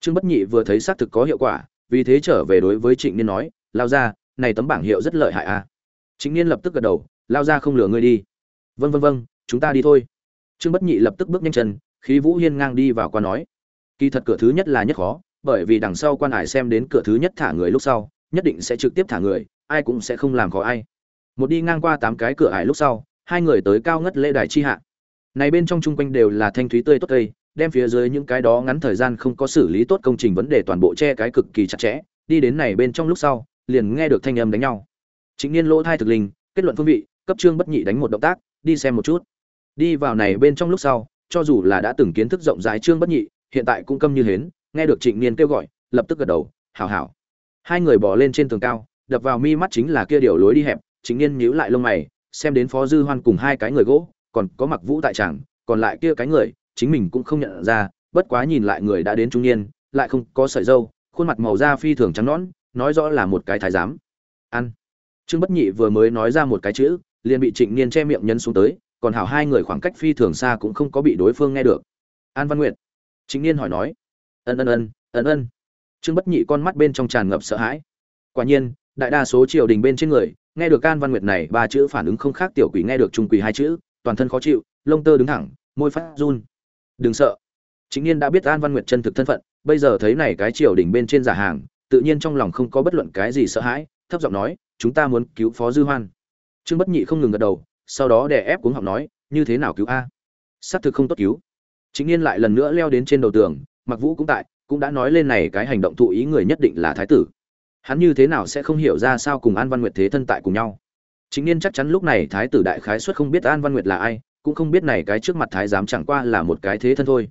trương bất nhị vừa thấy xác thực có hiệu quả, vì thế trở về đối với trịnh niên nói, lao ra này tấm bảng hiệu rất lợi hại à? Trịnh niên lập tức gật đầu, lao ra không lừa ngươi đi. Vân vân vân chúng ta đi thôi. Trương bất nhị lập tức bước nhanh chân, khí vũ hiên ngang đi vào qua nói, kỳ thật cửa thứ nhất là nhất khó, bởi vì đằng sau quan hải xem đến cửa thứ nhất thả người lúc sau, nhất định sẽ trực tiếp thả người, ai cũng sẽ không làm khó ai. Một đi ngang qua tám cái cửa ải lúc sau, hai người tới cao ngất lễ đài chi hạ. Này bên trong chung quanh đều là thanh thúy tươi tốt cây đem phía dưới những cái đó ngắn thời gian không có xử lý tốt công trình vấn đề toàn bộ che cái cực kỳ chặt chẽ, đi đến này bên trong lúc sau, liền nghe được thanh âm đánh nhau. Chính niên lỗ thai thực linh, kết luận phương vị, cấp trương bất nhị đánh một động tác, đi xem một chút. Đi vào này bên trong lúc sau, cho dù là đã từng kiến thức rộng rãi trương bất nhị, hiện tại cũng câm như hến, nghe được trịnh niên kêu gọi, lập tức gật đầu, hảo hảo. Hai người bỏ lên trên tường cao, đập vào mi mắt chính là kia điều lối đi hẹp chính niên nhíu lại lông mày, xem đến phó dư hoan cùng hai cái người gỗ, còn có mặc vũ tại tràng, còn lại kia cái người chính mình cũng không nhận ra bất quá nhìn lại người đã đến trung niên lại không có sợi râu, khuôn mặt màu da phi thường trắng nõn nói rõ là một cái thái giám. Ăn trương bất nhị vừa mới nói ra một cái chữ liền bị trịnh niên che miệng nhấn xuống tới còn hảo hai người khoảng cách phi thường xa cũng không có bị đối phương nghe được. An văn nguyệt. Trịnh niên hỏi nói. Ân ân ân ân ân. Trương bất nhị con mắt bên trong tràn ngập sợ hãi. Quả nhiên đại đa số triều đình bên trên người nghe được an văn nguyệt này ba chữ phản ứng không khác tiểu quỷ nghe được trung quỷ hai chữ toàn thân khó chịu lông tơ đứng thẳng môi phát run đừng sợ. Chính niên đã biết an văn nguyệt chân thực thân phận, bây giờ thấy này cái triều đình bên trên giả hàng, tự nhiên trong lòng không có bất luận cái gì sợ hãi, thấp giọng nói, chúng ta muốn cứu phó dư hoan. Trương bất nhị không ngừng gật đầu, sau đó đè ép cuống họng nói, như thế nào cứu a? Xác thực không tốt cứu. Chính niên lại lần nữa leo đến trên đầu tường mặc vũ cũng tại, cũng đã nói lên này cái hành động thụ ý người nhất định là thái tử. Hắn như thế nào sẽ không hiểu ra sao cùng an văn nguyệt thế thân tại cùng nhau? Chính niên chắc chắn lúc này thái tử đại khái xuất không biết an văn nguyệt là ai cũng không biết này cái trước mặt thái giám chẳng qua là một cái thế thân thôi.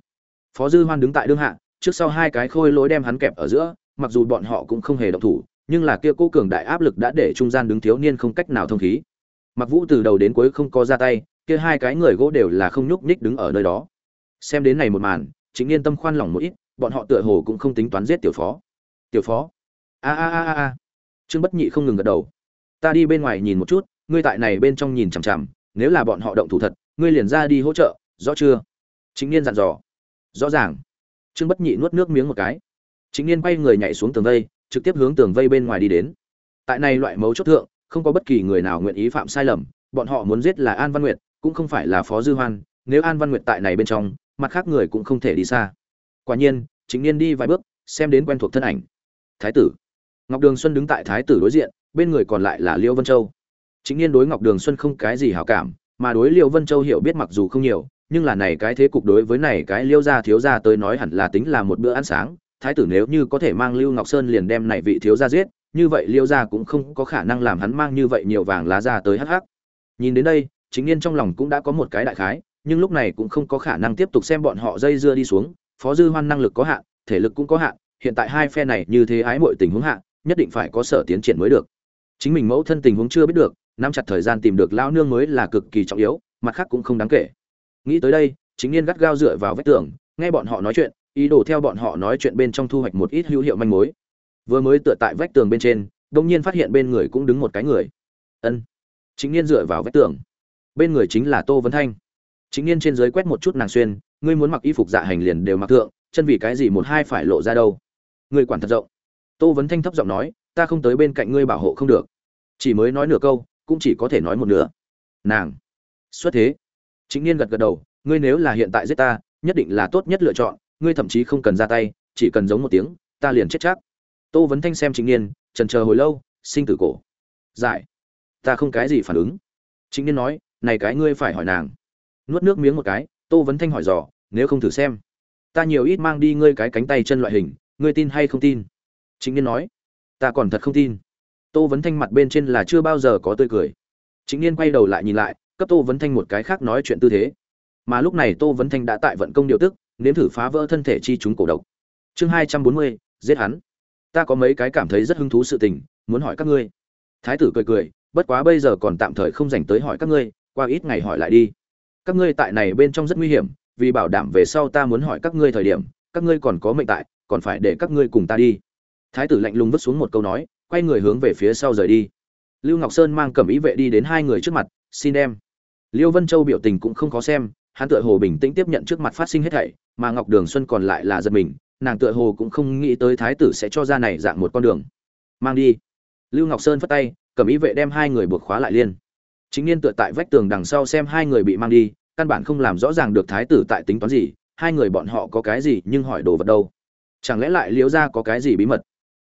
Phó dư hoan đứng tại đương hạ, trước sau hai cái khôi lối đem hắn kẹp ở giữa, mặc dù bọn họ cũng không hề động thủ, nhưng là kia cố cường đại áp lực đã để trung gian đứng thiếu niên không cách nào thông khí. Mặc vũ từ đầu đến cuối không có ra tay, kia hai cái người gỗ đều là không nhúc nhích đứng ở nơi đó. Xem đến này một màn chính niên tâm khoan lỏng một ít, bọn họ tựa hồ cũng không tính toán giết tiểu phó. Tiểu phó? A a a a. Trương bất nhị không ngừng gật đầu. Ta đi bên ngoài nhìn một chút, ngươi tại này bên trong nhìn chằm chằm, nếu là bọn họ động thủ thật ngươi liền ra đi hỗ trợ, rõ chưa? Chính niên dặn dò. Rõ ràng. Trương bất nhị nuốt nước miếng một cái. Chính niên quay người nhảy xuống tường vây, trực tiếp hướng tường vây bên ngoài đi đến. Tại này loại mấu chốt thượng, không có bất kỳ người nào nguyện ý phạm sai lầm, bọn họ muốn giết là an văn nguyệt, cũng không phải là phó dư hoan, nếu an văn nguyệt tại này bên trong, mặt khác người cũng không thể đi xa. Quả nhiên chính niên đi vài bước, xem đến quen thuộc thân ảnh. Thái tử. Ngọc đường xuân đứng tại thái tử đối diện, bên người còn lại là liêu vân châu. Chính niên đối ngọc đường xuân không cái gì hảo cảm mà đối liêu vân châu hiểu biết mặc dù không nhiều, nhưng là này cái thế cục đối với này cái liêu gia thiếu gia tới nói hẳn là tính là một bữa ăn sáng. Thái tử nếu như có thể mang lưu ngọc sơn liền đem này vị thiếu gia giết, như vậy liêu gia cũng không có khả năng làm hắn mang như vậy nhiều vàng lá ra tới hắc hắc. Nhìn đến đây, chính niên trong lòng cũng đã có một cái đại khái, nhưng lúc này cũng không có khả năng tiếp tục xem bọn họ dây dưa đi xuống. Phó dư hoan năng lực có hạn, thể lực cũng có hạn, hiện tại hai phe này như thế ái mọi tình huống hạn nhất định phải có sở tiến triển mới được. Chính mình mẫu thân tình huống chưa biết được nắm chặt thời gian tìm được lão nương mới là cực kỳ trọng yếu, mặt khác cũng không đáng kể. Nghĩ tới đây, chính niên gắt gao dựa vào vách tường, nghe bọn họ nói chuyện, ý đồ theo bọn họ nói chuyện bên trong thu hoạch một ít hữu hiệu manh mối. Vừa mới tựa tại vách tường bên trên đông nhiên phát hiện bên người cũng đứng một cái người. Ân. Chính niên dựa vào vách tường. Bên người chính là tô vấn thanh. Chính niên trên dưới quét một chút nàng xuyên, ngươi muốn mặc y phục dạ hành liền đều mặc thượng, chân vì cái gì một hai phải lộ ra đâu? Ngươi quản thật rộng. Tô vấn thanh thấp giọng nói, ta không tới bên cạnh ngươi bảo hộ không được. Chỉ mới nói nửa câu cũng chỉ có thể nói một nửa. Nàng. Xuất thế. Chính niên gật gật đầu, ngươi nếu là hiện tại giết ta, nhất định là tốt nhất lựa chọn, ngươi thậm chí không cần ra tay, chỉ cần giống một tiếng, ta liền chết chắc. Tô vấn thanh xem chính niên trần chờ hồi lâu, sinh tử cổ. Giải. Ta không cái gì phản ứng. Chính niên nói, này cái ngươi phải hỏi nàng. Nuốt nước miếng một cái, tô vấn thanh hỏi dò, nếu không thử xem. Ta nhiều ít mang đi ngươi cái cánh tay chân loại hình, ngươi tin hay không tin? Chính niên nói, ta còn thật không tin tô vấn thanh mặt bên trên là chưa bao giờ có tươi cười. Chính Nghiên quay đầu lại nhìn lại, cấp tô vấn thanh một cái khác nói chuyện tư thế. Mà lúc này tô vấn thanh đã tại vận công điều tức, nếm thử phá vỡ thân thể chi chúng cổ độc. Chương hai trăm bốn mươi, giết hắn. Ta có mấy cái cảm thấy rất hứng thú sự tình, muốn hỏi các ngươi. Thái tử cười cười, bất quá bây giờ còn tạm thời không dành tới hỏi các ngươi, qua ít ngày hỏi lại đi. Các ngươi tại này bên trong rất nguy hiểm, vì bảo đảm về sau ta muốn hỏi các ngươi thời điểm, các ngươi còn có mệnh tại, còn phải để các ngươi cùng ta đi. Thái tử lạnh lùng vứt xuống một câu nói quay người hướng về phía sau rời đi. Lưu ngọc sơn mang cầm ý vệ đi đến hai người trước mặt, xin đem. Liêu vân châu biểu tình cũng không khó xem, hắn tựa hồ bình tĩnh tiếp nhận trước mặt phát sinh hết thảy, mà ngọc đường xuân còn lại là giật mình, nàng tựa hồ cũng không nghĩ tới thái tử sẽ cho ra này dạng một con đường. Mang đi. Lưu ngọc sơn phất tay cầm ý vệ đem hai người buộc khóa lại liên chính niên tựa tại vách tường đằng sau xem hai người bị mang đi, căn bản không làm rõ ràng được thái tử tại tính toán gì, hai người bọn họ có cái gì nhưng hỏi đồ vật đâu. Chẳng lẽ lại liếu ra có cái gì bí mật?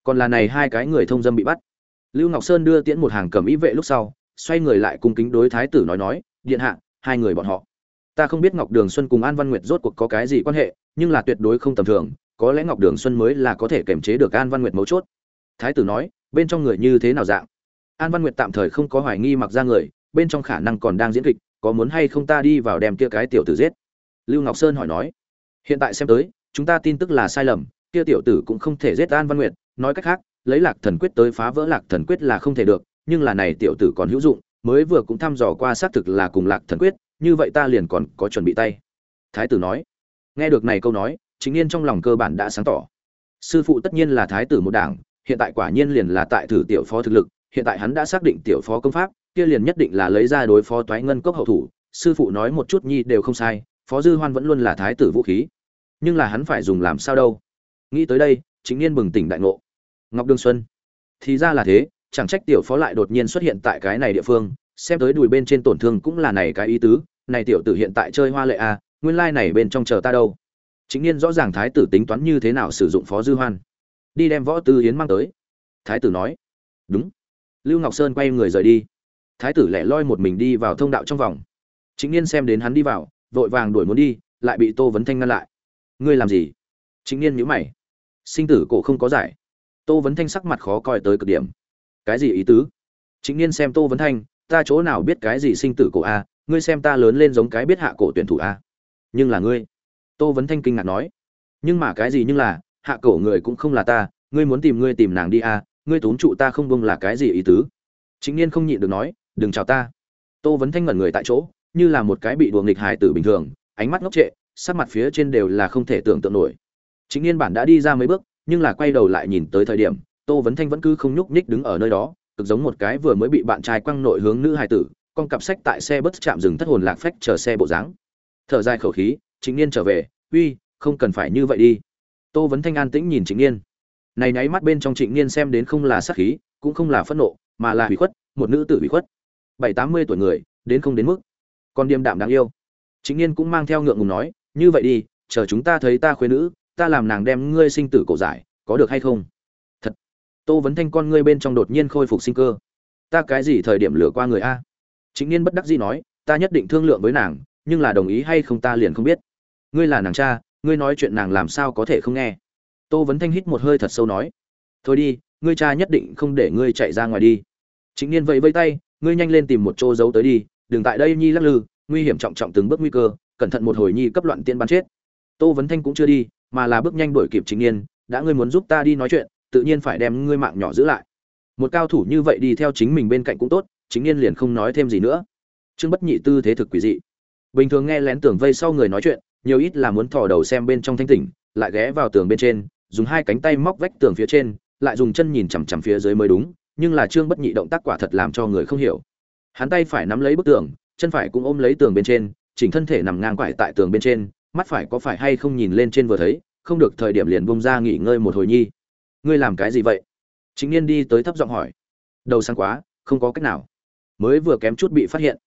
Còn là này hai cái người thông dâm bị bắt. Lưu ngọc sơn đưa tiễn một hàng cầm ý vệ lúc sau, xoay người lại cung kính đối thái tử nói nói, điện hạ, hai người bọn họ. Ta không biết ngọc đường xuân cùng an văn nguyệt rốt cuộc có cái gì quan hệ, nhưng là tuyệt đối không tầm thường, có lẽ ngọc đường xuân mới là có thể kiềm chế được an văn nguyệt mấu chốt. Thái tử nói, bên trong người như thế nào dạng? An văn nguyệt tạm thời không có hoài nghi mặc ra người, bên trong khả năng còn đang diễn kịch, có muốn hay không ta đi vào đem kia cái tiểu tử giết? Lưu ngọc sơn hỏi nói, hiện tại xem tới, chúng ta tin tức là sai lầm, kia tiểu tử cũng không thể giết an văn nguyệt nói cách khác, lấy lạc thần quyết tới phá vỡ lạc thần quyết là không thể được, nhưng là này tiểu tử còn hữu dụng, mới vừa cũng thăm dò qua xác thực là cùng lạc thần quyết, như vậy ta liền còn có chuẩn bị tay. Thái tử nói. Nghe được này câu nói, chính niên trong lòng cơ bản đã sáng tỏ. Sư phụ tất nhiên là thái tử một đảng, hiện tại quả nhiên liền là tại thử tiểu phó thực lực, hiện tại hắn đã xác định tiểu phó công pháp, kia liền nhất định là lấy ra đối phó toái ngân cốc hậu thủ, sư phụ nói một chút nhi đều không sai, phó dư hoan vẫn luôn là thái tử vũ khí. Nhưng là hắn phải dùng làm sao đâu? Nghĩ tới đây, chính niên bừng tỉnh đại ngộ ngọc đương xuân. Thì ra là thế, chẳng trách tiểu phó lại đột nhiên xuất hiện tại cái này địa phương, xem tới đùi bên trên tổn thương cũng là này cái ý tứ, này tiểu tử hiện tại chơi hoa lệ à nguyên lai này bên trong chờ ta đâu. Chính niên rõ ràng thái tử tính toán như thế nào sử dụng phó dư hoan. Đi đem võ tư hiến mang tới. Thái tử nói. Đúng. Lưu ngọc sơn quay người rời đi. Thái tử lẻ loi một mình đi vào thông đạo trong vòng. Chính niên xem đến hắn đi vào, vội vàng đuổi muốn đi, lại bị tô vấn thanh ngăn lại. Ngươi làm gì? Chính niên nhíu mày. Sinh tử cổ không có giải tô vấn thanh sắc mặt khó coi tới cực điểm. Cái gì ý tứ? Chính niên xem tô vấn thanh, ta chỗ nào biết cái gì sinh tử cổ a, ngươi xem ta lớn lên giống cái biết hạ cổ tuyển thủ a. Nhưng là ngươi. Tô vấn thanh kinh ngạc nói. Nhưng mà cái gì nhưng là, hạ cổ người cũng không là ta, ngươi muốn tìm ngươi tìm nàng đi a, ngươi tốn trụ ta không bông là cái gì ý tứ? Chính niên không nhịn được nói, đừng chào ta. Tô vấn thanh ngẩn người tại chỗ, như là một cái bị đùa nghịch hài tử bình thường, ánh mắt ngốc trệ, sắc mặt phía trên đều là không thể tưởng tượng nổi. Chính niên bản đã đi ra mấy bước nhưng là quay đầu lại nhìn tới thời điểm, tô vấn thanh vẫn cứ không nhúc nhích đứng ở nơi đó, cực giống một cái vừa mới bị bạn trai quăng nội hướng nữ hài tử, con cặp sách tại xe bất chạm dừng thất hồn lạc phách chờ xe bộ dáng. Thở dài khẩu khí chính niên trở về, uy, không cần phải như vậy đi. Tô vấn thanh an tĩnh nhìn chính niên. Này nháy mắt bên trong trịnh niên xem đến không là sát khí, cũng không là phẫn nộ, mà là hủy khuất, một nữ tử hủy khuất. Bảy tám mươi tuổi người, đến không đến mức. Còn điềm đạm đáng yêu. Trịnh niên cũng mang theo ngượng ngùng nói, như vậy đi, chờ chúng ta thấy ta khuyên nữ ta làm nàng đem ngươi sinh tử cổ giải, có được hay không? Thật. Tô vấn thanh con ngươi bên trong đột nhiên khôi phục sinh cơ. Ta cái gì thời điểm lừa qua người a? Chính niên bất đắc dĩ nói, ta nhất định thương lượng với nàng, nhưng là đồng ý hay không ta liền không biết. Ngươi là nàng cha, ngươi nói chuyện nàng làm sao có thể không nghe? Tô vấn thanh hít một hơi thật sâu nói, thôi đi, ngươi cha nhất định không để ngươi chạy ra ngoài đi. Chính niên vẫy vây tay, ngươi nhanh lên tìm một chỗ giấu tới đi, đừng tại đây nhi lắc lư, nguy hiểm trọng trọng từng bước nguy cơ, cẩn thận một hồi nhi cấp loạn tiên bắn chết. Tô vấn thanh cũng chưa đi mà là bước nhanh đuổi kịp chính yên, đã ngươi muốn giúp ta đi nói chuyện, tự nhiên phải đem ngươi mạng nhỏ giữ lại. Một cao thủ như vậy đi theo chính mình bên cạnh cũng tốt chính yên liền không nói thêm gì nữa. Trương bất nhị tư thế thực quỷ dị. Bình thường nghe lén tường vây sau người nói chuyện, nhiều ít là muốn thò đầu xem bên trong thanh tỉnh, lại ghé vào tường bên trên, dùng hai cánh tay móc vách tường phía trên, lại dùng chân nhìn chằm chằm phía dưới mới đúng, nhưng là trương bất nhị động tác quả thật làm cho người không hiểu. Hắn tay phải nắm lấy bức tường, chân phải cũng ôm lấy tường bên trên, chỉnh thân thể nằm ngang quải tại tường bên trên mắt phải có phải hay không nhìn lên trên vừa thấy không được thời điểm liền bông ra nghỉ ngơi một hồi nhi. Ngươi làm cái gì vậy? Chính niên đi tới thấp giọng hỏi. Đầu sáng quá không có cách nào. Mới vừa kém chút bị phát hiện.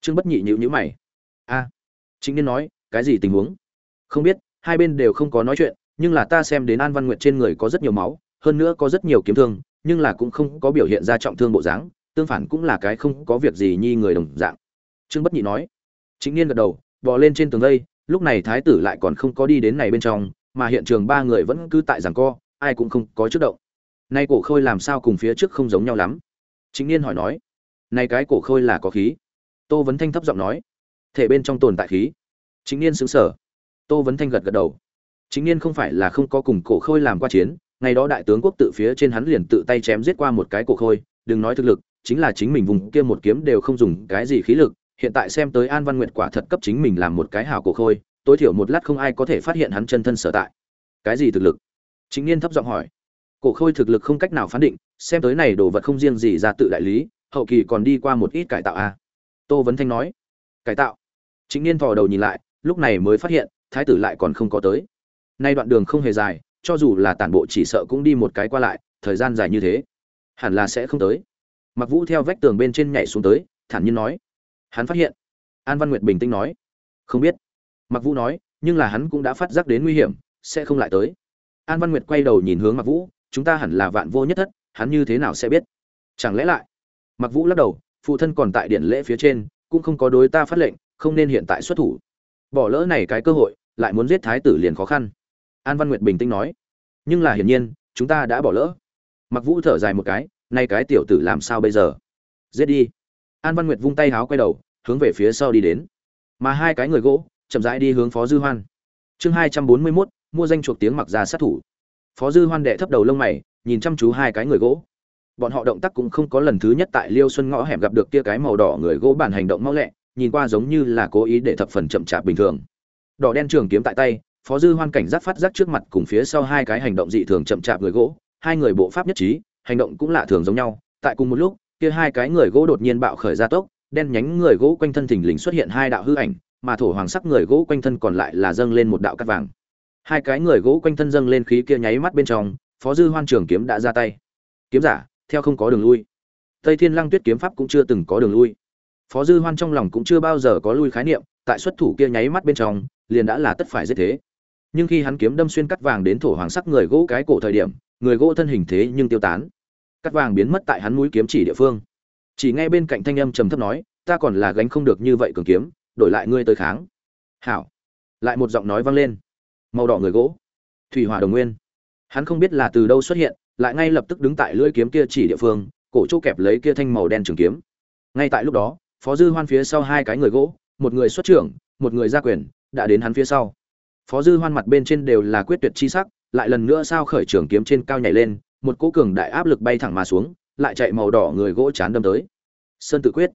Trương bất nhị nhữ nhữ mày. A. À, chính niên nói cái gì tình huống? Không biết hai bên đều không có nói chuyện nhưng là ta xem đến an văn nguyệt trên người có rất nhiều máu hơn nữa có rất nhiều kiếm thương nhưng là cũng không có biểu hiện ra trọng thương bộ dáng tương phản cũng là cái không có việc gì nhi người đồng dạng. Trương bất nhị nói. Chính niên gật đầu bò lên trên tường đây lúc này thái tử lại còn không có đi đến này bên trong, mà hiện trường ba người vẫn cứ tại giảng co, ai cũng không có chút động. Nay cổ khôi làm sao cùng phía trước không giống nhau lắm? Chính niên hỏi nói. Nay cái cổ khôi là có khí. Tô vấn thanh thấp giọng nói. Thể bên trong tồn tại khí. Chính niên xứng sở tô vấn thanh gật gật đầu. Chính niên không phải là không có cùng cổ khôi làm qua chiến, ngày đó đại tướng quốc tự phía trên hắn liền tự tay chém giết qua một cái cổ khôi, đừng nói thực lực, chính là chính mình vùng kia một kiếm đều không dùng cái gì khí lực hiện tại xem tới an văn nguyệt quả thật cấp chính mình làm một cái hảo cổ khôi, tối thiểu một lát không ai có thể phát hiện hắn chân thân sở tại. Cái gì thực lực? Chính niên thấp giọng hỏi. Cổ khôi thực lực không cách nào phán định, xem tới này đồ vật không riêng gì ra tự đại lý, hậu kỳ còn đi qua một ít cải tạo a à? tô vấn thanh nói. Cải tạo? Chính niên thò đầu nhìn lại, lúc này mới phát hiện, thái tử lại còn không có tới. Nay đoạn đường không hề dài, cho dù là tản bộ chỉ sợ cũng đi một cái qua lại, thời gian dài như thế, hẳn là sẽ không tới. Mặc vũ theo vách tường bên trên nhảy xuống tới, thản nhiên nói hắn phát hiện. An văn nguyệt bình tĩnh nói. Không biết. Mặc vũ nói, nhưng là hắn cũng đã phát giác đến nguy hiểm, sẽ không lại tới. An văn nguyệt quay đầu nhìn hướng mặc vũ, chúng ta hẳn là vạn vô nhất thất, hắn như thế nào sẽ biết? Chẳng lẽ lại? Mặc vũ lắc đầu, phụ thân còn tại điện lễ phía trên, cũng không có đối ta phát lệnh, không nên hiện tại xuất thủ. Bỏ lỡ này cái cơ hội, lại muốn giết thái tử liền khó khăn. An văn nguyệt bình tĩnh nói. Nhưng là hiển nhiên, chúng ta đã bỏ lỡ. Mặc vũ thở dài một cái nay cái tiểu tử làm sao bây giờ? Giết đi an văn nguyệt vung tay háo quay đầu, hướng về phía sau đi đến. Mà hai cái người gỗ, chậm rãi đi hướng phó dư hoan. Chương hai trăm bốn mươi mốt, mua danh chuộc tiếng mặc ra sát thủ. Phó dư hoan đệ thấp đầu lông mày, nhìn chăm chú hai cái người gỗ. Bọn họ động tác cũng không có lần thứ nhất tại liêu xuân ngõ hẻm gặp được kia cái màu đỏ người gỗ bản hành động mau lẹ, nhìn qua giống như là cố ý để thập phần chậm chạp bình thường. Đỏ đen trường kiếm tại tay, phó dư hoan cảnh giác phát giác trước mặt cùng phía sau hai cái hành động dị thường chậm chạp người gỗ, hai người bộ pháp nhất trí, hành động cũng lạ thường giống nhau, tại cùng một lúc kia hai cái người gỗ đột nhiên bạo khởi ra tốc, đen nhánh người gỗ quanh thân thình lình xuất hiện hai đạo hư ảnh, mà thổ hoàng sắc người gỗ quanh thân còn lại là dâng lên một đạo cắt vàng. Hai cái người gỗ quanh thân dâng lên khí kia nháy mắt bên trong, phó dư hoan trường kiếm đã ra tay. Kiếm giả, theo không có đường lui. Tây thiên lăng tuyết kiếm pháp cũng chưa từng có đường lui. Phó dư hoan trong lòng cũng chưa bao giờ có lui khái niệm, tại xuất thủ kia nháy mắt bên trong, liền đã là tất phải giết thế. Nhưng khi hắn kiếm đâm xuyên cắt vàng đến thổ hoàng sắc người gỗ cái cổ thời điểm, người gỗ thân hình thế nhưng tiêu tán cắt vàng biến mất tại hắn mũi kiếm chỉ địa phương. Chỉ ngay bên cạnh thanh âm trầm thấp nói, ta còn là gánh không được như vậy cường kiếm, đổi lại ngươi tới kháng. Hảo. Lại một giọng nói vang lên. Màu đỏ người gỗ. Thủy hỏa đồng nguyên. Hắn không biết là từ đâu xuất hiện, lại ngay lập tức đứng tại lưỡi kiếm kia chỉ địa phương, cổ chỗ kẹp lấy kia thanh màu đen trường kiếm. Ngay tại lúc đó, phó dư hoan phía sau hai cái người gỗ, một người xuất trưởng, một người ra quyền, đã đến hắn phía sau. Phó dư hoan mặt bên trên đều là quyết tuyệt chi sắc, lại lần nữa sao khởi trường kiếm trên cao nhảy lên một cỗ cường đại áp lực bay thẳng mà xuống, lại chạy màu đỏ người gỗ chán đâm tới. Sơn tự quyết.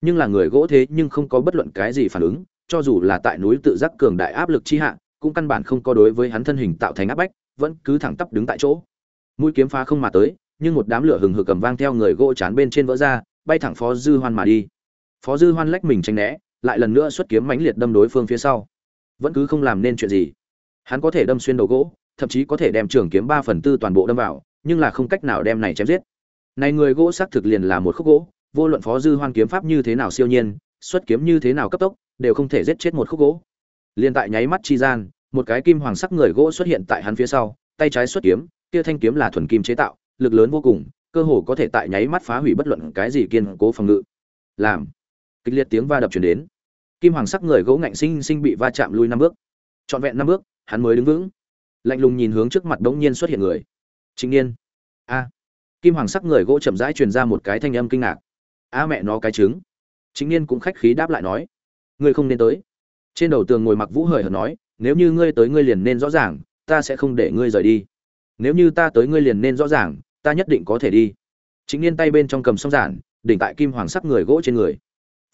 Nhưng là người gỗ thế nhưng không có bất luận cái gì phản ứng, cho dù là tại núi tự giác cường đại áp lực chi hạ, cũng căn bản không có đối với hắn thân hình tạo thành áp bách, vẫn cứ thẳng tắp đứng tại chỗ. Mũi kiếm phá không mà tới, nhưng một đám lửa hừng hực cầm vang theo người gỗ chán bên trên vỡ ra, bay thẳng phó dư hoan mà đi. Phó dư hoan lách mình tránh né, lại lần nữa xuất kiếm mãnh liệt đâm đối phương phía sau. Vẫn cứ không làm nên chuyện gì. Hắn có thể đâm xuyên đầu gỗ, thậm chí có thể đem trường kiếm ba phần tư toàn bộ đâm vào nhưng là không cách nào đem này chém giết. Này người gỗ xác thực liền là một khúc gỗ, vô luận phó dư hoan kiếm pháp như thế nào siêu nhiên, xuất kiếm như thế nào cấp tốc, đều không thể giết chết một khúc gỗ. Liền tại nháy mắt chi gian, một cái kim hoàng sắc người gỗ xuất hiện tại hắn phía sau, tay trái xuất kiếm, kia thanh kiếm là thuần kim chế tạo, lực lớn vô cùng, cơ hồ có thể tại nháy mắt phá hủy bất luận cái gì kiên cố phòng ngự. Làm. Kịch liệt tiếng va đập chuyển đến. Kim hoàng sắc người gỗ ngạnh sinh sinh bị va chạm lui năm bước. Trọn vẹn năm bước, hắn mới đứng vững. Lạnh lùng nhìn hướng trước mặt đống nhiên xuất hiện người chính niên. A. Kim hoàng sắc người gỗ chậm rãi truyền ra một cái thanh âm kinh ngạc. A mẹ nó cái trứng. Chính niên cũng khách khí đáp lại nói. Ngươi không nên tới. Trên đầu tường ngồi mặc vũ hời hợt nói, nếu như ngươi tới ngươi liền nên rõ ràng, ta sẽ không để ngươi rời đi. Nếu như ta tới ngươi liền nên rõ ràng, ta nhất định có thể đi. Chính niên tay bên trong cầm song giản, đỉnh tại kim hoàng sắc người gỗ trên người.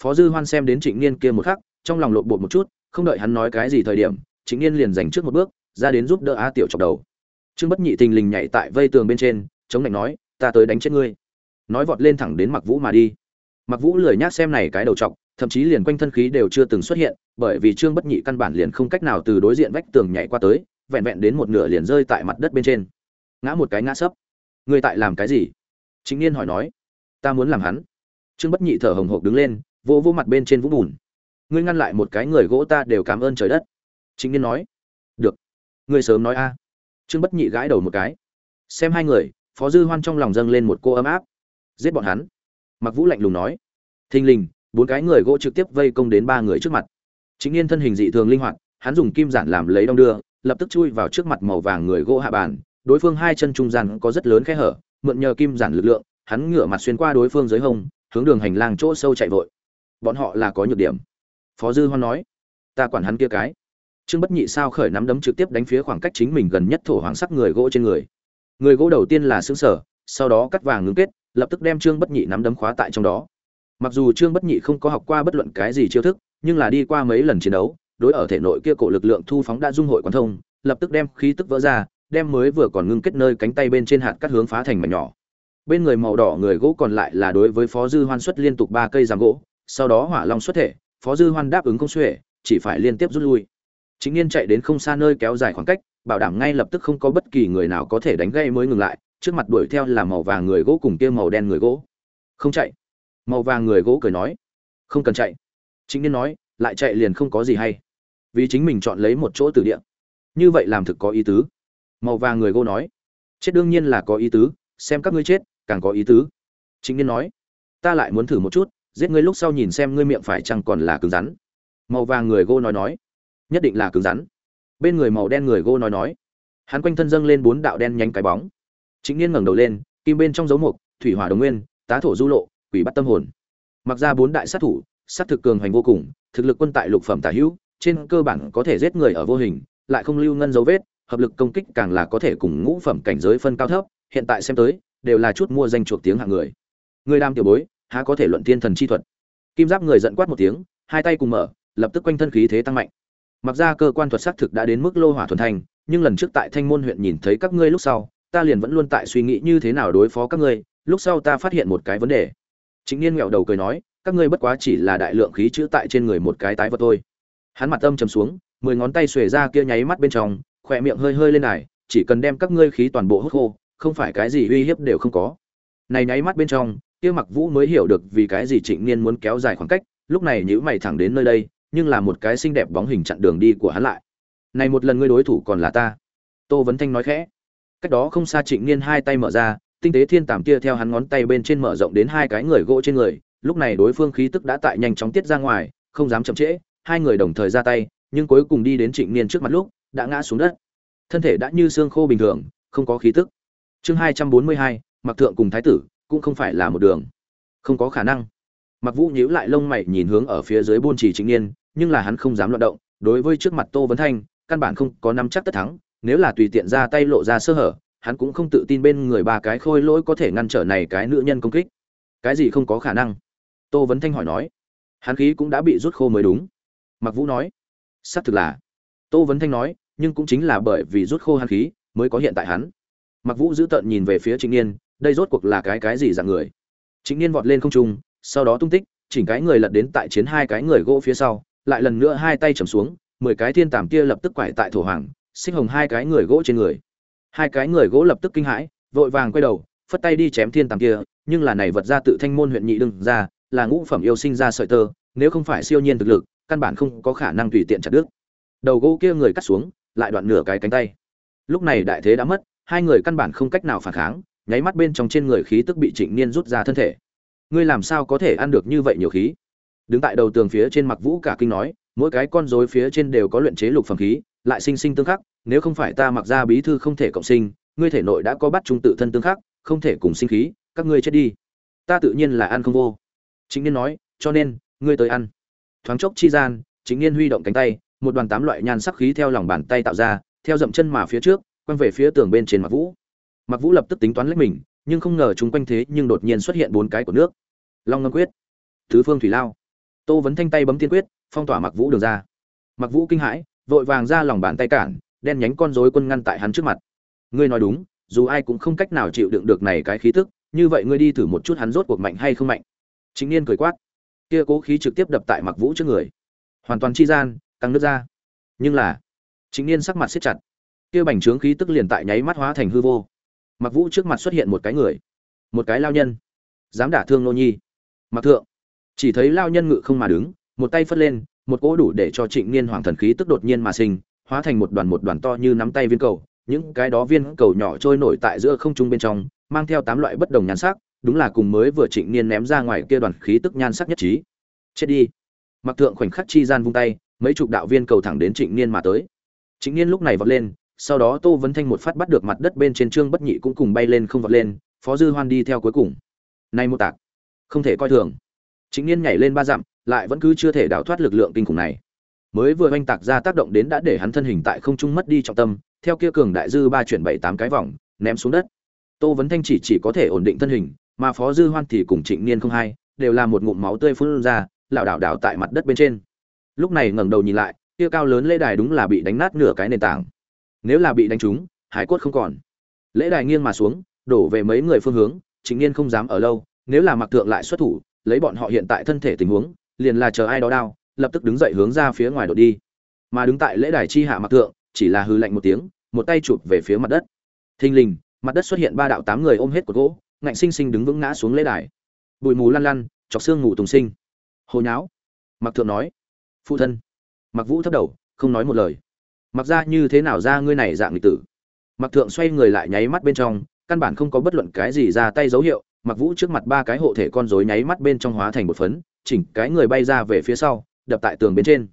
Phó dư hoan xem đến trịnh niên kia một khắc, trong lòng lộn bột một chút, không đợi hắn nói cái gì thời điểm, trịnh niên liền dành trước một bước, ra đến giúp đỡ a tiểu chọc đầu trương bất nhị tình lình nhảy tại vây tường bên trên, chống lạnh nói, ta tới đánh chết ngươi. Nói vọt lên thẳng đến mặc vũ mà đi. Mặc vũ lười nhác xem này cái đầu chọc, thậm chí liền quanh thân khí đều chưa từng xuất hiện, bởi vì trương bất nhị căn bản liền không cách nào từ đối diện vách tường nhảy qua tới, vẹn vẹn đến một nửa liền rơi tại mặt đất bên trên. Ngã một cái ngã sấp. Ngươi tại làm cái gì? Chính niên hỏi nói. Ta muốn làm hắn. Trương bất nhị thở hồng hộc đứng lên vô vô mặt bên trên vũng bùn. Ngươi ngăn lại một cái người gỗ ta đều cảm ơn trời đất. Chính niên nói. Được. Ngươi sớm nói a trương bất nhị gãi đầu một cái. Xem hai người, phó dư hoan trong lòng dâng lên một cô ấm áp. Giết bọn hắn. Mặc vũ lạnh lùng nói. Thình lình, bốn cái người gỗ trực tiếp vây công đến ba người trước mặt. Chính yên thân hình dị thường linh hoạt, hắn dùng kim giản làm lấy đong đưa, lập tức chui vào trước mặt màu vàng người gỗ hạ bàn. Đối phương hai chân trung gian có rất lớn khe hở, mượn nhờ kim giản lực lượng, hắn ngửa mặt xuyên qua đối phương dưới hông, hướng đường hành lang chỗ sâu chạy vội. Bọn họ là có nhược điểm. Phó dư hoan nói. Ta quản hắn kia cái trương bất nhị sao khởi nắm đấm trực tiếp đánh phía khoảng cách chính mình gần nhất thổ hoàng sắc người gỗ trên người. Người gỗ đầu tiên là xứng sở, sau đó cắt vàng ngưng kết, lập tức đem trương bất nhị nắm đấm khóa tại trong đó. Mặc dù trương bất nhị không có học qua bất luận cái gì chiêu thức, nhưng là đi qua mấy lần chiến đấu, đối ở thể nội kia cổ lực lượng thu phóng đã dung hội quán thông, lập tức đem khí tức vỡ ra, đem mới vừa còn ngưng kết nơi cánh tay bên trên hạt cắt hướng phá thành mảnh nhỏ. Bên người màu đỏ người gỗ còn lại là đối với phó dư hoan xuất liên tục ba cây giam gỗ, sau đó hỏa long xuất thể, phó dư hoan đáp ứng công xuệ chỉ phải liên tiếp rút lui chính niên chạy đến không xa nơi kéo dài khoảng cách, bảo đảm ngay lập tức không có bất kỳ người nào có thể đánh gây mới ngừng lại, trước mặt đuổi theo là màu vàng người gỗ cùng kia màu đen người gỗ. Không chạy. Màu vàng người gỗ cười nói. Không cần chạy. Chính niên nói, lại chạy liền không có gì hay. Vì chính mình chọn lấy một chỗ từ địa. Như vậy làm thực có ý tứ. Màu vàng người gỗ nói. Chết đương nhiên là có ý tứ, xem các ngươi chết, càng có ý tứ. Chính niên nói. Ta lại muốn thử một chút, giết ngươi lúc sau nhìn xem ngươi miệng phải chăng còn là cứng rắn. Màu vàng người gỗ nói nói nhất định là cứng rắn. Bên người màu đen người gô nói nói. Hắn quanh thân dâng lên bốn đạo đen nhánh cái bóng. Chính niên ngẩng đầu lên, kim bên trong dấu mục thủy hỏa đồng nguyên, tá thổ du lộ, quỷ bắt tâm hồn. Mặc ra bốn đại sát thủ, sát thực cường hành vô cùng, thực lực quân tại lục phẩm tả hữu, trên cơ bản có thể giết người ở vô hình, lại không lưu ngân dấu vết, hợp lực công kích càng là có thể cùng ngũ phẩm cảnh giới phân cao thấp, hiện tại xem tới, đều là chút mua danh chuộc tiếng hạng người. Người đam tiểu bối, há có thể luận tiên thần chi thuật? Kim giáp người giận quát một tiếng, hai tay cùng mở, lập tức quanh thân khí thế tăng mạnh mặc ra cơ quan thuật xác thực đã đến mức lô hỏa thuần thành, nhưng lần trước tại thanh môn huyện nhìn thấy các ngươi lúc sau, ta liền vẫn luôn tại suy nghĩ như thế nào đối phó các ngươi, lúc sau ta phát hiện một cái vấn đề. Chính niên nghẹo đầu cười nói, các ngươi bất quá chỉ là đại lượng khí chữ tại trên người một cái tái vật thôi. Hắn mặt âm trầm xuống, mười ngón tay xuề ra kia nháy mắt bên trong, khỏe miệng hơi hơi lên này, chỉ cần đem các ngươi khí toàn bộ hút khô, không phải cái gì uy hiếp đều không có. Này nháy mắt bên trong, kia mặc vũ mới hiểu được vì cái gì trịnh niên muốn kéo dài khoảng cách, lúc này nhữ mày thẳng đến nơi đây nhưng là một cái xinh đẹp bóng hình chặn đường đi của hắn lại. Này một lần ngươi đối thủ còn là ta. Tô vấn thanh nói khẽ. Cách đó không xa trịnh niên hai tay mở ra, tinh tế thiên tàm kia theo hắn ngón tay bên trên mở rộng đến hai cái người gỗ trên người. Lúc này đối phương khí tức đã tại nhanh chóng tiết ra ngoài, không dám chậm trễ, hai người đồng thời ra tay, nhưng cuối cùng đi đến trịnh niên trước mặt lúc, đã ngã xuống đất. Thân thể đã như xương khô bình thường, không có khí tức. Chương hai trăm bốn mươi hai mặc thượng cùng thái tử, cũng không phải là một đường. Không có khả năng. Mặc vũ nhíu lại lông mày nhìn hướng ở phía dưới buôn trì trịnh niên nhưng là hắn không dám loạn động, đối với trước mặt tô vấn thanh, căn bản không có nắm chắc tất thắng, nếu là tùy tiện ra tay lộ ra sơ hở, hắn cũng không tự tin bên người ba cái khôi lỗi có thể ngăn trở này cái nữ nhân công kích. Cái gì không có khả năng? Tô vấn thanh hỏi nói. Hắn khí cũng đã bị rút khô mới đúng. Mặc vũ nói. Xác thực là. Tô vấn thanh nói, nhưng cũng chính là bởi vì rút khô hắn khí mới có hiện tại hắn. Mặc vũ giữ tợn nhìn về phía trịnh niên, đây rốt cuộc là cái cái gì dạng người? Trịnh niên vọt lên không trung, sau đó tung tích, chỉnh cái người lật đến tại chiến hai cái người gỗ phía sau lại lần nữa hai tay chầm xuống, mười cái thiên tàm kia lập tức quải tại thổ hoàng, xích hồng hai cái người gỗ trên người. Hai cái người gỗ lập tức kinh hãi, vội vàng quay đầu, phất tay đi chém thiên tàm kia, nhưng là này vật ra tự thanh môn huyện nhị đương ra, là ngũ phẩm yêu sinh ra sợi tơ, nếu không phải siêu nhiên thực lực, căn bản không có khả năng tùy tiện chặt đứt. Đầu gỗ kia người cắt xuống, lại đoạn nửa cái cánh tay. Lúc này đại thế đã mất, hai người căn bản không cách nào phản kháng, nháy mắt bên trong trên người khí tức bị trịnh niên rút ra thân thể. Ngươi làm sao có thể ăn được như vậy nhiều khí? Đứng tại đầu tường phía trên mặc vũ cả kinh nói, mỗi cái con rối phía trên đều có luyện chế lục phẩm khí, lại sinh sinh tương khắc, nếu không phải ta mặc ra bí thư không thể cộng sinh, ngươi thể nội đã có bắt trung tự thân tương khắc, không thể cùng sinh khí, các ngươi chết đi. Ta tự nhiên là ăn không vô. Chính niên nói, cho nên, ngươi tới ăn. Thoáng chốc chi gian, chính niên huy động cánh tay, một đoàn tám loại nhan sắc khí theo lòng bàn tay tạo ra, theo dậm chân mà phía trước, quăng về phía tường bên trên mặc vũ. Mặc vũ lập tức tính toán lấy mình, nhưng không ngờ chúng quanh thế nhưng đột nhiên xuất hiện bốn cái của nước. Long ngâm quyết, thứ phương thủy lao tô vấn thanh tay bấm tiên quyết, phong tỏa mặc vũ đường ra. Mặc vũ kinh hãi, vội vàng ra lòng bàn tay cản, đen nhánh con rối quân ngăn tại hắn trước mặt. Ngươi nói đúng, dù ai cũng không cách nào chịu đựng được này cái khí tức, như vậy ngươi đi thử một chút hắn rốt cuộc mạnh hay không mạnh. Chính niên cười quát. Kia cố khí trực tiếp đập tại mặc vũ trước người. Hoàn toàn chi gian tăng nước ra. Nhưng là chính niên sắc mặt siết chặt. Kia bành trướng khí tức liền tại nháy mắt hóa thành hư vô. Mặc vũ trước mặt xuất hiện một cái người, một cái lao nhân. Dám đả thương nô nhi. Mặc thượng chỉ thấy lao nhân ngự không mà đứng, một tay phất lên, một cỗ đủ để cho trịnh niên hoàng thần khí tức đột nhiên mà sinh, hóa thành một đoàn một đoàn to như nắm tay viên cầu. Những cái đó viên cầu nhỏ trôi nổi tại giữa không trung bên trong, mang theo tám loại bất đồng nhan sắc, đúng là cùng mới vừa trịnh niên ném ra ngoài kia đoàn khí tức nhan sắc nhất trí. Chết đi. Mặc thượng khoảnh khắc chi gian vung tay, mấy chục đạo viên cầu thẳng đến trịnh niên mà tới. Trịnh niên lúc này vọt lên, sau đó tô vấn thanh một phát bắt được mặt đất bên trên trương bất nhị cũng cùng bay lên không vọt lên, phó dư hoan đi theo cuối cùng. Nay một tạc, không thể coi thường chính niên nhảy lên ba dặm, lại vẫn cứ chưa thể đào thoát lực lượng kinh khủng này. Mới vừa oanh tạc ra tác động đến đã để hắn thân hình tại không trung mất đi trọng tâm, theo kia cường đại dư ba chuyển bảy tám cái vòng, ném xuống đất. Tô vấn thanh chỉ chỉ có thể ổn định thân hình, mà phó dư hoan thì cùng trịnh niên không hai, đều là một ngụm máu tươi phun ra, lảo đảo đảo tại mặt đất bên trên. Lúc này ngẩng đầu nhìn lại, kia cao lớn lễ đài đúng là bị đánh nát nửa cái nền tảng. Nếu là bị đánh trúng, hải cốt không còn. Lễ đài nghiêng mà xuống, đổ về mấy người phương hướng chính niên không dám ở lâu, nếu là mặc thượng lại xuất thủ lấy bọn họ hiện tại thân thể tình huống, liền là chờ ai đó đao lập tức đứng dậy hướng ra phía ngoài đột đi. Mà đứng tại lễ đài chi hạ mặc thượng, chỉ là hư lạnh một tiếng, một tay chụp về phía mặt đất. Thình lình, mặt đất xuất hiện ba đạo tám người ôm hết cột gỗ, ngạnh sinh sinh đứng vững ngã xuống lễ đài. Bụi mù lăn lăn, chọc xương ngủ tùng sinh. Hồ nháo. Mặc thượng nói. Phụ thân. Mặc vũ thấp đầu, không nói một lời. Mặc ra như thế nào ra ngươi này dạng lịch tử? Mặc thượng xoay người lại nháy mắt bên trong, căn bản không có bất luận cái gì ra tay dấu hiệu mặc vũ trước mặt ba cái hộ thể con rối nháy mắt bên trong hóa thành một phấn, chỉnh cái người bay ra về phía sau, đập tại tường bên trên.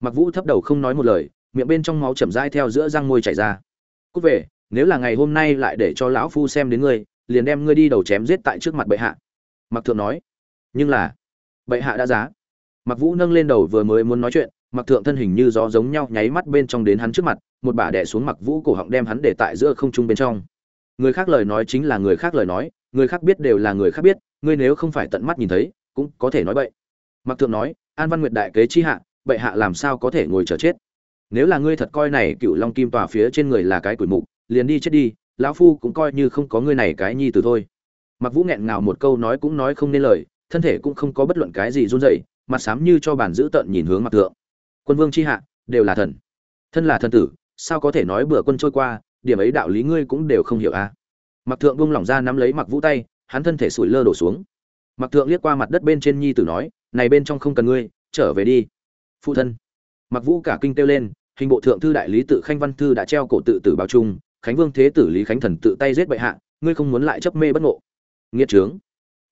Mặc vũ thấp đầu không nói một lời, miệng bên trong máu chậm rãi theo giữa răng môi chảy ra. Cúc về, nếu là ngày hôm nay lại để cho lão phu xem đến ngươi, liền đem ngươi đi đầu chém giết tại trước mặt bệ hạ. Mặc thượng nói. Nhưng là, bệ hạ đã giá. Mặc vũ nâng lên đầu vừa mới muốn nói chuyện mặc thượng thân hình như gió giống nhau nháy mắt bên trong đến hắn trước mặt, một bà đẻ xuống mặc vũ cổ họng đem hắn để tại giữa không trung bên trong. Người khác lời nói chính là người khác lời nói người khác biết đều là người khác biết, ngươi nếu không phải tận mắt nhìn thấy, cũng có thể nói bậy. Mặc thượng nói, an văn nguyệt đại kế chi hạ, bệ hạ làm sao có thể ngồi chờ chết? Nếu là ngươi thật coi này cựu long kim tòa phía trên người là cái tuổi mục, liền đi chết đi, lão phu cũng coi như không có ngươi này cái nhi từ thôi. Mặc vũ nghẹn ngào một câu nói cũng nói không nên lời, thân thể cũng không có bất luận cái gì run rẩy, mặt xám như cho bản giữ tận nhìn hướng mặc thượng. Quân vương chi hạ, đều là thần. Thân là thần tử, sao có thể nói bữa quân trôi qua, điểm ấy đạo lý ngươi cũng đều không hiểu a à? Mặc thượng buông lỏng ra nắm lấy mặc vũ tay, hắn thân thể sủi lơ đổ xuống. Mặc thượng liếc qua mặt đất bên trên nhi tử nói, này bên trong không cần ngươi, trở về đi. Phụ thân. Mặc vũ cả kinh kêu lên, hình bộ thượng thư đại lý tự khanh văn thư đã treo cổ tự tử báo trung khánh vương thế tử lý khánh thần tự tay giết bệ hạ, ngươi không muốn lại chấp mê bất ngộ. Nghiệt trướng.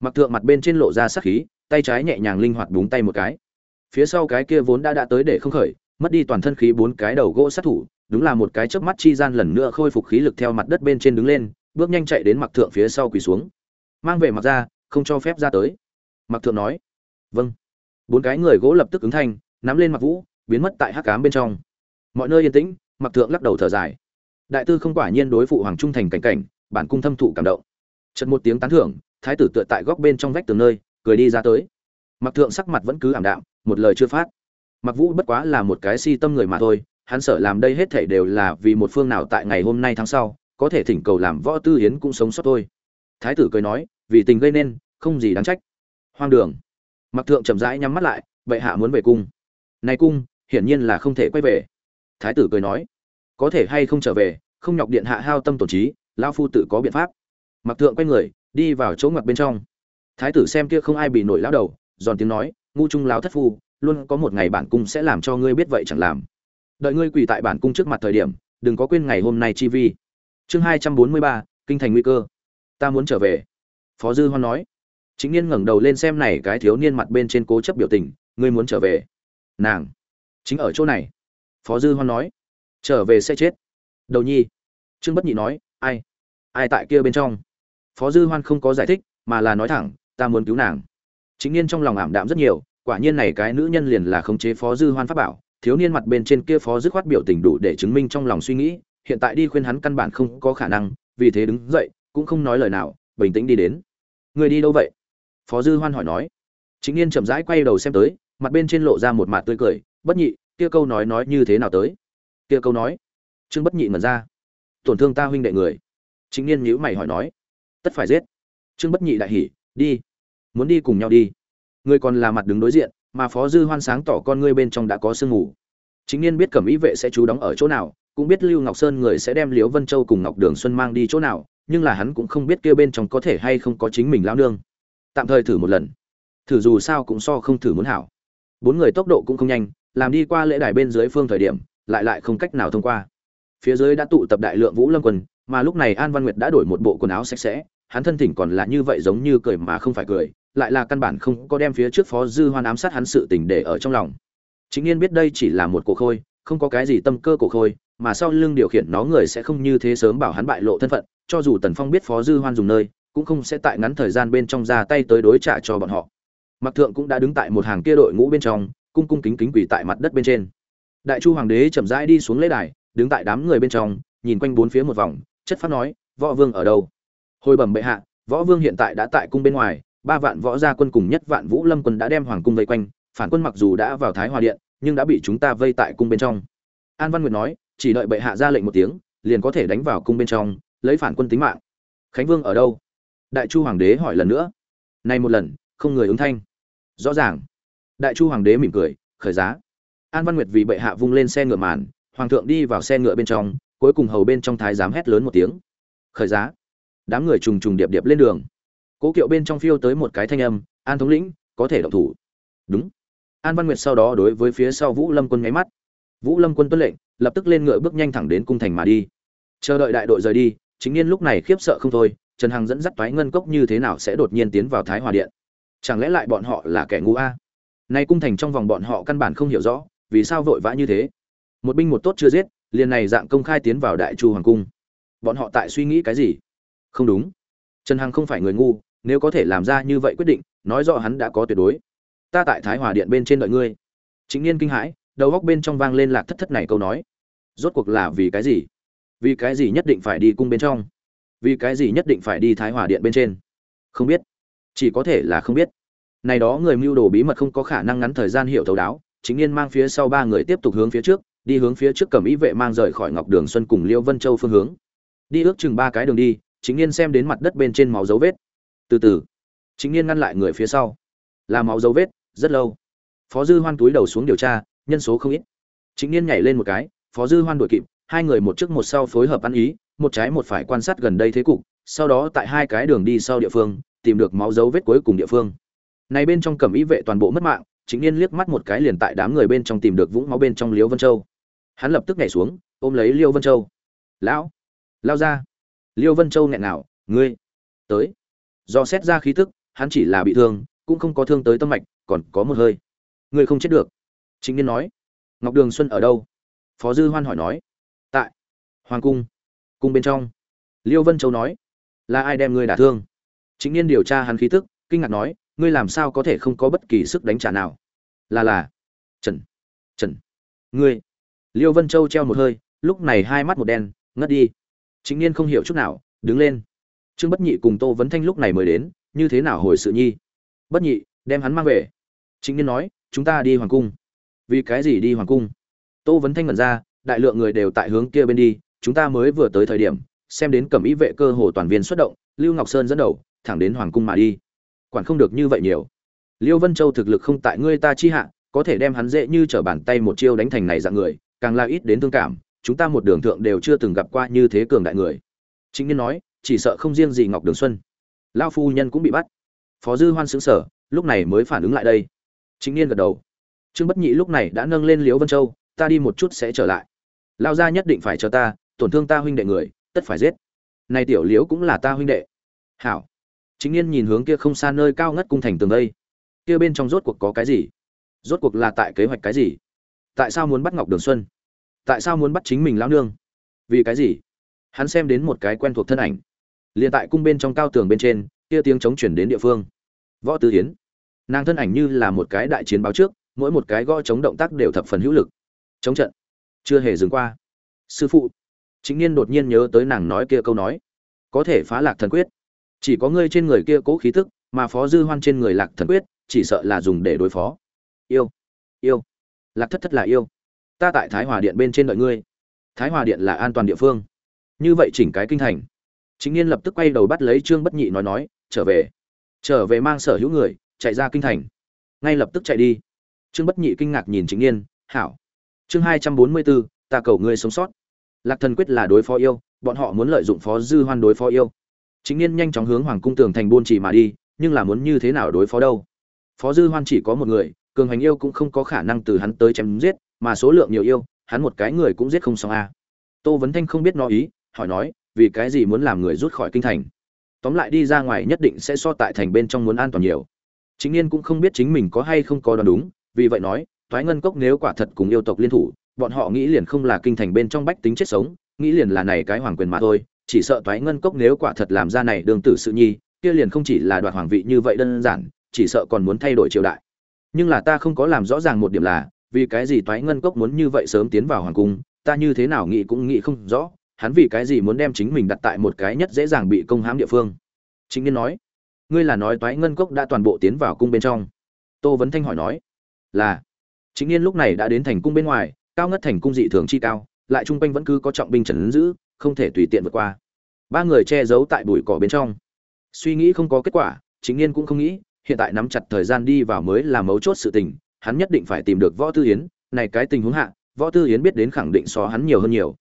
Mặc thượng mặt bên trên lộ ra sắc khí, tay trái nhẹ nhàng linh hoạt búng tay một cái. Phía sau cái kia vốn đã đã tới để không khởi, mất đi toàn thân khí bốn cái đầu gỗ sát thủ, đúng là một cái chớp mắt chi gian lần nữa khôi phục khí lực theo mặt đất bên trên đứng lên bước nhanh chạy đến mặc thượng phía sau quỳ xuống. Mang về mặc ra, không cho phép ra tới. Mặc thượng nói vâng. Bốn cái người gỗ lập tức ứng thanh, nắm lên mặc vũ, biến mất tại hắc cám bên trong. Mọi nơi yên tĩnh, mặc thượng lắc đầu thở dài. Đại tư không quả nhiên đối phụ hoàng trung thành cảnh cảnh, bản cung thâm thụ cảm động. Trận một tiếng tán thưởng, thái tử tựa tại góc bên trong vách tường nơi, cười đi ra tới. Mặc thượng sắc mặt vẫn cứ ảm đạm, một lời chưa phát. Mặc vũ bất quá là một cái si tâm người mà thôi, hắn sợ làm đây hết thảy đều là vì một phương nào tại ngày hôm nay tháng sau có thể thỉnh cầu làm võ tư hiến cũng sống sót thôi. Thái tử cười nói, vì tình gây nên, không gì đáng trách. Hoang đường. Mặc thượng chậm rãi nhắm mắt lại, bệ hạ muốn về cung. Nay cung, hiển nhiên là không thể quay về. Thái tử cười nói, có thể hay không trở về, không nhọc điện hạ hao tâm tổn trí lao phu tự có biện pháp. Mặc thượng quay người, đi vào chỗ ngoặt bên trong. Thái tử xem kia không ai bị nổi lao đầu, giòn tiếng nói, ngu trung lao thất phu, luôn có một ngày bản cung sẽ làm cho ngươi biết vậy chẳng làm. Đợi ngươi quỳ tại bản cung trước mặt thời điểm, đừng có quên ngày hôm nay chi vi chương hai trăm bốn mươi ba, kinh thành nguy cơ. Ta muốn trở về. Phó dư hoan nói. Chính niên ngẩng đầu lên xem này cái thiếu niên mặt bên trên cố chấp biểu tình, ngươi muốn trở về. Nàng. Chính ở chỗ này. Phó dư hoan nói. Trở về sẽ chết. Đầu nhi. Trương bất nhị nói, ai? Ai tại kia bên trong? Phó dư hoan không có giải thích, mà là nói thẳng, ta muốn cứu nàng. Chính niên trong lòng ảm đạm rất nhiều, quả nhiên này cái nữ nhân liền là khống chế phó dư hoan pháp bảo. Thiếu niên mặt bên trên kia phó dứt khoát biểu tình đủ để chứng minh trong lòng suy nghĩ hiện tại đi khuyên hắn căn bản không có khả năng, vì thế đứng dậy, cũng không nói lời nào, bình tĩnh đi đến. Người đi đâu vậy? Phó dư hoan hỏi nói. Chính Nghiên chậm rãi quay đầu xem tới, mặt bên trên lộ ra một mặt tươi cười, bất nhị, kia câu nói nói như thế nào tới? Kia câu nói. Trương bất nhị mật ra. Tổn thương ta huynh đệ người. Chính Nghiên nhíu mày hỏi nói. Tất phải giết. Trương bất nhị đại hỉ, đi, muốn đi cùng nhau đi. Người còn là mặt đứng đối diện, mà phó dư hoan sáng tỏ con ngươi bên trong đã có sương ngủ chính Nghiên biết cẩm ý vệ sẽ trú đóng ở chỗ nào cũng biết lưu ngọc sơn người sẽ đem liễu vân châu cùng ngọc đường xuân mang đi chỗ nào, nhưng là hắn cũng không biết kia bên trong có thể hay không có chính mình lão nương. Tạm thời thử một lần. Thử dù sao cũng so không thử muốn hảo. Bốn người tốc độ cũng không nhanh, làm đi qua lễ đài bên dưới phương thời điểm, lại lại không cách nào thông qua. Phía dưới đã tụ tập đại lượng vũ lâm quân mà lúc này an văn nguyệt đã đổi một bộ quần áo sạch sẽ, hắn thân thỉnh còn là như vậy giống như cười mà không phải cười, lại là căn bản không có đem phía trước phó dư hoan ám sát hắn sự tình để ở trong lòng. Chính Nghiên biết đây chỉ là một cuộc khôi không có cái gì tâm cơ cổ khôi, mà sau lưng điều khiển nó người sẽ không như thế sớm bảo hắn bại lộ thân phận, cho dù tần phong biết phó dư hoan dùng nơi, cũng không sẽ tại ngắn thời gian bên trong ra tay tới đối trả cho bọn họ. Mặc thượng cũng đã đứng tại một hàng kia đội ngũ bên trong, cung cung kính kính quỳ tại mặt đất bên trên. Đại chu hoàng đế chậm rãi đi xuống lễ đài, đứng tại đám người bên trong, nhìn quanh bốn phía một vòng, chất phát nói, võ vương ở đâu? Hồi bẩm bệ hạ, võ vương hiện tại đã tại cung bên ngoài, ba vạn võ gia quân cùng nhất vạn vũ lâm quân đã đem hoàng cung vây quanh, phản quân mặc dù đã vào thái hòa điện nhưng đã bị chúng ta vây tại cung bên trong. An văn nguyệt nói, chỉ đợi bệ hạ ra lệnh một tiếng, liền có thể đánh vào cung bên trong, lấy phản quân tính mạng. Khánh vương ở đâu? Đại chu hoàng đế hỏi lần nữa. Nay một lần, không người ứng thanh. Rõ ràng. Đại chu hoàng đế mỉm cười, khởi giá. An văn nguyệt vì bệ hạ vung lên xe ngựa màn, hoàng thượng đi vào xe ngựa bên trong, cuối cùng hầu bên trong thái giám hét lớn một tiếng. Khởi giá. Đám người trùng trùng điệp điệp lên đường. Cố kiệu bên trong phiêu tới một cái thanh âm, an thống lĩnh, có thể động thủ. Đúng an văn nguyệt sau đó đối với phía sau vũ lâm quân nháy mắt. Vũ lâm quân tuân lệnh, lập tức lên ngựa bước nhanh thẳng đến cung thành mà đi. Chờ đợi đại đội rời đi, chính niên lúc này khiếp sợ không thôi, trần hằng dẫn dắt toái ngân cốc như thế nào sẽ đột nhiên tiến vào thái hòa điện? Chẳng lẽ lại bọn họ là kẻ ngu a? Nay cung thành trong vòng bọn họ căn bản không hiểu rõ, vì sao vội vã như thế? Một binh một tốt chưa giết, liền này dạng công khai tiến vào đại chu hoàng cung. Bọn họ tại suy nghĩ cái gì? Không đúng. Trần hằng không phải người ngu, nếu có thể làm ra như vậy quyết định, nói rõ hắn đã có tuyệt đối ta tại thái hòa điện bên trên đợi ngươi. Chính niên kinh hãi, đầu góc bên trong vang lên lạc thất thất này câu nói. Rốt cuộc là vì cái gì? Vì cái gì nhất định phải đi cung bên trong? Vì cái gì nhất định phải đi thái hòa điện bên trên? Không biết. Chỉ có thể là không biết. Này đó người mưu đồ bí mật không có khả năng ngắn thời gian hiểu thấu đáo chính niên mang phía sau ba người tiếp tục hướng phía trước, đi hướng phía trước cầm ý vệ mang rời khỏi ngọc đường xuân cùng liêu vân châu phương hướng. Đi ước chừng ba cái đường đi chính niên xem đến mặt đất bên trên máu dấu vết. Từ từ chính niên ngăn lại người phía sau. Là máu dấu vết rất lâu. Phó dư hoan túi đầu xuống điều tra, nhân số không ít. Chính niên nhảy lên một cái, phó dư hoan đuổi kịp, hai người một trước một sau phối hợp ăn ý, một trái một phải quan sát gần đây thế cục, sau đó tại hai cái đường đi sau địa phương, tìm được máu dấu vết cuối cùng địa phương. Này bên trong cầm ý vệ toàn bộ mất mạng, chính niên liếc mắt một cái liền tại đám người bên trong tìm được vũng máu bên trong liễu vân châu. Hắn lập tức nhảy xuống, ôm lấy liêu vân châu. Lão, lao ra. Liêu vân châu nghẹn nào ngươi, tới. Do xét ra khí tức, hắn chỉ là bị thương cũng không có thương tới tâm mạch, còn có một hơi. Ngươi không chết được. Chính niên nói. Ngọc đường xuân ở đâu? Phó dư hoan hỏi nói. Tại hoàng cung. Cung bên trong. Liêu vân châu nói. Là ai đem ngươi đả thương? Chính niên điều tra hắn khí tức, kinh ngạc nói, ngươi làm sao có thể không có bất kỳ sức đánh trả nào? Là là. Trần. Trần. Ngươi. Liêu vân châu treo một hơi, lúc này hai mắt một đen, ngất đi. Chính niên không hiểu chút nào, đứng lên. Trương bất nhị cùng tô vấn thanh lúc này mới đến, như thế nào hồi sự nhi? Bất nhị, đem hắn mang về. Chính niên nói, chúng ta đi hoàng cung. Vì cái gì đi hoàng cung? Tô vấn thanh ngẩn ra, đại lượng người đều tại hướng kia bên đi, chúng ta mới vừa tới thời điểm, xem đến cẩm ý vệ cơ hồ toàn viên xuất động, lưu ngọc sơn dẫn đầu, thẳng đến hoàng cung mà đi. Quản không được như vậy nhiều. Liêu vân châu thực lực không tại ngươi ta chi hạ, có thể đem hắn dễ như trở bàn tay một chiêu đánh thành này dạng người, càng là ít đến thương cảm, chúng ta một đường thượng đều chưa từng gặp qua như thế cường đại người. Chính niên nói, chỉ sợ không riêng gì ngọc đường xuân. Lao phu nhân cũng bị bắt phó dư hoan xứng sở lúc này mới phản ứng lại đây. Chính niên gật đầu. Trương bất nhị lúc này đã nâng lên liễu vân châu, ta đi một chút sẽ trở lại. Lao ra nhất định phải cho ta, tổn thương ta huynh đệ người, tất phải giết. Này tiểu liễu cũng là ta huynh đệ. Hảo. Chính niên nhìn hướng kia không xa nơi cao ngất cung thành tường đây. Kia bên trong rốt cuộc có cái gì? Rốt cuộc là tại kế hoạch cái gì? Tại sao muốn bắt ngọc đường xuân? Tại sao muốn bắt chính mình lão nương? Vì cái gì? Hắn xem đến một cái quen thuộc thân ảnh. Liền tại cung bên trong cao tường bên trên, kia tiếng chống chuyển đến địa phương võ tư hiến. Nàng thân ảnh như là một cái đại chiến báo trước, mỗi một cái gõ chống động tác đều thập phần hữu lực. Chống trận. Chưa hề dừng qua. Sư phụ. Chính niên đột nhiên nhớ tới nàng nói kia câu nói. Có thể phá lạc thần quyết. Chỉ có ngươi trên người kia cố khí tức, mà phó dư hoan trên người lạc thần quyết, chỉ sợ là dùng để đối phó. Yêu. Yêu. Lạc thất thất là yêu. Ta tại thái hòa điện bên trên đợi ngươi. Thái hòa điện là an toàn địa phương. Như vậy chỉnh cái kinh thành. Chính niên lập tức quay đầu bắt lấy trương bất nhị nói nói, trở về trở về mang sở hữu người, chạy ra kinh thành. Ngay lập tức chạy đi. Trương bất nhị kinh ngạc nhìn chính niên hảo. Chương hai trăm bốn mươi bốn, ta cầu ngươi sống sót. Lạc thần quyết là đối phó yêu, bọn họ muốn lợi dụng phó dư hoan đối phó yêu. Chính niên nhanh chóng hướng hoàng cung tường thành buôn chỉ mà đi, nhưng là muốn như thế nào đối phó đâu? Phó dư hoan chỉ có một người, cường hành yêu cũng không có khả năng từ hắn tới chém giết, mà số lượng nhiều yêu, hắn một cái người cũng giết không xong a. Tô vấn thanh không biết nó ý, hỏi nói, vì cái gì muốn làm người rút khỏi kinh thành? Tóm lại đi ra ngoài nhất định sẽ so tại thành bên trong muốn an toàn nhiều. Chính n cũng không biết chính mình có hay không có đoán đúng, vì vậy nói thoái ngân cốc nếu quả thật cùng yêu tộc liên thủ, bọn họ nghĩ liền không là kinh thành bên trong bách tính chết sống, nghĩ liền là này cái hoàng quyền mà thôi, chỉ sợ thoái ngân cốc nếu quả thật làm ra này đường tử sự nhi, kia liền không chỉ là đoạt hoàng vị như vậy đơn giản, chỉ sợ còn muốn thay đổi triều đại. Nhưng là ta không có làm rõ ràng một điểm là, vì cái gì toái ngân cốc muốn như vậy sớm tiến vào hoàng cung, ta như thế nào nghĩ cũng nghĩ không rõ hắn vì cái gì muốn đem chính mình đặt tại một cái nhất dễ dàng bị công hãm địa phương? Chính niên nói, ngươi là nói toái ngân cốc đã toàn bộ tiến vào cung bên trong. Tô vấn thanh hỏi nói, là. Chính niên lúc này đã đến thành cung bên ngoài, cao ngất thành cung dị thường chi cao, lại trung quanh vẫn cứ có trọng binh trần ứng giữ, không thể tùy tiện vượt qua. Ba người che giấu tại bụi cỏ bên trong. Suy nghĩ không có kết quả chính niên cũng không nghĩ, hiện tại nắm chặt thời gian đi vào mới là mấu chốt sự tình, hắn nhất định phải tìm được võ tư yến, này cái tình huống hạ, võ tư yến biết đến khẳng định so hắn nhiều hơn nhiều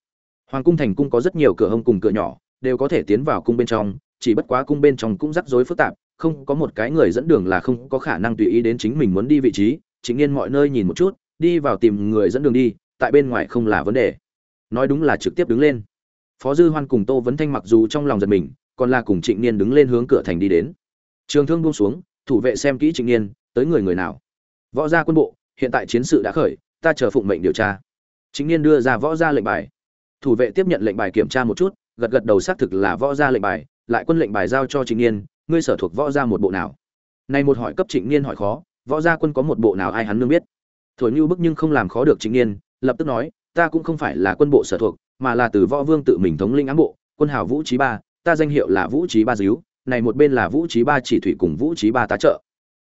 hoàng cung thành cung có rất nhiều cửa hông cùng cửa nhỏ, đều có thể tiến vào cung bên trong, chỉ bất quá cung bên trong cũng rắc rối phức tạp, không có một cái người dẫn đường là không có khả năng tùy ý đến chính mình muốn đi vị trí. Chính nhiên mọi nơi nhìn một chút, đi vào tìm người dẫn đường đi, tại bên ngoài không là vấn đề. Nói đúng là trực tiếp đứng lên. Phó dư hoan cùng tô vấn thanh mặc dù trong lòng giật mình, còn là cùng trịnh niên đứng lên hướng cửa thành đi đến. Trường thương buông xuống, thủ vệ xem kỹ trịnh niên tới người người nào? Võ gia quân bộ, hiện tại chiến sự đã khởi, ta chờ phụng mệnh điều tra. Trịnh niên đưa ra võ gia lệnh bài thủ vệ tiếp nhận lệnh bài kiểm tra một chút, gật gật đầu xác thực là võ gia lệnh bài, lại quân lệnh bài giao cho trịnh niên, ngươi sở thuộc võ gia một bộ nào? Này một hỏi cấp trịnh niên hỏi khó, võ gia quân có một bộ nào ai hắn nương biết? Thổi như bức nhưng không làm khó được trịnh niên, lập tức nói, ta cũng không phải là quân bộ sở thuộc, mà là từ võ vương tự mình thống linh ám bộ, quân hào vũ trí ba, ta danh hiệu là vũ trí ba díu, này một bên là vũ trí ba chỉ thủy cùng vũ trí ba tá trợ.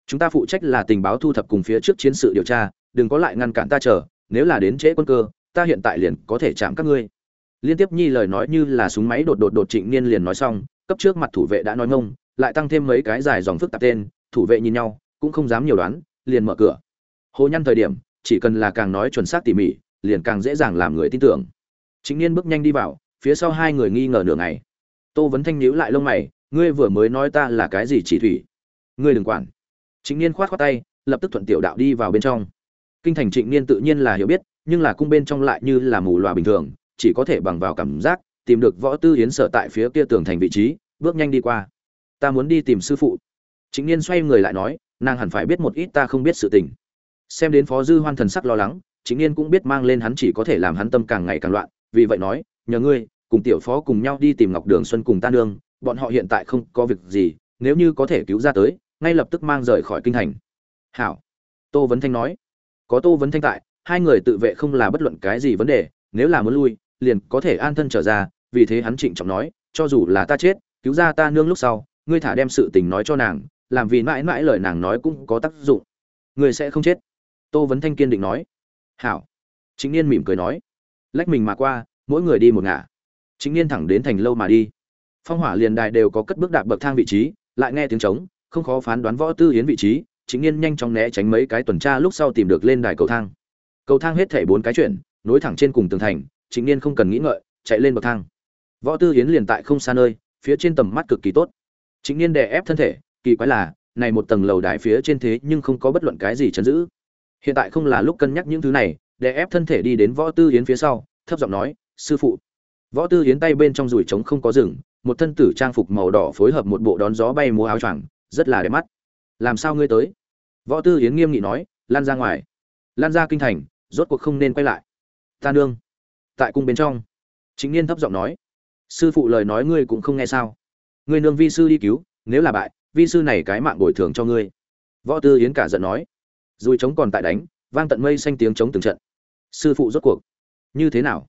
Chúng ta phụ trách là tình báo thu thập cùng phía trước chiến sự điều tra, đừng có lại ngăn cản ta chờ, nếu là đến trễ quân cơ, ta hiện tại liền có thể chạm các ngươi liên tiếp nhi lời nói như là súng máy đột đột đột trịnh niên liền nói xong, cấp trước mặt thủ vệ đã nói ngông, lại tăng thêm mấy cái dài dòng phức tạp tên, thủ vệ nhìn nhau, cũng không dám nhiều đoán, liền mở cửa. Hồ nhăn thời điểm, chỉ cần là càng nói chuẩn xác tỉ mỉ, liền càng dễ dàng làm người tin tưởng. Chính niên bước nhanh đi vào, phía sau hai người nghi ngờ nửa ngày. Tô vấn thanh nhíu lại lông mày, ngươi vừa mới nói ta là cái gì chỉ thủy? Ngươi đừng quản. Chính niên khoát khoát tay, lập tức thuận tiểu đạo đi vào bên trong. Kinh thành trịnh niên tự nhiên là hiểu biết, nhưng là cung bên trong lại như là mù loà bình thường chỉ có thể bằng vào cảm giác, tìm được võ tư hiến sở tại phía kia tường thành vị trí, bước nhanh đi qua. Ta muốn đi tìm sư phụ. Chính niên xoay người lại nói, nàng hẳn phải biết một ít ta không biết sự tình. Xem đến phó dư hoan thần sắc lo lắng chính niên cũng biết mang lên hắn chỉ có thể làm hắn tâm càng ngày càng loạn, vì vậy nói, nhờ ngươi, cùng tiểu phó cùng nhau đi tìm ngọc đường xuân cùng ta nương, bọn họ hiện tại không có việc gì, nếu như có thể cứu ra tới, ngay lập tức mang rời khỏi kinh thành. Hảo. Tô vấn thanh nói. Có tô vấn thanh tại, hai người tự vệ không là bất luận cái gì vấn đề, nếu là muốn lui liền có thể an thân trở ra, vì thế hắn trịnh trọng nói, cho dù là ta chết, cứu ra ta nương lúc sau, ngươi thả đem sự tình nói cho nàng, làm vì mãi mãi lời nàng nói cũng có tác dụng. Ngươi sẽ không chết. Tô vấn thanh kiên định nói. Hảo. Chính niên mỉm cười nói. Lách mình mà qua, mỗi người đi một ngả. Chính niên thẳng đến thành lâu mà đi. Phong hỏa liền đài đều có cất bước đạp bậc thang vị trí, lại nghe tiếng trống, không khó phán đoán võ tư hiến vị trí chính niên nhanh chóng né tránh mấy cái tuần tra lúc sau tìm được lên đài cầu thang. Cầu thang hết thảy bốn cái chuyển, nối thẳng trên cùng tường thành chính niên không cần nghĩ ngợi, chạy lên bậc thang. Võ tư hiến liền tại không xa nơi, phía trên tầm mắt cực kỳ tốt. Chính niên đè ép thân thể, kỳ quái là, này một tầng lầu đài phía trên thế nhưng không có bất luận cái gì chấn giữ. Hiện tại không là lúc cân nhắc những thứ này, đè ép thân thể đi đến võ tư hiến phía sau, thấp giọng nói, sư phụ. Võ tư hiến tay bên trong rủi trống không có rừng một thân tử trang phục màu đỏ phối hợp một bộ đón gió bay múa áo choàng, rất là đẹp mắt. Làm sao ngươi tới? Võ tư hiến nghiêm nghị nói, lan ra ngoài. Lan ra kinh thành, rốt cuộc không nên quay lại. Ta nương tại cung bên trong. Chính niên thấp giọng nói, sư phụ lời nói ngươi cũng không nghe sao? Ngươi nương vi sư đi cứu, nếu là bại, vi sư này cái mạng bồi thường cho ngươi. Võ tư yến cả giận nói dùi trống còn tại đánh, vang tận mây xanh tiếng trống từng trận. Sư phụ rốt cuộc, như thế nào?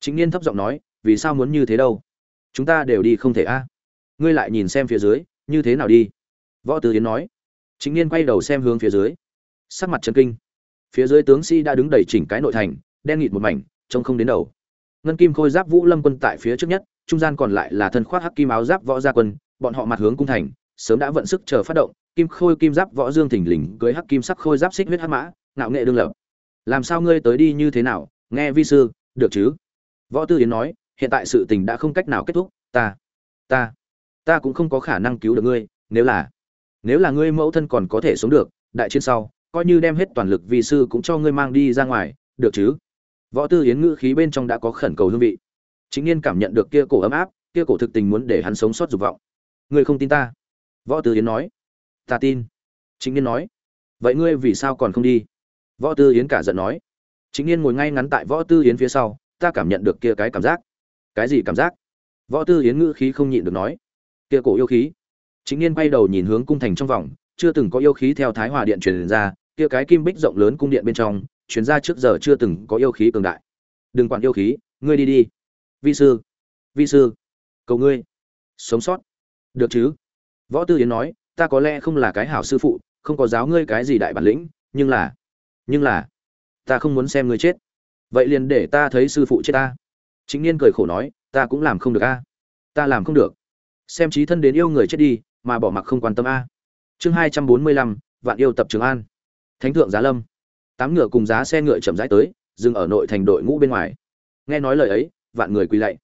Chính niên thấp giọng nói, vì sao muốn như thế đâu? Chúng ta đều đi không thể a. Ngươi lại nhìn xem phía dưới, như thế nào đi? Võ tư yến nói. Chính niên quay đầu xem hướng phía dưới. Sắc mặt chân kinh. Phía dưới tướng sĩ đã đứng đầy chỉnh cái nội thành, đen nghịt một mảnh trông không đến đầu. Ngân kim khôi giáp vũ lâm quân tại phía trước nhất, trung gian còn lại là thân khoác hắc kim áo giáp võ gia quân, bọn họ mặt hướng cung thành, sớm đã vận sức chờ phát động, kim khôi kim giáp võ dương thỉnh lình cưới hắc kim sắc khôi giáp xích huyết hắc mã, ngạo nghệ đương lập. Làm sao ngươi tới đi như thế nào? Nghe vi sư, được chứ? Võ tư yến nói, hiện tại sự tình đã không cách nào kết thúc, ta ta ta cũng không có khả năng cứu được ngươi, nếu là nếu là ngươi mẫu thân còn có thể sống được, đại chiến sau, coi như đem hết toàn lực vi sư cũng cho ngươi mang đi ra ngoài, được chứ? Võ tư yến ngữ khí bên trong đã có khẩn cầu hương vị. Chính niên cảm nhận được kia cổ ấm áp, kia cổ thực tình muốn để hắn sống sót dục vọng. Ngươi không tin ta? Võ tư yến nói. Ta tin. Chính niên nói. Vậy ngươi vì sao còn không đi? Võ tư yến cả giận nói. Chính niên ngồi ngay ngắn tại võ tư yến phía sau, ta cảm nhận được kia cái cảm giác. Cái gì cảm giác? Võ tư yến ngữ khí không nhịn được nói. Kia cổ yêu khí. Chính niên quay đầu nhìn hướng cung thành trong vòng, chưa từng có yêu khí theo thái hòa điện truyền ra, kia cái kim bích rộng lớn cung điện bên trong chuyến ra trước giờ chưa từng có yêu khí cường đại. Đừng quản yêu khí, ngươi đi đi. Vi sư vi sư, cầu ngươi, sống sót. Được chứ? Võ tư yến nói, ta có lẽ không là cái hảo sư phụ, không có giáo ngươi cái gì đại bản lĩnh, nhưng là nhưng là, ta không muốn xem ngươi chết. Vậy liền để ta thấy sư phụ chết ta. Chính niên cười khổ nói, ta cũng làm không được a. Ta làm không được. Xem trí thân đến yêu người chết đi, mà bỏ mặc không quan tâm a. Chương hai trăm bốn mươi lăm, vạn yêu tập trường an. Thánh thượng giá lâm tám ngựa cùng giá xe ngựa chậm rãi tới, dừng ở nội thành đội ngũ bên ngoài. Nghe nói lời ấy, vạn người quỳ lạy.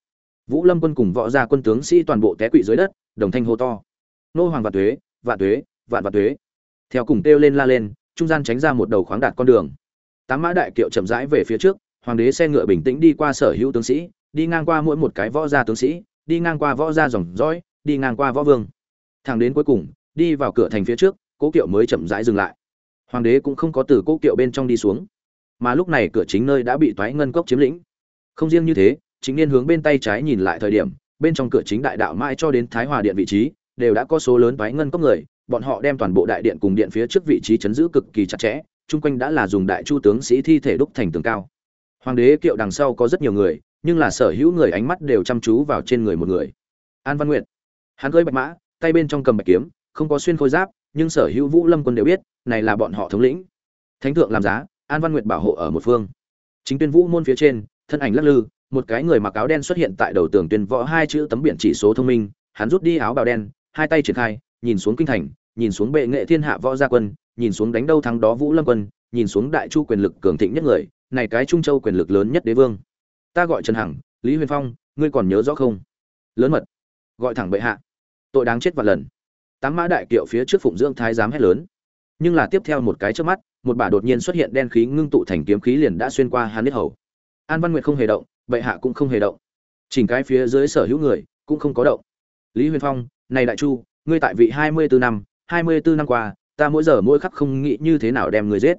Vũ lâm quân cùng võ gia quân tướng sĩ toàn bộ té quỵ dưới đất, đồng thanh hô to. Nô hoàng vạn tuế vạn tuế, vạn vạn tuế. Theo cùng kêu lên la lên, trung gian tránh ra một đầu khoáng đạt con đường. Tám mã đại kiệu chậm rãi về phía trước, hoàng đế xe ngựa bình tĩnh đi qua sở hữu tướng sĩ, đi ngang qua mỗi một cái võ gia tướng sĩ, đi ngang qua võ gia dòng dõi, đi ngang qua võ vương. Thẳng đến cuối cùng, đi vào cửa thành phía trước, cố kiệu mới chậm rãi dừng lại hoàng đế cũng không có từ cố kiệu bên trong đi xuống. Mà lúc này cửa chính nơi đã bị toái ngân cốc chiếm lĩnh. Không riêng như thế, chính niên hướng bên tay trái nhìn lại thời điểm, bên trong cửa chính đại đạo mãi cho đến thái hòa điện vị trí, đều đã có số lớn toái ngân cốc người, bọn họ đem toàn bộ đại điện cùng điện phía trước vị trí chấn giữ cực kỳ chặt chẽ, chung quanh đã là dùng đại chu tướng sĩ thi thể đúc thành tường cao. Hoàng đế kiệu đằng sau có rất nhiều người, nhưng là sở hữu người ánh mắt đều chăm chú vào trên người một người. An văn nguyệt. Hắn cưỡi bạch mã, tay bên trong cầm bạch kiếm, không có xuyên khôi giáp nhưng sở hữu vũ lâm quân đều biết, này là bọn họ thống lĩnh. Thánh thượng làm giá, an văn nguyệt bảo hộ ở một phương. Chính tuyên vũ môn phía trên, thân ảnh lắc lư, một cái người mặc áo đen xuất hiện tại đầu tường tuyên võ hai chữ tấm biển chỉ số thông minh, hắn rút đi áo bào đen, hai tay triển khai, nhìn xuống kinh thành, nhìn xuống bệ nghệ thiên hạ võ gia quân, nhìn xuống đánh đâu thắng đó vũ lâm quân, nhìn xuống đại chu quyền lực cường thịnh nhất người, này cái trung châu quyền lực lớn nhất đế vương. Ta gọi trần hằng, lý huyền phong, ngươi còn nhớ rõ không? Lớn mật, gọi thẳng bệ hạ. Tội đáng chết vạn lần tám mã đại kiệu phía trước phụng dưỡng thái giám hét lớn. Nhưng là tiếp theo một cái trước mắt, một bả đột nhiên xuất hiện đen khí ngưng tụ thành kiếm khí liền đã xuyên qua hắn biết hầu. An văn nguyệt không hề động, bệ hạ cũng không hề động. Chỉnh cái phía dưới sở hữu người cũng không có động. Lý huyền phong, này đại chu, ngươi tại vị hai mươi bốn năm, hai mươi bốn năm qua, ta mỗi giờ mỗi khắc không nghĩ như thế nào đem người giết.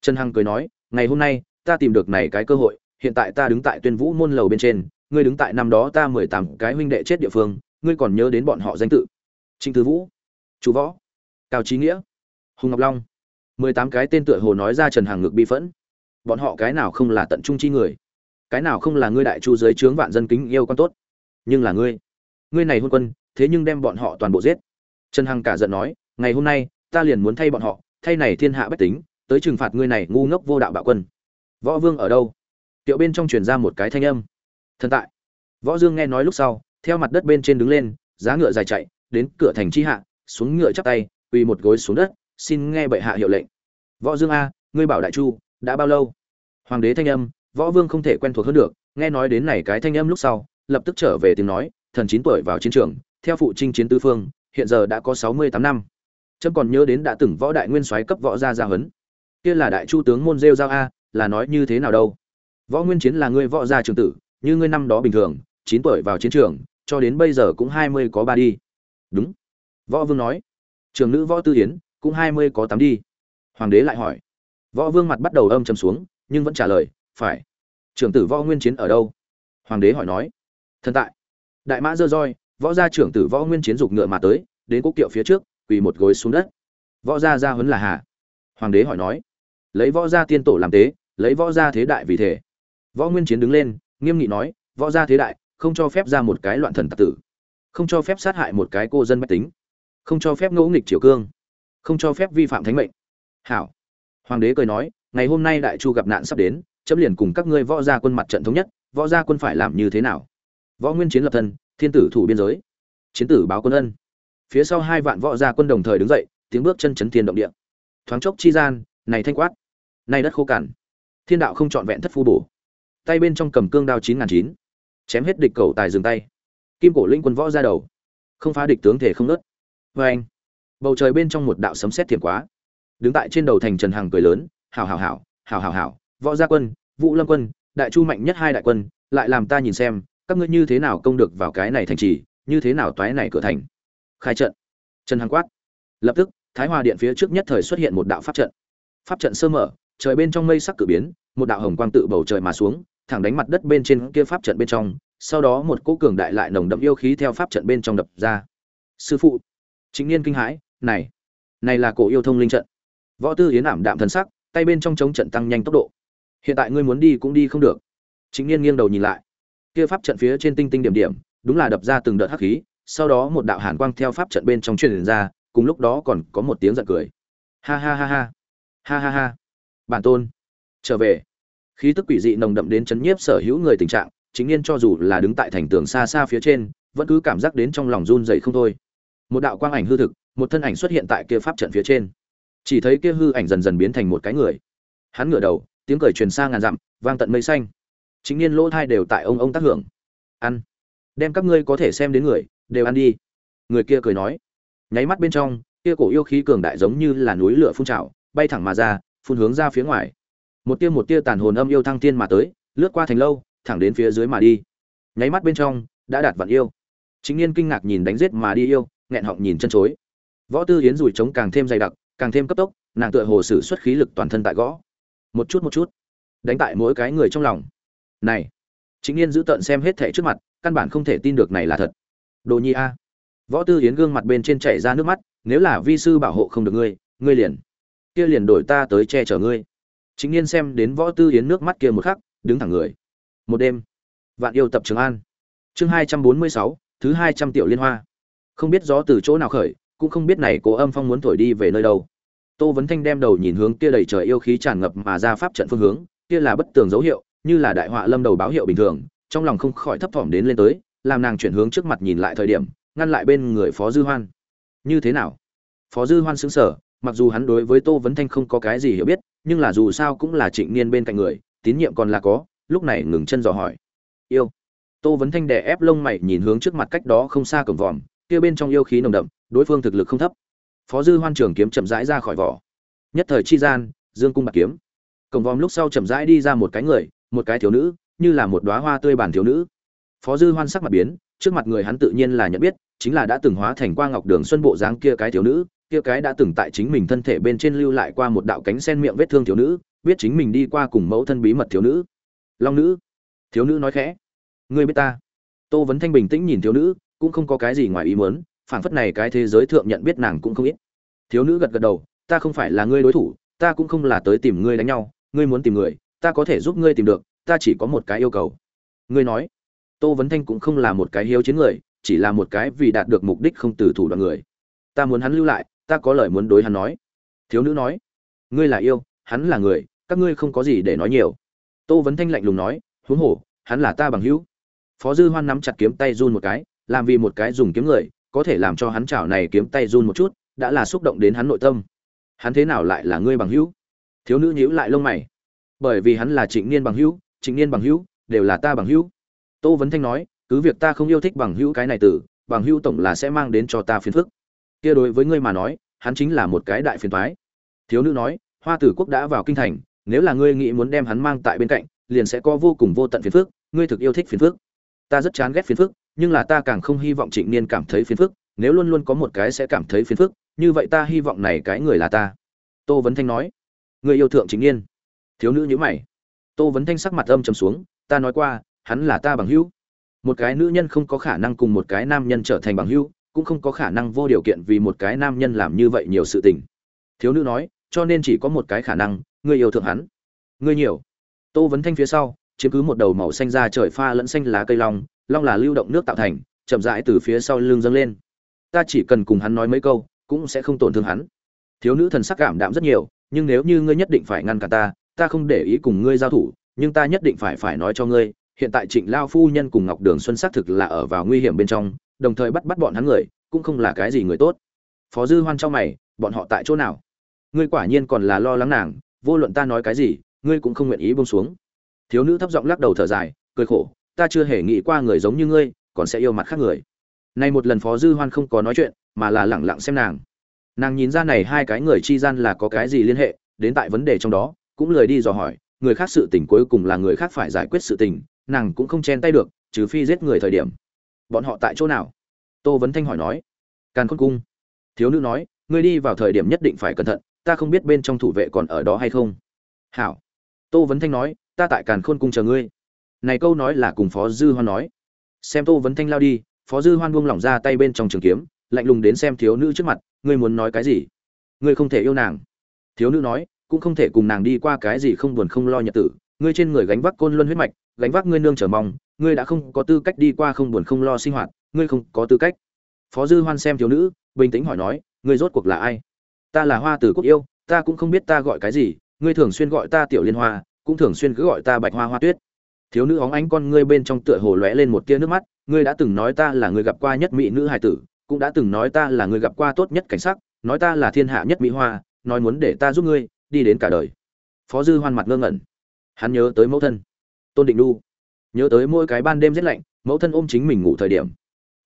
Trần hằng cười nói, ngày hôm nay, ta tìm được này cái cơ hội, hiện tại ta đứng tại tuyên vũ môn lầu bên trên, ngươi đứng tại năm đó ta mười tám cái huynh đệ chết địa phương, ngươi còn nhớ đến bọn họ danh tự. Trịnh thư vũ chú võ. Cao trí nghĩa. Hùng ngọc long. Mười tám cái tên tựa hồ nói ra trần hàng ngực bi phẫn. Bọn họ cái nào không là tận trung chi người? Cái nào không là ngươi đại chu dưới trướng vạn dân kính yêu con tốt? Nhưng là ngươi. Ngươi này hôn quân, thế nhưng đem bọn họ toàn bộ giết. Trần hằng cả giận nói, ngày hôm nay, ta liền muốn thay bọn họ, thay này thiên hạ bách tính, tới trừng phạt ngươi này ngu ngốc vô đạo bạo quân. Võ vương ở đâu? Tiệu bên trong truyền ra một cái thanh âm. Thần tại. Võ dương nghe nói lúc sau, theo mặt đất bên trên đứng lên, giá ngựa dài chạy, đến cửa thành chi hạ xuống ngựa chắp tay, quỳ một gối xuống đất, xin nghe bệ hạ hiệu lệnh. Võ dương a, ngươi bảo đại chu, đã bao lâu? Hoàng đế thanh âm, võ vương không thể quen thuộc hơn được, nghe nói đến này cái thanh âm lúc sau, lập tức trở về tiếng nói, thần chín tuổi vào chiến trường, theo phụ trinh chiến tư phương, hiện giờ đã có sáu mươi tám năm. Trâm còn nhớ đến đã từng võ đại nguyên soái cấp võ gia gia huấn. Kia là đại chu tướng môn rêu giao a, là nói như thế nào đâu? Võ nguyên chiến là ngươi võ gia trường tử, như ngươi năm đó bình thường, chín tuổi vào chiến trường, cho đến bây giờ cũng hai mươi có ba đi. Đúng võ vương nói. Trường nữ võ tư hiến cũng hai mươi có tám đi. Hoàng đế lại hỏi. Võ vương mặt bắt đầu âm trầm xuống, nhưng vẫn trả lời, phải. Trưởng tử võ nguyên chiến ở đâu? Hoàng đế hỏi nói. Thần tại. Đại mã dơ roi, võ gia trưởng tử võ nguyên chiến dục ngựa mà tới, đến quốc kiệu phía trước, quỳ một gối xuống đất. Võ gia gia huấn là hà. Hoàng đế hỏi nói. Lấy võ gia tiên tổ làm tế, lấy võ gia thế đại vì thể. Võ nguyên chiến đứng lên, nghiêm nghị nói, võ gia thế đại, không cho phép ra một cái loạn thần tặc tử. Không cho phép sát hại một cái cô dân bách tính không cho phép ngỗ nghịch triều cương, không cho phép vi phạm thánh mệnh. Hảo. Hoàng đế cười nói, ngày hôm nay đại chu gặp nạn sắp đến, chấm liền cùng các ngươi võ gia quân mặt trận thống nhất, võ gia quân phải làm như thế nào? Võ nguyên chiến lập thân, thiên tử thủ biên giới. Chiến tử báo quân ân. Phía sau hai vạn võ gia quân đồng thời đứng dậy, tiếng bước chân chấn thiên động địa. Thoáng chốc chi gian, này thanh quát. Nay đất khô cằn thiên đạo không trọn vẹn thất phu bổ. Tay bên trong cầm cương đao chín ngàn chín. Chém hết địch cầu tài dừng tay. Kim cổ linh quân võ ra đầu. Không phá địch tướng thể không nớt vê anh. Bầu trời bên trong một đạo sấm sét thiệt quá. Đứng tại trên đầu thành trần hằng cười lớn, hảo hảo hảo hảo hảo hảo, võ gia quân, vũ lâm quân, đại chu mạnh nhất hai đại quân, lại làm ta nhìn xem, các ngươi như thế nào công được vào cái này thành trì, như thế nào toái này cửa thành. Khai trận. Trần hằng quát. Lập tức, thái hòa điện phía trước nhất thời xuất hiện một đạo pháp trận. Pháp trận sơ mở, trời bên trong mây sắc cử biến, một đạo hồng quang tự bầu trời mà xuống, thẳng đánh mặt đất bên trên kia pháp trận bên trong, sau đó một cỗ cường đại lại nồng đậm yêu khí theo pháp trận bên trong đập ra. Sư phụ chính niên kinh hãi, này này là cổ yêu thông linh trận. Võ tư yến ảm đạm thần sắc, tay bên trong chống trận tăng nhanh tốc độ. Hiện tại ngươi muốn đi cũng đi không được. Chính niên nghiêng đầu nhìn lại. Kia pháp trận phía trên tinh tinh điểm điểm, đúng là đập ra từng đợt hắc khí, sau đó một đạo hàn quang theo pháp trận bên trong truyền ra, cùng lúc đó còn có một tiếng giận cười. Ha ha ha ha ha ha ha, bản tôn, trở về. Khí tức quỷ dị nồng đậm đến chấn nhiếp sở hữu người tình trạng chính niên cho dù là đứng tại thành tường xa xa phía trên, vẫn cứ cảm giác đến trong lòng run rẩy không thôi một đạo quang ảnh hư thực, một thân ảnh xuất hiện tại kia pháp trận phía trên. Chỉ thấy kia hư ảnh dần dần biến thành một cái người. Hắn ngửa đầu, tiếng cười truyền xa ngàn dặm, vang tận mây xanh. Chính niên lỗ thai đều tại ông ông tác hưởng. Ăn. Đem các ngươi có thể xem đến người, đều ăn đi. Người kia cười nói. Nháy mắt bên trong, kia cổ yêu khí cường đại giống như là núi lửa phun trào, bay thẳng mà ra, phun hướng ra phía ngoài. Một tia một tia tàn hồn âm yêu thăng tiên mà tới, lướt qua thành lâu, thẳng đến phía dưới mà đi. Nháy mắt bên trong, đã đạt vạn yêu. Chính niên kinh ngạc nhìn đánh giết mà đi yêu nghẹn họng nhìn chân chối. Võ tư hiến rủi trống càng thêm dày đặc, càng thêm cấp tốc, nàng tựa hồ sử xuất khí lực toàn thân tại gõ. Một chút một chút. Đánh tại mỗi cái người trong lòng. Này chính niên giữ tận xem hết thẻ trước mặt, căn bản không thể tin được này là thật. Đồ nhi a. Võ tư hiến gương mặt bên trên chảy ra nước mắt, nếu là vi sư bảo hộ không được ngươi ngươi liền, kia liền đổi ta tới che chở ngươi. Chính niên xem đến võ tư hiến nước mắt kia một khắc, đứng thẳng người. Một đêm, vạn yêu tập trường an. Chương hai trăm bốn mươi sáu, thứ hai trăm tiểu liên hoa không biết gió từ chỗ nào khởi, cũng không biết này cố âm phong muốn thổi đi về nơi đâu. Tô vấn thanh đem đầu nhìn hướng kia đầy trời yêu khí tràn ngập mà ra pháp trận phương hướng, kia là bất tường dấu hiệu, như là đại họa lâm đầu báo hiệu bình thường, trong lòng không khỏi thấp thỏm đến lên tới, làm nàng chuyển hướng trước mặt nhìn lại thời điểm, ngăn lại bên người phó dư hoan. Như thế nào? Phó dư hoan xứng sở mặc dù hắn đối với tô vấn thanh không có cái gì hiểu biết, nhưng là dù sao cũng là trịnh niên bên cạnh người, tín nhiệm còn là có, lúc này ngừng chân dò hỏi. Yêu. Tô vấn thanh đè ép lông mày nhìn hướng trước mặt cách đó không xa cổng vòm kia bên trong yêu khí nồng đậm, đối phương thực lực không thấp. Phó dư hoan trường kiếm chậm rãi ra khỏi vỏ. Nhất thời chi gian, dương cung bạc kiếm. Cổng vòm lúc sau chậm rãi đi ra một cái người, một cái thiếu nữ, như là một đóa hoa tươi bản thiếu nữ. Phó dư hoan sắc mặt biến, trước mặt người hắn tự nhiên là nhận biết, chính là đã từng hóa thành qua ngọc đường xuân bộ dáng kia cái thiếu nữ, kia cái đã từng tại chính mình thân thể bên trên lưu lại qua một đạo cánh sen miệng vết thương thiếu nữ, biết chính mình đi qua cùng mẫu thân bí mật thiếu nữ. Long nữ. Thiếu nữ nói khẽ. Ngươi biết ta. Tô vấn thanh bình tĩnh nhìn thiếu nữ cũng không có cái gì ngoài ý muốn phản phất này cái thế giới thượng nhận biết nàng cũng không ít. Thiếu nữ gật gật đầu, ta không phải là ngươi đối thủ, ta cũng không là tới tìm ngươi đánh nhau, ngươi muốn tìm người, ta có thể giúp ngươi tìm được, ta chỉ có một cái yêu cầu. Ngươi nói, tô vấn thanh cũng không là một cái hiếu chiến người, chỉ là một cái vì đạt được mục đích không từ thủ đoạn người. Ta muốn hắn lưu lại, ta có lời muốn đối hắn nói. Thiếu nữ nói, ngươi là yêu, hắn là người, các ngươi không có gì để nói nhiều. Tô vấn thanh lạnh lùng nói, huống hồ, hắn là ta bằng hữu. Phó dư hoan nắm chặt kiếm tay run một cái làm vì một cái dùng kiếm người, có thể làm cho hắn chảo này kiếm tay run một chút, đã là xúc động đến hắn nội tâm. Hắn thế nào lại là ngươi bằng hữu? Thiếu nữ nhíu lại lông mày. Bởi vì hắn là trịnh niên bằng hữu, trịnh niên bằng hữu, đều là ta bằng hữu. Tô vấn thanh nói, cứ việc ta không yêu thích bằng hữu cái này từ bằng hữu tổng là sẽ mang đến cho ta phiền phức. Kia đối với ngươi mà nói, hắn chính là một cái đại phiền toái. Thiếu nữ nói, hoa tử quốc đã vào kinh thành, nếu là ngươi nghĩ muốn đem hắn mang tại bên cạnh, liền sẽ có vô cùng vô tận phiền phức, ngươi thực yêu thích phiền phức. Ta rất chán ghét phiền phức nhưng là ta càng không hy vọng trịnh niên cảm thấy phiền phức, nếu luôn luôn có một cái sẽ cảm thấy phiền phức, như vậy ta hy vọng này cái người là ta. Tô vấn thanh nói. Người yêu thượng trịnh niên. Thiếu nữ như mày. Tô vấn thanh sắc mặt âm trầm xuống, ta nói qua, hắn là ta bằng hữu. Một cái nữ nhân không có khả năng cùng một cái nam nhân trở thành bằng hữu, cũng không có khả năng vô điều kiện vì một cái nam nhân làm như vậy nhiều sự tình. Thiếu nữ nói, cho nên chỉ có một cái khả năng, người yêu thượng hắn. Ngươi nhiều. Tô vấn thanh phía sau, chiếm cứ một đầu màu xanh da trời pha lẫn xanh lá cây long long là lưu động nước tạo thành, chậm rãi từ phía sau lưng dâng lên. Ta chỉ cần cùng hắn nói mấy câu, cũng sẽ không tổn thương hắn. Thiếu nữ thần sắc cảm đạm rất nhiều, nhưng nếu như ngươi nhất định phải ngăn cản ta ta không để ý cùng ngươi giao thủ, nhưng ta nhất định phải phải nói cho ngươi, hiện tại trịnh lao phu nhân cùng ngọc đường xuân xác thực là ở vào nguy hiểm bên trong, đồng thời bắt bắt bọn hắn người, cũng không là cái gì người tốt. Phó dư hoan trong mày, bọn họ tại chỗ nào? Ngươi quả nhiên còn là lo lắng nàng, vô luận ta nói cái gì, ngươi cũng không nguyện ý buông xuống. Thiếu nữ thấp giọng lắc đầu thở dài, cười khổ ta chưa hề nghĩ qua người giống như ngươi, còn sẽ yêu mặt khác người. Nay một lần phó dư hoan không có nói chuyện, mà là lẳng lặng xem nàng. Nàng nhìn ra này hai cái người chi gian là có cái gì liên hệ, đến tại vấn đề trong đó, cũng lời đi dò hỏi, người khác sự tình cuối cùng là người khác phải giải quyết sự tình, nàng cũng không chen tay được, trừ phi giết người thời điểm. Bọn họ tại chỗ nào? Tô vấn thanh hỏi nói. Càn khôn cung. Thiếu nữ nói, ngươi đi vào thời điểm nhất định phải cẩn thận, ta không biết bên trong thủ vệ còn ở đó hay không. Hảo. Tô vấn thanh nói, ta tại càn khôn cung chờ ngươi này câu nói là cùng phó dư hoan nói. Xem tô vấn thanh lao đi, phó dư hoan buông lỏng ra tay bên trong trường kiếm, lạnh lùng đến xem thiếu nữ trước mặt, ngươi muốn nói cái gì? Ngươi không thể yêu nàng. Thiếu nữ nói, cũng không thể cùng nàng đi qua cái gì không buồn không lo nhật tử, ngươi trên người gánh vác côn luân huyết mạch, gánh vác ngươi nương trở mong, ngươi đã không có tư cách đi qua không buồn không lo sinh hoạt, ngươi không có tư cách. Phó dư hoan xem thiếu nữ, bình tĩnh hỏi nói, ngươi rốt cuộc là ai? Ta là hoa tử quốc yêu, ta cũng không biết ta gọi cái gì, ngươi thường xuyên gọi ta tiểu liên hoa, cũng thường xuyên cứ gọi ta bạch hoa hoa tuyết thiếu nữ óng ánh con ngươi bên trong tựa hồ lóe lên một tia nước mắt, ngươi đã từng nói ta là người gặp qua nhất mỹ nữ hài tử, cũng đã từng nói ta là người gặp qua tốt nhất cảnh sắc, nói ta là thiên hạ nhất mỹ hoa, nói muốn để ta giúp ngươi đi đến cả đời. Phó dư hoan mặt ngơ ngẩn. Hắn nhớ tới mẫu thân. Tôn định đu nhớ tới mỗi cái ban đêm rét lạnh, mẫu thân ôm chính mình ngủ thời điểm.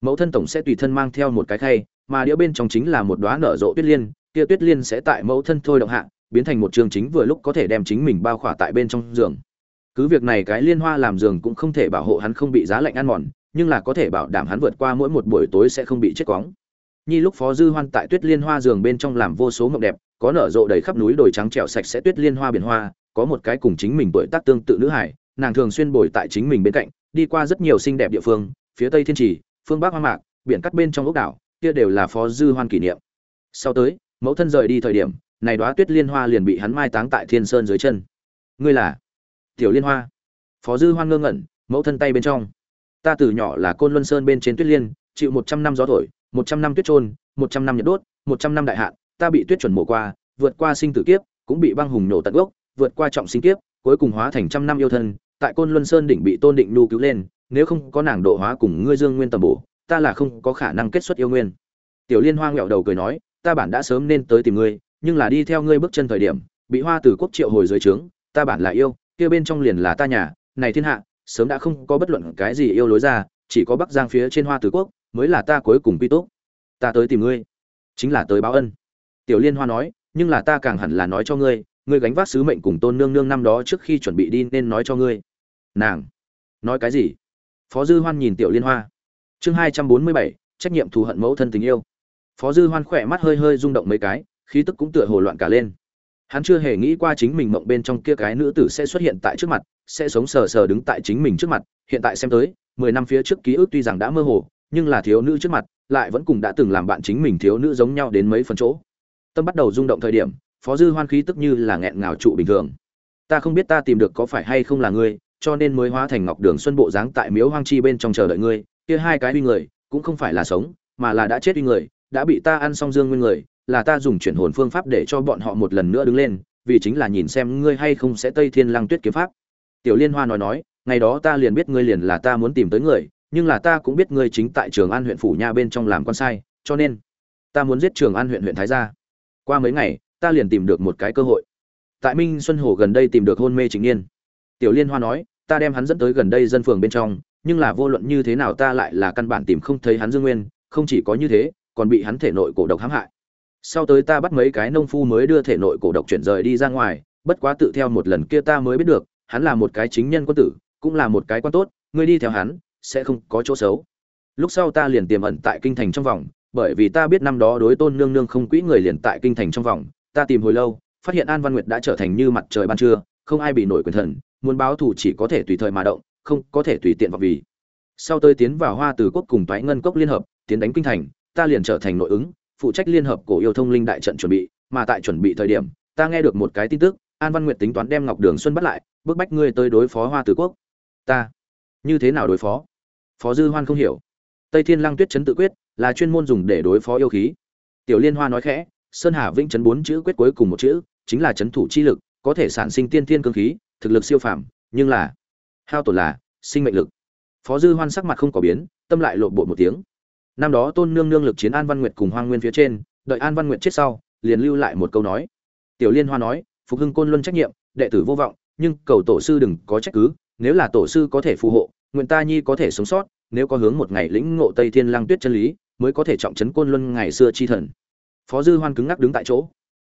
Mẫu thân tổng sẽ tùy thân mang theo một cái khay, mà đĩa bên trong chính là một đóa nở rộ tuyết liên, kia tuyết liên sẽ tại mẫu thân thôi động hạ, biến thành một trường chính vừa lúc có thể đem chính mình bao khỏa tại bên trong giường cứ việc này cái liên hoa làm giường cũng không thể bảo hộ hắn không bị giá lạnh ăn mòn, nhưng là có thể bảo đảm hắn vượt qua mỗi một buổi tối sẽ không bị chết cóng nhi lúc phó dư hoan tại tuyết liên hoa giường bên trong làm vô số mộng đẹp, có nở rộ đầy khắp núi đồi trắng trẻo sạch sẽ tuyết liên hoa biển hoa, có một cái cùng chính mình tuổi tác tương tự nữ hải, nàng thường xuyên bồi tại chính mình bên cạnh, đi qua rất nhiều xinh đẹp địa phương, phía tây thiên trì, phương bắc hoa mạc, biển cắt bên trong ốc đảo, kia đều là phó dư hoan kỷ niệm. Sau tới, mẫu thân rời đi thời điểm, này đóa tuyết liên hoa liền bị hắn mai táng tại thiên sơn dưới chân. Ngươi là? Tiểu liên hoa. Phó dư hoan ngơ ngẩn, mẫu thân tay bên trong. Ta từ nhỏ là côn luân sơn bên trên tuyết liên, chịu một trăm năm gió thổi, một trăm năm tuyết trôn, một trăm năm nhiệt đốt, một trăm năm đại hạn, ta bị tuyết chuẩn mổ qua, vượt qua sinh tử kiếp, cũng bị băng hùng nổ tận gốc, vượt qua trọng sinh kiếp, cuối cùng hóa thành trăm năm yêu thân, tại côn luân sơn đỉnh bị tôn định nu cứu lên, nếu không có nàng độ hóa cùng ngươi dương nguyên tầm bổ, ta là không có khả năng kết xuất yêu nguyên. Tiểu liên hoa nghẹo đầu cười nói, ta bản đã sớm nên tới tìm ngươi, nhưng là đi theo ngươi bước chân thời điểm, bị hoa từ quốc triệu hồi dưới trướng, ta bản là yêu kia bên trong liền là ta nhà, này thiên hạ, sớm đã không có bất luận cái gì yêu lối ra, chỉ có bắc giang phía trên hoa tử quốc, mới là ta cuối cùng quy tốt ta tới tìm ngươi, chính là tới báo ân. Tiểu liên hoa nói, nhưng là ta càng hẳn là nói cho ngươi ngươi gánh vác sứ mệnh cùng tôn nương nương năm đó trước khi chuẩn bị đi nên nói cho ngươi. Nàng, nói cái gì? Phó dư hoan nhìn tiểu liên hoa. Chương hai trăm bốn mươi bảy, trách nhiệm thù hận mẫu thân tình yêu. Phó dư hoan khỏe mắt hơi hơi rung động mấy cái, khí tức cũng tựa hồ loạn cả lên hắn chưa hề nghĩ qua chính mình mộng bên trong kia cái nữ tử sẽ xuất hiện tại trước mặt, sẽ sống sờ sờ đứng tại chính mình trước mặt. Hiện tại xem tới, mười năm phía trước ký ức tuy rằng đã mơ hồ, nhưng là thiếu nữ trước mặt lại vẫn cùng đã từng làm bạn chính mình thiếu nữ giống nhau đến mấy phần chỗ. Tâm bắt đầu rung động thời điểm, phó dư hoan khí tức như là nghẹn ngào trụ bình thường. Ta không biết ta tìm được có phải hay không là ngươi, cho nên mới hóa thành ngọc đường xuân bộ dáng tại miếu hoang chi bên trong chờ đợi ngươi. Kia hai cái uy người, cũng không phải là sống, mà là đã chết uy người, đã bị ta ăn xong dương nguyên người là ta dùng chuyển hồn phương pháp để cho bọn họ một lần nữa đứng lên, vì chính là nhìn xem ngươi hay không sẽ tây thiên lăng tuyết kiếm pháp. Tiểu liên hoa nói nói, ngày đó ta liền biết ngươi liền là ta muốn tìm tới người, nhưng là ta cũng biết ngươi chính tại trường an huyện phủ nha bên trong làm con sai, cho nên ta muốn giết trường an huyện huyện thái gia. Qua mấy ngày, ta liền tìm được một cái cơ hội. Tại minh xuân hồ gần đây tìm được hôn mê chính niên. Tiểu liên hoa nói, ta đem hắn dẫn tới gần đây dân phường bên trong, nhưng là vô luận như thế nào ta lại là căn bản tìm không thấy hắn dương nguyên, không chỉ có như thế, còn bị hắn thể nội cổ độc hãm hại sau tới ta bắt mấy cái nông phu mới đưa thể nội cổ độc chuyển rời đi ra ngoài, bất quá tự theo một lần kia ta mới biết được, hắn là một cái chính nhân quân tử, cũng là một cái quan tốt, ngươi đi theo hắn, sẽ không có chỗ xấu. Lúc sau ta liền tiềm ẩn tại kinh thành trong vòng, bởi vì ta biết năm đó đối tôn nương nương không quỹ người liền tại kinh thành trong vòng, ta tìm hồi lâu, phát hiện an văn nguyệt đã trở thành như mặt trời ban trưa, không ai bị nổi quyền thần, muốn báo thù chỉ có thể tùy thời mà động, không có thể tùy tiện vào vì. Sau tôi tiến vào hoa từ quốc cùng toái ngân cốc liên hợp, tiến đánh kinh thành, ta liền trở thành nội ứng phụ trách liên hợp cổ yêu thông linh đại trận chuẩn bị, mà tại chuẩn bị thời điểm, ta nghe được một cái tin tức, an văn nguyệt tính toán đem ngọc đường xuân bắt lại, bức bách ngươi tới đối phó hoa Tử quốc. Ta? Như thế nào đối phó? Phó dư hoan không hiểu. Tây thiên lăng tuyết chấn tự quyết là chuyên môn dùng để đối phó yêu khí. Tiểu liên hoa nói khẽ, sơn hà vĩnh chấn bốn chữ quyết cuối cùng một chữ, chính là chấn thủ chi lực, có thể sản sinh tiên thiên cương khí, thực lực siêu phàm, nhưng là, hao tổn là sinh mệnh lực. Phó dư hoan sắc mặt không có biến, tâm lại lộ bộ một tiếng năm đó tôn nương nương lực chiến an văn nguyệt cùng hoang nguyên phía trên, đợi an văn nguyệt chết sau, liền lưu lại một câu nói. Tiểu liên hoa nói, phục hưng côn luân trách nhiệm, đệ tử vô vọng, nhưng cầu tổ sư đừng có trách cứ, nếu là tổ sư có thể phù hộ, nguyện ta nhi có thể sống sót, nếu có hướng một ngày lĩnh ngộ tây thiên lang tuyết chân lý, mới có thể trọng trấn côn luân ngày xưa chi thần. Phó dư hoan cứng ngắc đứng tại chỗ.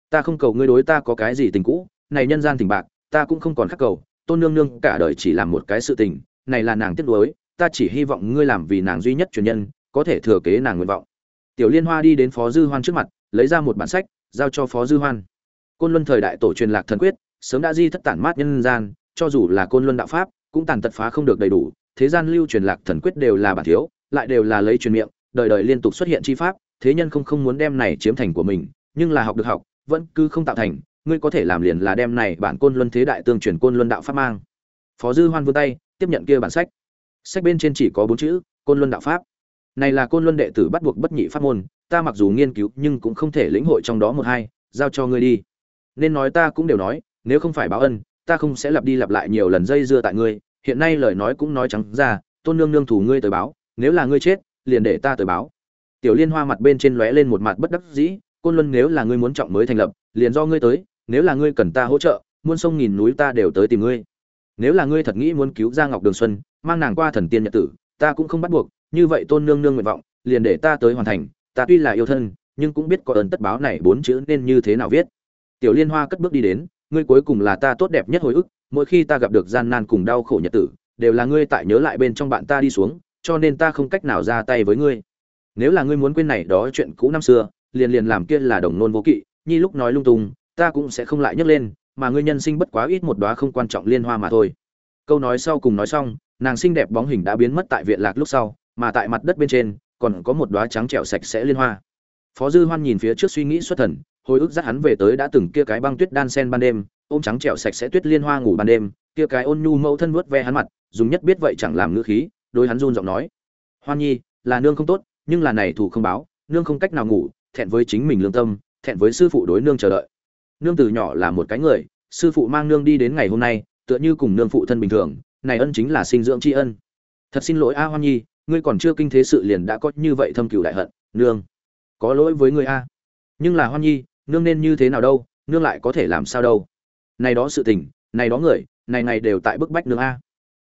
Ta không cầu ngươi đối ta có cái gì tình cũ, này nhân gian tình bạc, ta cũng không còn khắc cầu, tôn nương nương cả đời chỉ làm một cái sự tình, này là nàng tiếc nuối, ta chỉ hy vọng ngươi làm vì nàng duy nhất truyền nhân có thể thừa kế nàng nguyện vọng. Tiểu liên hoa đi đến phó dư hoan trước mặt, lấy ra một bản sách, giao cho phó dư hoan. Côn luân thời đại tổ truyền lạc thần quyết, sớm đã di thất tản mát nhân gian, cho dù là côn luân đạo pháp, cũng tàn tật phá không được đầy đủ, thế gian lưu truyền lạc thần quyết đều là bản thiếu, lại đều là lấy truyền miệng, đời đời liên tục xuất hiện chi pháp, thế nhân không không muốn đem này chiếm thành của mình, nhưng là học được học, vẫn cứ không tạo thành, ngươi có thể làm liền là đem này bản côn luân thế đại tương truyền côn luân đạo pháp mang. Phó dư hoan vươn tay, tiếp nhận kia bản sách. Sách bên trên chỉ có bốn chữ, côn luân đạo pháp này là côn luân đệ tử bắt buộc bất nhị pháp môn, ta mặc dù nghiên cứu nhưng cũng không thể lĩnh hội trong đó một hai, giao cho ngươi đi. Nên nói ta cũng đều nói, nếu không phải báo ân, ta không sẽ lặp đi lặp lại nhiều lần dây dưa tại ngươi. Hiện nay lời nói cũng nói trắng ra, tôn nương nương thủ ngươi tới báo, nếu là ngươi chết, liền để ta tới báo. Tiểu liên hoa mặt bên trên lóe lên một mặt bất đắc dĩ, côn luân nếu là ngươi muốn trọng mới thành lập, liền do ngươi tới, nếu là ngươi cần ta hỗ trợ, muôn sông nghìn núi ta đều tới tìm ngươi. Nếu là ngươi thật nghĩ muốn cứu ra ngọc đường xuân, mang nàng qua thần tiên nhật tử, ta cũng không bắt buộc như vậy tôn nương nương nguyện vọng, liền để ta tới hoàn thành, ta tuy là yêu thân, nhưng cũng biết có ơn tất báo này bốn chữ nên như thế nào viết. Tiểu liên hoa cất bước đi đến, ngươi cuối cùng là ta tốt đẹp nhất hồi ức, mỗi khi ta gặp được gian nan cùng đau khổ nhật tử, đều là ngươi tại nhớ lại bên trong bạn ta đi xuống, cho nên ta không cách nào ra tay với ngươi. Nếu là ngươi muốn quên này đó chuyện cũ năm xưa, liền liền làm kia là đồng nôn vô kỵ, nhi lúc nói lung tung, ta cũng sẽ không lại nhắc lên, mà ngươi nhân sinh bất quá ít một đóa không quan trọng liên hoa mà thôi. Câu nói sau cùng nói xong, nàng xinh đẹp bóng hình đã biến mất tại viện lạc lúc sau mà tại mặt đất bên trên, còn có một đóa trắng trẻo sạch sẽ liên hoa. Phó dư hoan nhìn phía trước suy nghĩ xuất thần, hồi ức dắt hắn về tới đã từng kia cái băng tuyết đan sen ban đêm, ôm trắng trẻo sạch sẽ tuyết liên hoa ngủ ban đêm, kia cái ôn nhu mẫu thân vuốt ve hắn mặt, dùng nhất biết vậy chẳng làm ngữ khí, đối hắn run giọng nói. Hoan nhi, là nương không tốt, nhưng là này thủ không báo, nương không cách nào ngủ, thẹn với chính mình lương tâm, thẹn với sư phụ đối nương chờ đợi. Nương từ nhỏ là một cái người, sư phụ mang nương đi đến ngày hôm nay, tựa như cùng nương phụ thân bình thường, này ân chính là sinh dưỡng tri ân. Thật xin lỗi a hoan nhi ngươi còn chưa kinh thế sự liền đã có như vậy thâm cửu đại hận, nương. Có lỗi với ngươi a. Nhưng là hoan nhi, nương nên như thế nào đâu, nương lại có thể làm sao đâu. Này đó sự tình, này đó người, này này đều tại bức bách nương a.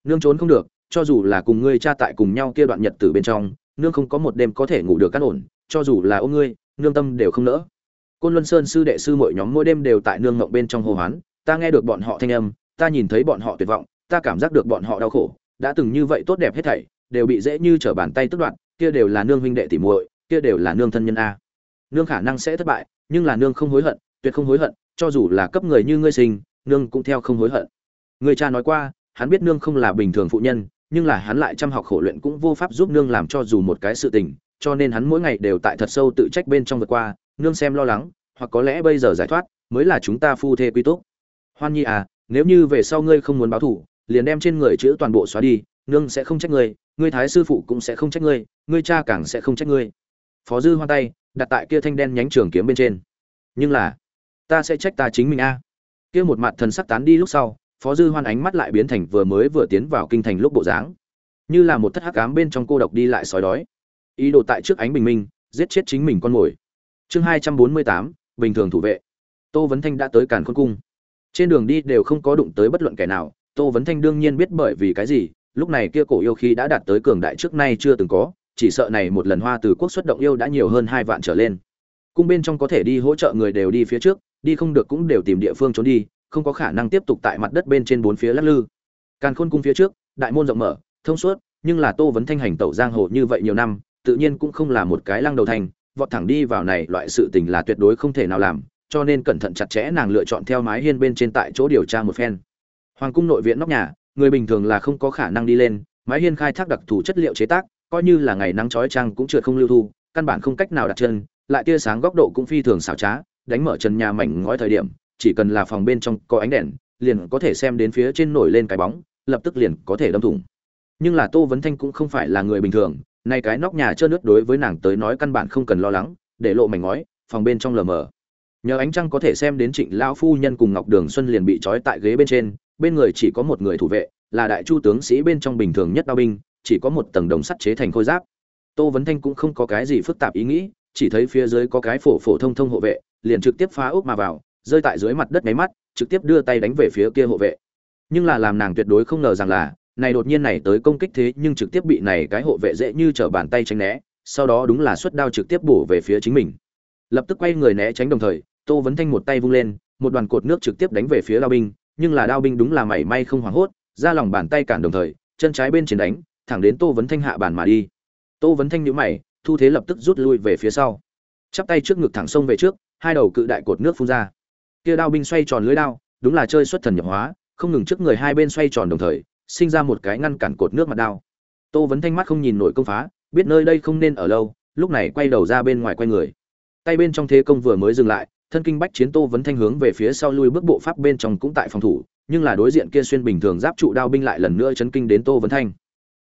Nương trốn không được, cho dù là cùng ngươi cha tại cùng nhau kia đoạn nhật tử bên trong, nương không có một đêm có thể ngủ được cắt ổn, cho dù là ôm ngươi, nương tâm đều không nỡ. Côn luân sơn sư đệ sư mỗi nhóm mỗi đêm đều tại nương ngộng bên trong hô hoán, ta nghe được bọn họ thanh âm, ta nhìn thấy bọn họ tuyệt vọng, ta cảm giác được bọn họ đau khổ, đã từng như vậy tốt đẹp hết thảy đều bị dễ như trở bàn tay tức đoạn kia đều là nương huynh đệ tỉ muội, kia đều là nương thân nhân a. Nương khả năng sẽ thất bại, nhưng là nương không hối hận, tuyệt không hối hận, cho dù là cấp người như ngươi sinh, nương cũng theo không hối hận. Người cha nói qua, hắn biết nương không là bình thường phụ nhân, nhưng là hắn lại chăm học khổ luyện cũng vô pháp giúp nương làm cho dù một cái sự tình, cho nên hắn mỗi ngày đều tại thật sâu tự trách bên trong vượt qua, nương xem lo lắng, hoặc có lẽ bây giờ giải thoát, mới là chúng ta phu thê quy túc. Hoan nhi à nếu như về sau ngươi không muốn báo thủ liền đem trên người chữ toàn bộ xóa đi, nương sẽ không trách ngươi ngươi thái sư phụ cũng sẽ không trách ngươi ngươi cha càng sẽ không trách ngươi. Phó dư hoa tay, đặt tại kia thanh đen nhánh trường kiếm bên trên. Nhưng là, ta sẽ trách ta chính mình a. Kia một mặt thần sắc tán đi lúc sau, phó dư hoan ánh mắt lại biến thành vừa mới vừa tiến vào kinh thành lúc bộ dáng. Như là một thất hắc ám bên trong cô độc đi lại sói đói. Ý đồ tại trước ánh bình minh, giết chết chính mình con mồi. Chương hai trăm bốn mươi tám, bình thường thủ vệ. Tô vấn thanh đã tới càn khôn cung. Trên đường đi đều không có đụng tới bất luận kẻ nào, tô vấn thanh đương nhiên biết bởi vì cái gì lúc này kia cổ yêu khí đã đạt tới cường đại trước nay chưa từng có, chỉ sợ này một lần hoa từ quốc xuất động yêu đã nhiều hơn hai vạn trở lên. Cung bên trong có thể đi hỗ trợ người đều đi phía trước, đi không được cũng đều tìm địa phương trốn đi, không có khả năng tiếp tục tại mặt đất bên trên bốn phía lắc lư. Càn khôn cung phía trước, đại môn rộng mở, thông suốt, nhưng là tô vấn thanh hành tẩu giang hồ như vậy nhiều năm, tự nhiên cũng không là một cái lăng đầu thành, vọt thẳng đi vào này loại sự tình là tuyệt đối không thể nào làm, cho nên cẩn thận chặt chẽ nàng lựa chọn theo mái hiên bên trên tại chỗ điều tra một phen. Hoàng cung nội viện nóc nhà người bình thường là không có khả năng đi lên, mái hiên khai thác đặc thù chất liệu chế tác, coi như là ngày nắng chói chang cũng trượt không lưu thu, căn bản không cách nào đặt chân, lại tia sáng góc độ cũng phi thường xảo trá, đánh mở trần nhà mảnh ngói thời điểm, chỉ cần là phòng bên trong có ánh đèn, liền có thể xem đến phía trên nổi lên cái bóng, lập tức liền có thể đâm thủng. Nhưng là tô vấn thanh cũng không phải là người bình thường, nay cái nóc nhà trơn nước đối với nàng tới nói căn bản không cần lo lắng, để lộ mảnh ngói, phòng bên trong lờ mờ. Nhờ ánh trăng có thể xem đến trịnh lão phu nhân cùng ngọc đường xuân liền bị trói tại ghế bên trên bên người chỉ có một người thủ vệ, là đại chu tướng sĩ bên trong bình thường nhất đao binh, chỉ có một tầng đồng sắt chế thành khôi giáp. Tô vấn thanh cũng không có cái gì phức tạp ý nghĩ, chỉ thấy phía dưới có cái phổ phổ thông thông hộ vệ, liền trực tiếp phá úp mà vào, rơi tại dưới mặt đất máy mắt, trực tiếp đưa tay đánh về phía kia hộ vệ. Nhưng là làm nàng tuyệt đối không ngờ rằng là, này đột nhiên này tới công kích thế nhưng trực tiếp bị này cái hộ vệ dễ như trở bàn tay tránh né, sau đó đúng là xuất đao trực tiếp bổ về phía chính mình. Lập tức quay người né tránh đồng thời, tô vấn thanh một tay vung lên, một đoàn cột nước trực tiếp đánh về phía đao binh nhưng là đao binh đúng là mảy may không hoảng hốt, ra lòng bàn tay cản đồng thời, chân trái bên trên đánh, thẳng đến tô vấn thanh hạ bàn mà đi. Tô vấn thanh nhũ mày, thu thế lập tức rút lui về phía sau. Chắp tay trước ngực thẳng sông về trước, hai đầu cự đại cột nước phun ra. Kia đao binh xoay tròn lưới đao, đúng là chơi xuất thần nhập hóa, không ngừng trước người hai bên xoay tròn đồng thời, sinh ra một cái ngăn cản cột nước mặt đao. Tô vấn thanh mắt không nhìn nổi công phá, biết nơi đây không nên ở lâu, lúc này quay đầu ra bên ngoài quay người. Tay bên trong thế công vừa mới dừng lại thân kinh bách chiến tô vấn thanh hướng về phía sau lui bước bộ pháp bên trong cũng tại phòng thủ, nhưng là đối diện kia xuyên bình thường giáp trụ đao binh lại lần nữa chấn kinh đến tô vấn thanh.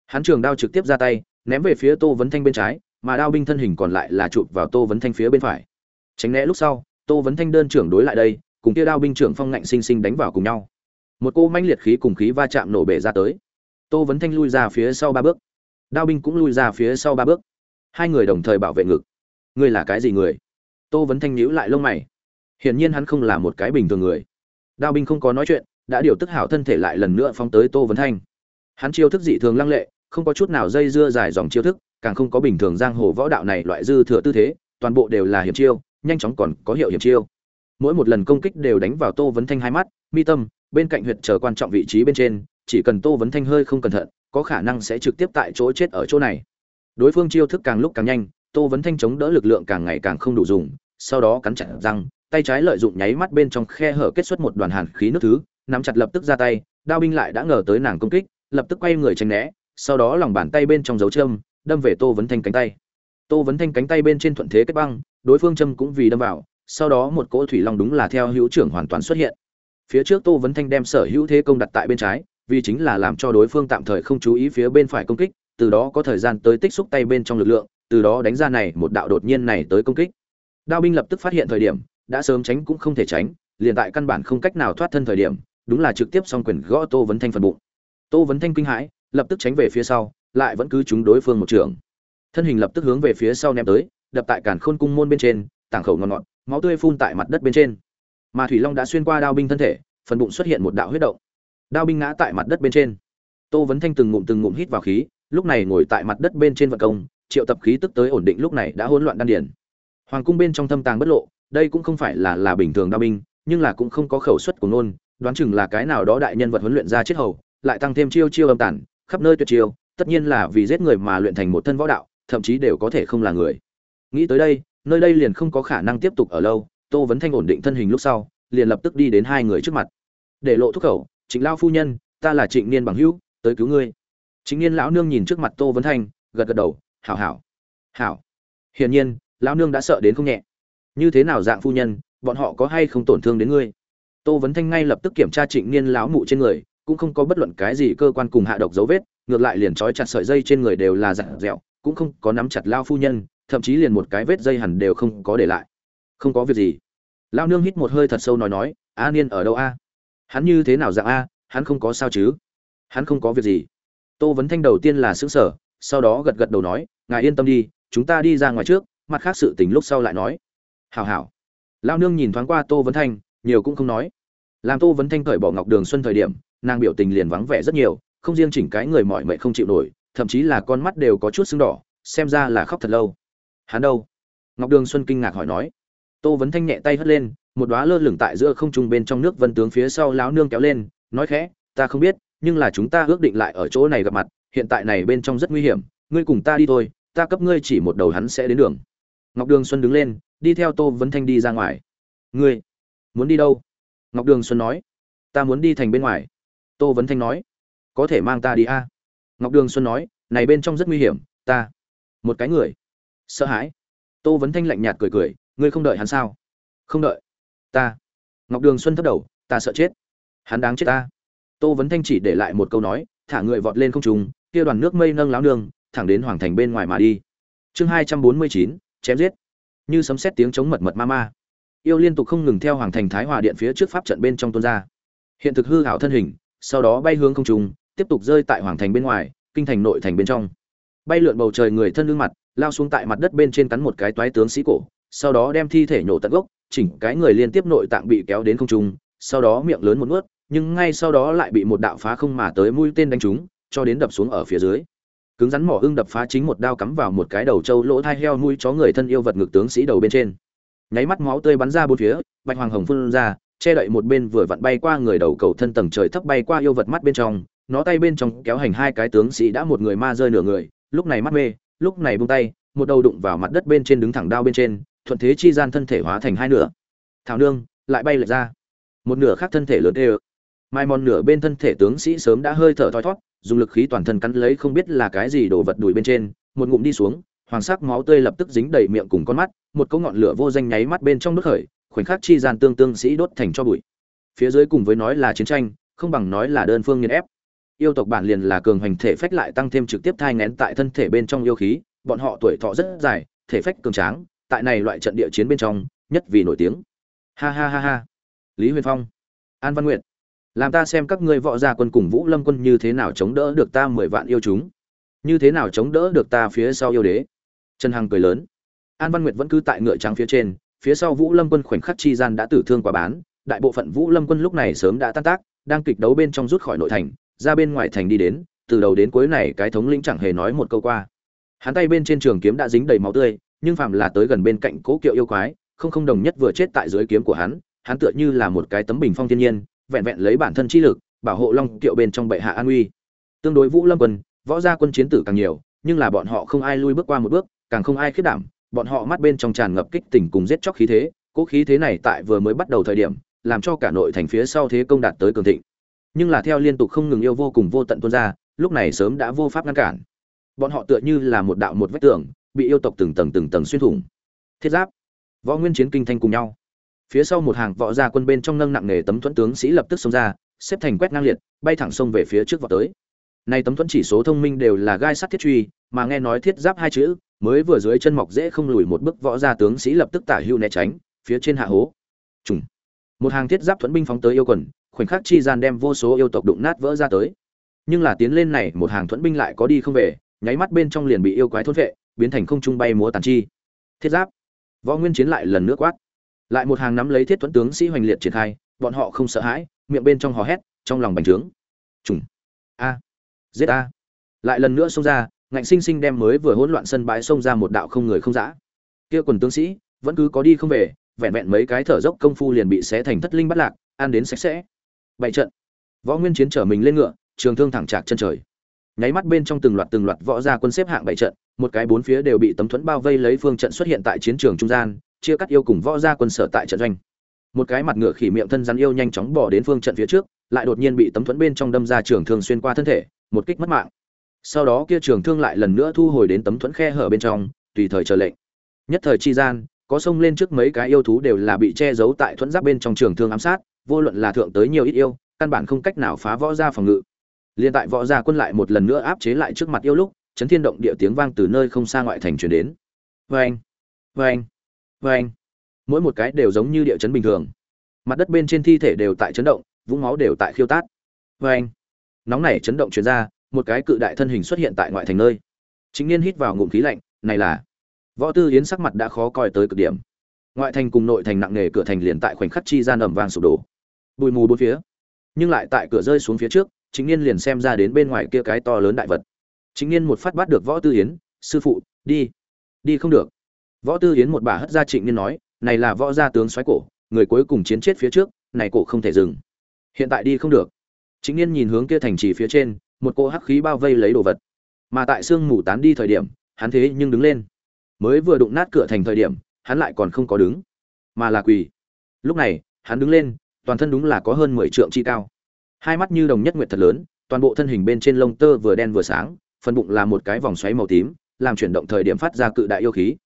Hắn trường đao trực tiếp ra tay, ném về phía tô vấn thanh bên trái, mà đao binh thân hình còn lại là chụp vào tô vấn thanh phía bên phải. Tránh né lúc sau, tô vấn thanh đơn trưởng đối lại đây, cùng kia đao binh trưởng phong ngạnh sinh sinh đánh vào cùng nhau. Một cô manh liệt khí cùng khí va chạm nổ bể ra tới. Tô vấn thanh lui ra phía sau ba bước. Đao binh cũng lui ra phía sau ba bước. Hai người đồng thời bảo vệ ngực. Ngươi là cái gì người? Tô vấn thanh nhíu lại lông mày hiển nhiên hắn không là một cái bình thường người. Đao binh không có nói chuyện, đã điều tức hảo thân thể lại lần nữa phóng tới tô vấn thanh. Hắn chiêu thức dị thường lăng lệ, không có chút nào dây dưa dài dòng chiêu thức, càng không có bình thường giang hồ võ đạo này loại dư thừa tư thế, toàn bộ đều là hiểm chiêu, nhanh chóng còn có hiệu hiểm chiêu. Mỗi một lần công kích đều đánh vào tô vấn thanh hai mắt, mi tâm, bên cạnh huyệt chờ quan trọng vị trí bên trên, chỉ cần tô vấn thanh hơi không cẩn thận, có khả năng sẽ trực tiếp tại chỗ chết ở chỗ này. Đối phương chiêu thức càng lúc càng nhanh, tô vấn thanh chống đỡ lực lượng càng ngày càng không đủ dùng, sau đó cắn chặt răng tay trái lợi dụng nháy mắt bên trong khe hở kết xuất một đoàn hàn khí nước thứ, nắm chặt lập tức ra tay, đao binh lại đã ngờ tới nàng công kích, lập tức quay người tránh né, sau đó lòng bàn tay bên trong dấu châm, đâm về tô vấn thanh cánh tay. Tô vấn thanh cánh tay bên trên thuận thế kết băng, đối phương châm cũng vì đâm vào, sau đó một cỗ thủy long đúng là theo hữu trưởng hoàn toàn xuất hiện. Phía trước tô vấn thanh đem sở hữu thế công đặt tại bên trái, vì chính là làm cho đối phương tạm thời không chú ý phía bên phải công kích, từ đó có thời gian tới tích xúc tay bên trong lực lượng, từ đó đánh ra này một đạo đột nhiên này tới công kích. Đao binh lập tức phát hiện thời điểm đã sớm tránh cũng không thể tránh, liền tại căn bản không cách nào thoát thân thời điểm, đúng là trực tiếp song quyền gõ tô vấn thanh phần bụng. Tô vấn thanh kinh hãi, lập tức tránh về phía sau, lại vẫn cứ trúng đối phương một trường. Thân hình lập tức hướng về phía sau ném tới, đập tại cản khôn cung môn bên trên, tảng khẩu ngọn ngọn, máu tươi phun tại mặt đất bên trên. Mà thủy long đã xuyên qua đao binh thân thể, phần bụng xuất hiện một đạo huyết động. Đao binh ngã tại mặt đất bên trên. Tô vấn thanh từng ngụm từng ngụm hít vào khí, lúc này ngồi tại mặt đất bên trên vận công, triệu tập khí tức tới ổn định lúc này đã hỗn loạn đan điển hoàng cung bên trong thâm tàng bất lộ đây cũng không phải là là bình thường đao binh, nhưng là cũng không có khẩu suất của ngôn, đoán chừng là cái nào đó đại nhân vật huấn luyện ra chết hầu, lại tăng thêm chiêu chiêu âm tản, khắp nơi tuyệt chiêu, tất nhiên là vì giết người mà luyện thành một thân võ đạo, thậm chí đều có thể không là người. Nghĩ tới đây, nơi đây liền không có khả năng tiếp tục ở lâu, tô vấn thanh ổn định thân hình lúc sau, liền lập tức đi đến hai người trước mặt. Để lộ thúc khẩu, trịnh lao phu nhân, ta là trịnh niên bằng hữu, tới cứu ngươi. Chính niên lão nương nhìn trước mặt tô vấn thanh, gật gật đầu, hảo hảo hảo. Hiển nhiên, lão nương đã sợ đến không nhẹ như thế nào dạng phu nhân bọn họ có hay không tổn thương đến ngươi? Tô vấn thanh ngay lập tức kiểm tra trịnh niên lão mụ trên người cũng không có bất luận cái gì cơ quan cùng hạ độc dấu vết ngược lại liền trói chặt sợi dây trên người đều là dặn dẻo, cũng không có nắm chặt lao phu nhân thậm chí liền một cái vết dây hẳn đều không có để lại. Không có việc gì. Lao nương hít một hơi thật sâu nói nói a niên ở đâu a? Hắn như thế nào dạng a? Hắn không có sao chứ? Hắn không có việc gì. Tô vấn thanh đầu tiên là xứng sở sau đó gật gật đầu nói ngài yên tâm đi chúng ta đi ra ngoài trước mặt khác sự tình lúc sau lại nói hào hảo. Lao nương nhìn thoáng qua tô vấn thanh, nhiều cũng không nói. Làm tô vấn thanh cởi bỏ ngọc đường xuân thời điểm, nàng biểu tình liền vắng vẻ rất nhiều, không riêng chỉnh cái người mọi mệ không chịu nổi, thậm chí là con mắt đều có chút sưng đỏ, xem ra là khóc thật lâu. Hắn đâu? Ngọc đường xuân kinh ngạc hỏi nói. Tô vấn thanh nhẹ tay hất lên, một đóa lơ lửng tại giữa không trung bên trong nước vân tướng phía sau lão nương kéo lên, nói khẽ, ta không biết, nhưng là chúng ta ước định lại ở chỗ này gặp mặt, hiện tại này bên trong rất nguy hiểm, ngươi cùng ta đi thôi, ta cấp ngươi chỉ một đầu hắn sẽ đến đường. Ngọc đường xuân đứng lên đi theo tô vấn thanh đi ra ngoài. Ngươi muốn đi đâu? Ngọc đường xuân nói. Ta muốn đi thành bên ngoài. Tô vấn thanh nói. Có thể mang ta đi a? Ngọc đường xuân nói. Này bên trong rất nguy hiểm, ta một cái người. Sợ hãi. Tô vấn thanh lạnh nhạt cười cười. Ngươi không đợi hắn sao? Không đợi. Ta. Ngọc đường xuân thấp đầu. Ta sợ chết. Hắn đáng chết ta. Tô vấn thanh chỉ để lại một câu nói. Thả người vọt lên không trùng kia đoàn nước mây nâng láo nương thẳng đến hoàng thành bên ngoài mà đi. Chương hai trăm bốn mươi chín, chém giết như sấm xét tiếng chống mật mật ma ma. Yêu liên tục không ngừng theo hoàng thành thái hòa điện phía trước pháp trận bên trong tuôn ra. Hiện thực hư hảo thân hình, sau đó bay hướng không trung, tiếp tục rơi tại hoàng thành bên ngoài, kinh thành nội thành bên trong. Bay lượn bầu trời người thân lưng mặt, lao xuống tại mặt đất bên trên cắn một cái toái tướng sĩ cổ, sau đó đem thi thể nhổ tận gốc, chỉnh cái người liên tiếp nội tạng bị kéo đến không trung, sau đó miệng lớn một nuốt, nhưng ngay sau đó lại bị một đạo phá không mà tới mũi tên đánh trúng, cho đến đập xuống ở phía dưới cứng rắn mỏ ưng đập phá chính một đao cắm vào một cái đầu trâu lỗ thai heo nuôi chó người thân yêu vật ngực tướng sĩ đầu bên trên. Nháy mắt máu tươi bắn ra bốn phía, bạch hoàng hồng phun ra, che đậy một bên vừa vặn bay qua người đầu cầu thân tầng trời thấp bay qua yêu vật mắt bên trong, nó tay bên trong kéo hành hai cái tướng sĩ đã một người ma rơi nửa người, lúc này mắt mê, lúc này buông tay, một đầu đụng vào mặt đất bên trên đứng thẳng đao bên trên, thuận thế chi gian thân thể hóa thành hai nửa. Thảo nương, lại bay lệch ra. Một nửa khác thân thể lớn đều mai mòn nửa bên thân thể tướng sĩ sớm đã hơi thở thoi thót, dùng lực khí toàn thân cắn lấy không biết là cái gì đổ vật đùi bên trên, một ngụm đi xuống, hoàng sắc máu tươi lập tức dính đầy miệng cùng con mắt, một cỗ ngọn lửa vô danh nháy mắt bên trong nước khởi, khoảnh khắc chi gian tương tương sĩ đốt thành cho bụi. Phía dưới cùng với nói là chiến tranh, không bằng nói là đơn phương nghiền ép. Yêu tộc bản liền là cường hành thể phách lại tăng thêm trực tiếp thai ngén tại thân thể bên trong yêu khí, bọn họ tuổi thọ rất dài, thể phách cường tráng, tại này loại trận địa chiến bên trong, nhất vì nổi tiếng. Ha ha ha ha. Lý huyền phong. An văn nguyện làm ta xem các ngươi võ gia quân cùng vũ lâm quân như thế nào chống đỡ được ta mười vạn yêu chúng. Như thế nào chống đỡ được ta phía sau yêu đế? Trần hằng cười lớn. An văn nguyệt vẫn cứ tại ngựa trắng phía trên, phía sau vũ lâm quân khoảnh khắc chi gian đã tử thương quá bán, đại bộ phận vũ lâm quân lúc này sớm đã tan tác, đang kịch đấu bên trong rút khỏi nội thành, ra bên ngoài thành đi đến, từ đầu đến cuối này cái thống lĩnh chẳng hề nói một câu qua. Hắn tay bên trên trường kiếm đã dính đầy máu tươi, nhưng phạm là tới gần bên cạnh cố kiệu yêu quái, không không đồng nhất vừa chết tại dưới kiếm của hắn hắn tựa như là một cái tấm bình phong thiên nhiên vẹn vẹn lấy bản thân chi lực, bảo hộ long kiệu bên trong bệ hạ an uy. Tương đối vũ lâm quân, võ gia quân chiến tử càng nhiều, nhưng là bọn họ không ai lui bước qua một bước, càng không ai khiết đảm, bọn họ mắt bên trong tràn ngập kích tỉnh cùng giết chóc khí thế, cố khí thế này tại vừa mới bắt đầu thời điểm, làm cho cả nội thành phía sau thế công đạt tới cường thịnh. Nhưng là theo liên tục không ngừng yêu vô cùng vô tận tuôn ra, lúc này sớm đã vô pháp ngăn cản. Bọn họ tựa như là một đạo một vách tường, bị yêu tộc từng tầng từng tầng xuyên thủng. Thiết giáp, võ nguyên chiến kinh thanh cùng nhau phía sau một hàng võ gia quân bên trong nâng nặng nghề tấm thuẫn tướng sĩ lập tức xông ra, xếp thành quét ngang liệt, bay thẳng sông về phía trước vọt tới. Nay tấm thuẫn chỉ số thông minh đều là gai sắt thiết truy, mà nghe nói thiết giáp hai chữ, mới vừa dưới chân mọc dễ không lùi một bước võ gia tướng sĩ lập tức tả hưu né tránh, phía trên hạ hố. Trùng. Một hàng thiết giáp thuẫn binh phóng tới yêu quần, khoảnh khắc chi gian đem vô số yêu tộc đụng nát vỡ ra tới. Nhưng là tiến lên này, một hàng thuẫn binh lại có đi không về, nháy mắt bên trong liền bị yêu quái thôn vệ, biến thành không trung bay múa tàn chi. Thiết giáp. Võ nguyên chiến lại lần nữa quát lại một hàng nắm lấy thiết thuẫn tướng sĩ hoành liệt triển khai, bọn họ không sợ hãi, miệng bên trong hò hét, trong lòng bành trướng. Trùng. A. Giết a. Lại lần nữa xông ra, ngạnh sinh sinh đem mới vừa hỗn loạn sân bãi xông ra một đạo không người không dã. Kia quần tướng sĩ, vẫn cứ có đi không về, vẹn vẹn mấy cái thở dốc công phu liền bị xé thành thất linh bắt lạc, ăn đến sạch sẽ. Bảy trận. Võ nguyên chiến trở mình lên ngựa, trường thương thẳng chạc chân trời. Nháy mắt bên trong từng loạt từng loạt võ gia quân xếp hạng bảy trận, một cái bốn phía đều bị tấm thuẫn bao vây lấy phương trận xuất hiện tại chiến trường trung gian chia cắt yêu cùng võ gia quân sở tại trận doanh. Một cái mặt ngựa khỉ miệng thân rắn yêu nhanh chóng bỏ đến phương trận phía trước, lại đột nhiên bị tấm thuẫn bên trong đâm ra trường thương xuyên qua thân thể, một kích mất mạng. Sau đó kia trường thương lại lần nữa thu hồi đến tấm thuẫn khe hở bên trong, tùy thời chờ lệnh. Nhất thời chi gian, có sông lên trước mấy cái yêu thú đều là bị che giấu tại thuẫn giáp bên trong trường thương ám sát, vô luận là thượng tới nhiều ít yêu, căn bản không cách nào phá võ ra phòng ngự. Liên tại võ gia quân lại một lần nữa áp chế lại trước mặt yêu lúc, chấn thiên động địa tiếng vang từ nơi không xa ngoại thành truyền đến. Vang vang vang mỗi một cái đều giống như địa chấn bình thường. Mặt đất bên trên thi thể đều tại chấn động, vũng máu đều tại khiêu tát. Vang nóng nảy chấn động truyền ra, một cái cự đại thân hình xuất hiện tại ngoại thành nơi. Chính niên hít vào ngụm khí lạnh, này là, võ tư yến sắc mặt đã khó coi tới cực điểm. Ngoại thành cùng nội thành nặng nề cửa thành liền tại khoảnh khắc chi gian ẩm vàng sụp đổ. Bụi mù bốn phía, nhưng lại tại cửa rơi xuống phía trước chính niên liền xem ra đến bên ngoài kia cái to lớn đại vật. Chính niên một phát bắt được võ tư yến, sư phụ, đi đi không được võ tư yến một bà hất ra trịnh niên nói, này là võ gia tướng xoáy cổ, người cuối cùng chiến chết phía trước, này cổ không thể dừng. Hiện tại đi không được. Chính niên nhìn hướng kia thành trì phía trên, một cỗ hắc khí bao vây lấy đồ vật. Mà tại sương mù tán đi thời điểm, hắn thế nhưng đứng lên. Mới vừa đụng nát cửa thành thời điểm, hắn lại còn không có đứng, mà là quỳ. Lúc này, hắn đứng lên, toàn thân đúng là có hơn mười trượng chi cao. Hai mắt như đồng nhất nguyệt thật lớn, toàn bộ thân hình bên trên lông tơ vừa đen vừa sáng, phần bụng là một cái vòng xoáy màu tím, làm chuyển động thời điểm phát ra cự đại yêu khí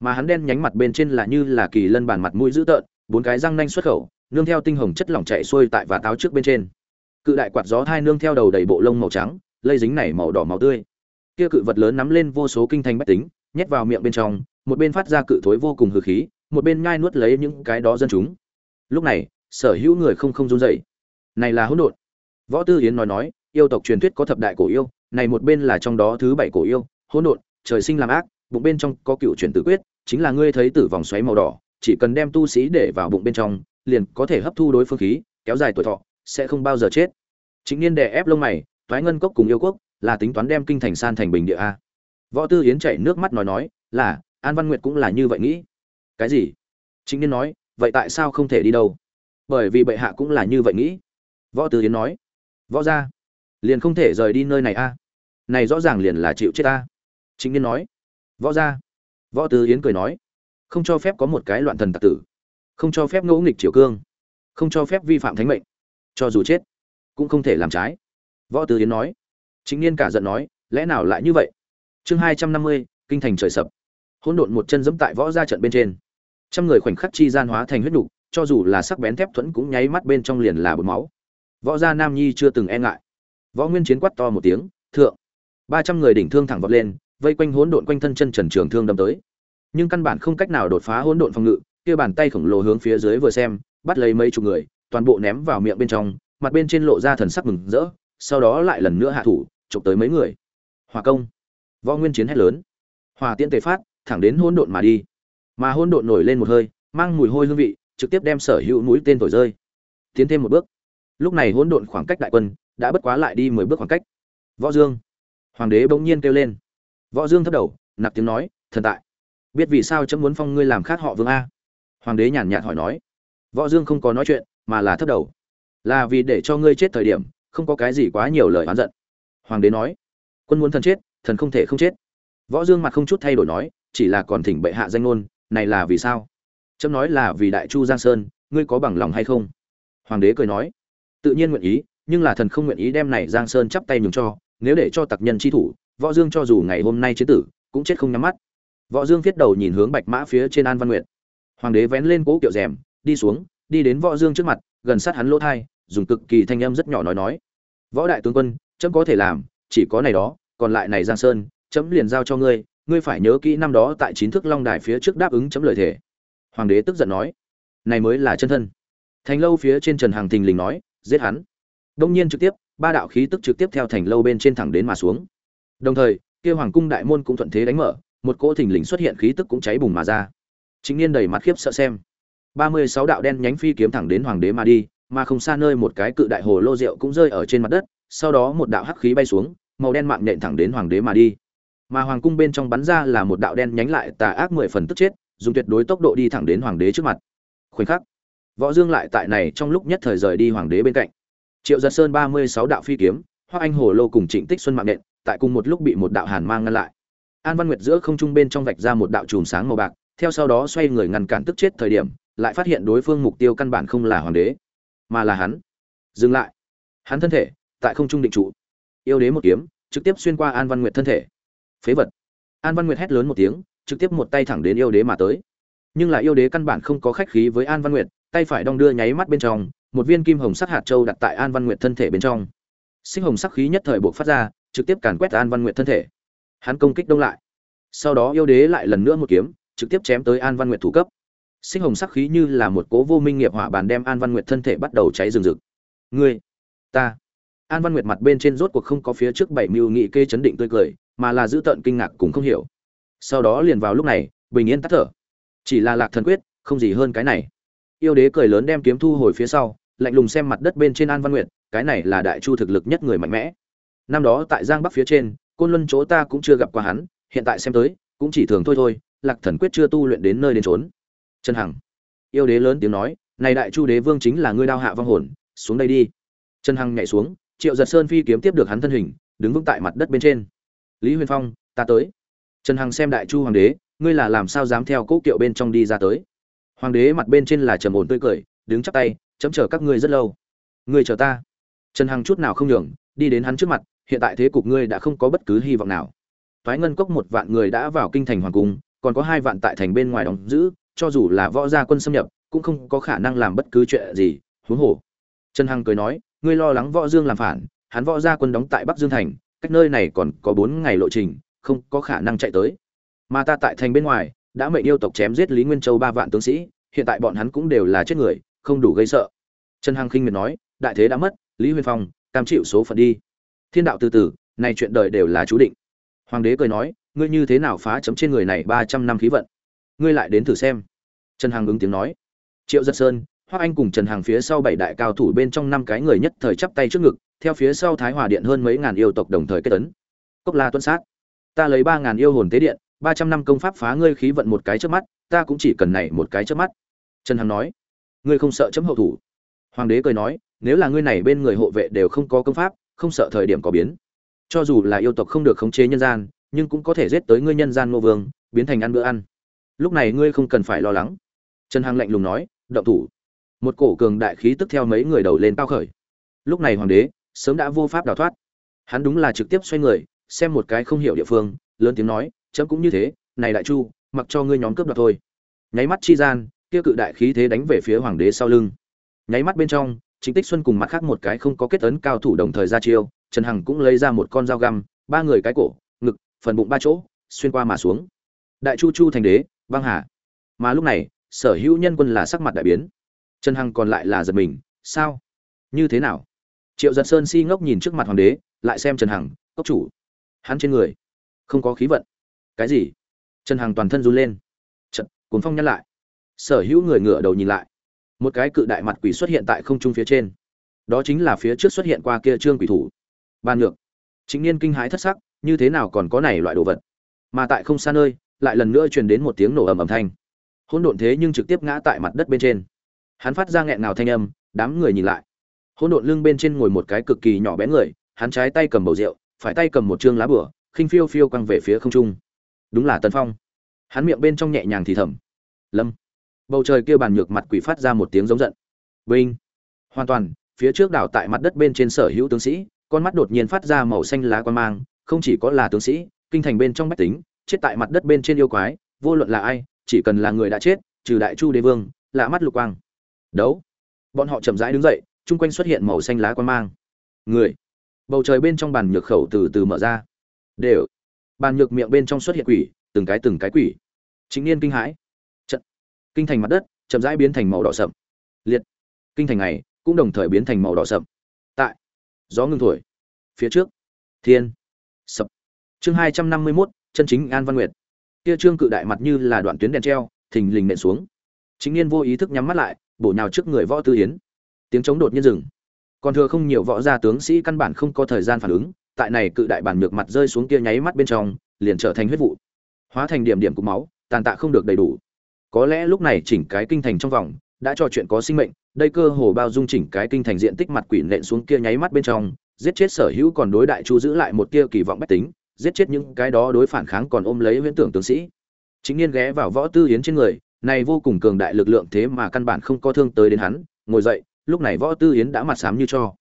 mà hắn đen nhánh mặt bên trên là như là kỳ lân bàn mặt mũi dữ tợn, bốn cái răng nanh xuất khẩu, nương theo tinh hồng chất lỏng chạy xuôi tại và táo trước bên trên. Cự đại quạt gió thai nương theo đầu đầy bộ lông màu trắng, lây dính này màu đỏ màu tươi. Kia cự vật lớn nắm lên vô số kinh thành bách tính, nhét vào miệng bên trong, một bên phát ra cự thối vô cùng hư khí, một bên nhai nuốt lấy những cái đó dân chúng. Lúc này, sở hữu người không không run dậy này là hỗn độn. Võ tư yến nói nói, yêu tộc truyền thuyết có thập đại cổ yêu, này một bên là trong đó thứ bảy cổ yêu, hỗn độn, trời sinh làm ác, bụng bên trong có cựu truyền tử quyết chính là ngươi thấy tử vòng xoáy màu đỏ, chỉ cần đem tu sĩ để vào bụng bên trong, liền có thể hấp thu đối phương khí, kéo dài tuổi thọ, sẽ không bao giờ chết. Chính niên đè ép lông mày, toái ngân cốc cùng yêu quốc là tính toán đem kinh thành san thành bình địa a. Võ tư yến chảy nước mắt nói nói, là, an văn nguyệt cũng là như vậy nghĩ. Cái gì? Chính niên nói, vậy tại sao không thể đi đâu? Bởi vì bệ hạ cũng là như vậy nghĩ. Võ tư yến nói, võ gia, liền không thể rời đi nơi này a. Này rõ ràng liền là chịu chết ta. Chính niên nói, võ gia võ tư yến cười nói, không cho phép có một cái loạn thần tặc tử, không cho phép ngẫu nghịch triều cương, không cho phép vi phạm thánh mệnh, cho dù chết cũng không thể làm trái. Võ tư yến nói chính niên cả giận nói, lẽ nào lại như vậy? Chương hai trăm năm mươi, kinh thành trời sập. Hỗn độn một chân dẫm tại võ ra trận bên trên. Trăm người khoảnh khắc chi gian hóa thành huyết đục cho dù là sắc bén thép thuẫn cũng nháy mắt bên trong liền là bột máu. Võ gia nam nhi chưa từng e ngại. Võ nguyên chiến quát to một tiếng, thượng! Ba trăm người đỉnh thương thẳng vọt lên vây quanh hỗn độn quanh thân chân trần trường thương đâm tới. Nhưng căn bản không cách nào đột phá hỗn độn phòng ngự, kia bàn tay khổng lồ hướng phía dưới vừa xem, bắt lấy mấy chục người, toàn bộ ném vào miệng bên trong, mặt bên trên lộ ra thần sắc mừng rỡ, sau đó lại lần nữa hạ thủ, chụp tới mấy người. Hòa công. Võ nguyên chiến hét lớn. Hòa tiễn tề phát, thẳng đến hỗn độn mà đi. Mà hỗn độn nổi lên một hơi, mang mùi hôi hương vị, trực tiếp đem sở hữu mũi tên thổi rơi. Tiến thêm một bước. Lúc này hỗn độn khoảng cách đại quân đã bất quá lại đi mười bước khoảng cách. Võ dương. Hoàng đế bỗng nhiên kêu lên võ dương thấp đầu nạp tiếng nói, thần tại, biết vì sao chấm muốn phong ngươi làm khác họ vương a? Hoàng đế nhàn nhạt hỏi nói. Võ dương không có nói chuyện, mà là thấp đầu. Là vì để cho ngươi chết thời điểm, không có cái gì quá nhiều lời oán giận. Hoàng đế nói. Quân muốn thần chết, thần không thể không chết. Võ dương mặt không chút thay đổi nói, chỉ là còn thỉnh bệ hạ danh ngôn, này là vì sao? Chấm nói là vì đại chu giang sơn, ngươi có bằng lòng hay không? Hoàng đế cười nói. Tự nhiên nguyện ý, nhưng là thần không nguyện ý đem này giang sơn chắp tay nhường cho, nếu để cho tặc nhân chi thủ võ dương cho dù ngày hôm nay chế tử, cũng chết không nhắm mắt. Võ dương viết đầu nhìn hướng bạch mã phía trên an văn nguyện hoàng đế vén lên cố kiệu rèm, đi xuống, đi đến võ dương trước mặt, gần sát hắn lỗ thai, dùng cực kỳ thanh âm rất nhỏ nói nói. Võ đại tướng quân, chấm có thể làm, chỉ có này đó, còn lại này giang sơn, chấm liền giao cho ngươi ngươi phải nhớ kỹ năm đó tại chín thước long đài phía trước đáp ứng chấm lời thề. Hoàng đế tức giận nói, này mới là chân thân. Thành lâu phía trên trần hàng thình lình nói, giết hắn. Đông nhiên trực tiếp, ba đạo khí tức trực tiếp theo thành lâu bên trên thẳng đến mà xuống đồng thời, kia hoàng cung đại môn cũng thuận thế đánh mở, một cỗ thình lình xuất hiện khí tức cũng cháy bùng mà ra. Chính niên đầy mặt khiếp sợ xem. Ba mươi sáu đạo đen nhánh phi kiếm thẳng đến hoàng đế mà đi, mà không xa nơi một cái cự đại hồ lô rượu cũng rơi ở trên mặt đất, sau đó một đạo hắc khí bay xuống, màu đen mạng nện thẳng đến hoàng đế mà đi. Mà hoàng cung bên trong bắn ra là một đạo đen nhánh lại tà ác mười phần tức chết, dùng tuyệt đối tốc độ đi thẳng đến hoàng đế trước mặt. Khoảnh khắc, võ dương lại tại này trong lúc nhất thời rời đi hoàng đế bên cạnh. Triệu giật sơn ba mươi sáu đạo phi kiếm hoa anh hồ lô cùng trịnh tích xuân mạng nện tại cùng một lúc bị một đạo hàn mang ngăn lại. An văn nguyệt giữa không trung bên trong vạch ra một đạo chùm sáng màu bạc, theo sau đó xoay người ngăn cản tức chết thời điểm, lại phát hiện đối phương mục tiêu căn bản không là hoàng đế, mà là hắn. Dừng lại. Hắn thân thể, tại không trung định trụ. Yêu đế một kiếm, trực tiếp xuyên qua an văn nguyệt thân thể. Phế vật. An văn nguyệt hét lớn một tiếng, trực tiếp một tay thẳng đến yêu đế mà tới. Nhưng lại yêu đế căn bản không có khách khí với an văn nguyệt, tay phải đong đưa nháy mắt bên trong, một viên kim hồng sắc hạt châu đặt tại an văn nguyệt thân thể bên trong. Sinh hồng sắc khí nhất thời buộc phát ra trực tiếp càn quét an văn nguyệt thân thể. Hắn công kích đông lại. Sau đó yêu đế lại lần nữa một kiếm, trực tiếp chém tới an văn nguyệt thủ cấp. Sinh hồng sắc khí như là một cố vô minh nghiệp hỏa bàn đem an văn nguyệt thân thể bắt đầu cháy rừng rực. Ngươi, ta. An văn nguyệt mặt bên trên rốt cuộc không có phía trước bảy mưu nghị kê chấn định tươi cười, mà là giữ tợn kinh ngạc cũng không hiểu. Sau đó liền vào lúc này, bình yên tắt thở. Chỉ là lạc thần quyết, không gì hơn cái này. Yêu đế cười lớn đem kiếm thu hồi phía sau, lạnh lùng xem mặt đất bên trên an văn nguyệt, cái này là đại chu thực lực nhất người mạnh mẽ năm đó tại giang bắc phía trên, côn luân chỗ ta cũng chưa gặp qua hắn, hiện tại xem tới, cũng chỉ thường thôi thôi, lạc thần quyết chưa tu luyện đến nơi đến trốn trần hằng. Yêu đế lớn tiếng nói, này đại chu đế vương chính là ngươi đao hạ vong hồn, xuống đây đi. Trần hằng nhảy xuống, triệu giật sơn phi kiếm tiếp được hắn thân hình, đứng vững tại mặt đất bên trên. Lý huyền phong, ta tới. Trần hằng xem đại chu hoàng đế, ngươi là làm sao dám theo cỗ kiệu bên trong đi ra tới? Hoàng đế mặt bên trên là trầm ổn tươi cười, đứng chắp tay, chấm chờ các ngươi rất lâu. Ngươi chờ ta. Trần hằng chút nào không nhường đi đến hắn trước mặt, hiện tại thế cục ngươi đã không có bất cứ hy vọng nào. Thoái ngân cốc một vạn người đã vào kinh thành hoàng cung, còn có hai vạn tại thành bên ngoài đóng giữ, cho dù là võ gia quân xâm nhập, cũng không có khả năng làm bất cứ chuyện gì, huống hồ. Trần hằng cười nói, ngươi lo lắng võ dương làm phản, hắn võ gia quân đóng tại bắc dương thành, cách nơi này còn có bốn ngày lộ trình, không có khả năng chạy tới. Mà ta tại thành bên ngoài, đã mệnh yêu tộc chém giết lý nguyên châu ba vạn tướng sĩ, hiện tại bọn hắn cũng đều là chết người, không đủ gây sợ. Trần hằng khinh miệt nói, đại thế đã mất, lý huyền phong cam chịu số phận đi thiên đạo từ từ này chuyện đời đều là chú định hoàng đế cười nói ngươi như thế nào phá chấm trên người này ba trăm năm khí vận ngươi lại đến thử xem trần hằng ứng tiếng nói triệu giật sơn Hoắc Anh cùng Trần Hàng phía sau bảy đại cao thủ bên trong năm cái người nhất thời chắp tay trước ngực, theo phía sau Thái Hòa Điện hơn mấy ngàn yêu tộc đồng thời kết ấn. Cốc La tuân sát. Ta lấy ba ngàn yêu hồn tế điện, ba trăm năm công pháp phá ngươi khí vận một cái trước mắt, ta cũng chỉ cần này một cái trước mắt. Trần Hằng nói, ngươi không sợ chấm hậu thủ. Hoàng đế cười nói, nếu là ngươi này bên người hộ vệ đều không có công pháp, không sợ thời điểm có biến. Cho dù là yêu tộc không được khống chế nhân gian, nhưng cũng có thể giết tới ngươi nhân gian Ngô Vương, biến thành ăn bữa ăn. Lúc này ngươi không cần phải lo lắng. Trần Hằng lạnh lùng nói, động thủ một cổ cường đại khí tức theo mấy người đầu lên cao khởi lúc này hoàng đế sớm đã vô pháp đào thoát hắn đúng là trực tiếp xoay người xem một cái không hiểu địa phương lớn tiếng nói chấm cũng như thế này đại chu mặc cho ngươi nhóm cướp đoạt thôi nháy mắt chi gian kia cự đại khí thế đánh về phía hoàng đế sau lưng nháy mắt bên trong chính tích xuân cùng mặt khác một cái không có kết ấn cao thủ đồng thời ra chiêu, trần hằng cũng lấy ra một con dao găm, ba người cái cổ, ngực, phần bụng ba chỗ, xuyên qua mà xuống. Đại chu chu thành đế, băng hà. Mà lúc này, sở hữu nhân quân là sắc mặt đại biến. Trần hằng còn lại là giật mình, sao? Như thế nào? Triệu giật sơn si ngốc nhìn trước mặt hoàng đế, lại xem trần hằng, cốc chủ, hắn trên người không có khí vận. Cái gì? Trần hằng toàn thân run lên. Trận cuốn phong nhăn lại. Sở hữu người ngựa đầu nhìn lại một cái cự đại mặt quỷ xuất hiện tại không trung phía trên. Đó chính là phía trước xuất hiện qua kia trương quỷ thủ. Ban nhược. Chính niên kinh hãi thất sắc, như thế nào còn có này loại đồ vật? Mà tại không xa nơi, lại lần nữa truyền đến một tiếng nổ ầm ầm thanh. Hỗn độn thế nhưng trực tiếp ngã tại mặt đất bên trên. Hắn phát ra nghẹn ngào thanh âm, đám người nhìn lại. Hỗn độn lưng bên trên ngồi một cái cực kỳ nhỏ bé người, hắn trái tay cầm bầu rượu, phải tay cầm một chương lá bửa khinh phiêu phiêu quăng về phía không trung. Đúng là tân phong. Hắn miệng bên trong nhẹ nhàng thì thầm. Lâm bầu trời kia bàn nhược mặt quỷ phát ra một tiếng giống giận. Vinh! Hoàn toàn, phía trước đảo tại mặt đất bên trên sở hữu tướng sĩ, con mắt đột nhiên phát ra màu xanh lá quan mang, không chỉ có là tướng sĩ, kinh thành bên trong bách tính, chết tại mặt đất bên trên yêu quái, vô luận là ai, chỉ cần là người đã chết, trừ đại chu đế vương, lạ mắt lục quang. Đấu! Bọn họ chậm rãi đứng dậy, chung quanh xuất hiện màu xanh lá quan mang. Người! Bầu trời bên trong bàn nhược khẩu từ từ mở ra. Đều! Bàn nhược miệng bên trong xuất hiện quỷ, từng cái từng cái quỷ. Chính niên kinh hãi kinh thành mặt đất chậm rãi biến thành màu đỏ sậm. Liệt. Kinh thành này cũng đồng thời biến thành màu đỏ sậm. Tại. Gió ngưng thổi. Phía trước. Thiên. Sập. Chương hai trăm năm mươi mốt, chân chính an văn nguyệt. Kia trương cự đại mặt như là đoạn tuyến đèn treo, thình lình nện xuống. Chính niên vô ý thức nhắm mắt lại, bổ nhào trước người võ tư yến. Tiếng chống đột nhiên dừng. Còn thừa không nhiều võ gia tướng sĩ căn bản không có thời gian phản ứng, tại này cự đại bản nhược mặt rơi xuống kia nháy mắt bên trong, liền trở thành huyết vụ. Hóa thành điểm điểm cục máu, tàn tạ không được đầy đủ có lẽ lúc này chỉnh cái kinh thành trong vòng, đã trò chuyện có sinh mệnh, đây cơ hồ bao dung chỉnh cái kinh thành diện tích mặt quỷ nện xuống kia nháy mắt bên trong, giết chết sở hữu còn đối đại chu giữ lại một tia kỳ vọng bách tính, giết chết những cái đó đối phản kháng còn ôm lấy huyễn tưởng tướng sĩ. Chính niên ghé vào võ tư yến trên người, này vô cùng cường đại lực lượng thế mà căn bản không có thương tới đến hắn, ngồi dậy, lúc này võ tư yến đã mặt xám như cho.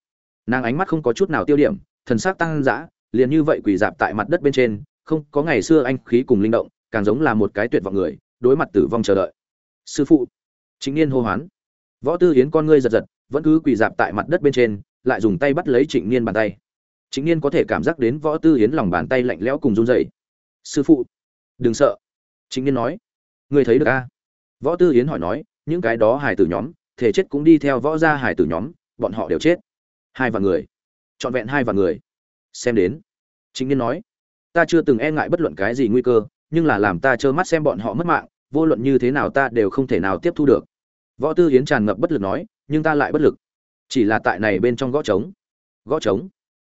Nàng ánh mắt không có chút nào tiêu điểm, thần sắc tăng dã, liền như vậy quỳ dạp tại mặt đất bên trên, không có ngày xưa anh khí cùng linh động, càng giống là một cái tuyệt vọng người đối mặt tử vong chờ đợi. Sư phụ, chính niên hô hoán. Võ tư yến con ngươi giật giật, vẫn cứ quỳ dạp tại mặt đất bên trên, lại dùng tay bắt lấy trịnh niên bàn tay. Trịnh niên có thể cảm giác đến võ tư yến lòng bàn tay lạnh lẽo cùng run rẩy. Sư phụ, đừng sợ. Trịnh niên nói. Ngươi thấy được a? Võ tư yến hỏi nói, những cái đó hải tử nhóm, thể chết cũng đi theo võ gia hải tử nhóm, bọn họ đều chết. Hai vạn người. Trọn vẹn hai vạn người. Xem đến. Chính niên nói, ta chưa từng e ngại bất luận cái gì nguy cơ nhưng là làm ta trơ mắt xem bọn họ mất mạng, vô luận như thế nào ta đều không thể nào tiếp thu được. Võ tư yến tràn ngập bất lực nói, nhưng ta lại bất lực. Chỉ là tại này bên trong gõ trống. Gõ trống?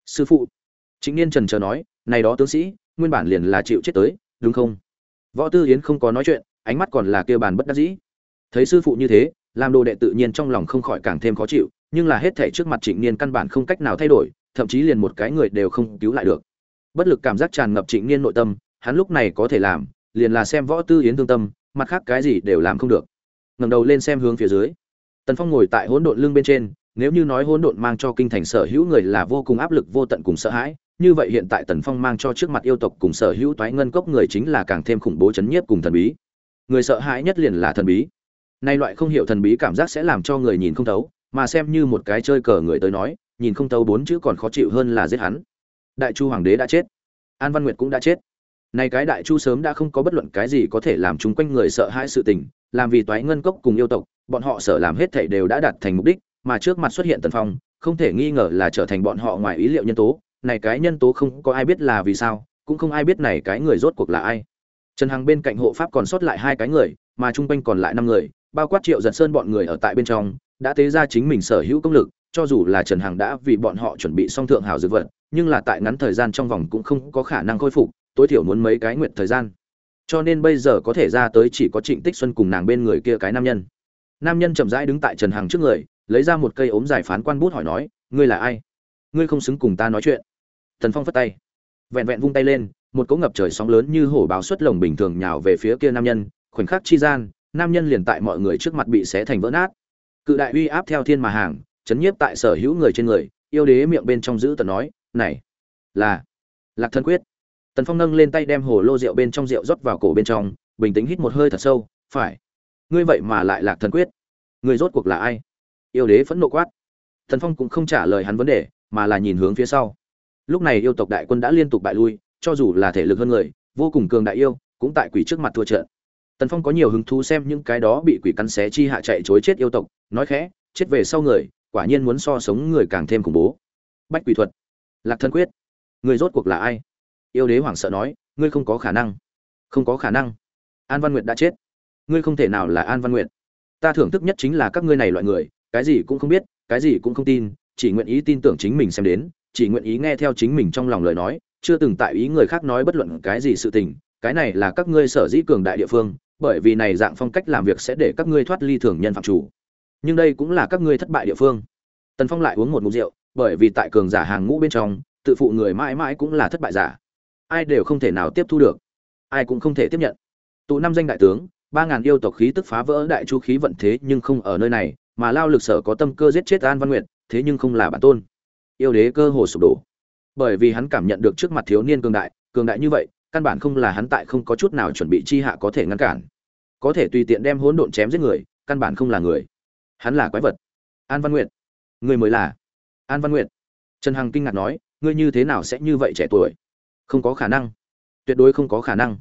Sư phụ. Chính niên trần chờ nói, này đó tướng sĩ, nguyên bản liền là chịu chết tới, đúng không? Võ tư yến không có nói chuyện, ánh mắt còn là kêu bàn bất đắc dĩ. Thấy sư phụ như thế, làm đồ đệ tự nhiên trong lòng không khỏi càng thêm khó chịu, nhưng là hết thảy trước mặt trịnh niên căn bản không cách nào thay đổi, thậm chí liền một cái người đều không cứu lại được. Bất lực cảm giác tràn ngập trịnh niên nội tâm hắn lúc này có thể làm, liền là xem võ tư yến thương tâm, mặt khác cái gì đều làm không được. Ngẩng đầu lên xem hướng phía dưới. Tần phong ngồi tại hỗn độn lưng bên trên, nếu như nói hỗn độn mang cho kinh thành sở hữu người là vô cùng áp lực, vô tận cùng sợ hãi, như vậy hiện tại tần phong mang cho trước mặt yêu tộc cùng sở hữu toái ngân cốc người chính là càng thêm khủng bố chấn nhiếp cùng thần bí. Người sợ hãi nhất liền là thần bí. Nay loại không hiểu thần bí cảm giác sẽ làm cho người nhìn không thấu, mà xem như một cái chơi cờ người tới nói, nhìn không thấu bốn chữ còn khó chịu hơn là giết hắn. Đại chu hoàng đế đã chết. An văn nguyệt cũng đã chết này cái đại chu sớm đã không có bất luận cái gì có thể làm chúng quanh người sợ hãi sự tình, làm vì toái ngân cốc cùng yêu tộc, bọn họ sợ làm hết thảy đều đã đạt thành mục đích, mà trước mặt xuất hiện tần phong, không thể nghi ngờ là trở thành bọn họ ngoài ý liệu nhân tố. Này cái nhân tố không có ai biết là vì sao, cũng không ai biết này cái người rốt cuộc là ai. Trần hằng bên cạnh hộ pháp còn sót lại hai cái người, mà chung quanh còn lại năm người, bao quát triệu giật sơn bọn người ở tại bên trong, đã tế ra chính mình sở hữu công lực, cho dù là trần hằng đã vì bọn họ chuẩn bị xong thượng hảo dược vật, nhưng là tại ngắn thời gian trong vòng cũng không có khả năng khôi phục tối thiểu muốn mấy cái nguyện thời gian. Cho nên bây giờ có thể ra tới chỉ có trịnh tích xuân cùng nàng bên người kia cái nam nhân. Nam nhân chậm rãi đứng tại trần hằng trước người, lấy ra một cây ốm dài phán quan bút hỏi nói, ngươi là ai? Ngươi không xứng cùng ta nói chuyện. Thần phong phất tay, vẹn vẹn vung tay lên, một cỗ ngập trời sóng lớn như hổ báo xuất lồng bình thường nhào về phía kia nam nhân, khoảnh khắc chi gian, nam nhân liền tại mọi người trước mặt bị xé thành vỡ nát. Cự đại uy áp theo thiên mà hàng, chấn nhiếp tại sở hữu người trên người, yêu đế miệng bên trong giữ tần nói, này, là lạc thân quyết tần phong nâng lên tay đem hồ lô rượu bên trong rượu rót vào cổ bên trong, bình tĩnh hít một hơi thật sâu, phải. Ngươi vậy mà lại lạc thần quyết. Ngươi rốt cuộc là ai? Yêu đế phẫn nộ quát. Tần phong cũng không trả lời hắn vấn đề, mà là nhìn hướng phía sau. Lúc này yêu tộc đại quân đã liên tục bại lui, cho dù là thể lực hơn người, vô cùng cường đại yêu, cũng tại quỷ trước mặt thua trận. Tần phong có nhiều hứng thú xem những cái đó bị quỷ cắn xé chi hạ chạy chối chết yêu tộc, nói khẽ, chết về sau người, quả nhiên muốn so sống người càng thêm khủng bố. Bách quỷ thuật. Lạc thân quyết. Người rốt cuộc là ai? Yêu đế hoảng sợ nói, ngươi không có khả năng. Không có khả năng. An văn nguyệt đã chết. Ngươi không thể nào là an văn nguyệt. Ta thưởng thức nhất chính là các ngươi này loại người, cái gì cũng không biết, cái gì cũng không tin, chỉ nguyện ý tin tưởng chính mình xem đến, chỉ nguyện ý nghe theo chính mình trong lòng lời nói, chưa từng tại ý người khác nói bất luận cái gì sự tình, cái này là các ngươi sở dĩ cường đại địa phương, bởi vì này dạng phong cách làm việc sẽ để các ngươi thoát ly thường nhân phạm chủ. Nhưng đây cũng là các ngươi thất bại địa phương. Tần phong lại uống một ngụm rượu, bởi vì tại cường giả hàng ngũ bên trong, tự phụ người mãi mãi cũng là thất bại giả ai đều không thể nào tiếp thu được. Ai cũng không thể tiếp nhận. Tụ năm danh đại tướng, ba ngàn yêu tộc khí tức phá vỡ đại chu khí vận thế nhưng không ở nơi này, mà lao lực sở có tâm cơ giết chết an văn nguyệt, thế nhưng không là bản tôn. Yêu đế cơ hồ sụp đổ. Bởi vì hắn cảm nhận được trước mặt thiếu niên cường đại cường đại như vậy, căn bản không là hắn tại không có chút nào chuẩn bị chi hạ có thể ngăn cản. Có thể tùy tiện đem hỗn độn chém giết người, căn bản không là người. Hắn là quái vật. An văn nguyệt. Người mới là an văn nguyệt. Trần hằng kinh ngạc nói, ngươi như thế nào sẽ như vậy trẻ tuổi? Không có khả năng. Tuyệt đối không có khả năng.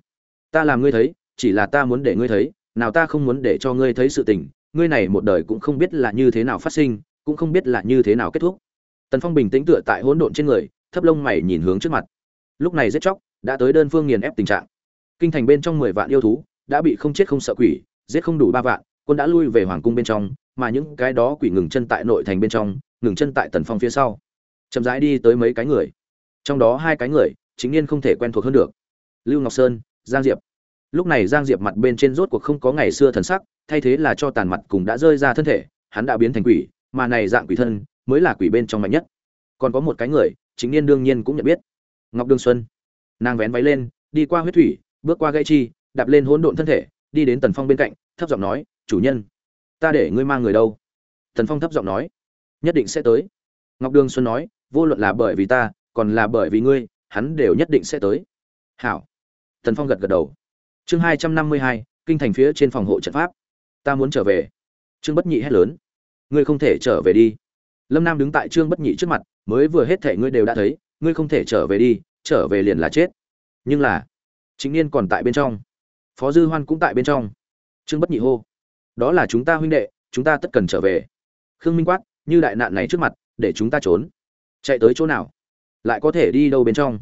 Ta làm ngươi thấy, chỉ là ta muốn để ngươi thấy, nào ta không muốn để cho ngươi thấy sự tình, ngươi này một đời cũng không biết là như thế nào phát sinh, cũng không biết là như thế nào kết thúc. Tần phong bình tĩnh tựa tại hỗn độn trên người, thấp lông mày nhìn hướng trước mặt. Lúc này giết chóc, đã tới đơn phương nghiền ép tình trạng. Kinh thành bên trong mười vạn yêu thú, đã bị không chết không sợ quỷ, giết không đủ ba vạn, quân đã lui về hoàng cung bên trong, mà những cái đó quỷ ngừng chân tại nội thành bên trong, ngừng chân tại tần phong phía sau. Chậm rãi đi tới mấy cái người. Trong đó hai cái người chính niên không thể quen thuộc hơn được. Lưu ngọc sơn, giang diệp. Lúc này giang diệp mặt bên trên rốt cuộc không có ngày xưa thần sắc, thay thế là cho tàn mặt cùng đã rơi ra thân thể, hắn đã biến thành quỷ, mà này dạng quỷ thân mới là quỷ bên trong mạnh nhất. Còn có một cái người, chính niên đương nhiên cũng nhận biết. Ngọc đương xuân. Nàng vén váy lên, đi qua huyết thủy, bước qua gãy chi, đạp lên hỗn độn thân thể, đi đến tần phong bên cạnh, thấp giọng nói, chủ nhân, ta để ngươi mang người đâu? Tần phong thấp giọng nói, nhất định sẽ tới. Ngọc đường xuân nói, vô luận là bởi vì ta, còn là bởi vì ngươi hắn đều nhất định sẽ tới. Hảo. Tần phong gật gật đầu. Chương hai trăm năm mươi hai, kinh thành phía trên phòng hộ trận pháp. Ta muốn trở về. Trương bất nhị hét lớn. Ngươi không thể trở về đi. Lâm nam đứng tại trương bất nhị trước mặt, mới vừa hết thể ngươi đều đã thấy, ngươi không thể trở về đi, trở về liền là chết. Nhưng là chính niên còn tại bên trong. Phó dư hoan cũng tại bên trong. Trương bất nhị hô. Đó là chúng ta huynh đệ, chúng ta tất cần trở về. Khương minh quát, như đại nạn này trước mặt, để chúng ta trốn. Chạy tới chỗ nào? Lại có thể đi đâu bên trong?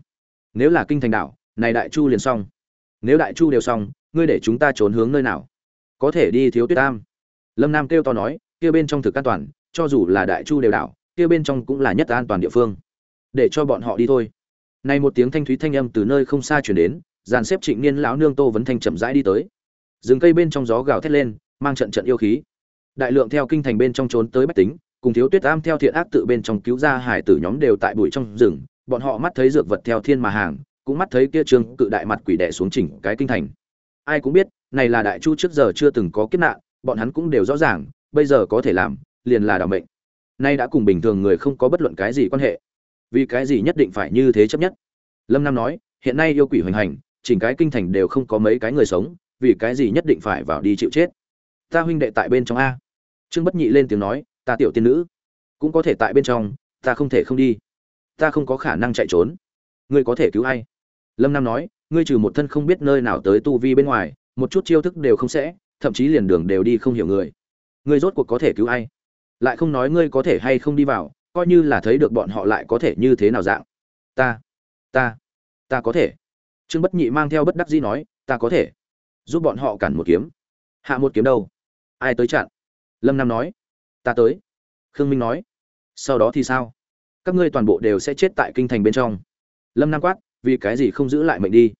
Nếu là kinh thành đảo, này đại chu liền xong. Nếu đại chu đều xong, ngươi để chúng ta trốn hướng nơi nào? Có thể đi thiếu tuyết tam. Lâm nam kêu to nói, kia bên trong thực an toàn, cho dù là đại chu đều đảo, kia bên trong cũng là nhất an toàn địa phương. Để cho bọn họ đi thôi. Này một tiếng thanh thúy thanh âm từ nơi không xa chuyển đến, dàn xếp trịnh niên lão nương tô vấn thanh chậm rãi đi tới. Rừng cây bên trong gió gào thét lên, mang trận trận yêu khí. Đại lượng theo kinh thành bên trong trốn tới bách tính, cùng thiếu tuyết am theo thiện ác tự bên trong cứu ra hải tử nhóm đều tại bụi trong rừng bọn họ mắt thấy dược vật theo thiên mà hàng, cũng mắt thấy kia trương cự đại mặt quỷ đẻ xuống chỉnh cái kinh thành. Ai cũng biết, này là đại chu trước giờ chưa từng có kiếp nạn, bọn hắn cũng đều rõ ràng, bây giờ có thể làm, liền là đảm mệnh. Nay đã cùng bình thường người không có bất luận cái gì quan hệ. Vì cái gì nhất định phải như thế chấp nhất? Lâm nam nói, hiện nay yêu quỷ hoành hành, chỉnh cái kinh thành đều không có mấy cái người sống, vì cái gì nhất định phải vào đi chịu chết? Ta huynh đệ tại bên trong a. Trương bất nhị lên tiếng nói, ta tiểu tiên nữ, cũng có thể tại bên trong, ta không thể không đi ta không có khả năng chạy trốn. Ngươi có thể cứu ai? Lâm nam nói, ngươi trừ một thân không biết nơi nào tới tu vi bên ngoài, một chút chiêu thức đều không sẽ, thậm chí liền đường đều đi không hiểu người. Ngươi rốt cuộc có thể cứu ai? Lại không nói ngươi có thể hay không đi vào, coi như là thấy được bọn họ lại có thể như thế nào dạng? Ta ta ta có thể. Trương bất nhị mang theo bất đắc dĩ nói, ta có thể. Giúp bọn họ cản một kiếm. Hạ một kiếm đâu? Ai tới chặn? Lâm nam nói, ta tới. Khương minh nói, sau đó thì sao? Các ngươi toàn bộ đều sẽ chết tại kinh thành bên trong. Lâm nam quát, vì cái gì không giữ lại mệnh đi?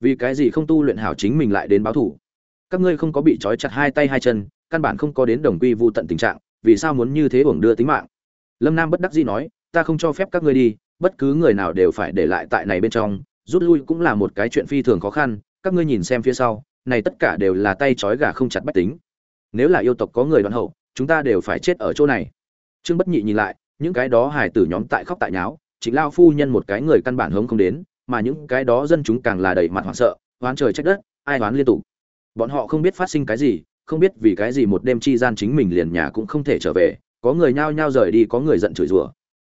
Vì cái gì không tu luyện hảo chính mình lại đến báo thủ? Các ngươi không có bị trói chặt hai tay hai chân, căn bản không có đến đồng quy vô tận tình trạng, vì sao muốn như thế uổng đưa tính mạng? Lâm nam bất đắc dĩ nói, ta không cho phép các ngươi đi, bất cứ người nào đều phải để lại tại này bên trong, rút lui cũng là một cái chuyện phi thường khó khăn, các ngươi nhìn xem phía sau, này tất cả đều là tay trói gà không chặt bách tính. Nếu là yêu tộc có người đoạn hậu, chúng ta đều phải chết ở chỗ này. Trương bất nhị nhìn lại những cái đó hài tử nhóm tại khóc tại nháo chính lao phu nhân một cái người căn bản hướng không đến, mà những cái đó dân chúng càng là đầy mặt hoảng sợ oán trời trách đất, ai oán liên tục. Bọn họ không biết phát sinh cái gì, không biết vì cái gì một đêm chi gian chính mình liền nhà cũng không thể trở về, có người nhao nhao rời đi, có người giận chửi rủa.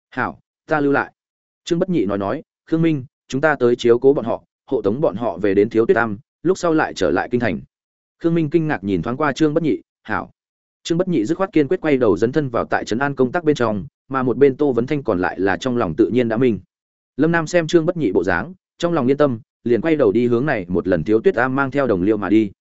Hảo, ta lưu lại. Trương bất nhị nói nói, khương minh, chúng ta tới chiếu cố bọn họ, hộ tống bọn họ về đến thiếu tuyết tam, lúc sau lại trở lại kinh thành. Khương minh kinh ngạc nhìn thoáng qua trương bất nhị, hảo. Trương bất nhị dứt khoát kiên quyết quay đầu dấn thân vào tại trấn an công tác bên trong mà một bên tô vấn thanh còn lại là trong lòng tự nhiên đã minh. Lâm nam xem trương bất nhị bộ dáng, trong lòng yên tâm, liền quay đầu đi hướng này một lần thiếu tuyết am mang theo đồng liêu mà đi.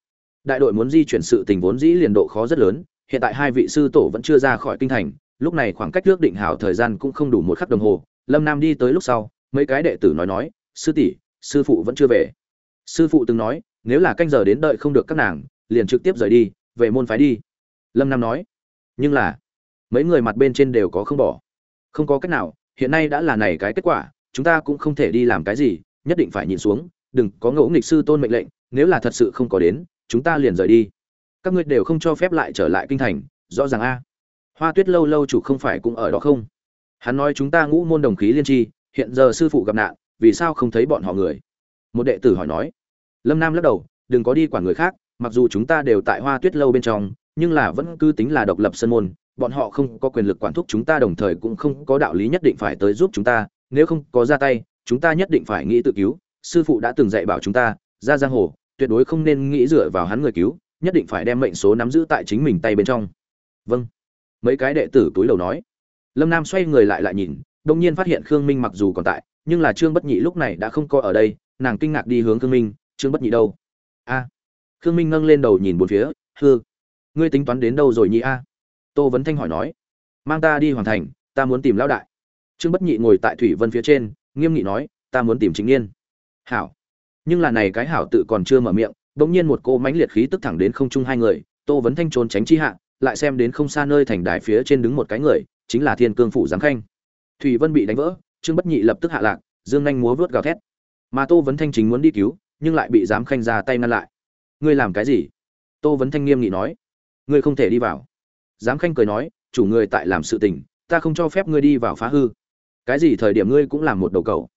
Đại đội muốn di chuyển sự tình vốn dĩ liền độ khó rất lớn, hiện tại hai vị sư tổ vẫn chưa ra khỏi kinh thành, lúc này khoảng cách ước định hảo thời gian cũng không đủ một khắc đồng hồ. Lâm nam đi tới lúc sau, mấy cái đệ tử nói nói, sư tỷ, sư phụ vẫn chưa về. Sư phụ từng nói, nếu là canh giờ đến đợi không được các nàng, liền trực tiếp rời đi, về môn phái đi. Lâm nam nói, nhưng là mấy người mặt bên trên đều có không bỏ. Không có cách nào, hiện nay đã là này cái kết quả, chúng ta cũng không thể đi làm cái gì, nhất định phải nhìn xuống, đừng có ngẫu nghịch sư tôn mệnh lệnh, nếu là thật sự không có đến, chúng ta liền rời đi. Các ngươi đều không cho phép lại trở lại kinh thành, rõ ràng a. Hoa tuyết lâu lâu chủ không phải cũng ở đó không? Hắn nói chúng ta ngũ môn đồng khí liên tri, hiện giờ sư phụ gặp nạn, vì sao không thấy bọn họ người? Một đệ tử hỏi nói. Lâm nam lắc đầu, đừng có đi quản người khác, mặc dù chúng ta đều tại hoa tuyết lâu bên trong, nhưng là vẫn cứ tính là độc lập sân môn bọn họ không có quyền lực quản thúc chúng ta đồng thời cũng không có đạo lý nhất định phải tới giúp chúng ta, nếu không có ra tay, chúng ta nhất định phải nghĩ tự cứu. Sư phụ đã từng dạy bảo chúng ta, ra giang hồ, tuyệt đối không nên nghĩ dựa vào hắn người cứu, nhất định phải đem mệnh số nắm giữ tại chính mình tay bên trong. Vâng. Mấy cái đệ tử túi đầu nói. Lâm nam xoay người lại lại nhìn đông nhiên phát hiện khương minh mặc dù còn tại, nhưng là trương bất nhị lúc này đã không có ở đây, nàng kinh ngạc đi hướng khương minh, trương bất nhị đâu? A. Khương minh ngâng lên đầu nhìn bốn phía hư ngươi tính toán đến đâu rồi nhị a? Tô vấn thanh hỏi nói, mang ta đi hoàn thành, ta muốn tìm lão đại. Trương bất nhị ngồi tại thủy vân phía trên, nghiêm nghị nói, ta muốn tìm chính niên hảo. Nhưng là này cái hảo tự còn chưa mở miệng, bỗng nhiên một cô mãnh liệt khí tức thẳng đến không trung hai người, tô vấn thanh trốn tránh chi hạ, lại xem đến không xa nơi thành đài phía trên đứng một cái người, chính là thiên cương phủ giám khanh. Thủy vân bị đánh vỡ, trương bất nhị lập tức hạ lạc, dương nhanh múa vớt gào thét. Mà tô vấn thanh chính muốn đi cứu, nhưng lại bị giám khanh ra tay ngăn lại. Ngươi làm cái gì? Tô vấn thanh nghiêm nghị nói. Ngươi không thể đi vào giám khanh cười nói, chủ người tại làm sự tình, ta không cho phép ngươi đi vào phá hư. Cái gì thời điểm ngươi cũng làm một đầu cầu.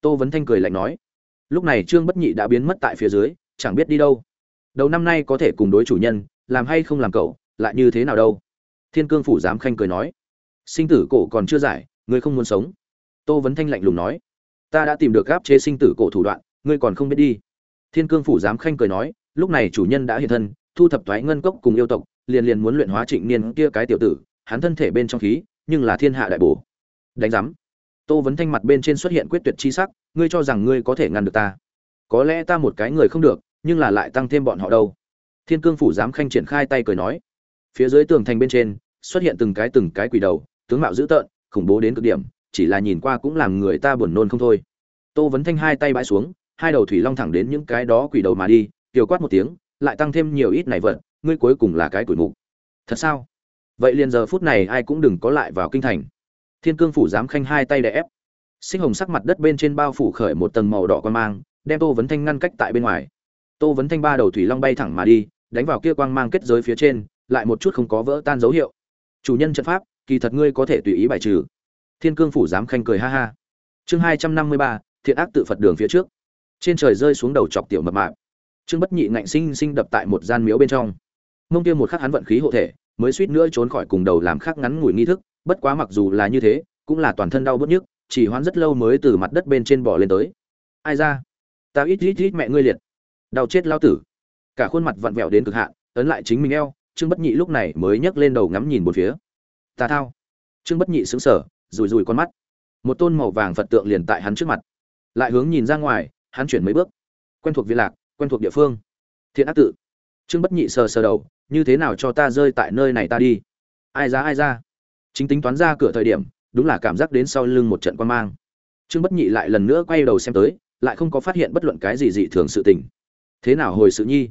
Tô vấn thanh cười lạnh nói, lúc này trương bất nhị đã biến mất tại phía dưới, chẳng biết đi đâu. Đầu năm nay có thể cùng đối chủ nhân, làm hay không làm cậu, lại như thế nào đâu? Thiên cương phủ giám khanh cười nói, sinh tử cổ còn chưa giải, ngươi không muốn sống. Tô vấn thanh lạnh lùng nói, ta đã tìm được gáp chế sinh tử cổ thủ đoạn, ngươi còn không biết đi. Thiên cương phủ giám khanh cười nói, lúc này chủ nhân đã hiện thân, thu thập thoái ngân cốc cùng yêu tộc liền liền muốn luyện hóa trịnh niên kia cái tiểu tử, hắn thân thể bên trong khí, nhưng là thiên hạ đại bổ. Đánh giám. Tô vấn thanh mặt bên trên xuất hiện quyết tuyệt chi sắc, ngươi cho rằng ngươi có thể ngăn được ta. Có lẽ ta một cái người không được, nhưng là lại tăng thêm bọn họ đâu. Thiên cương phủ giám khanh triển khai tay cười nói. Phía dưới tường thành bên trên, xuất hiện từng cái từng cái quỷ đầu, tướng mạo dữ tợn, khủng bố đến cực điểm, chỉ là nhìn qua cũng làm người ta buồn nôn không thôi. Tô vấn thanh hai tay bãi xuống, hai đầu thủy long thẳng đến những cái đó quỷ đầu mà đi kiều quát một tiếng, lại tăng thêm nhiều ít này vật ngươi cuối cùng là cái tuổi mục. Thật sao? Vậy liền giờ phút này ai cũng đừng có lại vào kinh thành. Thiên cương phủ dám khanh hai tay đè ép. Sinh hồng sắc mặt đất bên trên bao phủ khởi một tầng màu đỏ quan mang, đem tô vấn thanh ngăn cách tại bên ngoài. Tô vấn thanh ba đầu thủy long bay thẳng mà đi, đánh vào kia quang mang kết giới phía trên, lại một chút không có vỡ tan dấu hiệu. Chủ nhân trận pháp, kỳ thật ngươi có thể tùy ý bài trừ. Thiên cương phủ dám khanh cười ha ha. Chương hai trăm năm mươi ba, thiện ác tự phật đường phía trước. Trên trời rơi xuống đầu chọc tiểu mập mạp. Trương bất nhị ngạnh sinh sinh đập tại một gian miếu bên trong mông kia một khắc hắn vận khí hộ thể, mới suýt nữa trốn khỏi cùng đầu làm khắc ngắn ngủi nghi thức, bất quá mặc dù là như thế, cũng là toàn thân đau bớt nhức, chỉ hoãn rất lâu mới từ mặt đất bên trên bò lên tới. Ai ra? Ta ít ít ít mẹ ngươi liệt. Đau chết lao tử. Cả khuôn mặt vặn vẹo đến cực hạn, ấn lại chính mình eo, trương bất nhị lúc này mới nhấc lên đầu ngắm nhìn một phía. Ta thao. Trương bất nhị sững sờ rùi rùi con mắt. Một tôn màu vàng phật tượng liền tại hắn trước mặt. Lại hướng nhìn ra ngoài, hắn chuyển mấy bước. Quen thuộc viên lạc, quen thuộc địa phương. Thiện ác tự trương bất nhị sờ sờ đầu, như thế nào cho ta rơi tại nơi này ta đi? Ai ra ai ra? Chính tính toán ra cửa thời điểm, đúng là cảm giác đến sau lưng một trận quan mang. Trương bất nhị lại lần nữa quay đầu xem tới, lại không có phát hiện bất luận cái gì dị thường sự tình. Thế nào hồi sự nhi?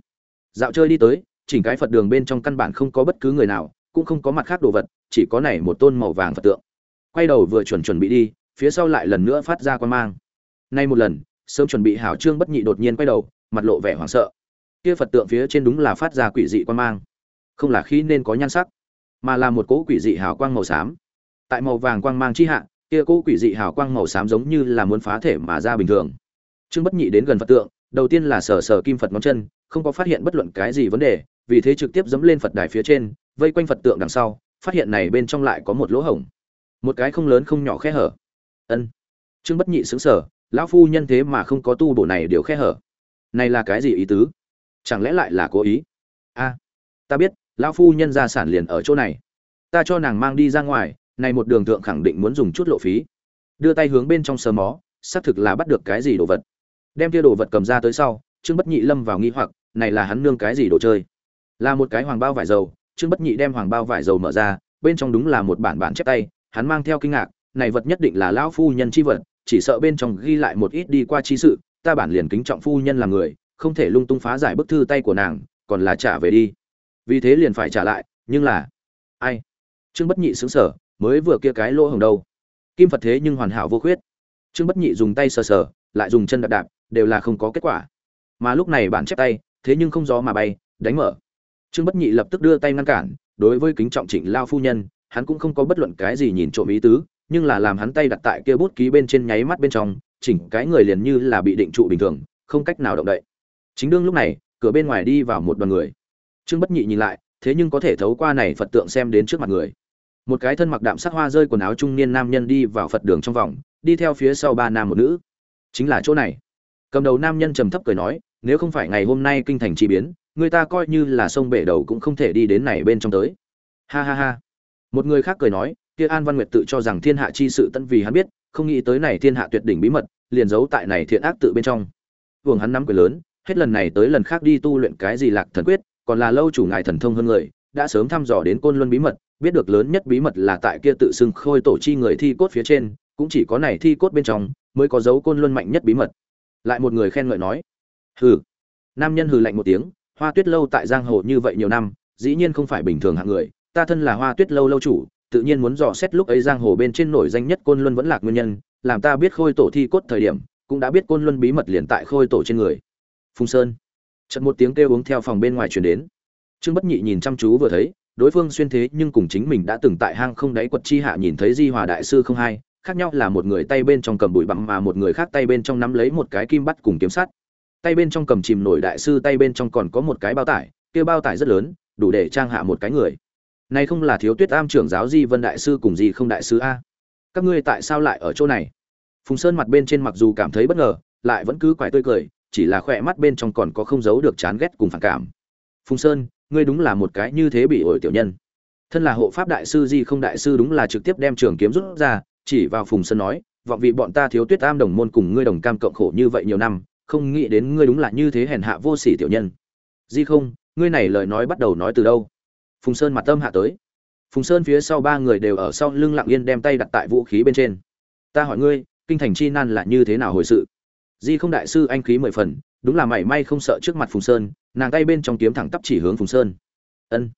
Dạo chơi đi tới, chỉnh cái phật đường bên trong căn bản không có bất cứ người nào, cũng không có mặt khác đồ vật, chỉ có này một tôn màu vàng phật tượng. Quay đầu vừa chuẩn chuẩn bị đi, phía sau lại lần nữa phát ra quan mang. Nay một lần, sớm chuẩn bị hảo trương bất nhị đột nhiên quay đầu, mặt lộ vẻ hoảng sợ kia phật tượng phía trên đúng là phát ra quỷ dị quan mang. Không là khí nên có nhan sắc, mà là một cỗ quỷ dị hào quang màu xám. Tại màu vàng quang mang chi hạ, kia cỗ quỷ dị hào quang màu xám giống như là muốn phá thể mà ra bình thường. Trương bất nhị đến gần phật tượng, đầu tiên là sờ sờ kim phật ngón chân, không có phát hiện bất luận cái gì vấn đề, vì thế trực tiếp dẫm lên phật đài phía trên, vây quanh phật tượng đằng sau, phát hiện này bên trong lại có một lỗ hổng. Một cái không lớn không nhỏ khe hở. Ân. Trương bất nhị xứng sở lão phu nhân thế mà không có tu bổ này điều khe hở. Này là cái gì ý tứ? Chẳng lẽ lại là cố ý? A, ta biết, lão phu nhân gia sản liền ở chỗ này. Ta cho nàng mang đi ra ngoài, này một đường thượng khẳng định muốn dùng chút lộ phí. Đưa tay hướng bên trong sờ mó, xác thực là bắt được cái gì đồ vật. Đem kia đồ vật cầm ra tới sau, trương bất nhị lâm vào nghi hoặc, này là hắn nương cái gì đồ chơi? Là một cái hoàng bao vải dầu, trương bất nhị đem hoàng bao vải dầu mở ra, bên trong đúng là một bản bản chép tay, hắn mang theo kinh ngạc, này vật nhất định là lão phu nhân chi vật, chỉ sợ bên trong ghi lại một ít đi qua chi sự, ta bản liền kính trọng phu nhân là người không thể lung tung phá giải bức thư tay của nàng, còn là trả về đi. Vì thế liền phải trả lại, nhưng là, ai? Trương bất nhị xứng sở mới vừa kia cái lỗ hồng đâu. Kim phật thế nhưng hoàn hảo vô khuyết. Trương bất nhị dùng tay sờ sờ, lại dùng chân đạp đạp, đều là không có kết quả. Mà lúc này bản chép tay, thế nhưng không gió mà bay, đánh mở. Trương bất nhị lập tức đưa tay ngăn cản, đối với kính trọng trịnh lao phu nhân, hắn cũng không có bất luận cái gì nhìn trộm ý tứ, nhưng là làm hắn tay đặt tại kia bút ký bên trên nháy mắt bên trong chỉnh cái người liền như là bị định trụ bình thường, không cách nào động đậy chính đương lúc này, cửa bên ngoài đi vào một đoàn người. Trương bất nhị nhìn lại, thế nhưng có thể thấu qua này phật tượng xem đến trước mặt người. Một cái thân mặc đạm sắc hoa rơi quần áo trung niên nam nhân đi vào phật đường trong vòng, đi theo phía sau ba nam một nữ. Chính là chỗ này. Cầm đầu nam nhân trầm thấp cười nói, nếu không phải ngày hôm nay kinh thành chi biến, người ta coi như là sông bể đầu cũng không thể đi đến này bên trong tới. Ha ha ha. Một người khác cười nói, kia an văn nguyệt tự cho rằng thiên hạ chi sự tận vì hắn biết, không nghĩ tới này thiên hạ tuyệt đỉnh bí mật, liền giấu tại này thiện ác tự bên trong. Vương hắn nắm quyền lớn hết lần này tới lần khác đi tu luyện cái gì lạc thần quyết, còn là lâu chủ ngài thần thông hơn người, đã sớm thăm dò đến côn luân bí mật, biết được lớn nhất bí mật là tại kia tự xưng khôi tổ chi người thi cốt phía trên, cũng chỉ có này thi cốt bên trong mới có dấu côn luân mạnh nhất bí mật. Lại một người khen ngợi nói, hừ. Nam nhân hừ lạnh một tiếng, hoa tuyết lâu tại giang hồ như vậy nhiều năm, dĩ nhiên không phải bình thường hạng người, ta thân là hoa tuyết lâu lâu chủ, tự nhiên muốn dò xét lúc ấy giang hồ bên trên nổi danh nhất côn luân vẫn lạc nguyên nhân, làm ta biết khôi tổ thi cốt thời điểm, cũng đã biết côn luân bí mật liền tại khôi tổ trên người phùng sơn. Trận một tiếng kêu uống theo phòng bên ngoài truyền đến. Trương bất nhị nhìn chăm chú vừa thấy, đối phương xuyên thế nhưng cùng chính mình đã từng tại hang không đáy quật chi hạ nhìn thấy di hòa đại sư không hai khác nhau là một người tay bên trong cầm bụi bặm mà một người khác tay bên trong nắm lấy một cái kim bắt cùng kiếm sắt. Tay bên trong cầm chìm nổi đại sư, tay bên trong còn có một cái bao tải, kia bao tải rất lớn, đủ để trang hạ một cái người. Này không là thiếu tuyết am trưởng giáo di vân đại sư cùng Di không đại sư a. Các ngươi tại sao lại ở chỗ này? Phùng sơn mặt bên trên mặc dù cảm thấy bất ngờ, lại vẫn cứ quải tươi cười chỉ là khỏe mắt bên trong còn có không giấu được chán ghét cùng phản cảm. Phùng sơn, ngươi đúng là một cái như thế bị ổi tiểu nhân. Thân là hộ pháp đại sư di không đại sư đúng là trực tiếp đem trường kiếm rút ra, chỉ vào phùng sơn nói, vọng vì bọn ta thiếu tuyết am đồng môn cùng ngươi đồng cam cộng khổ như vậy nhiều năm, không nghĩ đến ngươi đúng là như thế hèn hạ vô sỉ tiểu nhân. Di không, ngươi này lời nói bắt đầu nói từ đâu? Phùng sơn mặt tâm hạ tới. Phùng sơn phía sau ba người đều ở sau lưng lặng yên đem tay đặt tại vũ khí bên trên. Ta hỏi ngươi, kinh thành chi nan là như thế nào hồi sự? Di không đại sư anh khí mười phần, đúng là mảy may không sợ trước mặt phùng sơn, nàng tay bên trong kiếm thẳng tắp chỉ hướng phùng sơn. Ân.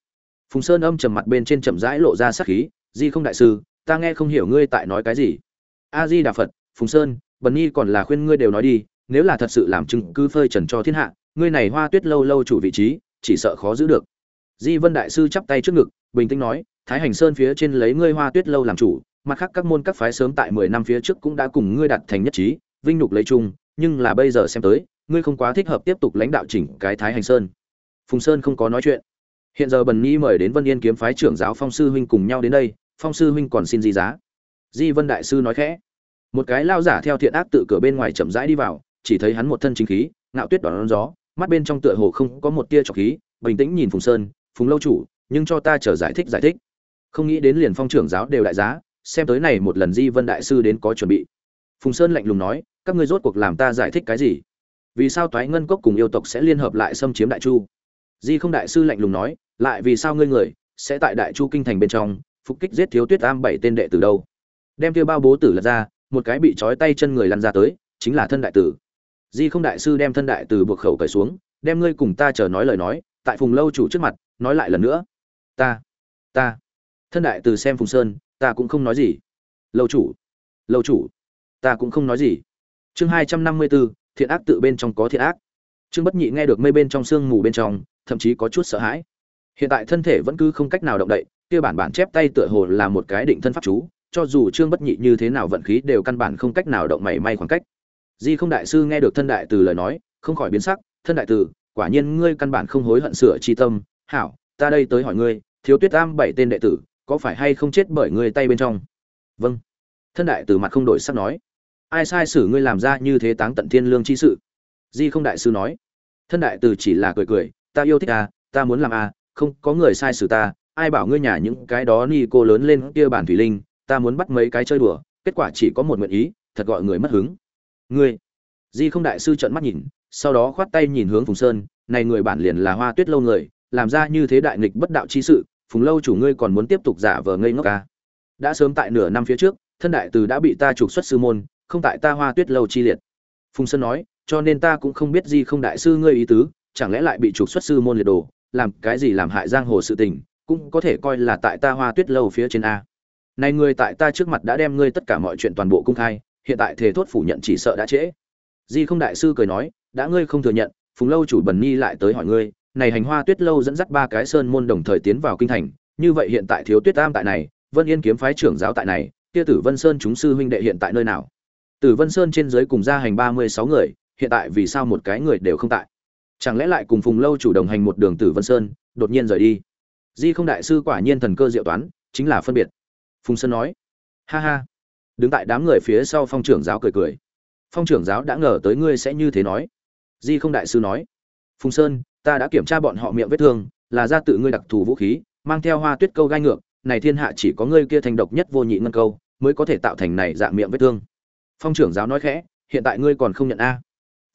Phùng sơn âm trầm mặt bên trên chậm rãi lộ ra sắc khí, di không đại sư, ta nghe không hiểu ngươi tại nói cái gì. A di đà phật, phùng sơn, bần nhi còn là khuyên ngươi đều nói đi, nếu là thật sự làm chứng cứ phơi trần cho thiên hạ, ngươi này hoa tuyết lâu lâu chủ vị trí, chỉ sợ khó giữ được. Di vân đại sư chắp tay trước ngực, bình tĩnh nói, thái hành sơn phía trên lấy ngươi hoa tuyết lâu làm chủ, mặt khác các môn các phái sớm tại mười năm phía trước cũng đã cùng ngươi đặt thành nhất trí, vinh nhục lấy chung nhưng là bây giờ xem tới, ngươi không quá thích hợp tiếp tục lãnh đạo chỉnh cái thái hành sơn. Phùng sơn không có nói chuyện. Hiện giờ bần nhi mời đến vân yên kiếm phái trưởng giáo phong sư huynh cùng nhau đến đây, phong sư huynh còn xin gì giá. Di vân đại sư nói khẽ. Một cái lao giả theo thiện ác tự cửa bên ngoài chậm rãi đi vào, chỉ thấy hắn một thân chính khí, ngạo tuyết đón gió, mắt bên trong tựa hồ không có một tia trọc khí, bình tĩnh nhìn phùng sơn, phùng lâu chủ, nhưng cho ta chờ giải thích giải thích. Không nghĩ đến liền phong trưởng giáo đều đại giá, xem tới này một lần di vân đại sư đến có chuẩn bị. Phùng sơn lạnh lùng nói các ngươi rốt cuộc làm ta giải thích cái gì? Vì sao toái ngân cốc cùng yêu tộc sẽ liên hợp lại xâm chiếm đại chu? Di không đại sư lạnh lùng nói, lại vì sao ngươi người sẽ tại đại chu kinh thành bên trong, phục kích giết thiếu tuyết am bảy tên đệ từ đâu? Đem tiêu bao bố tử lật ra, một cái bị trói tay chân người lăn ra tới, chính là thân đại tử. Di không đại sư đem thân đại tử buộc khẩu cởi xuống, đem ngươi cùng ta chờ nói lời nói, tại phùng lâu chủ trước mặt, nói lại lần nữa. Ta ta. Thân đại tử xem phùng sơn, ta cũng không nói gì. Lâu chủ lâu chủ, ta cũng không nói gì chương hai trăm năm mươi bốn thiện ác tự bên trong có thiện ác. Trương bất nhị nghe được mây bên trong sương mù bên trong, thậm chí có chút sợ hãi. Hiện tại thân thể vẫn cứ không cách nào động đậy, kia bản bản chép tay tựa hồ là một cái định thân pháp chú, cho dù trương bất nhị như thế nào vận khí đều căn bản không cách nào động mảy may khoảng cách. Di không đại sư nghe được thân đại từ lời nói, không khỏi biến sắc, thân đại từ, quả nhiên ngươi căn bản không hối hận sửa chi tâm. Hảo, ta đây tới hỏi ngươi, thiếu tuyết tam bảy tên đệ tử, có phải hay không chết bởi ngươi tay bên trong? Vâng. Thân đại từ mặt không đổi sắc nói ai sai xử ngươi làm ra như thế táng tận thiên lương chi sự? Di không đại sư nói. Thân đại từ chỉ là cười cười, ta yêu thích à ta muốn làm à không có người sai xử ta, ai bảo ngươi nhà những cái đó ni cô lớn lên kia bản thủy linh, ta muốn bắt mấy cái chơi đùa, kết quả chỉ có một nguyện ý, thật gọi người mất hứng. Ngươi. Di không đại sư trợn mắt nhìn, sau đó khoát tay nhìn hướng phùng sơn, này người bản liền là hoa tuyết lâu người, làm ra như thế đại nghịch bất đạo chi sự, phùng lâu chủ ngươi còn muốn tiếp tục giả vờ ngây ngốc à. đã sớm tại nửa năm phía trước, thân đại từ đã bị ta trục xuất sư môn không tại ta hoa tuyết lâu chi liệt. Phùng sơn nói, cho nên ta cũng không biết gì không đại sư ngươi ý tứ, chẳng lẽ lại bị trục xuất sư môn liệt đồ, làm cái gì làm hại giang hồ sự tình, cũng có thể coi là tại ta hoa tuyết lâu phía trên a. Này ngươi tại ta trước mặt đã đem ngươi tất cả mọi chuyện toàn bộ công khai, hiện tại thề thốt phủ nhận chỉ sợ đã trễ. Di không đại sư cười nói, đã ngươi không thừa nhận, phùng lâu chủ bần nhi lại tới hỏi ngươi, này hành hoa tuyết lâu dẫn dắt ba cái sơn môn đồng thời tiến vào kinh thành, như vậy hiện tại thiếu tuyết tam tại này, vân yên kiếm phái trưởng giáo tại này, kia tử vân sơn chúng sư huynh đệ hiện tại nơi nào? Tử vân sơn trên dưới cùng ra hành ba mươi sáu người, hiện tại vì sao một cái người đều không tại? Chẳng lẽ lại cùng phùng lâu chủ đồng hành một đường tử vân sơn, đột nhiên rời đi? Di không đại sư quả nhiên thần cơ diệu toán, chính là phân biệt. Phùng sơn nói, ha ha. Đứng tại đám người phía sau phong trưởng giáo cười cười. Phong trưởng giáo đã ngờ tới ngươi sẽ như thế nói. Di không đại sư nói, phùng sơn, ta đã kiểm tra bọn họ miệng vết thương, là ra tự ngươi đặc thù vũ khí, mang theo hoa tuyết câu gai ngược, này thiên hạ chỉ có ngươi kia thành độc nhất vô nhị ngân câu, mới có thể tạo thành này dạng miệng vết thương phong trưởng giáo nói khẽ, hiện tại ngươi còn không nhận a.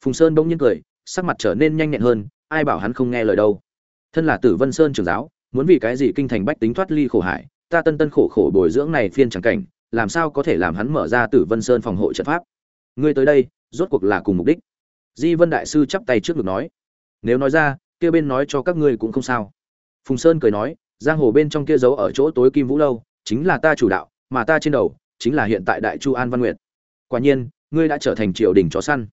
Phùng sơn bỗng nhiên cười, sắc mặt trở nên nhanh nhẹn hơn, ai bảo hắn không nghe lời đâu. Thân là tử vân sơn trưởng giáo, muốn vì cái gì kinh thành bách tính thoát ly khổ hải ta tân tân khổ khổ bồi dưỡng này phiên chẳng cảnh, làm sao có thể làm hắn mở ra tử vân sơn phòng hộ trận pháp? Ngươi tới đây, rốt cuộc là cùng mục đích. Di vân đại sư chắp tay trước ngực nói. Nếu nói ra, kia bên nói cho các ngươi cũng không sao. Phùng sơn cười nói, giang hồ bên trong kia giấu ở chỗ tối kim vũ lâu, chính là ta chủ đạo, mà ta trên đầu, chính là hiện tại đại chu an văn nguyệt quả nhiên, ngươi đã trở thành triều đình chó săn.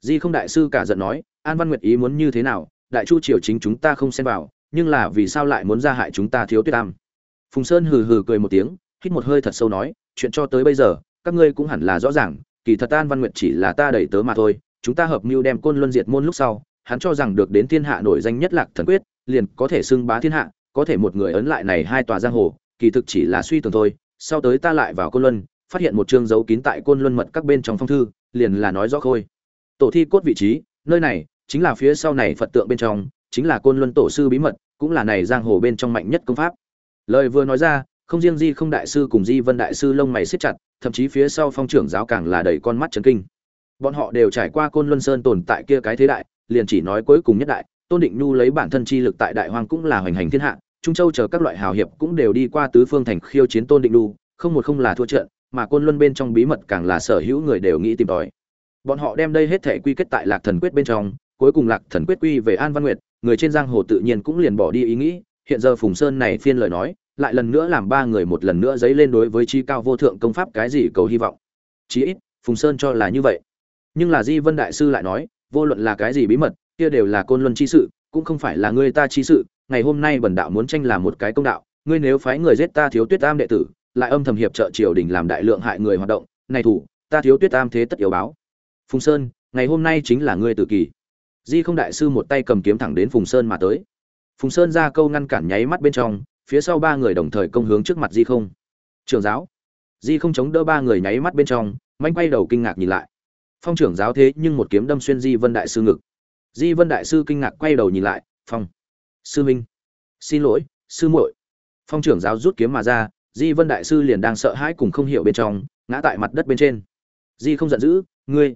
Di không đại sư cả giận nói, an văn nguyệt ý muốn như thế nào, đại chu triều chính chúng ta không xen vào, nhưng là vì sao lại muốn ra hại chúng ta thiếu tuyết tam phùng sơn hừ hừ cười một tiếng, hít một hơi thật sâu nói, chuyện cho tới bây giờ, các ngươi cũng hẳn là rõ ràng, kỳ thật an văn nguyệt chỉ là ta đẩy tớ mà thôi, chúng ta hợp mưu đem côn luân diệt môn lúc sau, hắn cho rằng được đến thiên hạ nổi danh nhất lạc thần quyết, liền có thể xưng bá thiên hạ, có thể một người ấn lại này hai tòa giang hồ, kỳ thực chỉ là suy tưởng thôi, sau tới ta lại vào côn luân phát hiện một chương dấu kín tại côn luân mật các bên trong phong thư, liền là nói rõ khôi. Tổ thi cốt vị trí, nơi này chính là phía sau này phật tượng bên trong, chính là côn luân tổ sư bí mật, cũng là này giang hồ bên trong mạnh nhất công pháp. Lời vừa nói ra, không riêng di không đại sư cùng di vân đại sư lông mày siết chặt, thậm chí phía sau phong trưởng giáo càng là đầy con mắt chấn kinh. Bọn họ đều trải qua côn luân sơn tồn tại kia cái thế đại, liền chỉ nói cuối cùng nhất đại, tôn định nhu lấy bản thân chi lực tại đại hoàng cũng là hoành hành thiên hạ, trung châu chờ các loại hào hiệp cũng đều đi qua tứ phương thành khiêu chiến tôn định nhu, không một không là thua trận mà côn luân bên trong bí mật càng là sở hữu người đều nghĩ tìm tòi. Bọn họ đem đây hết thể quy kết tại lạc thần quyết bên trong, cuối cùng lạc thần quyết quy về an văn nguyệt, người trên giang hồ tự nhiên cũng liền bỏ đi ý nghĩ, hiện giờ phùng sơn này phiên lời nói, lại lần nữa làm ba người một lần nữa dấy lên đối với chi cao vô thượng công pháp cái gì cầu hy vọng. Chí ít, phùng sơn cho là như vậy. Nhưng là di vân đại sư lại nói, vô luận là cái gì bí mật, kia đều là côn luân chi sự, cũng không phải là ngươi ta chi sự, ngày hôm nay bần đạo muốn tranh làm một cái công đạo, ngươi nếu phái người giết ta thiếu tuyết tam đệ tử lại âm thầm hiệp trợ triều đình làm đại lượng hại người hoạt động. Này thủ, ta thiếu tuyết tam thế tất yếu báo. Phùng sơn, ngày hôm nay chính là ngươi tử kỳ. Di không đại sư một tay cầm kiếm thẳng đến phùng sơn mà tới. Phùng sơn ra câu ngăn cản nháy mắt bên trong, phía sau ba người đồng thời công hướng trước mặt di không. Trưởng giáo. Di không chống đỡ ba người nháy mắt bên trong, manh quay đầu kinh ngạc nhìn lại. Phong trưởng giáo thế nhưng một kiếm đâm xuyên di vân đại sư ngực. Di vân đại sư kinh ngạc quay đầu nhìn lại, phong, sư minh, xin lỗi, sư muội. Phong trưởng giáo rút kiếm mà ra di vân đại sư liền đang sợ hãi cùng không hiểu bên trong, ngã tại mặt đất bên trên. Di không giận dữ, ngươi,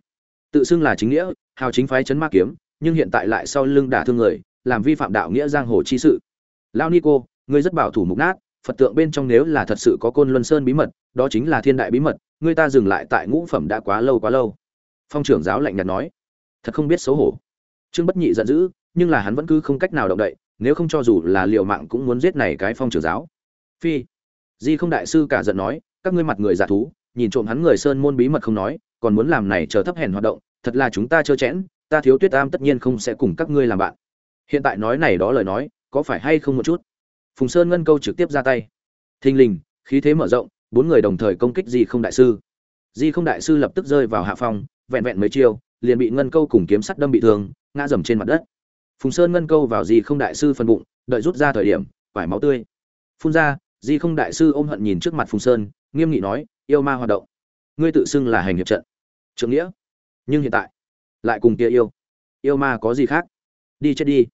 tự xưng là chính nghĩa, hào chính phái chấn ma kiếm, nhưng hiện tại lại sau lưng đả thương người, làm vi phạm đạo nghĩa giang hồ chi sự. Lao nico ngươi rất bảo thủ mục nát, phật tượng bên trong nếu là thật sự có côn luân sơn bí mật, đó chính là thiên đại bí mật, ngươi ta dừng lại tại ngũ phẩm đã quá lâu quá lâu. Phong trưởng giáo lạnh nhạt nói. Thật không biết xấu hổ. Trương bất nhị giận dữ, nhưng là hắn vẫn cứ không cách nào động đậy, nếu không cho dù là liều mạng cũng muốn giết này cái phong trưởng giáo. Phi di không đại sư cả giận nói, các ngươi mặt người giả thú, nhìn trộm hắn người sơn môn bí mật không nói, còn muốn làm này chờ thấp hèn hoạt động, thật là chúng ta trơ chẽn ta thiếu tuyết tam tất nhiên không sẽ cùng các ngươi làm bạn. Hiện tại nói này đó lời nói, có phải hay không một chút? Phùng sơn ngân câu trực tiếp ra tay. Thình lình, khí thế mở rộng, bốn người đồng thời công kích di không đại sư. Di không đại sư lập tức rơi vào hạ phong, vẹn vẹn mấy chiêu, liền bị ngân câu cùng kiếm sắt đâm bị thương, ngã dầm trên mặt đất. Phùng sơn ngân câu vào di không đại sư phần bụng, đợi rút ra thời điểm vải máu tươi. Phun ra di không đại sư ôm hận nhìn trước mặt phùng sơn, nghiêm nghị nói, yêu ma hoạt động. Ngươi tự xưng là hành hiệp trận. Trưởng nghĩa. Nhưng hiện tại, lại cùng kia yêu. Yêu ma có gì khác? Đi chết đi.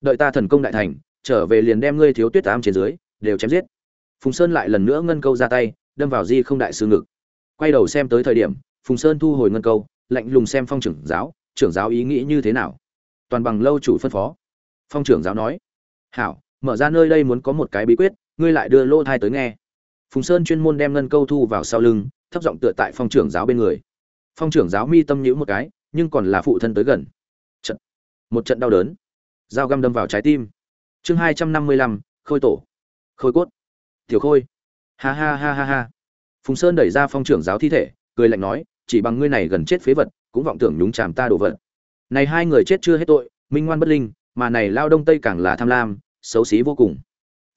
Đợi ta thần công đại thành, trở về liền đem ngươi thiếu tuyết tám trên dưới, đều chém giết. Phùng sơn lại lần nữa ngân câu ra tay, đâm vào di không đại sư ngực. Quay đầu xem tới thời điểm, phùng sơn thu hồi ngân câu, lạnh lùng xem phong trưởng giáo trưởng giáo ý nghĩ như thế nào? Toàn bằng lâu chủ phân phó. Phong trưởng giáo nói, hảo, mở ra nơi đây muốn có một cái bí quyết ngươi lại đưa lô thai tới nghe. Phùng sơn chuyên môn đem ngân câu thu vào sau lưng, thấp giọng tựa tại phong trưởng giáo bên người. Phong trưởng giáo mi tâm nhíu một cái, nhưng còn là phụ thân tới gần. Trận. Một trận đau đớn. Dao găm đâm vào trái tim. Chương hai trăm năm mươi lăm, khôi tổ. Khôi cốt. Tiểu khôi. Ha ha ha ha ha. Phùng sơn đẩy ra phong trưởng giáo thi thể, cười lạnh nói, chỉ bằng ngươi này gần chết phế vật, cũng vọng tưởng nhúng chàm ta đồ vật. Này hai người chết chưa hết tội, minh ngoan bất linh, mà này lao đông tây càng là tham lam, xấu xí vô cùng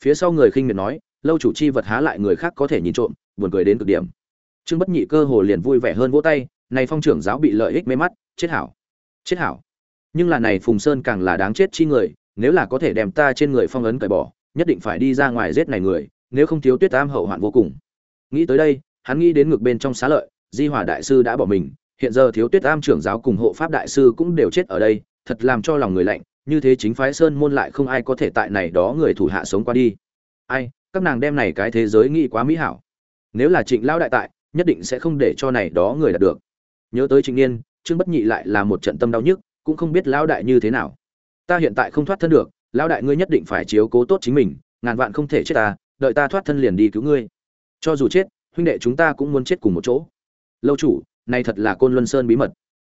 phía sau người khinh miệt nói, lâu chủ chi vật há lại người khác có thể nhìn trộm, buồn cười đến cực điểm. Trương bất nhị cơ hồ liền vui vẻ hơn vỗ tay, này phong trưởng giáo bị lợi ích mê mắt, chết hảo chết hảo. Nhưng là này phùng sơn càng là đáng chết chi người, nếu là có thể đem ta trên người phong ấn cởi bỏ, nhất định phải đi ra ngoài giết này người, nếu không thiếu tuyết tam hậu hoạn vô cùng. Nghĩ tới đây, hắn nghĩ đến ngược bên trong xá lợi, di hòa đại sư đã bỏ mình, hiện giờ thiếu tuyết tam trưởng giáo cùng hộ pháp đại sư cũng đều chết ở đây, thật làm cho lòng người lạnh như thế chính phái sơn môn lại không ai có thể tại này đó người thủ hạ sống qua đi. Ai, các nàng đem này cái thế giới nghĩ quá mỹ hảo. Nếu là trịnh lão đại tại, nhất định sẽ không để cho này đó người đạt được. Nhớ tới trịnh niên trương bất nhị lại là một trận tâm đau nhức, cũng không biết lão đại như thế nào. Ta hiện tại không thoát thân được, lão đại ngươi nhất định phải chiếu cố tốt chính mình, ngàn vạn không thể chết ta, đợi ta thoát thân liền đi cứu ngươi. Cho dù chết, huynh đệ chúng ta cũng muốn chết cùng một chỗ. Lâu chủ, này thật là côn luân sơn bí mật.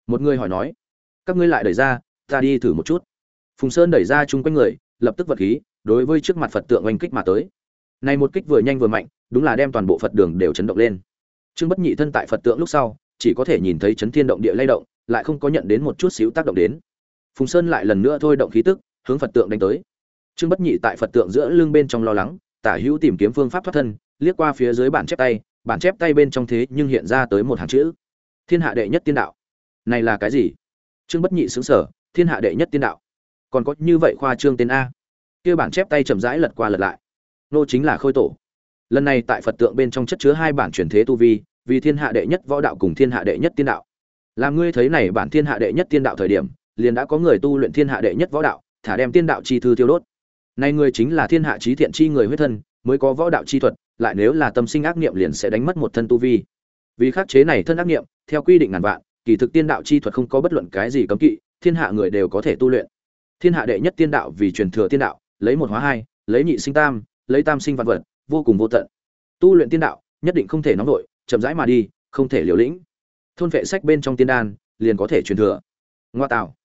Một người hỏi nói, các ngươi lại đẩy ra, ta đi thử một chút phùng sơn đẩy ra chung quanh người, lập tức vật khí, đối với trước mặt phật tượng oanh kích mà tới. Này một kích vừa nhanh vừa mạnh, đúng là đem toàn bộ phật đường đều chấn động lên. Trương bất nhị thân tại phật tượng lúc sau, chỉ có thể nhìn thấy chấn thiên động địa lay động, lại không có nhận đến một chút xíu tác động đến. Phùng sơn lại lần nữa thôi động khí tức, hướng phật tượng đánh tới. Trương bất nhị tại phật tượng giữa lưng bên trong lo lắng, tả hữu tìm kiếm phương pháp thoát thân, liếc qua phía dưới bản chép tay, bản chép tay bên trong thế nhưng hiện ra tới một hàng chữ. Thiên hạ đệ nhất tiên đạo. Này là cái gì? Trương bất nhị xứng sở thiên hạ đệ nhất tiên đạo còn có như vậy khoa trương tên a. Kia bản chép tay chậm rãi lật qua lật lại. Nô chính là khôi tổ. Lần này tại phật tượng bên trong chất chứa hai bản truyền thế tu vi, vì thiên hạ đệ nhất võ đạo cùng thiên hạ đệ nhất tiên đạo. Làm ngươi thấy này bản thiên hạ đệ nhất tiên đạo thời điểm, liền đã có người tu luyện thiên hạ đệ nhất võ đạo, thả đem tiên đạo chi thư tiêu đốt. Này người chính là thiên hạ trí thiện chi người huyết thân, mới có võ đạo chi thuật, lại nếu là tâm sinh ác niệm liền sẽ đánh mất một thân tu vi. Vì khắc chế này thân ác niệm, theo quy định ngàn vạn, kỳ thực tiên đạo chi thuật không có bất luận cái gì cấm kỵ, thiên hạ người đều có thể tu luyện thiên hạ đệ nhất tiên đạo vì truyền thừa tiên đạo, lấy một hóa hai, lấy nhị sinh tam, lấy tam sinh vạn vật, vô cùng vô tận. Tu luyện tiên đạo, nhất định không thể nóng nổi chậm rãi mà đi, không thể liều lĩnh. Thôn vệ sách bên trong tiên đan, liền có thể truyền thừa. Ngoa tạo.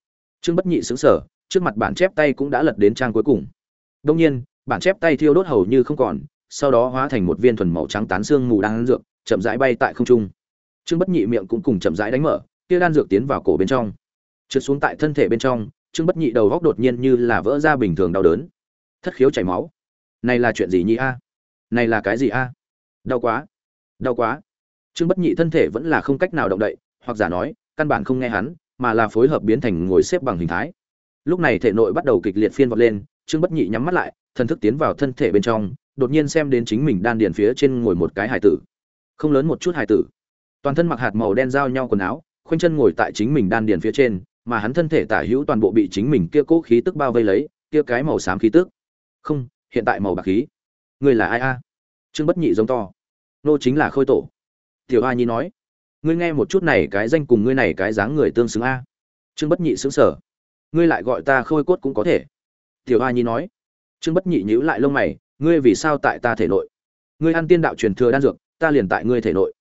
Trương bất nhị xứng sở trước mặt bản chép tay cũng đã lật đến trang cuối cùng. Đông nhiên, bản chép tay thiêu đốt hầu như không còn, sau đó hóa thành một viên thuần màu trắng tán xương mù đan dược, chậm rãi bay tại không trung. Trương bất nhị miệng cũng cùng chậm rãi đánh mở, kia đan dược tiến vào cổ bên trong. Trượt xuống tại thân thể bên trong trương bất nhị đầu góc đột nhiên như là vỡ ra bình thường đau đớn. Thất khiếu chảy máu. Này là chuyện gì nhỉ a? Này là cái gì a? Đau quá. Đau quá. Trương bất nhị thân thể vẫn là không cách nào động đậy, hoặc giả nói, căn bản không nghe hắn, mà là phối hợp biến thành ngồi xếp bằng hình thái. Lúc này thể nội bắt đầu kịch liệt phiên vọt lên, trương bất nhị nhắm mắt lại, thần thức tiến vào thân thể bên trong, đột nhiên xem đến chính mình đan điền phía trên ngồi một cái hải tử. Không lớn một chút hải tử. Toàn thân mặc hạt màu đen giao nhau quần áo, khoanh chân ngồi tại chính mình đan điền phía trên mà hắn thân thể tả hữu toàn bộ bị chính mình kia cố khí tức bao vây lấy, kia cái màu xám khí tức. Không, hiện tại màu bạc khí. Ngươi là ai a? Trương bất nhị giống to. Nô chính là khôi tổ. Tiểu a nhi nói. Ngươi nghe một chút này cái danh cùng ngươi này cái dáng người tương xứng a. Trương bất nhị xứng sở ngươi lại gọi ta khôi cốt cũng có thể. Tiểu a nhi nói. Trương bất nhị nhíu lại lông mày. Ngươi vì sao tại ta thể nội? Ngươi ăn tiên đạo truyền thừa đan dược, ta liền tại ngươi thể nội.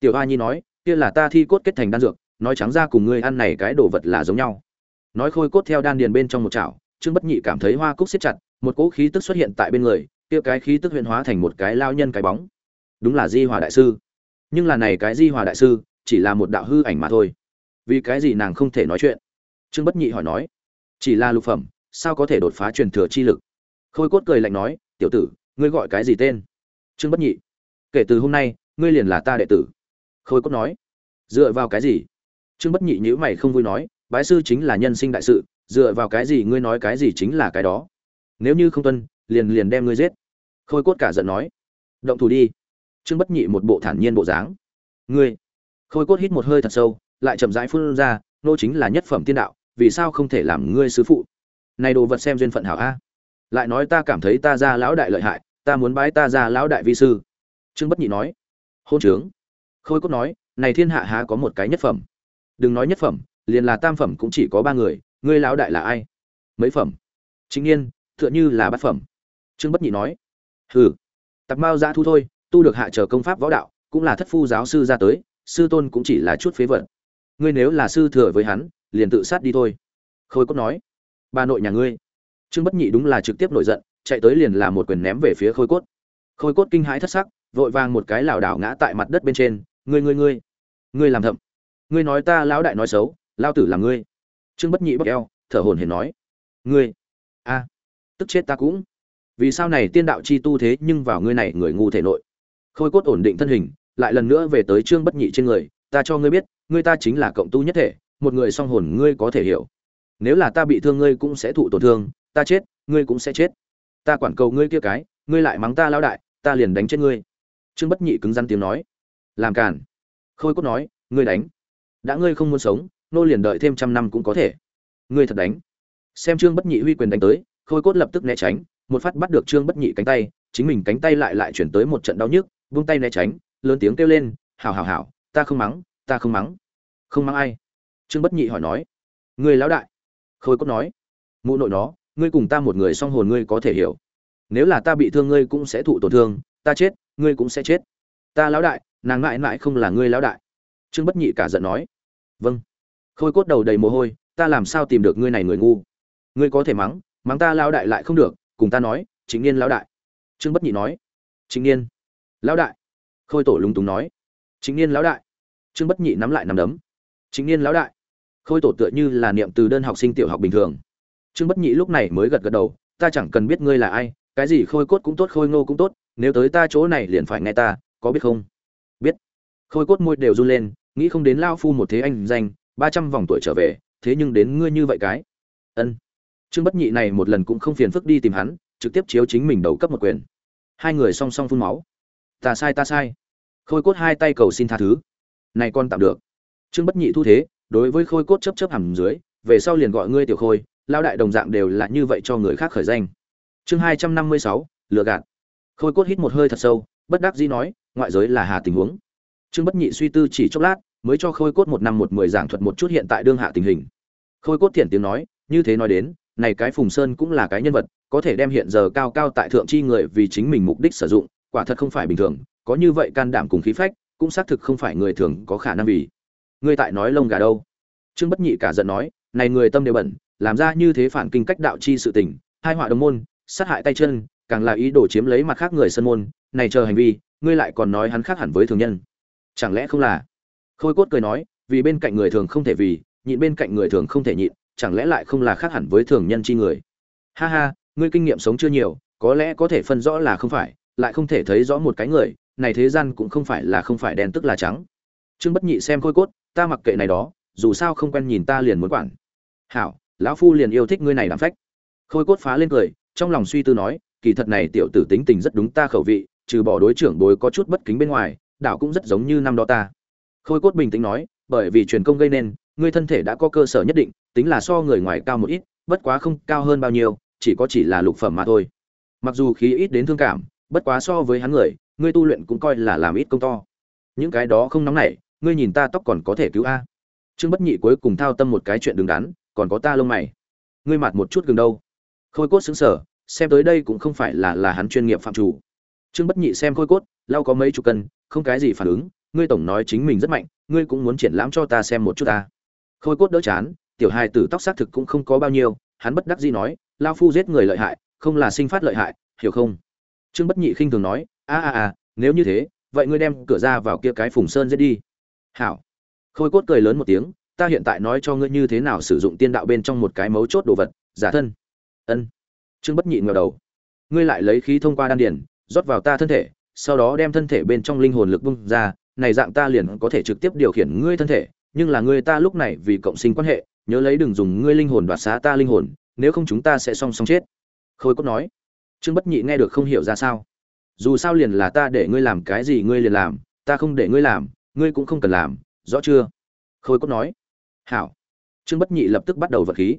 Tiểu a nhi nói. Kia là ta thi cốt kết thành đan dược nói trắng ra cùng ngươi ăn này cái đồ vật là giống nhau. Nói khôi cốt theo đan điền bên trong một chảo, trương bất nhị cảm thấy hoa cúc siết chặt, một cỗ khí tức xuất hiện tại bên người, kia cái khí tức huyền hóa thành một cái lao nhân cái bóng. Đúng là di hòa đại sư. Nhưng là này cái di hòa đại sư, chỉ là một đạo hư ảnh mà thôi. Vì cái gì nàng không thể nói chuyện? Trương bất nhị hỏi nói. Chỉ là lục phẩm, sao có thể đột phá truyền thừa chi lực? Khôi cốt cười lạnh nói, tiểu tử, ngươi gọi cái gì tên? Trương bất nhị. Kể từ hôm nay, ngươi liền là ta đệ tử. Khôi cốt nói. Dựa vào cái gì? Trương bất nhị nhữ mày không vui nói, bái sư chính là nhân sinh đại sự, dựa vào cái gì ngươi nói cái gì chính là cái đó. Nếu như không tuân, liền liền đem ngươi giết. Khôi cốt cả giận nói, động thủ đi. Trương bất nhị một bộ thản nhiên bộ dáng, ngươi. Khôi cốt hít một hơi thật sâu, lại chậm rãi phun ra, nô chính là nhất phẩm tiên đạo, vì sao không thể làm ngươi sứ phụ? Này đồ vật xem duyên phận hảo a. Lại nói ta cảm thấy ta ra lão đại lợi hại, ta muốn bái ta ra lão đại vi sư. Trương bất nhị nói, hôn trướng. Khôi cốt nói, này thiên hạ há có một cái nhất phẩm? Đừng nói nhất phẩm, liền là tam phẩm cũng chỉ có ba người, ngươi lão đại là ai? Mấy phẩm? Chính yên tựa như là bát phẩm. Trương bất nhị nói. Hừ. Tặc mao ra thu thôi, tu được hạ trở công pháp võ đạo, cũng là thất phu giáo sư ra tới, sư tôn cũng chỉ là chút phế vật. Ngươi nếu là sư thừa với hắn, liền tự sát đi thôi. Khôi cốt nói. Bà nội nhà ngươi. Trương bất nhị đúng là trực tiếp nổi giận, chạy tới liền là một quyền ném về phía khôi cốt. Khôi cốt kinh hãi thất sắc, vội vàng một cái lảo đảo ngã tại mặt đất bên trên. Ngươi ngươi ngươi. Ngươi làm thậm ngươi nói ta lão đại nói xấu lao tử là ngươi. Trương bất nhị bắc eo, thở hổn hển nói, ngươi, a, tức chết ta cũng. Vì sao này tiên đạo chi tu thế nhưng vào ngươi này người ngu thể nội? Khôi cốt ổn định thân hình, lại lần nữa về tới trương bất nhị trên người, ta cho ngươi biết, ngươi ta chính là cộng tu nhất thể, một người song hồn ngươi có thể hiểu. Nếu là ta bị thương ngươi cũng sẽ thụ tổn thương, ta chết, ngươi cũng sẽ chết. Ta quản cầu ngươi kia cái, ngươi lại mắng ta lão đại, ta liền đánh chết ngươi. Trương bất nhị cứng rắn tiếng nói, làm cản khôi cốt nói, ngươi đánh đã ngươi không muốn sống, nô liền đợi thêm trăm năm cũng có thể. Ngươi thật đánh. Xem trương bất nhị huy quyền đánh tới, khôi cốt lập tức né tránh, một phát bắt được trương bất nhị cánh tay, chính mình cánh tay lại lại chuyển tới một trận đau nhức, vung tay né tránh, lớn tiếng kêu lên, hảo hảo hảo, ta không mắng, ta không mắng. Không mắng ai? Trương bất nhị hỏi nói. Ngươi lão đại. Khôi cốt nói. Mụ nội nó, ngươi cùng ta một người song hồn ngươi có thể hiểu. Nếu là ta bị thương ngươi cũng sẽ thụ tổn thương, ta chết, ngươi cũng sẽ chết. Ta lão đại, nàng mãi mãi không là ngươi lão đại. Trương bất nhị cả giận nói vâng. Khôi cốt đầu đầy mồ hôi, ta làm sao tìm được ngươi này người ngu? Ngươi có thể mắng mắng ta lão đại lại không được, cùng ta nói chính niên lão đại. Trương bất nhị nói. Chính niên. Lão đại. Khôi tổ lúng túng nói. Chính niên lão đại. Trương bất nhị nắm lại nắm đấm. Chính niên lão đại. Khôi tổ tựa như là niệm từ đơn học sinh tiểu học bình thường. Trương bất nhị lúc này mới gật gật đầu, ta chẳng cần biết ngươi là ai, cái gì khôi cốt cũng tốt, khôi ngô cũng tốt, nếu tới ta chỗ này liền phải nghe ta, có biết không? Biết. Khôi cốt môi đều run lên nghĩ không đến lao phu một thế anh danh, ba trăm vòng tuổi trở về, thế nhưng đến ngươi như vậy cái. Ân. Trương bất nhị này một lần cũng không phiền phức đi tìm hắn, trực tiếp chiếu chính mình đầu cấp một quyền. Hai người song song phun máu. Ta sai ta sai. Khôi cốt hai tay cầu xin tha thứ. Này con tạm được. Trương bất nhị thu thế, đối với khôi cốt chấp chấp hầm dưới, về sau liền gọi ngươi tiểu khôi, lao đại đồng dạng đều là như vậy cho người khác khởi danh. Chương hai trăm năm mươi sáu lựa gạt. Khôi cốt hít một hơi thật sâu, bất đắc dĩ nói, ngoại giới là hà tình huống trương bất nhị suy tư chỉ chốc lát, mới cho khôi cốt một năm một mười giảng thuật một chút hiện tại đương hạ tình hình. Khôi cốt thiện tiếng nói, như thế nói đến, này cái phùng sơn cũng là cái nhân vật, có thể đem hiện giờ cao cao tại thượng chi người vì chính mình mục đích sử dụng, quả thật không phải bình thường, có như vậy can đảm cùng khí phách, cũng xác thực không phải người thường có khả năng vì. Ngươi tại nói lông gà đâu? Trương bất nhị cả giận nói, này người tâm đều bẩn, làm ra như thế phản kinh cách đạo chi sự tình, hai họa đồng môn, sát hại tay chân, càng là ý đồ chiếm lấy mặt khác người sân môn, này chờ hành vi, ngươi lại còn nói hắn khác hẳn với thường nhân chẳng lẽ không là? Khôi cốt cười nói, vì bên cạnh người thường không thể vì, nhịn bên cạnh người thường không thể nhịn, chẳng lẽ lại không là khác hẳn với thường nhân chi người? Ha ha, ngươi kinh nghiệm sống chưa nhiều, có lẽ có thể phân rõ là không phải, lại không thể thấy rõ một cái người, này thế gian cũng không phải là không phải đen tức là trắng. Trương bất nhị xem khôi cốt, ta mặc kệ này đó, dù sao không quen nhìn ta liền muốn quản. Hảo, lão phu liền yêu thích ngươi này làm phách. Khôi cốt phá lên cười, trong lòng suy tư nói, kỳ thật này tiểu tử tính tình rất đúng ta khẩu vị, trừ bỏ đối trưởng bối có chút bất kính bên ngoài đảo cũng rất giống như năm đó ta. Khôi cốt bình tĩnh nói, bởi vì truyền công gây nên, ngươi thân thể đã có cơ sở nhất định, tính là so người ngoài cao một ít, bất quá không cao hơn bao nhiêu, chỉ có chỉ là lục phẩm mà thôi. Mặc dù khí ít đến thương cảm, bất quá so với hắn người, ngươi tu luyện cũng coi là làm ít công to. Những cái đó không nóng nảy, ngươi nhìn ta tóc còn có thể cứu a. Trương bất nhị cuối cùng thao tâm một cái chuyện đứng đắn, còn có ta lông mày. Ngươi mặt một chút gừng đâu. Khôi cốt xứng sở xem tới đây cũng không phải là là hắn chuyên nghiệp phạm chủ. Trương bất nhị xem khôi cốt, lau có mấy chục cân không cái gì phản ứng, ngươi tổng nói chính mình rất mạnh, ngươi cũng muốn triển lãm cho ta xem một chút ta. Khôi cốt đỡ chán, tiểu hài tử tóc xác thực cũng không có bao nhiêu, hắn bất đắc dĩ nói, lao phu giết người lợi hại, không là sinh phát lợi hại, hiểu không? Trương bất nhị khinh thường nói, a a a, nếu như thế, vậy ngươi đem cửa ra vào kia cái phùng sơn giết đi. Hảo. Khôi cốt cười lớn một tiếng, ta hiện tại nói cho ngươi như thế nào sử dụng tiên đạo bên trong một cái mấu chốt đồ vật, giả thân. Ân. Trương bất nhị ngẩng đầu. Ngươi lại lấy khí thông qua đan điền, rót vào ta thân thể sau đó đem thân thể bên trong linh hồn lực bung ra, này dạng ta liền có thể trực tiếp điều khiển ngươi thân thể, nhưng là ngươi ta lúc này vì cộng sinh quan hệ, nhớ lấy đừng dùng ngươi linh hồn đoạt xá ta linh hồn, nếu không chúng ta sẽ song song chết. Khôi cốt nói. Trương bất nhị nghe được không hiểu ra sao. Dù sao liền là ta để ngươi làm cái gì ngươi liền làm, ta không để ngươi làm, ngươi cũng không cần làm, rõ chưa? Khôi cốt nói. Hảo. Trương bất nhị lập tức bắt đầu vật khí.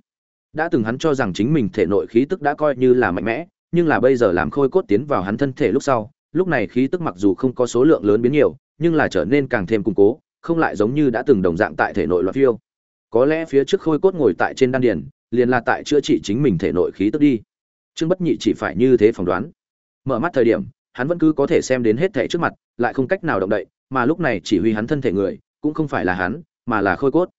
Đã từng hắn cho rằng chính mình thể nội khí tức đã coi như là mạnh mẽ, nhưng là bây giờ làm khôi cốt tiến vào hắn thân thể lúc sau lúc này khí tức mặc dù không có số lượng lớn biến nhiều, nhưng là trở nên càng thêm củng cố, không lại giống như đã từng đồng dạng tại thể nội loạn phiêu. Có lẽ phía trước khôi cốt ngồi tại trên đan điền, liền là tại chữa trị chính mình thể nội khí tức đi. Trương bất nhị chỉ phải như thế phỏng đoán. Mở mắt thời điểm, hắn vẫn cứ có thể xem đến hết thể trước mặt, lại không cách nào động đậy, mà lúc này chỉ huy hắn thân thể người, cũng không phải là hắn, mà là khôi cốt.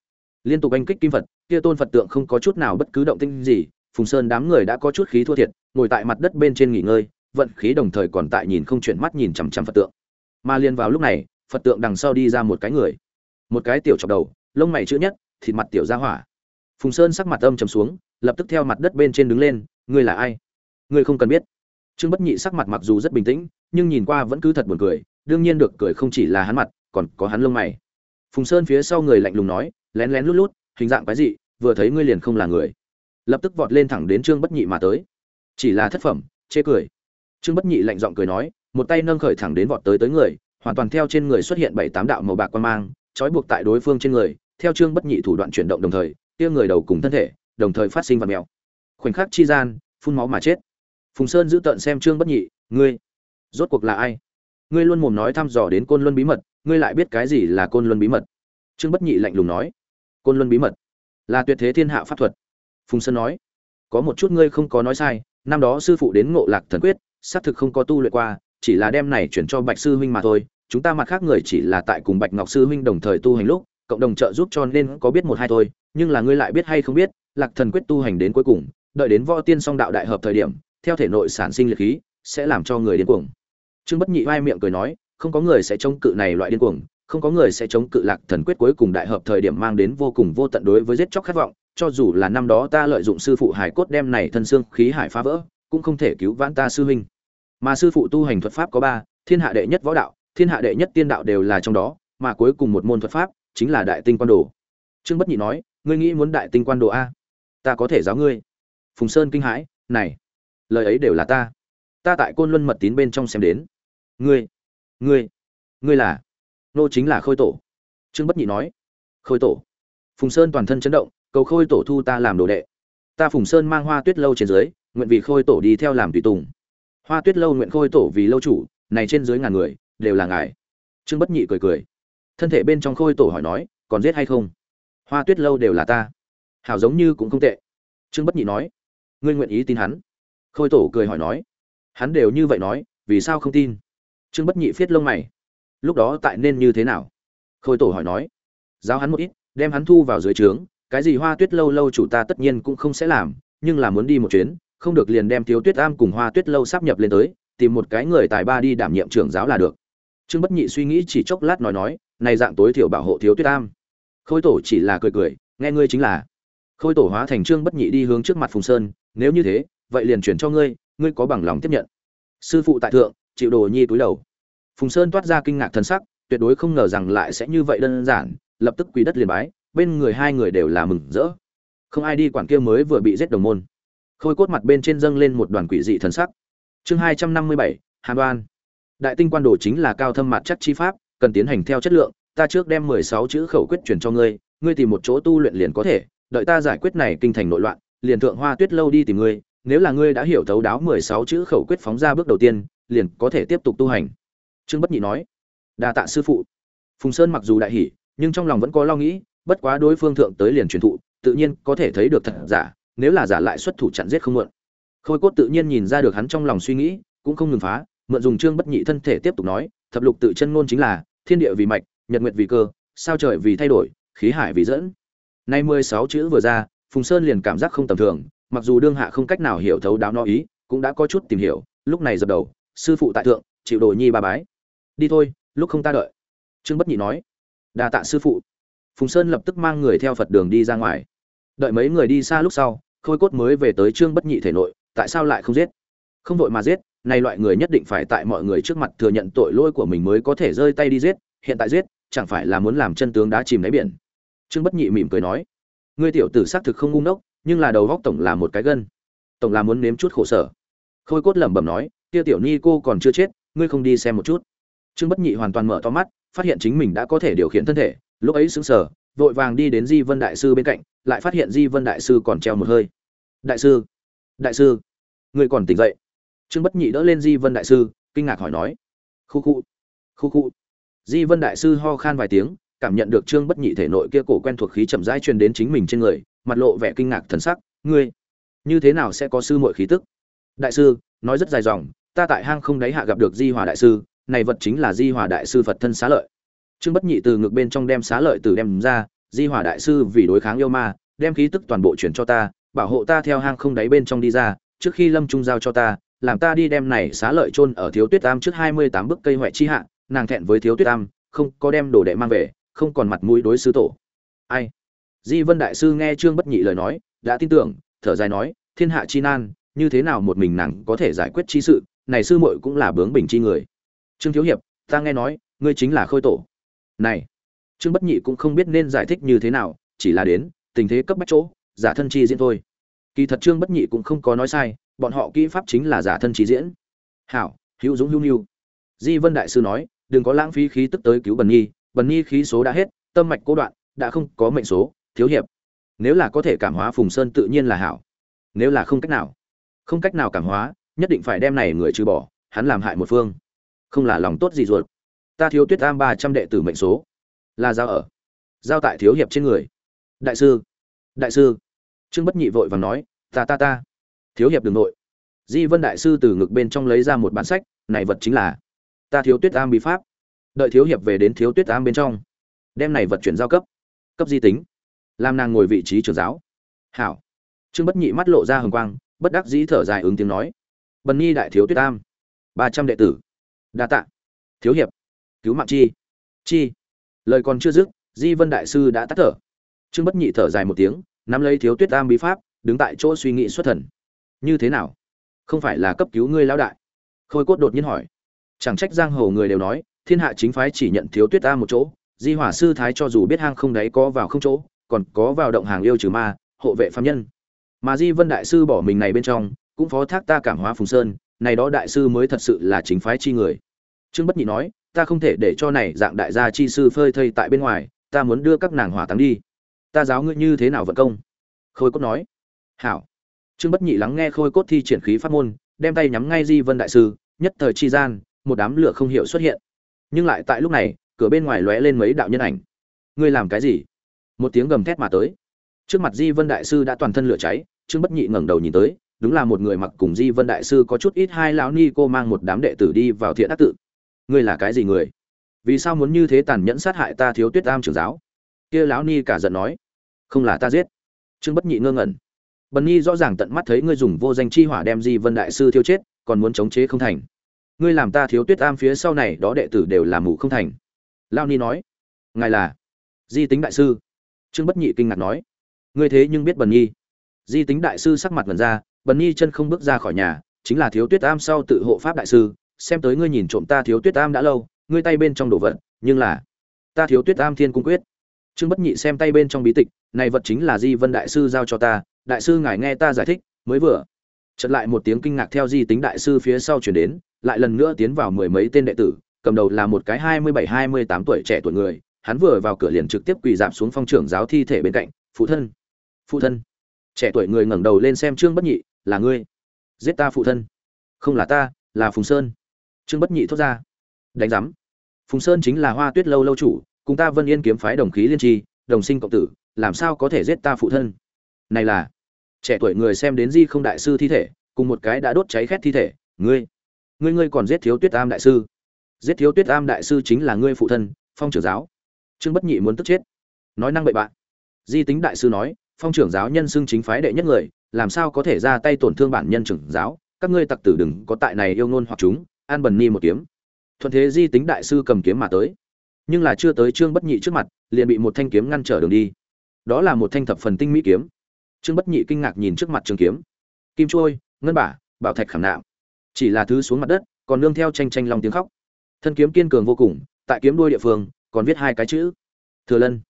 Liên tục anh kích kim phật, kia tôn phật tượng không có chút nào bất cứ động tĩnh gì, phùng sơn đám người đã có chút khí thua thiệt, ngồi tại mặt đất bên trên nghỉ ngơi vận khí đồng thời còn tại nhìn không chuyển mắt nhìn chằm chằm phật tượng. Mà liền vào lúc này, phật tượng đằng sau đi ra một cái người. Một cái tiểu chọc đầu, lông mày chữ nhất, thịt mặt tiểu ra hỏa. Phùng sơn sắc mặt âm trầm xuống, lập tức theo mặt đất bên trên đứng lên, ngươi là ai? Ngươi không cần biết. Trương bất nhị sắc mặt mặc dù rất bình tĩnh, nhưng nhìn qua vẫn cứ thật buồn cười, đương nhiên được cười không chỉ là hắn mặt, còn có hắn lông mày. Phùng sơn phía sau người lạnh lùng nói, lén lén lút lút, hình dạng cái gì vừa thấy ngươi liền không là người. Lập tức vọt lên thẳng đến trương bất nhị mà tới. Chỉ là thất phẩm, chê cười trương bất nhị lạnh giọng cười nói, một tay nâng khởi thẳng đến vọt tới tới người, hoàn toàn theo trên người xuất hiện bảy tám đạo màu bạc quan mang, trói buộc tại đối phương trên người, theo trương bất nhị thủ đoạn chuyển động đồng thời, kia người đầu cùng thân thể, đồng thời phát sinh vật mèo. Khoảnh khắc chi gian, phun máu mà chết. Phùng sơn giữ tận xem trương bất nhị, ngươi, rốt cuộc là ai? Ngươi luôn mồm nói thăm dò đến côn luân bí mật, ngươi lại biết cái gì là côn luân bí mật? Trương bất nhị lạnh lùng nói, côn luân bí mật là tuyệt thế thiên hạ pháp thuật. Phùng sơn nói, có một chút ngươi không có nói sai, năm đó sư phụ đến ngộ lạc thần quyết xác thực không có tu luyện qua, chỉ là đem này chuyển cho bạch sư huynh mà thôi. Chúng ta mặt khác người chỉ là tại cùng bạch ngọc sư huynh đồng thời tu hành lúc, cộng đồng trợ giúp cho nên có biết một hai thôi, nhưng là ngươi lại biết hay không biết, lạc thần quyết tu hành đến cuối cùng, đợi đến võ tiên song đạo đại hợp thời điểm, theo thể nội sản sinh lực khí, sẽ làm cho người điên cuồng. Trương bất nhị vai miệng cười nói, không có người sẽ chống cự này loại điên cuồng, không có người sẽ chống cự lạc thần quyết cuối cùng đại hợp thời điểm mang đến vô cùng vô tận đối với giết chóc khát vọng, cho dù là năm đó ta lợi dụng sư phụ hải cốt đem này thân xương khí hải phá vỡ, cũng không thể cứu vãn ta sư huynh mà sư phụ tu hành thuật pháp có ba, thiên hạ đệ nhất võ đạo, thiên hạ đệ nhất tiên đạo đều là trong đó, mà cuối cùng một môn thuật pháp chính là đại tinh quan đồ. Trương bất nhị nói, ngươi nghĩ muốn đại tinh quan đồ a? Ta có thể giáo ngươi. Phùng sơn kinh hãi, này, lời ấy đều là ta. Ta tại côn luân mật tín bên trong xem đến. Ngươi ngươi ngươi là? Nô chính là khôi tổ. Trương bất nhị nói, khôi tổ. Phùng sơn toàn thân chấn động, cầu khôi tổ thu ta làm đồ đệ. Ta phùng sơn mang hoa tuyết lâu trên dưới, nguyện vì khôi tổ đi theo làm tùy tùng hoa tuyết lâu nguyện khôi tổ vì lâu chủ, này trên dưới ngàn người, đều là ngài. Trương bất nhị cười cười. Thân thể bên trong khôi tổ hỏi nói, còn giết hay không? Hoa tuyết lâu đều là ta. Hảo giống như cũng không tệ. Trương bất nhị nói, ngươi nguyện ý tin hắn? Khôi tổ cười hỏi nói, hắn đều như vậy nói, vì sao không tin? Trương bất nhị viết lông mày. Lúc đó tại nên như thế nào? Khôi tổ hỏi nói, giáo hắn một ít, đem hắn thu vào dưới trướng, cái gì hoa tuyết lâu lâu chủ ta tất nhiên cũng không sẽ làm, nhưng là muốn đi một chuyến không được liền đem thiếu tuyết am cùng hoa tuyết lâu sắp nhập lên tới, tìm một cái người tài ba đi đảm nhiệm trưởng giáo là được. Trương bất nhị suy nghĩ chỉ chốc lát nói nói, này dạng tối thiểu bảo hộ thiếu tuyết am. Khôi tổ chỉ là cười cười, nghe ngươi chính là. Khôi tổ hóa thành trương bất nhị đi hướng trước mặt phùng sơn, nếu như thế, vậy liền chuyển cho ngươi ngươi có bằng lòng tiếp nhận. Sư phụ tại thượng, chịu đồ nhi túi đầu. Phùng sơn toát ra kinh ngạc thân sắc, tuyệt đối không ngờ rằng lại sẽ như vậy đơn giản, lập tức quỳ đất liền bái, bên người hai người đều là mừng rỡ. Không ai đi quản kia mới vừa bị giết đồng môn khôi cốt mặt bên trên dâng lên một đoàn quỷ dị thần sắc. Chương hai trăm năm mươi bảy, hàn đoan. Đại tinh quan đồ chính là cao thâm mặt chắc chi pháp, cần tiến hành theo chất lượng, ta trước đem mười sáu chữ khẩu quyết truyền cho ngươi ngươi tìm một chỗ tu luyện liền có thể, đợi ta giải quyết này kinh thành nội loạn, liền thượng hoa tuyết lâu đi tìm ngươi, nếu là ngươi đã hiểu thấu đáo mười sáu chữ khẩu quyết phóng ra bước đầu tiên, liền có thể tiếp tục tu hành. Trương bất nhị nói, đa tạ sư phụ. Phùng sơn mặc dù đại hỉ, nhưng trong lòng vẫn có lo nghĩ, bất quá đối phương thượng tới liền truyền thụ, tự nhiên có thể thấy được thật giả nếu là giả lại xuất thủ chặn giết không mượn khôi cốt tự nhiên nhìn ra được hắn trong lòng suy nghĩ, cũng không ngừng phá, mượn dùng trương bất nhị thân thể tiếp tục nói, thập lục tự chân ngôn chính là, thiên địa vì mạch, nhật nguyệt vì cơ, sao trời vì thay đổi, khí hải vì dẫn. Nay mười sáu chữ vừa ra, phùng sơn liền cảm giác không tầm thường, mặc dù đương hạ không cách nào hiểu thấu đáo no ý, cũng đã có chút tìm hiểu, lúc này dập đầu, sư phụ tại thượng, chịu đồ nhi ba bái. Đi thôi, lúc không ta đợi. Trương bất nhị nói. Đa tạ sư phụ. Phùng sơn lập tức mang người theo phật đường đi ra ngoài. Đợi mấy người đi xa lúc sau khôi cốt mới về tới trương bất nhị thể nội, tại sao lại không giết? Không vội mà giết nay loại người nhất định phải tại mọi người trước mặt thừa nhận tội lỗi của mình mới có thể rơi tay đi giết, hiện tại giết, chẳng phải là muốn làm chân tướng đá chìm đáy biển? Trương bất nhị mỉm cười nói, ngươi tiểu tử xác thực không ngu ngốc, nhưng là đầu góc tổng là một cái gân. Tổng là muốn nếm chút khổ sở. Khôi cốt lẩm bẩm nói, kia tiểu ni cô còn chưa chết, ngươi không đi xem một chút. Trương bất nhị hoàn toàn mở to mắt, phát hiện chính mình đã có thể điều khiển thân thể, lúc ấy sững sờ, vội vàng đi đến di vân đại sư bên cạnh, lại phát hiện di vân đại sư còn treo một hơi đại sư. Đại sư. Người còn tỉnh dậy. Trương bất nhị đỡ lên di vân đại sư, kinh ngạc hỏi nói. Khu khu. Khu khu. Di vân đại sư ho khan vài tiếng, cảm nhận được trương bất nhị thể nội kia cổ quen thuộc khí chậm rãi truyền đến chính mình trên người, mặt lộ vẻ kinh ngạc thần sắc. Ngươi, như thế nào sẽ có sư muội khí tức? Đại sư, nói rất dài dòng, ta tại hang không đáy hạ gặp được di hòa đại sư, này vật chính là di hòa đại sư phật thân xá lợi. Trương bất nhị từ ngực bên trong đem xá lợi từ đem ra, di Hòa đại sư vì đối kháng yêu ma, đem khí tức toàn bộ chuyển cho ta bảo hộ ta theo hang không đáy bên trong đi ra, trước khi lâm trung giao cho ta, làm ta đi đem này xá lợi chôn ở thiếu tuyết tam trước hai mươi tám bức cây huệ chi hạ, nàng thẹn với thiếu tuyết tam, không có đem đồ đệ mang về, không còn mặt mũi đối sư tổ. Ai? Di vân đại sư nghe trương bất nhị lời nói, đã tin tưởng, thở dài nói, thiên hạ chi nan, như thế nào một mình nàng có thể giải quyết chi sự, này sư muội cũng là bướng bình chi người. Trương thiếu hiệp, ta nghe nói, ngươi chính là khôi tổ. Này. Trương bất nhị cũng không biết nên giải thích như thế nào, chỉ là đến, tình thế cấp bách chỗ giả thân chi diễn thôi. Kỳ thật trương bất nhị cũng không có nói sai, bọn họ kỹ pháp chính là giả thân chi diễn. Hảo, hữu dũng hữu nhu di vân đại sư nói, đừng có lãng phí khí tức tới cứu bần nhi bần nhi khí số đã hết, tâm mạch cố đoạn, đã không có mệnh số, thiếu hiệp. Nếu là có thể cảm hóa phùng sơn tự nhiên là hảo. Nếu là không cách nào, không cách nào cảm hóa, nhất định phải đem này người trừ bỏ, hắn làm hại một phương. Không là lòng tốt gì ruột. Ta thiếu tuyết am ba trăm đệ tử mệnh số. Là giao ở. Giao tại thiếu hiệp trên người. Đại sư. Đại sư trương bất nhị vội và nói, ta ta ta. Thiếu hiệp đường nội. Di vân đại sư từ ngực bên trong lấy ra một bản sách, này vật chính là, ta thiếu tuyết am bí pháp. Đợi thiếu hiệp về đến thiếu tuyết am bên trong, đem này vật chuyển giao cấp cấp di tính, làm nàng ngồi vị trí trưởng giáo. Hảo. Trương bất nhị mắt lộ ra hồng quang, bất đắc dĩ thở dài ứng tiếng nói, bần nhi đại thiếu tuyết am, ba trăm đệ tử. Đa tạ. Thiếu hiệp, cứu mạng chi. Chi. Lời còn chưa dứt, di vân đại sư đã tắt thở. Trương bất nhị thở dài một tiếng nắm lấy thiếu tuyết tam bí pháp, đứng tại chỗ suy nghĩ xuất thần. Như thế nào? Không phải là cấp cứu ngươi lão đại? Khôi cốt đột nhiên hỏi. Chẳng trách giang hồ người đều nói, thiên hạ chính phái chỉ nhận thiếu tuyết tam một chỗ, di hỏa sư thái cho dù biết hang không đáy có vào không chỗ, còn có vào động hàng yêu trừ ma, hộ vệ phạm nhân. Mà di vân đại sư bỏ mình này bên trong, cũng phó thác ta cảm hóa phùng sơn, này đó đại sư mới thật sự là chính phái chi người. Trương bất nhị nói, ta không thể để cho này dạng đại gia chi sư phơi thây tại bên ngoài, ta muốn đưa các nàng hỏa táng đi ta giáo ngươi như thế nào vận công? Khôi cốt nói. Hảo. Trương bất nhị lắng nghe khôi cốt thi triển khí pháp môn, đem tay nhắm ngay di vân đại sư, nhất thời chi gian, một đám lửa không hiểu xuất hiện. Nhưng lại tại lúc này, cửa bên ngoài lóe lên mấy đạo nhân ảnh. Ngươi làm cái gì? Một tiếng gầm thét mà tới. Trước mặt di vân đại sư đã toàn thân lửa cháy, trương bất nhị ngẩng đầu nhìn tới, đúng là một người mặc cùng di vân đại sư có chút ít hai lão ni cô mang một đám đệ tử đi vào thiện ác tự. Ngươi là cái gì người? Vì sao muốn như thế tàn nhẫn sát hại ta thiếu tuyết am trưởng giáo? Kia lão ni cả giận nói không là ta giết. Trương bất nhị ngơ ngẩn. Bần nhi rõ ràng tận mắt thấy ngươi dùng vô danh chi hỏa đem di vân đại sư thiêu chết, còn muốn chống chế không thành. Ngươi làm ta thiếu tuyết am phía sau này, đó đệ tử đều làm mù không thành. Lao ni nói, ngài là di tính đại sư. Trương bất nhị kinh ngạc nói, ngươi thế nhưng biết bần nhi. Di tính đại sư sắc mặt ngần ra, bần nhi chân không bước ra khỏi nhà, chính là thiếu tuyết am sau tự hộ pháp đại sư, xem tới ngươi nhìn trộm ta thiếu tuyết am đã lâu, ngươi tay bên trong đồ vật, nhưng là ta thiếu tuyết am thiên cung quyết trương bất nhị xem tay bên trong bí tịch, này vật chính là di vân đại sư giao cho ta, đại sư ngài nghe ta giải thích, mới vừa. Chật lại một tiếng kinh ngạc theo di tính đại sư phía sau chuyển đến, lại lần nữa tiến vào mười mấy tên đệ tử, cầm đầu là một cái hai mươi bảy, hai mươi tám tuổi trẻ tuổi người, hắn vừa vào cửa liền trực tiếp quỳ dạp xuống phong trưởng giáo thi thể bên cạnh, phụ thân phụ thân. Trẻ tuổi người ngẩng đầu lên xem trương bất nhị, là ngươi. Giết ta, phụ thân. Không là ta, là phùng sơn. Trương bất nhị thốt ra. Đánh giám. Phùng sơn chính là hoa tuyết lâu lâu chủ cùng ta vân yên kiếm phái đồng khí liên tri, đồng sinh cộng tử, làm sao có thể giết ta phụ thân? Này là, trẻ tuổi người xem đến di không đại sư thi thể, cùng một cái đã đốt cháy khét thi thể, ngươi ngươi ngươi còn giết thiếu tuyết am đại sư. Giết thiếu tuyết am đại sư chính là ngươi phụ thân, phong trưởng giáo. Trương bất nhị muốn tức chết. Nói năng bậy bạn. Di tính đại sư nói, phong trưởng giáo nhân xưng chính phái đệ nhất người, làm sao có thể ra tay tổn thương bản nhân trưởng giáo? Các ngươi tặc tử đừng có tại này yêu ngôn hoặc chúng an bần ni một kiếm. Thuận thế di tính đại sư cầm kiếm mà tới nhưng là chưa tới trương bất nhị trước mặt, liền bị một thanh kiếm ngăn trở đường đi. Đó là một thanh thập phần tinh mỹ kiếm. Trương bất nhị kinh ngạc nhìn trước mặt trường kiếm. Kim trôi ngân bả, bảo thạch khảm nạm. Chỉ là thứ xuống mặt đất, còn nương theo tranh tranh lòng tiếng khóc. Thân kiếm kiên cường vô cùng, tại kiếm đuôi địa phương, còn viết hai cái chữ. Thừa lân.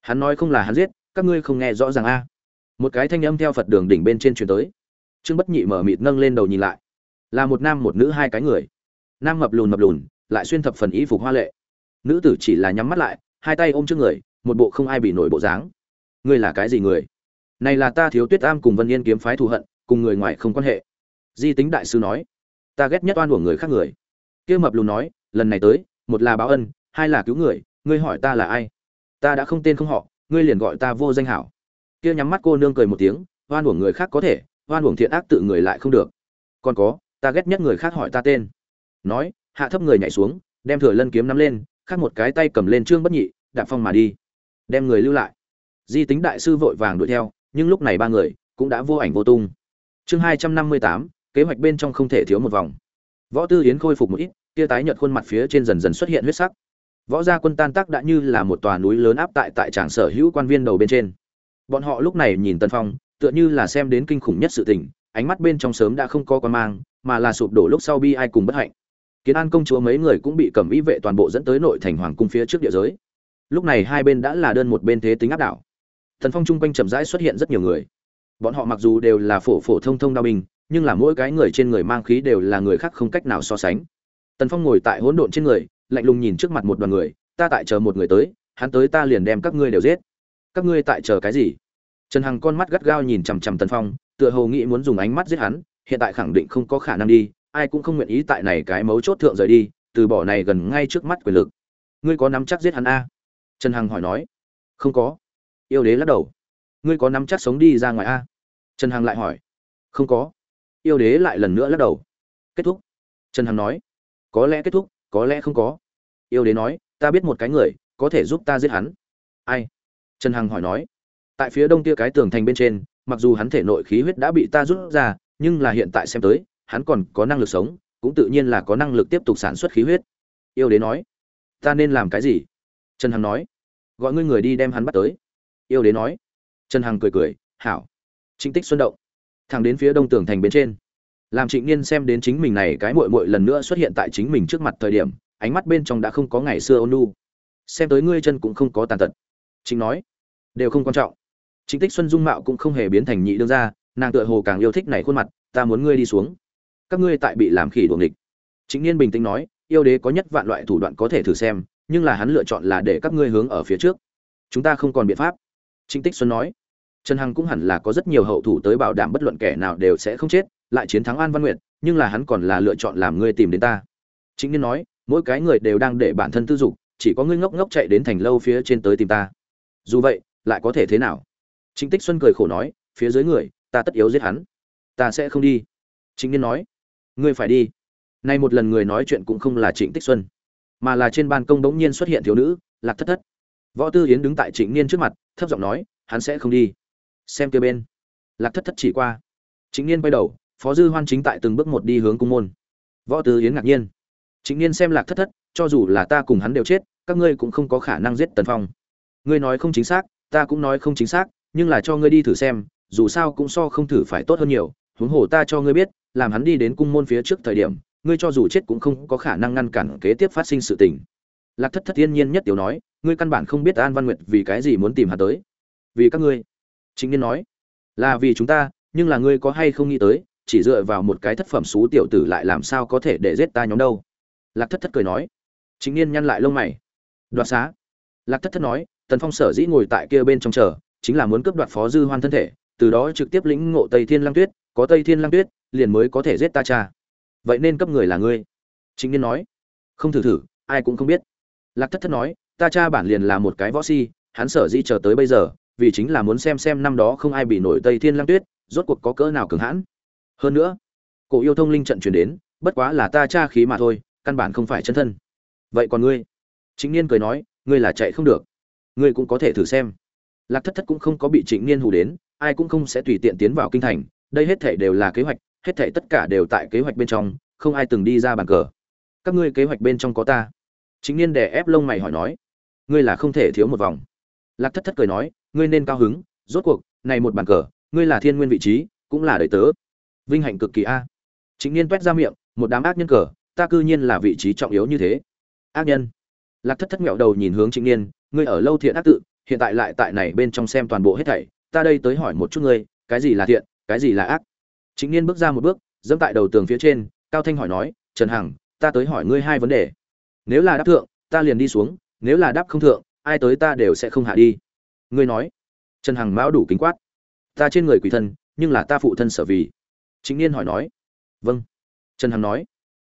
Hắn nói không là hắn giết, các ngươi không nghe rõ ràng a. Một cái thanh âm theo phật đường đỉnh bên trên truyền tới. Trương bất nhị mở mịt nâng lên đầu nhìn lại. Là một nam một nữ hai cái người. Nam mập lùn mập lùn, lại xuyên thập phần y phục hoa lệ nữ tử chỉ là nhắm mắt lại, hai tay ôm trước người, một bộ không ai bị nổi bộ dáng. Ngươi là cái gì người? Này là ta thiếu tuyết am cùng vân yên kiếm phái thù hận, cùng người ngoài không quan hệ. Di tính đại sư nói, ta ghét nhất oan của người khác người. Kia mập lùn nói, lần này tới, một là báo ân, hai là cứu người, ngươi hỏi ta là ai? Ta đã không tên không họ, ngươi liền gọi ta vô danh hảo. Kia nhắm mắt cô nương cười một tiếng, oan uổng người khác có thể, oan uổng thiện ác tự người lại không được. Còn có, ta ghét nhất người khác hỏi ta tên. Nói, hạ thấp người nhảy xuống, đem thừa lân kiếm nắm lên khác một cái tay cầm lên trương bất nhị, đạp phong mà đi. Đem người lưu lại. Di tính đại sư vội vàng đuổi theo, nhưng lúc này ba người cũng đã vô ảnh vô tung. Chương hai trăm năm mươi tám, kế hoạch bên trong không thể thiếu một vòng. Võ tư yến khôi phục một ít kia tái nhợt khuôn mặt phía trên dần dần xuất hiện huyết sắc. Võ gia quân tan tác đã như là một tòa núi lớn áp tại tại tràng sở hữu quan viên đầu bên trên. Bọn họ lúc này nhìn tân phong, tựa như là xem đến kinh khủng nhất sự tình, ánh mắt bên trong sớm đã không có quan mang, mà là sụp đổ lúc sau bi ai cùng bất hạnh kiến an công chúa mấy người cũng bị cầm ý vệ toàn bộ dẫn tới nội thành hoàng cung phía trước địa giới. Lúc này hai bên đã là đơn một bên thế tính áp đảo. Thần phong chung quanh chậm rãi xuất hiện rất nhiều người. Bọn họ mặc dù đều là phổ phổ thông thông đao binh, nhưng là mỗi cái người trên người mang khí đều là người khác không cách nào so sánh. Tần phong ngồi tại hỗn độn trên người, lạnh lùng nhìn trước mặt một đoàn người, ta tại chờ một người tới, hắn tới ta liền đem các ngươi đều giết. Các ngươi tại chờ cái gì? Trần hằng con mắt gắt gao nhìn chằm chằm tần phong, tựa hồ nghĩ muốn dùng ánh mắt giết hắn, hiện tại khẳng định không có khả năng đi ai cũng không nguyện ý tại này cái mấu chốt thượng rời đi, từ bỏ này gần ngay trước mắt quyền lực. Ngươi có nắm chắc giết hắn a? Trần hằng hỏi nói. Không có. Yêu đế lắc đầu. Ngươi có nắm chắc sống đi ra ngoài a? Trần hằng lại hỏi. Không có. Yêu đế lại lần nữa lắc đầu. Kết thúc. Trần hằng nói. Có lẽ kết thúc, có lẽ không có. Yêu đế nói, ta biết một cái người, có thể giúp ta giết hắn. Ai? Trần hằng hỏi nói. Tại phía đông kia cái tường thành bên trên, mặc dù hắn thể nội khí huyết đã bị ta rút ra, nhưng là hiện tại xem tới hắn còn có năng lực sống, cũng tự nhiên là có năng lực tiếp tục sản xuất khí huyết. Yêu đế nói, ta nên làm cái gì? Trần hằng nói, gọi ngươi người đi đem hắn bắt tới. Yêu đế nói, trần hằng cười cười, hảo. Trịnh tích xuân động, thẳng đến phía đông tường thành bên trên. Làm trịnh niên xem đến chính mình này cái mội mội lần nữa xuất hiện tại chính mình trước mặt thời điểm, ánh mắt bên trong đã không có ngày xưa ôn nu xem tới ngươi chân cũng không có tàn tật. Chính nói, đều không quan trọng. Trịnh tích xuân dung mạo cũng không hề biến thành nhị đương gia, nàng tựa hồ càng yêu thích này khuôn mặt, ta muốn ngươi đi xuống các ngươi tại bị làm khỉ đuồng địch chính niên bình tĩnh nói, yêu đế có nhất vạn loại thủ đoạn có thể thử xem, nhưng là hắn lựa chọn là để các ngươi hướng ở phía trước. Chúng ta không còn biện pháp. Trịnh tích xuân nói, trần hằng cũng hẳn là có rất nhiều hậu thủ tới bảo đảm bất luận kẻ nào đều sẽ không chết, lại chiến thắng an văn nguyện nhưng là hắn còn là lựa chọn làm ngươi tìm đến ta. Chính niên nói, mỗi cái người đều đang để bản thân tư dục, chỉ có ngươi ngốc ngốc chạy đến thành lâu phía trên tới tìm ta. Dù vậy, lại có thể thế nào? Trịnh tích xuân cười khổ nói, phía dưới người, ta tất yếu giết hắn. Ta sẽ không đi. Chính niên nói ngươi phải đi. Nay một lần người nói chuyện cũng không là trịnh tích xuân, mà là trên ban công đống nhiên xuất hiện thiếu nữ, lạc thất thất. Võ tư yến đứng tại trịnh niên trước mặt, thấp giọng nói, hắn sẽ không đi. Xem kia bên. Lạc thất thất chỉ qua. Trịnh niên quay đầu, phó dư hoan chính tại từng bước một đi hướng cung môn. Võ tư yến ngạc nhiên. Trịnh niên xem lạc thất thất, cho dù là ta cùng hắn đều chết, các ngươi cũng không có khả năng giết tần phong. Ngươi nói không chính xác, ta cũng nói không chính xác, nhưng là cho ngươi đi thử xem, dù sao cũng so không thử phải tốt hơn nhiều, huống hồ ta cho ngươi biết làm hắn đi đến cung môn phía trước thời điểm, ngươi cho dù chết cũng không có khả năng ngăn cản kế tiếp phát sinh sự tình. Lạc thất thất thiên nhiên nhất tiểu nói, ngươi căn bản không biết an văn nguyệt vì cái gì muốn tìm hắn tới. Vì các ngươi. Chính niên nói, là vì chúng ta, nhưng là ngươi có hay không nghĩ tới, chỉ dựa vào một cái thất phẩm xú tiểu tử lại làm sao có thể để giết ta nhóm đâu? Lạc thất thất cười nói. Chính niên nhăn lại lông mày. Đoạt xá. Lạc thất thất nói, tần phong sở dĩ ngồi tại kia bên trong chờ, chính là muốn cướp đoạt phó dư hoan thân thể, từ đó trực tiếp lĩnh ngộ tây thiên lang tuyết có tây thiên lang tuyết, liền mới có thể giết ta cha. Vậy nên cấp người là ngươi. Chính niên nói. Không thử thử, ai cũng không biết. Lạc thất thất nói, ta cha bản liền là một cái võ si, hắn sở di chờ tới bây giờ, vì chính là muốn xem xem năm đó không ai bị nổi tây thiên lang tuyết, rốt cuộc có cỡ nào cường hãn. Hơn nữa, cổ yêu thông linh trận chuyển đến, bất quá là ta cha khí mà thôi, căn bản không phải chân thân. Vậy còn ngươi? Chính niên cười nói, ngươi là chạy không được. Ngươi cũng có thể thử xem. Lạc thất thất cũng không có bị trịnh niên hù đến, ai cũng không sẽ tùy tiện tiến vào kinh thành đây hết thể đều là kế hoạch hết thảy tất cả đều tại kế hoạch bên trong, không ai từng đi ra bàn cờ. Các ngươi kế hoạch bên trong có ta. Chính niên đè ép lông mày hỏi nói, ngươi là không thể thiếu một vòng. Lạc Thất Thất cười nói, ngươi nên cao hứng, rốt cuộc, này một bàn cờ, ngươi là thiên nguyên vị trí, cũng là đời tớ. Vinh hạnh cực kỳ a. Chính niên t ra miệng, một đám ác nhân cờ, ta cư nhiên là vị trí trọng yếu như thế. Ác nhân. Lạc Thất Thất nghẹo đầu nhìn hướng chính Niên, ngươi ở lâu thiện ác tự, hiện tại lại tại này bên trong xem toàn bộ hết thảy, ta đây tới hỏi một chút ngươi, cái gì là thiện, cái gì là ác? Chính Niên bước ra một bước, dẫm tại đầu tường phía trên, Cao Thanh hỏi nói, "Trần Hằng, ta tới hỏi ngươi hai vấn đề. Nếu là đáp thượng, ta liền đi xuống, nếu là đáp không thượng, ai tới ta đều sẽ không hạ đi." Ngươi nói. Trần Hằng mão đủ kính quát. "Ta trên người quỷ thân, nhưng là ta phụ thân sở vì." Chính Niên hỏi nói. "Vâng." Trần Hằng nói.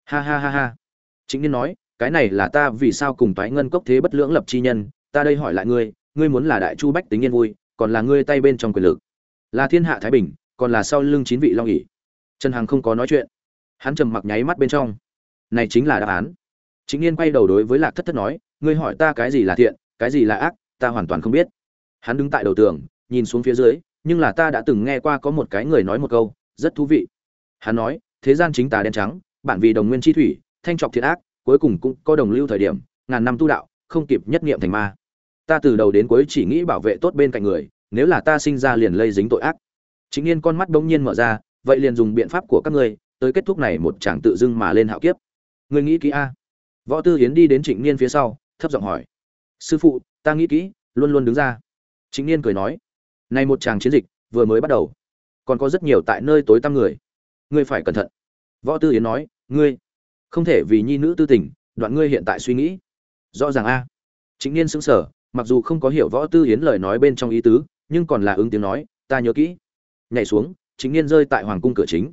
"Ha ha ha ha." Chính Niên nói, "Cái này là ta vì sao cùng tái Ngân Cốc thế bất lưỡng lập chi nhân, ta đây hỏi lại ngươi, ngươi muốn là đại chu bách tính yên vui, còn là ngươi tay bên trong quyền lực, là thiên hạ thái bình, còn là sau lưng chín vị long ỉ trần hằng không có nói chuyện. Hắn trầm mặc nháy mắt bên trong. Này chính là đáp án. Chính n quay đầu đối với lạc thất thất nói, ngươi hỏi ta cái gì là thiện, cái gì là ác, ta hoàn toàn không biết. Hắn đứng tại đầu tường, nhìn xuống phía dưới, nhưng là ta đã từng nghe qua có một cái người nói một câu, rất thú vị. Hắn nói, thế gian chính tà đen trắng, bản vì đồng nguyên chi thủy, thanh trọc thiện ác, cuối cùng cũng có đồng lưu thời điểm, ngàn năm tu đạo, không kịp nhất nghiệm thành ma. Ta từ đầu đến cuối chỉ nghĩ bảo vệ tốt bên cạnh người, nếu là ta sinh ra liền lây dính tội ác chính yên con mắt bỗng nhiên mở ra, vậy liền dùng biện pháp của các ngươi, tới kết thúc này một chàng tự dưng mà lên hạo kiếp. Ngươi nghĩ kỹ a. Võ tư hiến đi đến trịnh niên phía sau, thấp giọng hỏi. Sư phụ, ta nghĩ kỹ, luôn luôn đứng ra. Trịnh niên cười nói. Nay một chàng chiến dịch, vừa mới bắt đầu. Còn có rất nhiều tại nơi tối tăm người. Ngươi phải cẩn thận. Võ tư Hiến nói, ngươi, không thể vì nhi nữ tư tình, đoạn ngươi hiện tại suy nghĩ. Rõ ràng a. Chính niên xứng sở mặc dù không có hiểu võ tư Hiến lời nói bên trong ý tứ, nhưng còn là ứng tiếng nói, ta nhớ kỹ nhảy xuống, chính niên rơi tại hoàng cung cửa chính.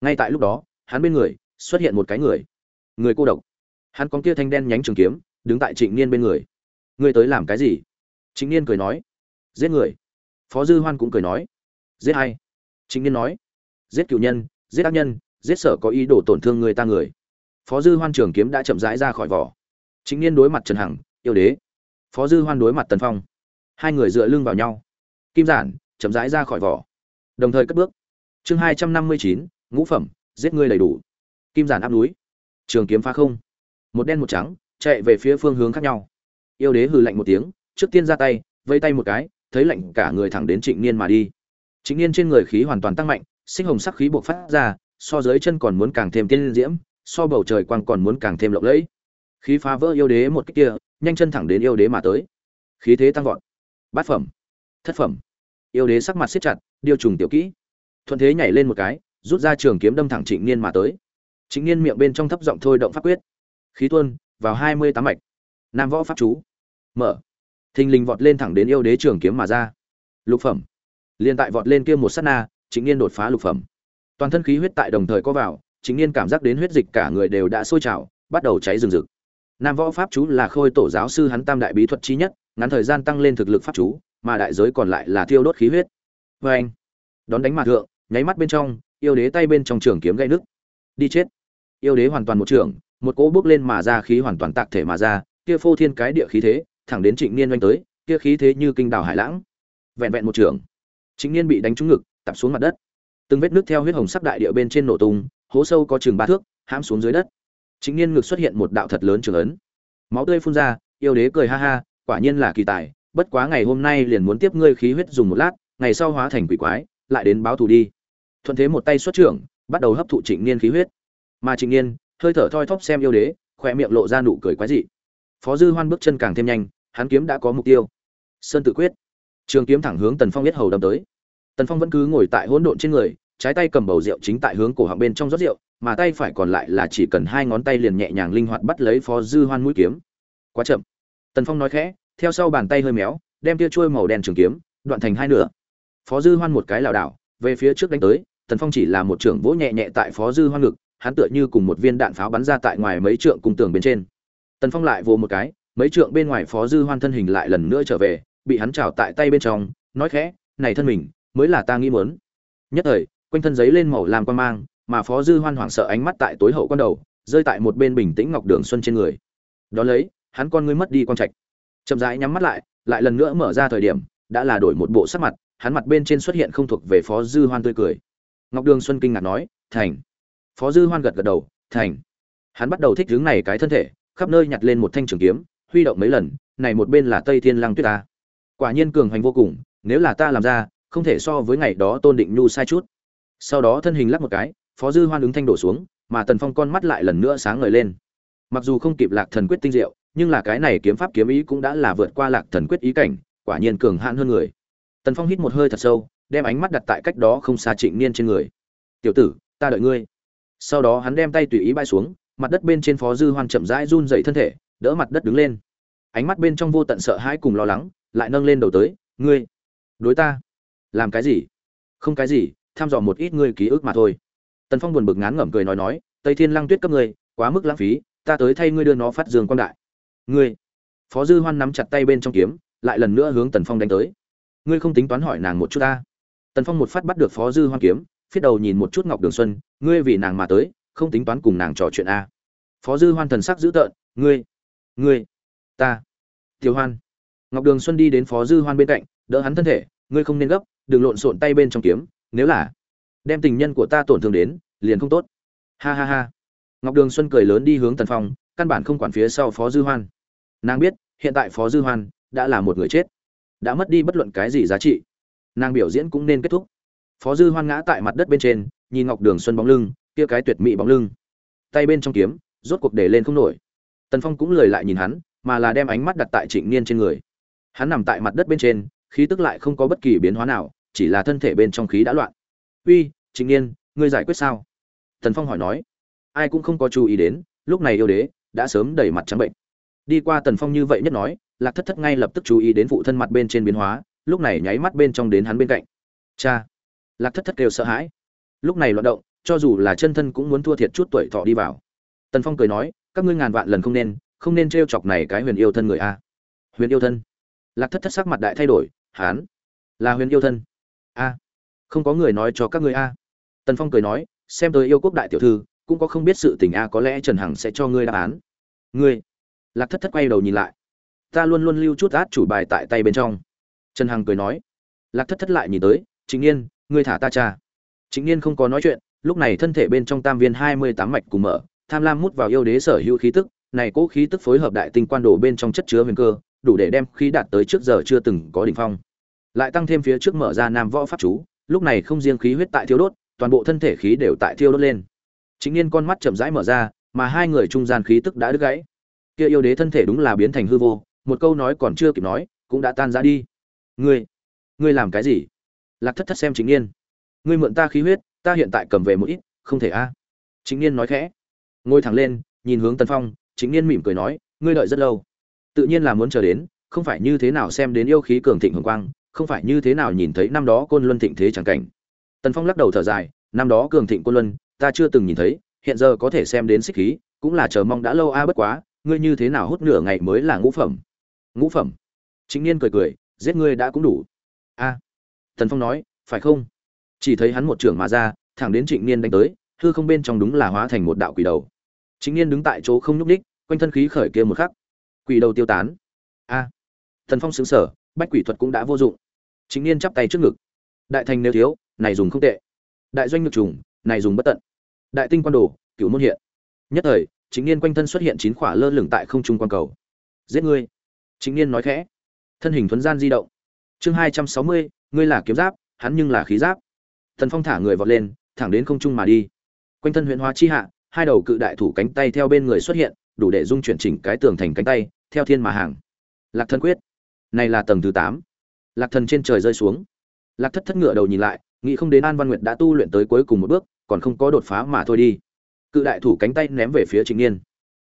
Ngay tại lúc đó, hắn bên người xuất hiện một cái người. Người cô độc. Hắn có kia thanh đen nhánh trường kiếm, đứng tại trịnh niên bên người. Ngươi tới làm cái gì? Trịnh niên cười nói. Giết người. Phó dư hoan cũng cười nói. Giết hay trịnh niên nói. Giết cựu nhân, giết ác nhân, giết sở có ý đồ tổn thương người ta người. Phó dư hoan trường kiếm đã chậm rãi ra khỏi vỏ. Chính niên đối mặt trần hằng, yêu đế. Phó dư hoan đối mặt tần phong. Hai người dựa lưng vào nhau. Kim giản, chậm rãi ra khỏi vỏ đồng thời cất bước. Chương hai trăm năm mươi chín, ngũ phẩm, giết người đầy đủ. Kim giản áp núi. Trường kiếm phá không. Một đen một trắng, chạy về phía phương hướng khác nhau. Yêu đế hừ lạnh một tiếng, trước tiên ra tay, vây tay một cái, thấy lạnh cả người thẳng đến trịnh niên mà đi. Trịnh niên trên người khí hoàn toàn tăng mạnh, sinh hồng sắc khí buộc phát ra, so dưới chân còn muốn càng thêm tiên diễm, so bầu trời quang còn muốn càng thêm lộng lẫy. Khí phá vỡ yêu đế một cách kia, nhanh chân thẳng đến yêu đế mà tới. Khí thế tăng vọt. Bát phẩm. Thất phẩm. Yêu đế sắc mặt siết chặt điều trùng tiểu kỹ. Thuận thế nhảy lên một cái, rút ra trường kiếm đâm thẳng trịnh niên mà tới. Trịnh niên miệng bên trong thấp giọng thôi động pháp quyết. Khí tuôn, vào hai mươi tám mạch. Nam võ pháp chú. Mở. Thình lình vọt lên thẳng đến yêu đế trường kiếm mà ra. Lục phẩm. Liền tại vọt lên kia một sát na chính niên đột phá lục phẩm. Toàn thân khí huyết tại đồng thời có vào chính niên cảm giác đến huyết dịch cả người đều đã sôi trào, bắt đầu cháy rừng rực. Nam võ pháp chú là khôi tổ giáo sư hắn tam đại bí thuật chi nhất, ngắn thời gian tăng lên thực lực pháp chú, mà đại giới còn lại là thiêu đốt khí huyết vê anh. Đón đánh mặt thượng, nháy mắt bên trong, yêu đế tay bên trong trường kiếm gây nước đi chết. Yêu đế hoàn toàn một trường, một cỗ bước lên mà ra khí hoàn toàn tạc thể mà ra, kia phô thiên cái địa khí thế, thẳng đến trịnh niên oanh tới, kia khí thế như kinh đảo hải lãng. Vẹn vẹn một trường. Trịnh niên bị đánh trúng ngực, tập xuống mặt đất. Từng vết nước theo huyết hồng sắc đại địa bên trên nổ tung, hố sâu có chừng ba thước, hãm xuống dưới đất. Trịnh niên ngực xuất hiện một đạo thật lớn trường ấn. Máu tươi phun ra, yêu đế cười ha ha, quả nhiên là kỳ tài, bất quá ngày hôm nay liền muốn tiếp ngươi khí huyết dùng một lát ngày sau hóa thành quỷ quái, lại đến báo thù đi. Thuận thế một tay xuất trưởng, bắt đầu hấp thụ trịnh niên khí huyết. Mà trịnh niên, hơi thở thoi thóp xem yêu đế khỏe miệng lộ ra nụ cười quái dị. Phó dư hoan bước chân càng thêm nhanh, hắn kiếm đã có mục tiêu. Sơn tự quyết. Trường kiếm thẳng hướng tần phong biết hầu đâm tới. Tần phong vẫn cứ ngồi tại hỗn độn trên người, trái tay cầm bầu rượu chính tại hướng cổ họng bên trong rót rượu, mà tay phải còn lại là chỉ cần hai ngón tay liền nhẹ nhàng linh hoạt bắt lấy phó dư hoan mũi kiếm. Quá chậm. Tần phong nói khẽ, theo sau bàn tay hơi méo, đem tia chuôi màu đen trường kiếm, đoạn thành hai nửa phó dư hoan một cái lảo đảo, về phía trước đánh tới, tần phong chỉ là một trưởng vỗ nhẹ nhẹ tại phó dư hoan ngực, hắn tựa như cùng một viên đạn pháo bắn ra tại ngoài mấy trượng cùng tường bên trên. Tần phong lại vồ một cái, mấy trượng bên ngoài phó dư hoan thân hình lại lần nữa trở về, bị hắn trào tại tay bên trong, nói khẽ, này thân mình, mới là ta nghĩ muốn. Nhất thời, quanh thân giấy lên màu làm quan mang, mà phó dư hoan hoảng sợ ánh mắt tại tối hậu con đầu, rơi tại một bên bình tĩnh ngọc đường xuân trên người. Đó lấy, hắn con ngươi mất đi con trạch. Chậm rãi nhắm mắt lại lại lần nữa mở ra thời điểm, đã là đổi một bộ sắc mặt hắn mặt bên trên xuất hiện không thuộc về phó dư hoan tươi cười. Ngọc đường xuân kinh ngạc nói, thành. Phó dư hoan gật gật đầu, thành. Hắn bắt đầu thích hướng này cái thân thể, khắp nơi nhặt lên một thanh trường kiếm, huy động mấy lần, này một bên là tây thiên lăng tuyết ta. Quả nhiên cường hành vô cùng, nếu là ta làm ra, không thể so với ngày đó tôn định nhu sai chút. Sau đó thân hình lắc một cái, phó dư hoan ứng thanh đổ xuống, mà tần phong con mắt lại lần nữa sáng ngời lên. Mặc dù không kịp lạc thần quyết tinh diệu, nhưng là cái này kiếm pháp kiếm ý cũng đã là vượt qua lạc thần quyết ý cảnh, quả nhiên cường hạn hơn người tần phong hít một hơi thật sâu, đem ánh mắt đặt tại cách đó không xa trịnh niên trên người. Tiểu tử, ta đợi ngươi. Sau đó hắn đem tay tùy ý bay xuống, mặt đất bên trên phó dư hoan chậm rãi run dậy thân thể, đỡ mặt đất đứng lên. Ánh mắt bên trong vô tận sợ hãi cùng lo lắng, lại nâng lên đầu tới, ngươi, đối ta, làm cái gì? Không cái gì thăm dò một ít ngươi ký ức mà thôi. Tần phong buồn bực ngán ngẩm cười nói nói, tây thiên lăng tuyết cấp ngươi, quá mức lãng phí, ta tới thay ngươi đưa nó phát dương quang đại. Ngươi. Phó dư hoan nắm chặt tay bên trong kiếm, lại lần nữa hướng tần phong đánh tới ngươi không tính toán hỏi nàng một chút ta. Tần phong một phát bắt được phó dư hoan kiếm phiết đầu nhìn một chút ngọc đường xuân, ngươi vì nàng mà tới, không tính toán cùng nàng trò chuyện a. Phó dư hoan thần sắc dữ tợn, ngươi ngươi, ta. Tiểu hoan. Ngọc đường xuân đi đến phó dư hoan bên cạnh, đỡ hắn thân thể, ngươi không nên gấp, đừng lộn xộn tay bên trong kiếm, nếu là đem tình nhân của ta tổn thương đến, liền không tốt. Ha ha ha. Ngọc đường xuân cười lớn đi hướng tần phong, căn bản không quản phía sau phó dư hoan. Nàng biết, hiện tại phó dư hoan đã là một người chết đã mất đi bất luận cái gì giá trị. Nàng biểu diễn cũng nên kết thúc. Phó dư hoan ngã tại mặt đất bên trên, nhìn ngọc đường xuân bóng lưng, kia cái tuyệt mỹ bóng lưng. Tay bên trong kiếm, rốt cuộc để lên không nổi. Tần phong cũng lười lại nhìn hắn, mà là đem ánh mắt đặt tại trịnh niên trên người. Hắn nằm tại mặt đất bên trên, khí tức lại không có bất kỳ biến hóa nào, chỉ là thân thể bên trong khí đã loạn. Uy, trịnh niên, ngươi giải quyết sao? Tần phong hỏi nói. Ai cũng không có chú ý đến, lúc này yêu đế đã sớm đầy mặt trắng bệnh. Đi qua tần phong như vậy nhất nói lạc thất thất ngay lập tức chú ý đến phụ thân mặt bên trên biến hóa, lúc này nháy mắt bên trong đến hắn bên cạnh. Cha. Lạc thất thất kêu sợ hãi. Lúc này loạn động, cho dù là chân thân cũng muốn thua thiệt chút tuổi thọ đi vào. Tần phong cười nói, các ngươi ngàn vạn lần không nên không nên t chọc này cái huyền yêu thân người a. Huyền yêu thân? Lạc thất thất sắc mặt đại thay đổi, hán. Là huyền yêu thân. A. Không có người nói cho các ngươi a. Tần phong cười nói, xem tới yêu quốc đại tiểu thư, cũng có không biết sự tình a, có lẽ trần hằng sẽ cho ngươi đáp án. Ngươi? Lạc thất thất quay đầu nhìn lại ta luôn luôn lưu chút át chủ bài tại tay bên trong. Trần hằng cười nói. Lạc thất thất lại nhìn tới chính n ngươi thả ta cha. Chính n không có nói chuyện, lúc này thân thể bên trong tam viên hai mươi tám mạch cùng mở, tham lam mút vào yêu đế sở hữu khí tức, này cố khí tức phối hợp đại tinh quan đồ bên trong chất chứa huyền cơ, đủ để đem khí đạt tới trước giờ chưa từng có đỉnh phong. Lại tăng thêm phía trước mở ra nam võ pháp chú, lúc này không riêng khí huyết tại thiêu đốt, toàn bộ thân thể khí đều tại thiêu đốt lên. Chính n con mắt chậm rãi mở ra, mà hai người trung gian khí tức đã đứt gãy. Kia yêu đế thân thể đúng là biến thành hư vô một câu nói còn chưa kịp nói, cũng đã tan ra đi. Ngươi ngươi làm cái gì? Lạc thất thất xem chính niên. Ngươi mượn ta khí huyết, ta hiện tại cầm về một ít, không thể a. Chính niên nói khẽ. Ngồi thẳng lên, nhìn hướng tần phong chính niên mỉm cười nói, ngươi đợi rất lâu. Tự nhiên là muốn chờ đến, không phải như thế nào xem đến yêu khí cường thịnh hồng quang, không phải như thế nào nhìn thấy năm đó côn luân thịnh thế chẳng cảnh. Tần phong lắc đầu thở dài, năm đó cường thịnh côn luân, ta chưa từng nhìn thấy, hiện giờ có thể xem đến xích khí, cũng là chờ mong đã lâu a, bất quá, ngươi như thế nào hút nửa ngày mới là ngũ phẩm ngũ phẩm. Chính niên cười cười, giết ngươi đã cũng đủ. A. Tần phong nói, phải không? Chỉ thấy hắn một trưởng mà ra, thẳng đến trịnh niên đánh tới, hư không bên trong đúng là hóa thành một đạo quỷ đầu. Chính niên đứng tại chỗ không nhúc ních quanh thân khí khởi kia một khắc. Quỷ đầu tiêu tán. A. Tần phong xứng sở bách quỷ thuật cũng đã vô dụng. Chính niên chắp tay trước ngực. Đại thành nếu thiếu, này dùng không tệ. Đại doanh ngực trùng, này dùng bất tận. Đại tinh quan đồ, cửu môn hiện. Nhất thời chính niên quanh thân xuất hiện chín khỏa lơ lửng tại không trung quan cầu. Giết ngươi chính niên nói khẽ. Thân hình thuần gian di động. Chương hai trăm sáu mươi, ngươi là kiếm giáp, hắn nhưng là khí giáp. Thần phong thả người vọt lên, thẳng đến không trung mà đi. Quanh thân huyền hóa chi hạ, hai đầu cự đại thủ cánh tay theo bên người xuất hiện, đủ để dung chuyển chỉnh cái tường thành cánh tay, theo thiên mà hàng. Lạc Thần quyết. Này là tầng thứ tám. Lạc thần trên trời rơi xuống. Lạc thất thất ngựa đầu nhìn lại, nghĩ không đến an văn nguyệt đã tu luyện tới cuối cùng một bước, còn không có đột phá mà thôi đi. Cự đại thủ cánh tay ném về phía chính niên.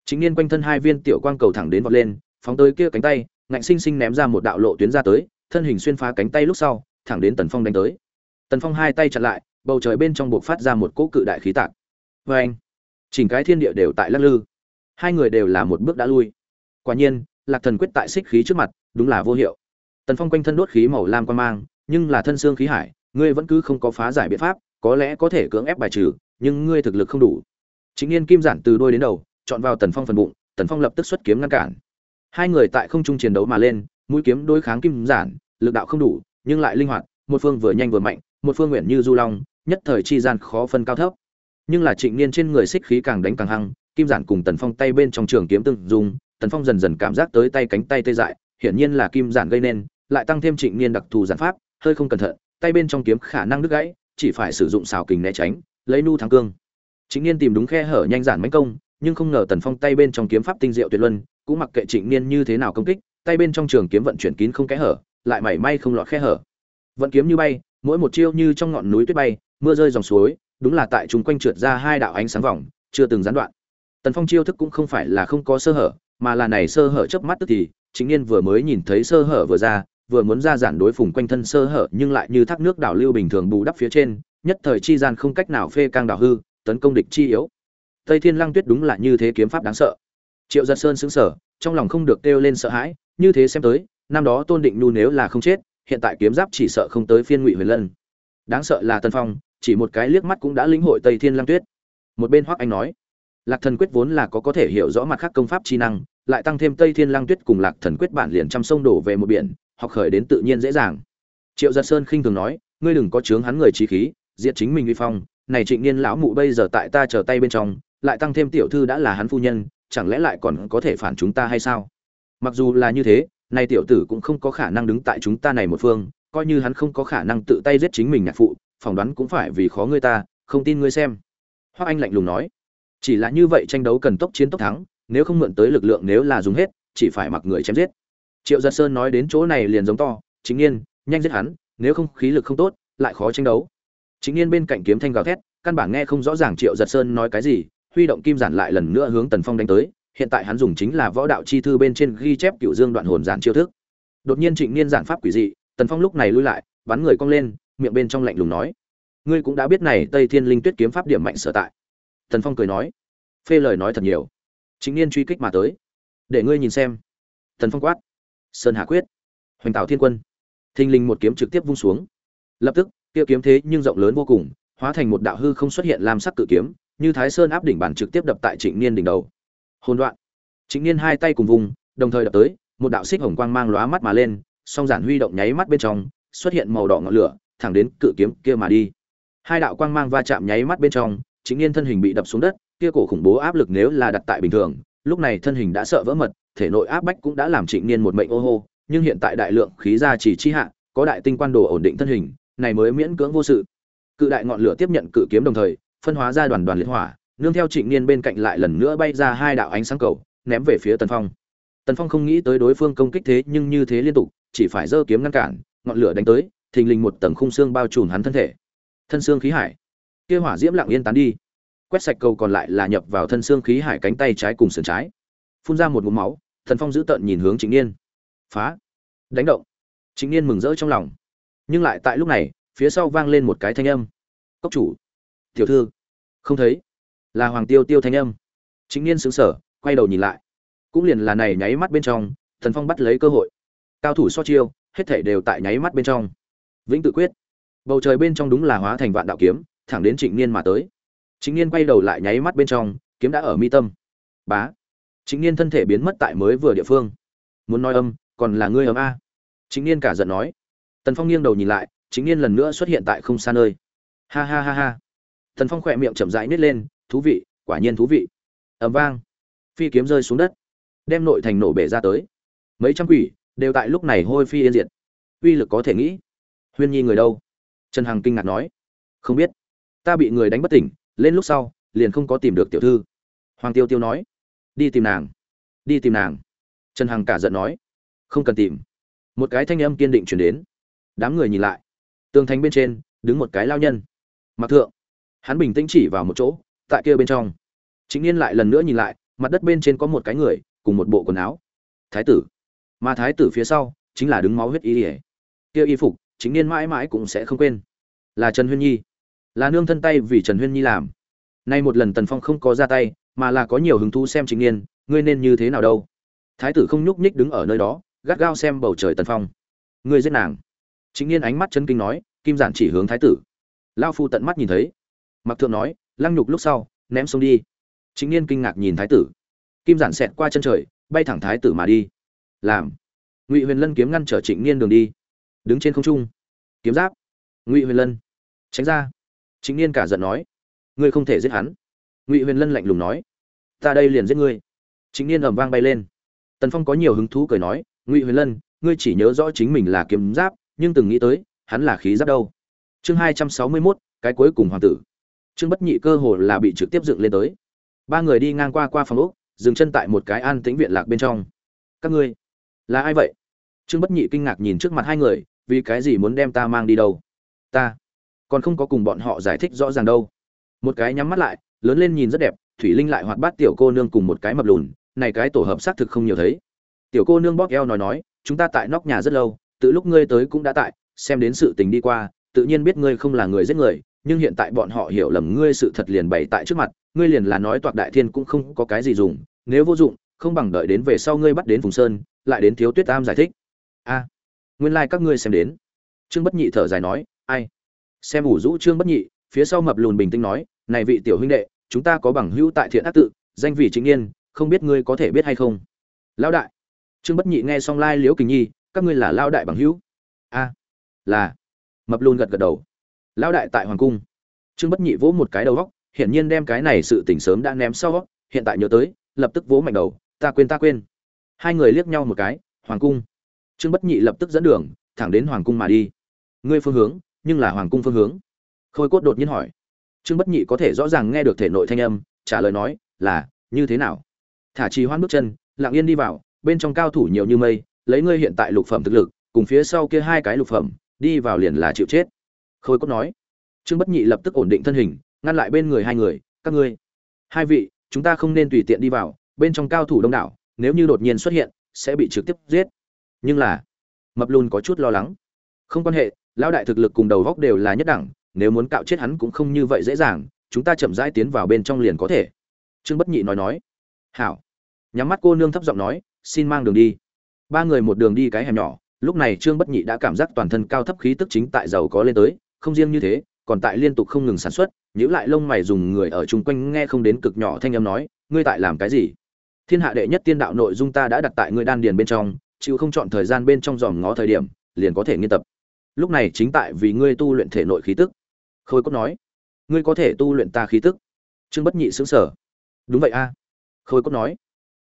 Chính niên quanh thân hai viên tiểu quang cầu thẳng đến vọt lên phóng tới kia cánh tay, ngạnh sinh sinh ném ra một đạo lộ tuyến ra tới, thân hình xuyên phá cánh tay lúc sau, thẳng đến tần phong đánh tới. Tần phong hai tay chặn lại, bầu trời bên trong buộc phát ra một cỗ cự đại khí tạc. Vê anh chỉnh cái thiên địa đều tại lắc lư. Hai người đều là một bước đã lui. Quả nhiên, lạc thần quyết tại xích khí trước mặt, đúng là vô hiệu. Tần phong quanh thân đốt khí màu lam quan mang, nhưng là thân xương khí hải, ngươi vẫn cứ không có phá giải biện pháp, có lẽ có thể cưỡng ép bài trừ, nhưng ngươi thực lực không đủ. Chính niên kim giản từ đôi đến đầu, chọn vào tần phong phần bụng, tần phong lập tức xuất kiếm ngăn cản hai người tại không trung chiến đấu mà lên mũi kiếm đối kháng kim giản lực đạo không đủ nhưng lại linh hoạt một phương vừa nhanh vừa mạnh một phương nguyện như du long nhất thời chi gian khó phân cao thấp. Nhưng là trịnh niên trên người xích khí càng đánh càng hăng kim giản cùng tần phong tay bên trong trường kiếm từng dùng tần phong dần dần cảm giác tới tay cánh tay tê dại hiển nhiên là kim giản gây nên lại tăng thêm trịnh niên đặc thù giản pháp hơi không cẩn thận tay bên trong kiếm khả năng đứt gãy chỉ phải sử dụng xào kình né tránh lấy nu thắng cương. Trịnh Niên tìm đúng khe hở nhanh giản mánh công, nhưng không ngờ Tần Phong tay bên trong kiếm pháp tinh diệu tuyệt luân, cũng mặc kệ Trịnh Niên như thế nào công kích, tay bên trong trường kiếm vận chuyển kín không kẽ hở, lại mảy may không lọt khe hở. Vận kiếm như bay, mỗi một chiêu như trong ngọn núi tuyết bay, mưa rơi dòng suối, đúng là tại chúng quanh trượt ra hai đạo ánh sáng vòng, chưa từng gián đoạn. Tần Phong chiêu thức cũng không phải là không có sơ hở, mà là này sơ hở chớp mắt tức thì, Trịnh Niên vừa mới nhìn thấy sơ hở vừa ra, vừa muốn ra giản đối phùng quanh thân sơ hở nhưng lại như thác nước đảo lưu bình thường bù đắp phía trên, nhất thời chi gian không cách nào phê cang đảo hư, tấn công địch chi yếu tây thiên lăng tuyết đúng là như thế kiếm pháp đáng sợ triệu giật sơn xứng sở trong lòng không được kêu lên sợ hãi, như thế xem tới, năm đó tôn định nhu nếu là không chết, hiện tại kiếm giáp chỉ sợ không tới phiên ngụy huyền lân. Đáng sợ là tân phong, chỉ một cái liếc mắt cũng đã lĩnh hội tây thiên lăng tuyết. Một bên hoắc anh nói, lạc thần quyết vốn là có có thể hiểu rõ mặt khác công pháp chi năng, lại tăng thêm tây thiên lang tuyết cùng lạc thần quyết bản liền trăm sông đổ về một biển, học khởi đến tự nhiên dễ dàng. Triệu giật sơn khinh thường nói, ngươi đừng có chướng hắn người trí khí, diệt chính mình uy phong, này trịnh niên lão mụ bây giờ tại ta chờ tay bên trong, lại tăng thêm tiểu thư đã là hắn phu nhân chẳng lẽ lại còn có thể phản chúng ta hay sao? Mặc dù là như thế, nay tiểu tử cũng không có khả năng đứng tại chúng ta này một phương, coi như hắn không có khả năng tự tay giết chính mình nhạc phụ, phỏng đoán cũng phải vì khó ngươi ta, không tin ngươi xem. Hoắc anh lạnh lùng nói. Chỉ là như vậy tranh đấu cần tốc chiến tốc thắng, nếu không mượn tới lực lượng nếu là dùng hết, chỉ phải mặc người chém giết. Triệu giật sơn nói đến chỗ này liền giống to, chính yên nhanh giết hắn, nếu không khí lực không tốt, lại khó tranh đấu. Chính yên bên cạnh kiếm thanh gào thét, căn bản nghe không rõ ràng triệu giật sơn nói cái gì huy động kim giản lại lần nữa hướng tần phong đánh tới, hiện tại hắn dùng chính là võ đạo chi thư bên trên ghi chép cựu dương đoạn hồn giản chiêu thức. Đột nhiên trịnh niên giản pháp quỷ dị, tần phong lúc này lui lại bắn người cong lên, miệng bên trong lạnh lùng nói, ngươi cũng đã biết này tây thiên linh tuyết kiếm pháp điểm mạnh sở tại. Tần phong cười nói, phê lời nói thật nhiều. Chính niên truy kích mà tới, để ngươi nhìn xem. Tần phong quát, sơn hà quyết, hoành tạo thiên quân. Thình linh một kiếm trực tiếp vung xuống. Lập tức tiêu kiếm thế nhưng rộng lớn vô cùng, hóa thành một đạo hư không xuất hiện làm sắc cự kiếm như thái sơn áp đỉnh bản trực tiếp đập tại trịnh niên đỉnh đầu. Hôn đoạn trịnh niên hai tay cùng vùng, đồng thời đập tới, một đạo xích hồng quang mang lóa mắt mà lên, song giản huy động nháy mắt bên trong, xuất hiện màu đỏ ngọn lửa, thẳng đến cự kiếm kia mà đi. Hai đạo quang mang va chạm nháy mắt bên trong chính niên thân hình bị đập xuống đất, kia cổ khủng bố áp lực nếu là đặt tại bình thường, lúc này thân hình đã sợ vỡ mật, thể nội áp bách cũng đã làm trịnh niên một mệnh ô hô, nhưng hiện tại đại lượng khí ra chỉ chi hạ, có đại tinh quan đồ ổn định thân hình, này mới miễn cưỡng vô sự. Cự đại ngọn lửa tiếp nhận cự kiếm đồng thời phân hóa ra đoàn đoàn liệt hỏa, nương theo trịnh niên bên cạnh lại lần nữa bay ra hai đạo ánh sáng cầu, ném về phía tần phong. Tần phong không nghĩ tới đối phương công kích thế nhưng như thế liên tục, chỉ phải giơ kiếm ngăn cản, ngọn lửa đánh tới, thình lình một tầng khung xương bao trùm hắn thân thể. Thân xương khí hải. Kia hỏa diễm lặng yên tán đi. Quét sạch cầu còn lại là nhập vào thân xương khí hải cánh tay trái cùng sườn trái. Phun ra một ngụm máu thần phong giữ tợn nhìn hướng trịnh niên. Phá. Đánh động. Trịnh niên mừng rỡ trong lòng. Nhưng lại tại lúc này, phía sau vang lên một cái thanh âm. Cốc chủ tiểu thư. Không thấy. Là hoàng tiêu tiêu thanh âm. Chính niên xứng sở quay đầu nhìn lại. Cũng liền là này nháy mắt bên trong thần phong bắt lấy cơ hội. Cao thủ so chiêu, hết thể đều tại nháy mắt bên trong. Vĩnh tự quyết. Bầu trời bên trong đúng là hóa thành vạn đạo kiếm, thẳng đến trịnh niên mà tới. Trịnh niên quay đầu lại nháy mắt bên trong, kiếm đã ở mi tâm. Bá. Trịnh niên thân thể biến mất tại mới vừa địa phương. Muốn nói âm, còn là ngươi ấm a. Trịnh niên cả giận nói. Tần phong nghiêng đầu nhìn lại, trịnh niên lần nữa xuất hiện tại không xa nơi. Ha ha ha ha. Thần phong khỏe miệng chậm rãi nít lên, thú vị, quả nhiên thú vị. Ầm vang. Phi kiếm rơi xuống đất, đem nội thành nổ bể ra tới. Mấy trăm quỷ đều tại lúc này hôi phi yên diệt. Uy lực có thể nghĩ. Huyên nhi người đâu? Trần hằng kinh ngạc nói. Không biết. Ta bị người đánh bất tỉnh, lên lúc sau, liền không có tìm được tiểu thư. Hoàng tiêu tiêu nói. Đi tìm nàng. Đi tìm nàng. Trần hằng cả giận nói. Không cần tìm. Một cái thanh âm kiên định chuyển đến. Đám người nhìn lại. Tường thành bên trên, đứng một cái lao nhân. Mặc thượng hắn bình tĩnh chỉ vào một chỗ, tại kia bên trong. Chính niên lại lần nữa nhìn lại, mặt đất bên trên có một cái người, cùng một bộ quần áo. Thái tử. Mà thái tử phía sau, chính là đứng máu huyết y ỉa kia y phục, chính niên mãi mãi cũng sẽ không quên. Là trần huyên nhi. Là nương thân tay vì trần huyên nhi làm. Nay một lần tần phong không có ra tay, mà là có nhiều hứng thú xem chính niên, ngươi nên như thế nào đâu. Thái tử không nhúc nhích đứng ở nơi đó, gắt gao xem bầu trời tần phong. Ngươi giết nàng. Chính niên ánh mắt chân kinh nói, kim giản chỉ hướng thái tử. Lao phu tận mắt nhìn thấy mặc thượng nói, lăng nhục lúc sau, ném xuống đi. Chính niên kinh ngạc nhìn thái tử. Kim giản xẹt qua chân trời, bay thẳng thái tử mà đi. Làm. Ngụy huyền lân kiếm ngăn trở trịnh niên đường đi. Đứng trên không trung. Kiếm giáp. Ngụy huyền lân. Tránh ra. Chính niên cả giận nói, ngươi không thể giết hắn. Ngụy huyền lân lạnh lùng nói, ta đây liền giết ngươi. Chính niên ầm vang bay lên. Tần phong có nhiều hứng thú cười nói, ngụy huyền lân, ngươi chỉ nhớ rõ chính mình là kiếm giáp, nhưng từng nghĩ tới, hắn là khí giáp đâu. Chương hai trăm sáu mươi mốt, cái cuối cùng hoàng tử trương bất nhị cơ hồ là bị trực tiếp dựng lên tới. Ba người đi ngang qua qua phòng úc dừng chân tại một cái an tĩnh viện lạc bên trong. Các ngươi, là ai vậy? Trương bất nhị kinh ngạc nhìn trước mặt hai người, vì cái gì muốn đem ta mang đi đâu? Ta, còn không có cùng bọn họ giải thích rõ ràng đâu. Một cái nhắm mắt lại, lớn lên nhìn rất đẹp, thủy linh lại hoạt bát tiểu cô nương cùng một cái mập lùn, này cái tổ hợp xác thực không nhiều thấy. Tiểu cô nương bóp eo nói nói, chúng ta tại nóc nhà rất lâu, từ lúc ngươi tới cũng đã tại, xem đến sự tình đi qua, tự nhiên biết ngươi không là người giết người nhưng hiện tại bọn họ hiểu lầm ngươi sự thật liền bày tại trước mặt, ngươi liền là nói toạc đại thiên cũng không có cái gì dùng, nếu vô dụng, không bằng đợi đến về sau ngươi bắt đến phùng sơn, lại đến thiếu tuyết tam giải thích. A, nguyên lai、like、các ngươi xem đến. Trương bất nhị thở dài nói, ai? Xem ủ rũ trương bất nhị, phía sau mập lùn bình tĩnh nói, này vị tiểu huynh đệ, chúng ta có bằng hữu tại thiện ác tự, danh vị chính yên, không biết ngươi có thể biết hay không? Lão đại. Trương bất nhị nghe xong lai liễu kình nhi, các ngươi là lao đại bằng hữu. A, là. Mập lùn gật gật đầu lão đại tại hoàng cung. Trương bất nhị vỗ một cái đầu góc, hiển nhiên đem cái này sự tỉnh sớm đã ném sau hiện tại nhớ tới, lập tức vỗ mạnh đầu, ta quên ta quên. Hai người liếc nhau một cái, hoàng cung. Trương bất nhị lập tức dẫn đường, thẳng đến hoàng cung mà đi. Ngươi phương hướng, nhưng là hoàng cung phương hướng? Khôi cốt đột nhiên hỏi. Trương bất nhị có thể rõ ràng nghe được thể nội thanh âm, trả lời nói, là, như thế nào? Thả trì hoan bước chân, lặng yên đi vào, bên trong cao thủ nhiều như mây, lấy ngươi hiện tại lục phẩm thực lực, cùng phía sau kia hai cái lục phẩm, đi vào liền là chịu chết khôi cốt nói. Trương bất nhị lập tức ổn định thân hình, ngăn lại bên người hai người, các ngươi, hai vị, chúng ta không nên tùy tiện đi vào, bên trong cao thủ đông đảo, nếu như đột nhiên xuất hiện, sẽ bị trực tiếp giết. Nhưng là, mập lùn có chút lo lắng. Không quan hệ, lão đại thực lực cùng đầu góc đều là nhất đẳng, nếu muốn cạo chết hắn cũng không như vậy dễ dàng, chúng ta chậm rãi tiến vào bên trong liền có thể. Trương bất nhị nói nói. Hảo. Nhắm mắt cô nương thấp giọng nói, xin mang đường đi. Ba người một đường đi cái hẻm nhỏ, lúc này trương bất nhị đã cảm giác toàn thân cao thấp khí tức chính tại giàu có lên tới không riêng như thế, còn tại liên tục không ngừng sản xuất nhữ lại lông mày dùng người ở chung quanh nghe không đến cực nhỏ thanh âm nói, ngươi tại làm cái gì? Thiên hạ đệ nhất tiên đạo nội dung ta đã đặt tại ngươi đan điền bên trong, chịu không chọn thời gian bên trong dòm ngó thời điểm, liền có thể nghiên tập. Lúc này chính tại vì ngươi tu luyện thể nội khí tức. Khôi cốt nói, ngươi có thể tu luyện ta khí tức. Trương bất nhị xứng sở đúng vậy a. Khôi cốt nói,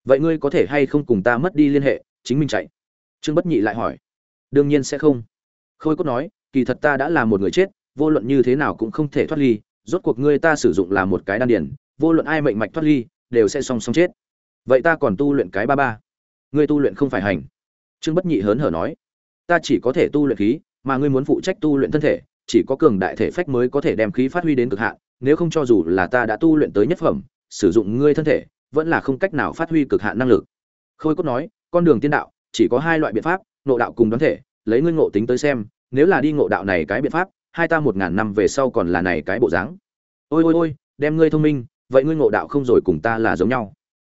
vậy ngươi có thể hay không cùng ta mất đi liên hệ, chính mình chạy? Trương bất nhị lại hỏi, đương nhiên sẽ không. Khôi cốt nói kỳ thật ta đã là một người chết, vô luận như thế nào cũng không thể thoát ly, rốt cuộc ngươi ta sử dụng là một cái đan điển vô luận ai mệnh mạch thoát ly, đều sẽ song song chết. Vậy ta còn tu luyện cái ba ba. Ngươi tu luyện không phải hành. Trương bất nhị hớn hở nói, ta chỉ có thể tu luyện khí, mà ngươi muốn phụ trách tu luyện thân thể, chỉ có cường đại thể phách mới có thể đem khí phát huy đến cực hạn, nếu không cho dù là ta đã tu luyện tới nhất phẩm, sử dụng ngươi thân thể, vẫn là không cách nào phát huy cực hạn năng lực. Khôi cốt nói, con đường tiên đạo, chỉ có hai loại biện pháp nộ đạo cùng đoán thể, lấy ngươi ngộ tính tới xem nếu là đi ngộ đạo này cái biện pháp, hai ta một ngàn năm về sau còn là này cái bộ dáng. Ôi ôi ôi, đem ngươi thông minh, vậy ngươi ngộ đạo không rồi cùng ta là giống nhau.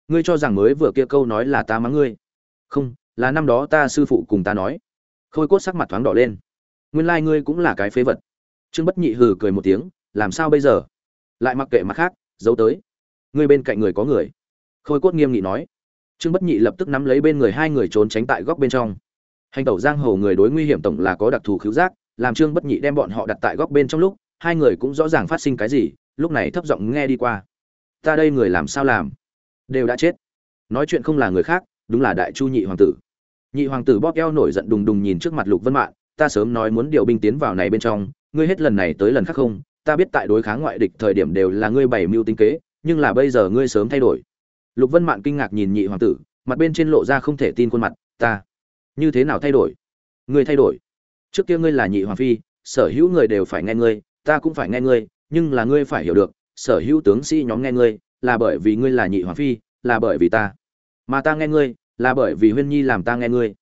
Ngươi cho rằng mới vừa kia câu nói là ta mắng ngươi. Không, là năm đó ta sư phụ cùng ta nói. Khôi cốt sắc mặt thoáng đỏ lên. Nguyên lai ngươi cũng là cái phế vật. Trương bất nhị hừ cười một tiếng, làm sao bây giờ? Lại mặc kệ mặt khác, giấu tới. Ngươi bên cạnh người có người. Khôi cốt nghiêm nghị nói. Trương bất nhị lập tức nắm lấy bên người hai người trốn tránh tại góc bên trong hành tẩu giang hồ người đối nguy hiểm tổng là có đặc thù khiếu giác, làm trương bất nhị đem bọn họ đặt tại góc bên trong lúc, hai người cũng rõ ràng phát sinh cái gì, lúc này thấp giọng nghe đi qua. Ta đây người làm sao làm? Đều đã chết. Nói chuyện không là người khác, đúng là đại chu nhị hoàng tử. Nhị hoàng tử bóp eo nổi giận đùng đùng nhìn trước mặt lục vân mạng ta sớm nói muốn điều binh tiến vào này bên trong, ngươi hết lần này tới lần khác không, ta biết tại đối kháng ngoại địch thời điểm đều là ngươi bày mưu tính kế, nhưng là bây giờ ngươi sớm thay đổi. Lục vân mạn kinh ngạc nhìn nhị hoàng tử, mặt bên trên lộ ra không thể tin khuôn mặt, ta như thế nào thay đổi? Ngươi thay đổi. Trước kia ngươi là nhị hoàng phi, sở hữu người đều phải nghe ngươi, ta cũng phải nghe ngươi, nhưng là ngươi phải hiểu được, sở hữu tướng sĩ nhóm nghe ngươi, là bởi vì ngươi là nhị hoàng phi, là bởi vì ta. Mà ta nghe ngươi, là bởi vì huyên nhi làm ta nghe ngươi.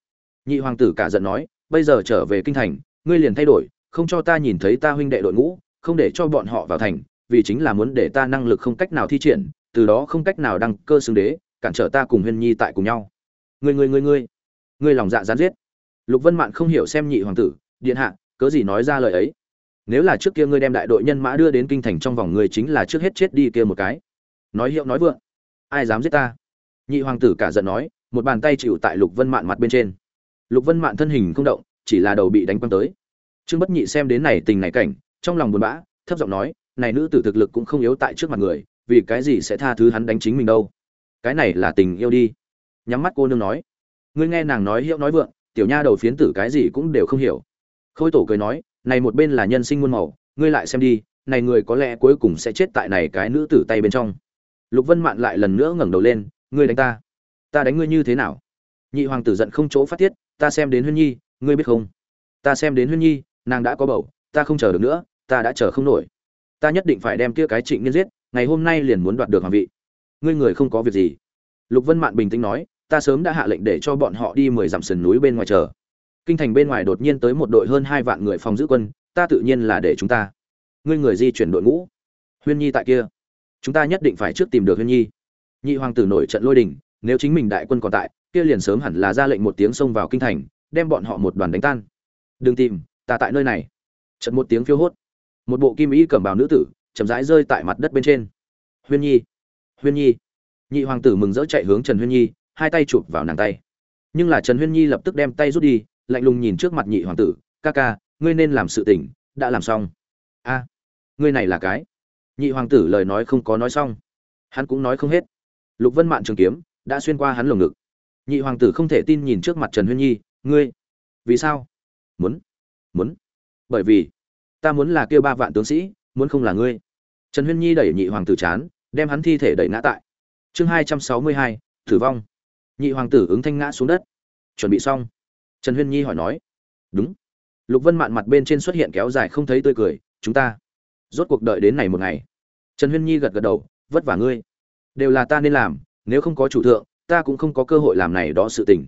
Nhị hoàng tử cả giận nói, bây giờ trở về kinh thành, ngươi liền thay đổi, không cho ta nhìn thấy ta huynh đệ đội ngũ, không để cho bọn họ vào thành, vì chính là muốn để ta năng lực không cách nào thi triển, từ đó không cách nào đăng cơ xưng đế, cản trở ta cùng huyên nhi tại cùng nhau. Người người người người ngươi lòng dạ gián giết. Lục vân mạn không hiểu xem nhị hoàng tử, điện hạ, cớ gì nói ra lời ấy? Nếu là trước kia ngươi đem đại đội nhân mã đưa đến kinh thành trong vòng ngươi chính là trước hết chết đi kia một cái. Nói hiệu nói vượng. Ai dám giết ta? Nhị hoàng tử cả giận nói, một bàn tay chịu tại lục vân mạn mặt bên trên. Lục vân mạn thân hình không động, chỉ là đầu bị đánh quăng tới. Trương bất nhị xem đến này tình này cảnh, trong lòng buồn bã, thấp giọng nói, này nữ tử thực lực cũng không yếu tại trước mặt người, vì cái gì sẽ tha thứ hắn đánh chính mình đâu? Cái này là tình yêu đi. Nhắm mắt cô nương nói ngươi nghe nàng nói hiệu nói vượng, tiểu nha đầu phiến tử cái gì cũng đều không hiểu. Khôi tổ cười nói, này một bên là nhân sinh muôn màu, ngươi lại xem đi, này người có lẽ cuối cùng sẽ chết tại này cái nữ tử tay bên trong. Lục vân mạn lại lần nữa ngẩng đầu lên, ngươi đánh ta. Ta đánh ngươi như thế nào? Nhị hoàng tử giận không chỗ phát tiết, ta xem đến huyên nhi, ngươi biết không? Ta xem đến huyên nhi, nàng đã có bầu, ta không chờ được nữa, ta đã chờ không nổi. Ta nhất định phải đem kia cái trịnh niên giết, ngày hôm nay liền muốn đoạt được hoàng vị. Ngươi người không có việc gì. Lục vân mạn bình tĩnh nói ta sớm đã hạ lệnh để cho bọn họ đi mười dặm sườn núi bên ngoài chờ. Kinh thành bên ngoài đột nhiên tới một đội hơn hai vạn người phòng giữ quân, ta tự nhiên là để chúng ta. Ngươi người di chuyển đội ngũ. Huyên nhi tại kia. Chúng ta nhất định phải trước tìm được huyên nhi. Nhị hoàng tử nổi trận lôi đình, nếu chính mình đại quân còn tại, kia liền sớm hẳn là ra lệnh một tiếng xông vào kinh thành, đem bọn họ một đoàn đánh tan. Đừng tìm, ta tại nơi này. Trận một tiếng phiêu hốt. Một bộ kim ý cẩm bào nữ tử, chậm rãi rơi tại mặt đất bên trên. Huyên nhi huyên nhi. Nhị hoàng tử mừng rỡ chạy hướng trần huyên nhi hai tay chụp vào nàng tay. Nhưng là trần huyên nhi lập tức đem tay rút đi, lạnh lùng nhìn trước mặt nhị hoàng tử, ca ca, ngươi nên làm sự tỉnh đã làm xong. A, ngươi này là cái. Nhị hoàng tử lời nói không có nói xong. Hắn cũng nói không hết. Lục vân mạn trường kiếm đã xuyên qua hắn lồng ngực. Nhị hoàng tử không thể tin nhìn trước mặt trần huyên nhi, ngươi, vì sao? Muốn muốn. Bởi vì, ta muốn là kêu ba vạn tướng sĩ, muốn không là ngươi. Trần huyên nhi đẩy nhị hoàng tử chán, đem hắn thi thể đẩy ngã tại. Chương hai trăm sáu mươi hai, tử vong nhị hoàng tử ứng thanh ngã xuống đất. Chuẩn bị xong. Trần huyên nhi hỏi nói. Đúng. Lục vân mạn mặt bên trên xuất hiện kéo dài không thấy tươi cười. Chúng ta rốt cuộc đợi đến này một ngày. Trần huyên nhi gật gật đầu. Vất vả ngươi. Đều là ta nên làm. Nếu không có chủ thượng, ta cũng không có cơ hội làm này đó sự tình.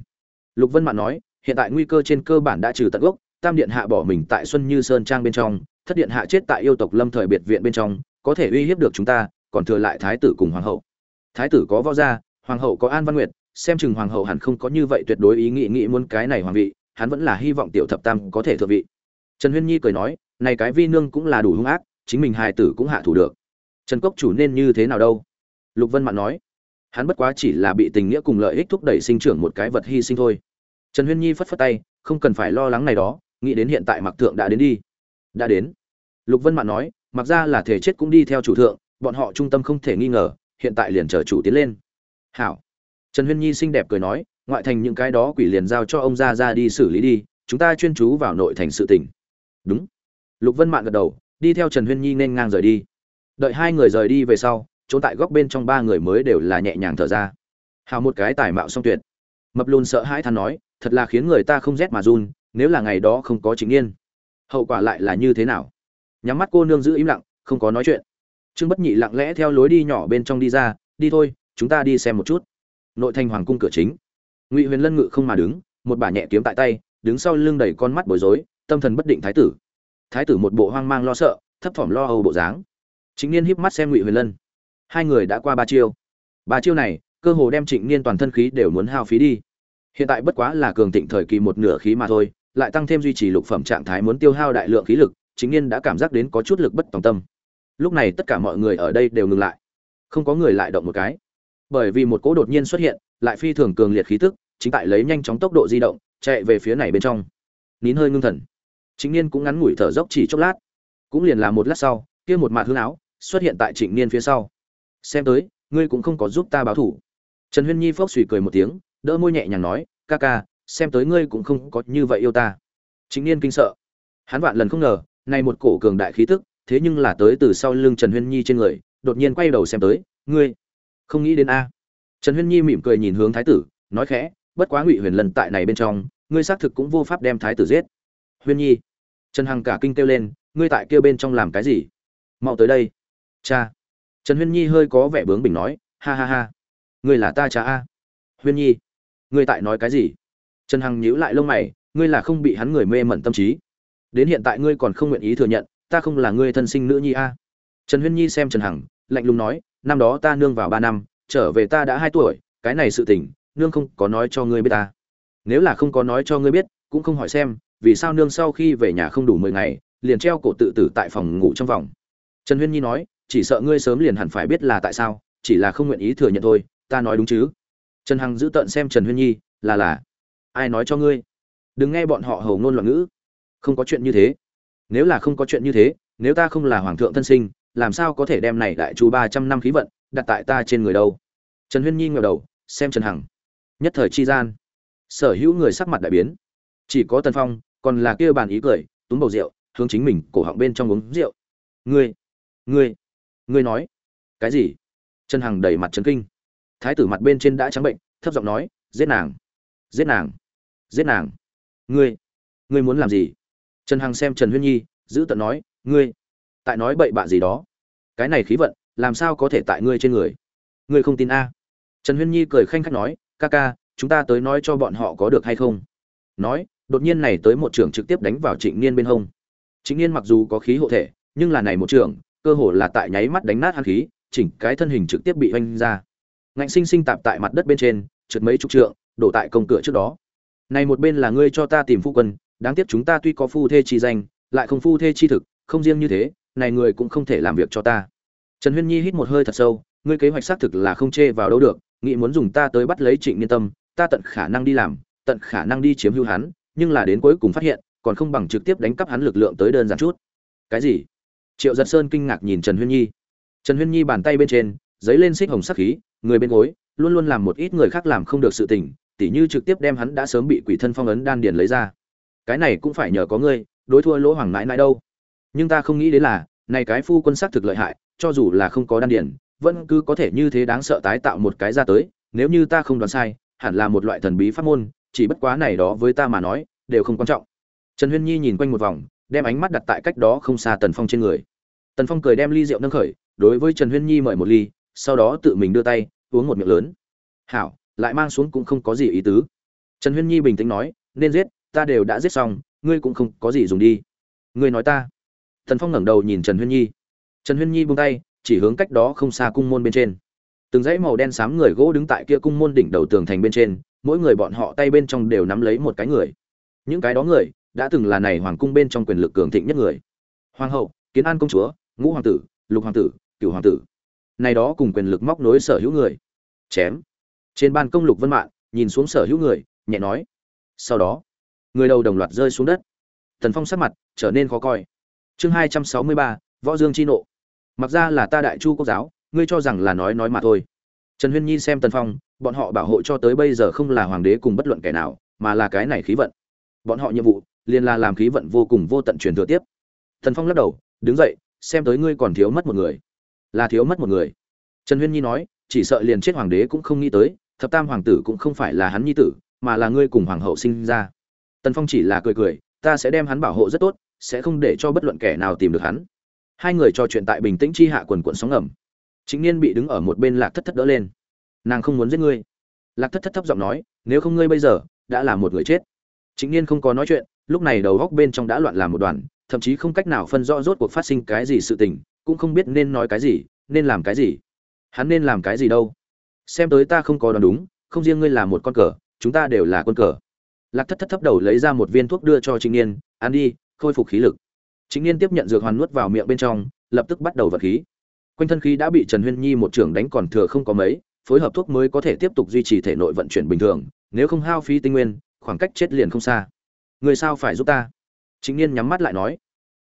Lục vân mạn nói. Hiện tại nguy cơ trên cơ bản đã trừ tận gốc. Tam điện hạ bỏ mình tại xuân như sơn trang bên trong. Thất điện hạ chết tại yêu tộc lâm thời biệt viện bên trong. Có thể uy hiếp được chúng ta, còn thừa lại thái tử cùng hoàng hậu. Thái tử có võ gia, hoàng hậu có an văn nguyệt xem chừng hoàng hậu hẳn không có như vậy tuyệt đối ý nghĩ nghĩ muốn cái này hoàng vị, hắn vẫn là hy vọng tiểu thập tam có thể thượng vị. Trần huyên nhi cười nói, này cái vi nương cũng là đủ hung ác, chính mình hài tử cũng hạ thủ được. Trần cốc chủ nên như thế nào đâu? Lục vân mạn nói, hắn bất quá chỉ là bị tình nghĩa cùng lợi ích thúc đẩy sinh trưởng một cái vật hy sinh thôi. Trần huyên nhi phất phất tay, không cần phải lo lắng này đó, nghĩ đến hiện tại mặc thượng đã đến đi. Đã đến. Lục vân mạn nói, mặc ra là thể chết cũng đi theo chủ thượng, bọn họ trung tâm không thể nghi ngờ, hiện tại liền chờ chủ tiến lên. Hảo trần huyên nhi xinh đẹp cười nói, ngoại thành những cái đó quỷ liền giao cho ông ra ra đi xử lý đi, chúng ta chuyên chú vào nội thành sự tỉnh đúng. Lục vân mạn gật đầu, đi theo trần huyên nhi nên ngang rời đi. Đợi hai người rời đi về sau trốn tại góc bên trong ba người mới đều là nhẹ nhàng thở ra. Hào một cái tài mạo song tuyệt. Mập lùn sợ hãi than nói, thật là khiến người ta không rét mà run, nếu là ngày đó không có chính yên. Hậu quả lại là như thế nào? Nhắm mắt cô nương giữ im lặng, không có nói chuyện. Trương bất nhị lặng lẽ theo lối đi nhỏ bên trong đi ra, đi thôi, chúng ta đi xem một chút nội thành hoàng cung cửa chính. Ngụy huyền lân ngự không mà đứng, một bà nhẹ kiếm tại tay, đứng sau lưng đầy con mắt bối rối, tâm thần bất định thái tử. Thái tử một bộ hoang mang lo sợ, thấp thỏm lo âu bộ dáng. Chính niên híp mắt xem ngụy huyền lân. Hai người đã qua ba chiêu. Ba chiêu này, cơ hồ đem trịnh niên toàn thân khí đều muốn hao phí đi. Hiện tại bất quá là cường thịnh thời kỳ một nửa khí mà thôi, lại tăng thêm duy trì lục phẩm trạng thái muốn tiêu hao đại lượng khí lực chính niên đã cảm giác đến có chút lực bất tòng tâm. Lúc này tất cả mọi người ở đây đều ngừng lại. Không có người lại động một cái bởi vì một cỗ đột nhiên xuất hiện, lại phi thường cường liệt khí tức, chính tại lấy nhanh chóng tốc độ di động, chạy về phía này bên trong. Nín hơi ngưng thần. Chính niên cũng ngắn ngủi thở dốc chỉ chốc lát. Cũng liền là một lát sau, kia một mạt hương áo xuất hiện tại trịnh niên phía sau. Xem tới, ngươi cũng không có giúp ta báo thủ. Trần huyên nhi phốc suy cười một tiếng, đỡ môi nhẹ nhàng nói, ca ca, xem tới ngươi cũng không có như vậy yêu ta. Chính niên kinh sợ. Hắn vạn lần không ngờ nay một cổ cường đại khí tức, thế nhưng là tới từ sau lưng trần huyên nhi trên người, đột nhiên quay đầu xem tới, ngươi không nghĩ đến a. Trần huyên nhi mỉm cười nhìn hướng thái tử, nói khẽ, bất quá ngụy huyền lần tại này bên trong, ngươi xác thực cũng vô pháp đem thái tử giết. Huyên nhi. Trần hằng cả kinh kêu lên, ngươi tại kêu bên trong làm cái gì? Mau tới đây. Cha. Trần huyên nhi hơi có vẻ bướng bỉnh nói, ha ha ha. Ngươi là ta cha a. Huyên nhi. Ngươi tại nói cái gì? Trần hằng nhíu lại lông mày, ngươi là không bị hắn người mê mẩn tâm trí. Đến hiện tại ngươi còn không nguyện ý thừa nhận, ta không là ngươi thân sinh nữ nhi a. Trần huyên nhi xem trần hằng, lạnh lùng nói năm đó ta nương vào ba năm, trở về ta đã hai tuổi, cái này sự tình, nương không có nói cho ngươi biết ta. Nếu là không có nói cho ngươi biết, cũng không hỏi xem, vì sao nương sau khi về nhà không đủ mười ngày, liền treo cổ tự tử tại phòng ngủ trong vòng. Trần huyên nhi nói, chỉ sợ ngươi sớm liền hẳn phải biết là tại sao, chỉ là không nguyện ý thừa nhận thôi, ta nói đúng chứ. Trần hằng giữ tận xem trần huyên nhi, là là, ai nói cho ngươi? Đừng nghe bọn họ hầu ngôn loạn ngữ. Không có chuyện như thế. Nếu là không có chuyện như thế, nếu ta không là hoàng thượng thân sinh làm sao có thể đem này đại chú ba trăm năm khí vận đặt tại ta trên người đâu? Trần huyên nhi ngẩng đầu, xem trần hằng. Nhất thời chi gian, sở hữu người sắc mặt đại biến. Chỉ có tần phong, còn là kia bàn ý cười, túm bầu rượu, hướng chính mình cổ họng bên trong uống rượu. Ngươi ngươi ngươi nói, cái gì? Trần hằng đầy mặt trấn kinh. Thái tử mặt bên trên đã trắng bệnh, thấp giọng nói, giết nàng giết nàng giết nàng. Ngươi ngươi muốn làm gì? Trần hằng xem trần huyên nhi, giữ tận nói, ngươi, tại nói bậy bạ gì đó? Cái này khí vận, làm sao có thể tại ngươi trên người? Ngươi không tin a? Trần huyên nhi cười khanh khách nói, ca ca, chúng ta tới nói cho bọn họ có được hay không? Nói, đột nhiên này tới một trưởng trực tiếp đánh vào trịnh niên bên hông. Trịnh niên mặc dù có khí hộ thể, nhưng là này một trưởng, cơ hồ là tại nháy mắt đánh nát hắn khí, chỉnh cái thân hình trực tiếp bị oanh ra. Ngạnh sinh sinh tạp tại mặt đất bên trên, trượt mấy chục trượng, đổ tại công cửa trước đó. Này một bên là ngươi cho ta tìm phu quân, đáng tiếc chúng ta tuy có phu thê chi danh, lại không phu thê chi thực, không riêng như thế này người cũng không thể làm việc cho ta. Trần huyên nhi hít một hơi thật sâu, ngươi kế hoạch xác thực là không chê vào đâu được, nghĩ muốn dùng ta tới bắt lấy trịnh niên tâm, ta tận khả năng đi làm, tận khả năng đi chiếm hữu hắn, nhưng là đến cuối cùng phát hiện, còn không bằng trực tiếp đánh cắp hắn lực lượng tới đơn giản chút. Cái gì? Triệu giật sơn kinh ngạc nhìn trần huyên nhi. Trần huyên nhi bàn tay bên trên, giấy lên xích hồng sắc khí, người bên gối, luôn luôn làm một ít người khác làm không được sự tình, tỉ như trực tiếp đem hắn đã sớm bị quỷ thân phong ấn đan điền lấy ra. Cái này cũng phải nhờ có ngươi, đối thua lỗ hoàng nãi nãi đâu nhưng ta không nghĩ đến là, này cái phu quân xác thực lợi hại, cho dù là không có đan điền, vẫn cứ có thể như thế đáng sợ tái tạo một cái ra tới, nếu như ta không đoán sai, hẳn là một loại thần bí pháp môn, chỉ bất quá này đó với ta mà nói, đều không quan trọng. Trần huyên nhi nhìn quanh một vòng, đem ánh mắt đặt tại cách đó không xa tần phong trên người. Tần phong cười đem ly rượu nâng khởi, đối với trần huyên nhi mời một ly, sau đó tự mình đưa tay, uống một miệng lớn. Hảo, lại mang xuống cũng không có gì ý tứ. Trần huyên nhi bình tĩnh nói, nên giết, ta đều đã giết xong, ngươi cũng không có gì dùng đi. Ngươi nói ta tần phong ngẩng đầu nhìn trần huyên nhi. Trần huyên nhi buông tay, chỉ hướng cách đó không xa cung môn bên trên. Từng dãy màu đen xám người gỗ đứng tại kia cung môn đỉnh đầu tường thành bên trên, mỗi người bọn họ tay bên trong đều nắm lấy một cái người. Những cái đó người, đã từng là này hoàng cung bên trong quyền lực cường thịnh nhất người. Hoàng hậu, kiến an công chúa, ngũ hoàng tử, lục hoàng tử, cửu hoàng tử. Này đó cùng quyền lực móc nối sở hữu người. Chém. Trên ban công lục vân mạng nhìn xuống sở hữu người, nhẹ nói. Sau đó, người đầu đồng loạt rơi xuống đất. Thần phong sắc mặt trở nên khó coi chương hai trăm sáu mươi ba, võ dương chi nộ. Mặc ra là ta đại chu quốc giáo, ngươi cho rằng là nói nói mà thôi. Trần huyên nhi xem tần phong, bọn họ bảo hộ cho tới bây giờ không là hoàng đế cùng bất luận kẻ nào, mà là cái này khí vận. Bọn họ nhiệm vụ, liền là làm khí vận vô cùng vô tận truyền thừa tiếp. Thần phong lắc đầu, đứng dậy, xem tới ngươi còn thiếu mất một người. Là thiếu mất một người. Trần huyên nhi nói, chỉ sợ liền chết hoàng đế cũng không nghĩ tới, thập tam hoàng tử cũng không phải là hắn nhi tử, mà là ngươi cùng hoàng hậu sinh ra. Tần phong chỉ là cười cười, ta sẽ đem hắn bảo hộ rất tốt sẽ không để cho bất luận kẻ nào tìm được hắn. Hai người trò chuyện tại bình tĩnh chi hạ quần cuộn sóng ngầm. Chính niên bị đứng ở một bên lạc thất thất đỡ lên. Nàng không muốn giết ngươi. Lạc thất thất thấp giọng nói, nếu không ngươi bây giờ đã là một người chết. Chính niên không có nói chuyện, lúc này đầu góc bên trong đã loạn làm một đoàn, thậm chí không cách nào phân rõ rốt cuộc phát sinh cái gì sự tình, cũng không biết nên nói cái gì, nên làm cái gì. Hắn nên làm cái gì đâu? Xem tới ta không có đoán đúng, không riêng ngươi là một con cờ, chúng ta đều là con cờ. Lạc thất thất thấp đầu lấy ra một viên thuốc đưa cho trịnh niên, ăn đi khôi phục khí lực. Trịnh niên tiếp nhận dược hoàn nuốt vào miệng bên trong, lập tức bắt đầu vật khí. Quanh thân khí đã bị trần huyên nhi một trưởng đánh còn thừa không có mấy, phối hợp thuốc mới có thể tiếp tục duy trì thể nội vận chuyển bình thường, nếu không hao phí tinh nguyên, khoảng cách chết liền không xa. Người sao phải giúp ta? Chính niên nhắm mắt lại nói.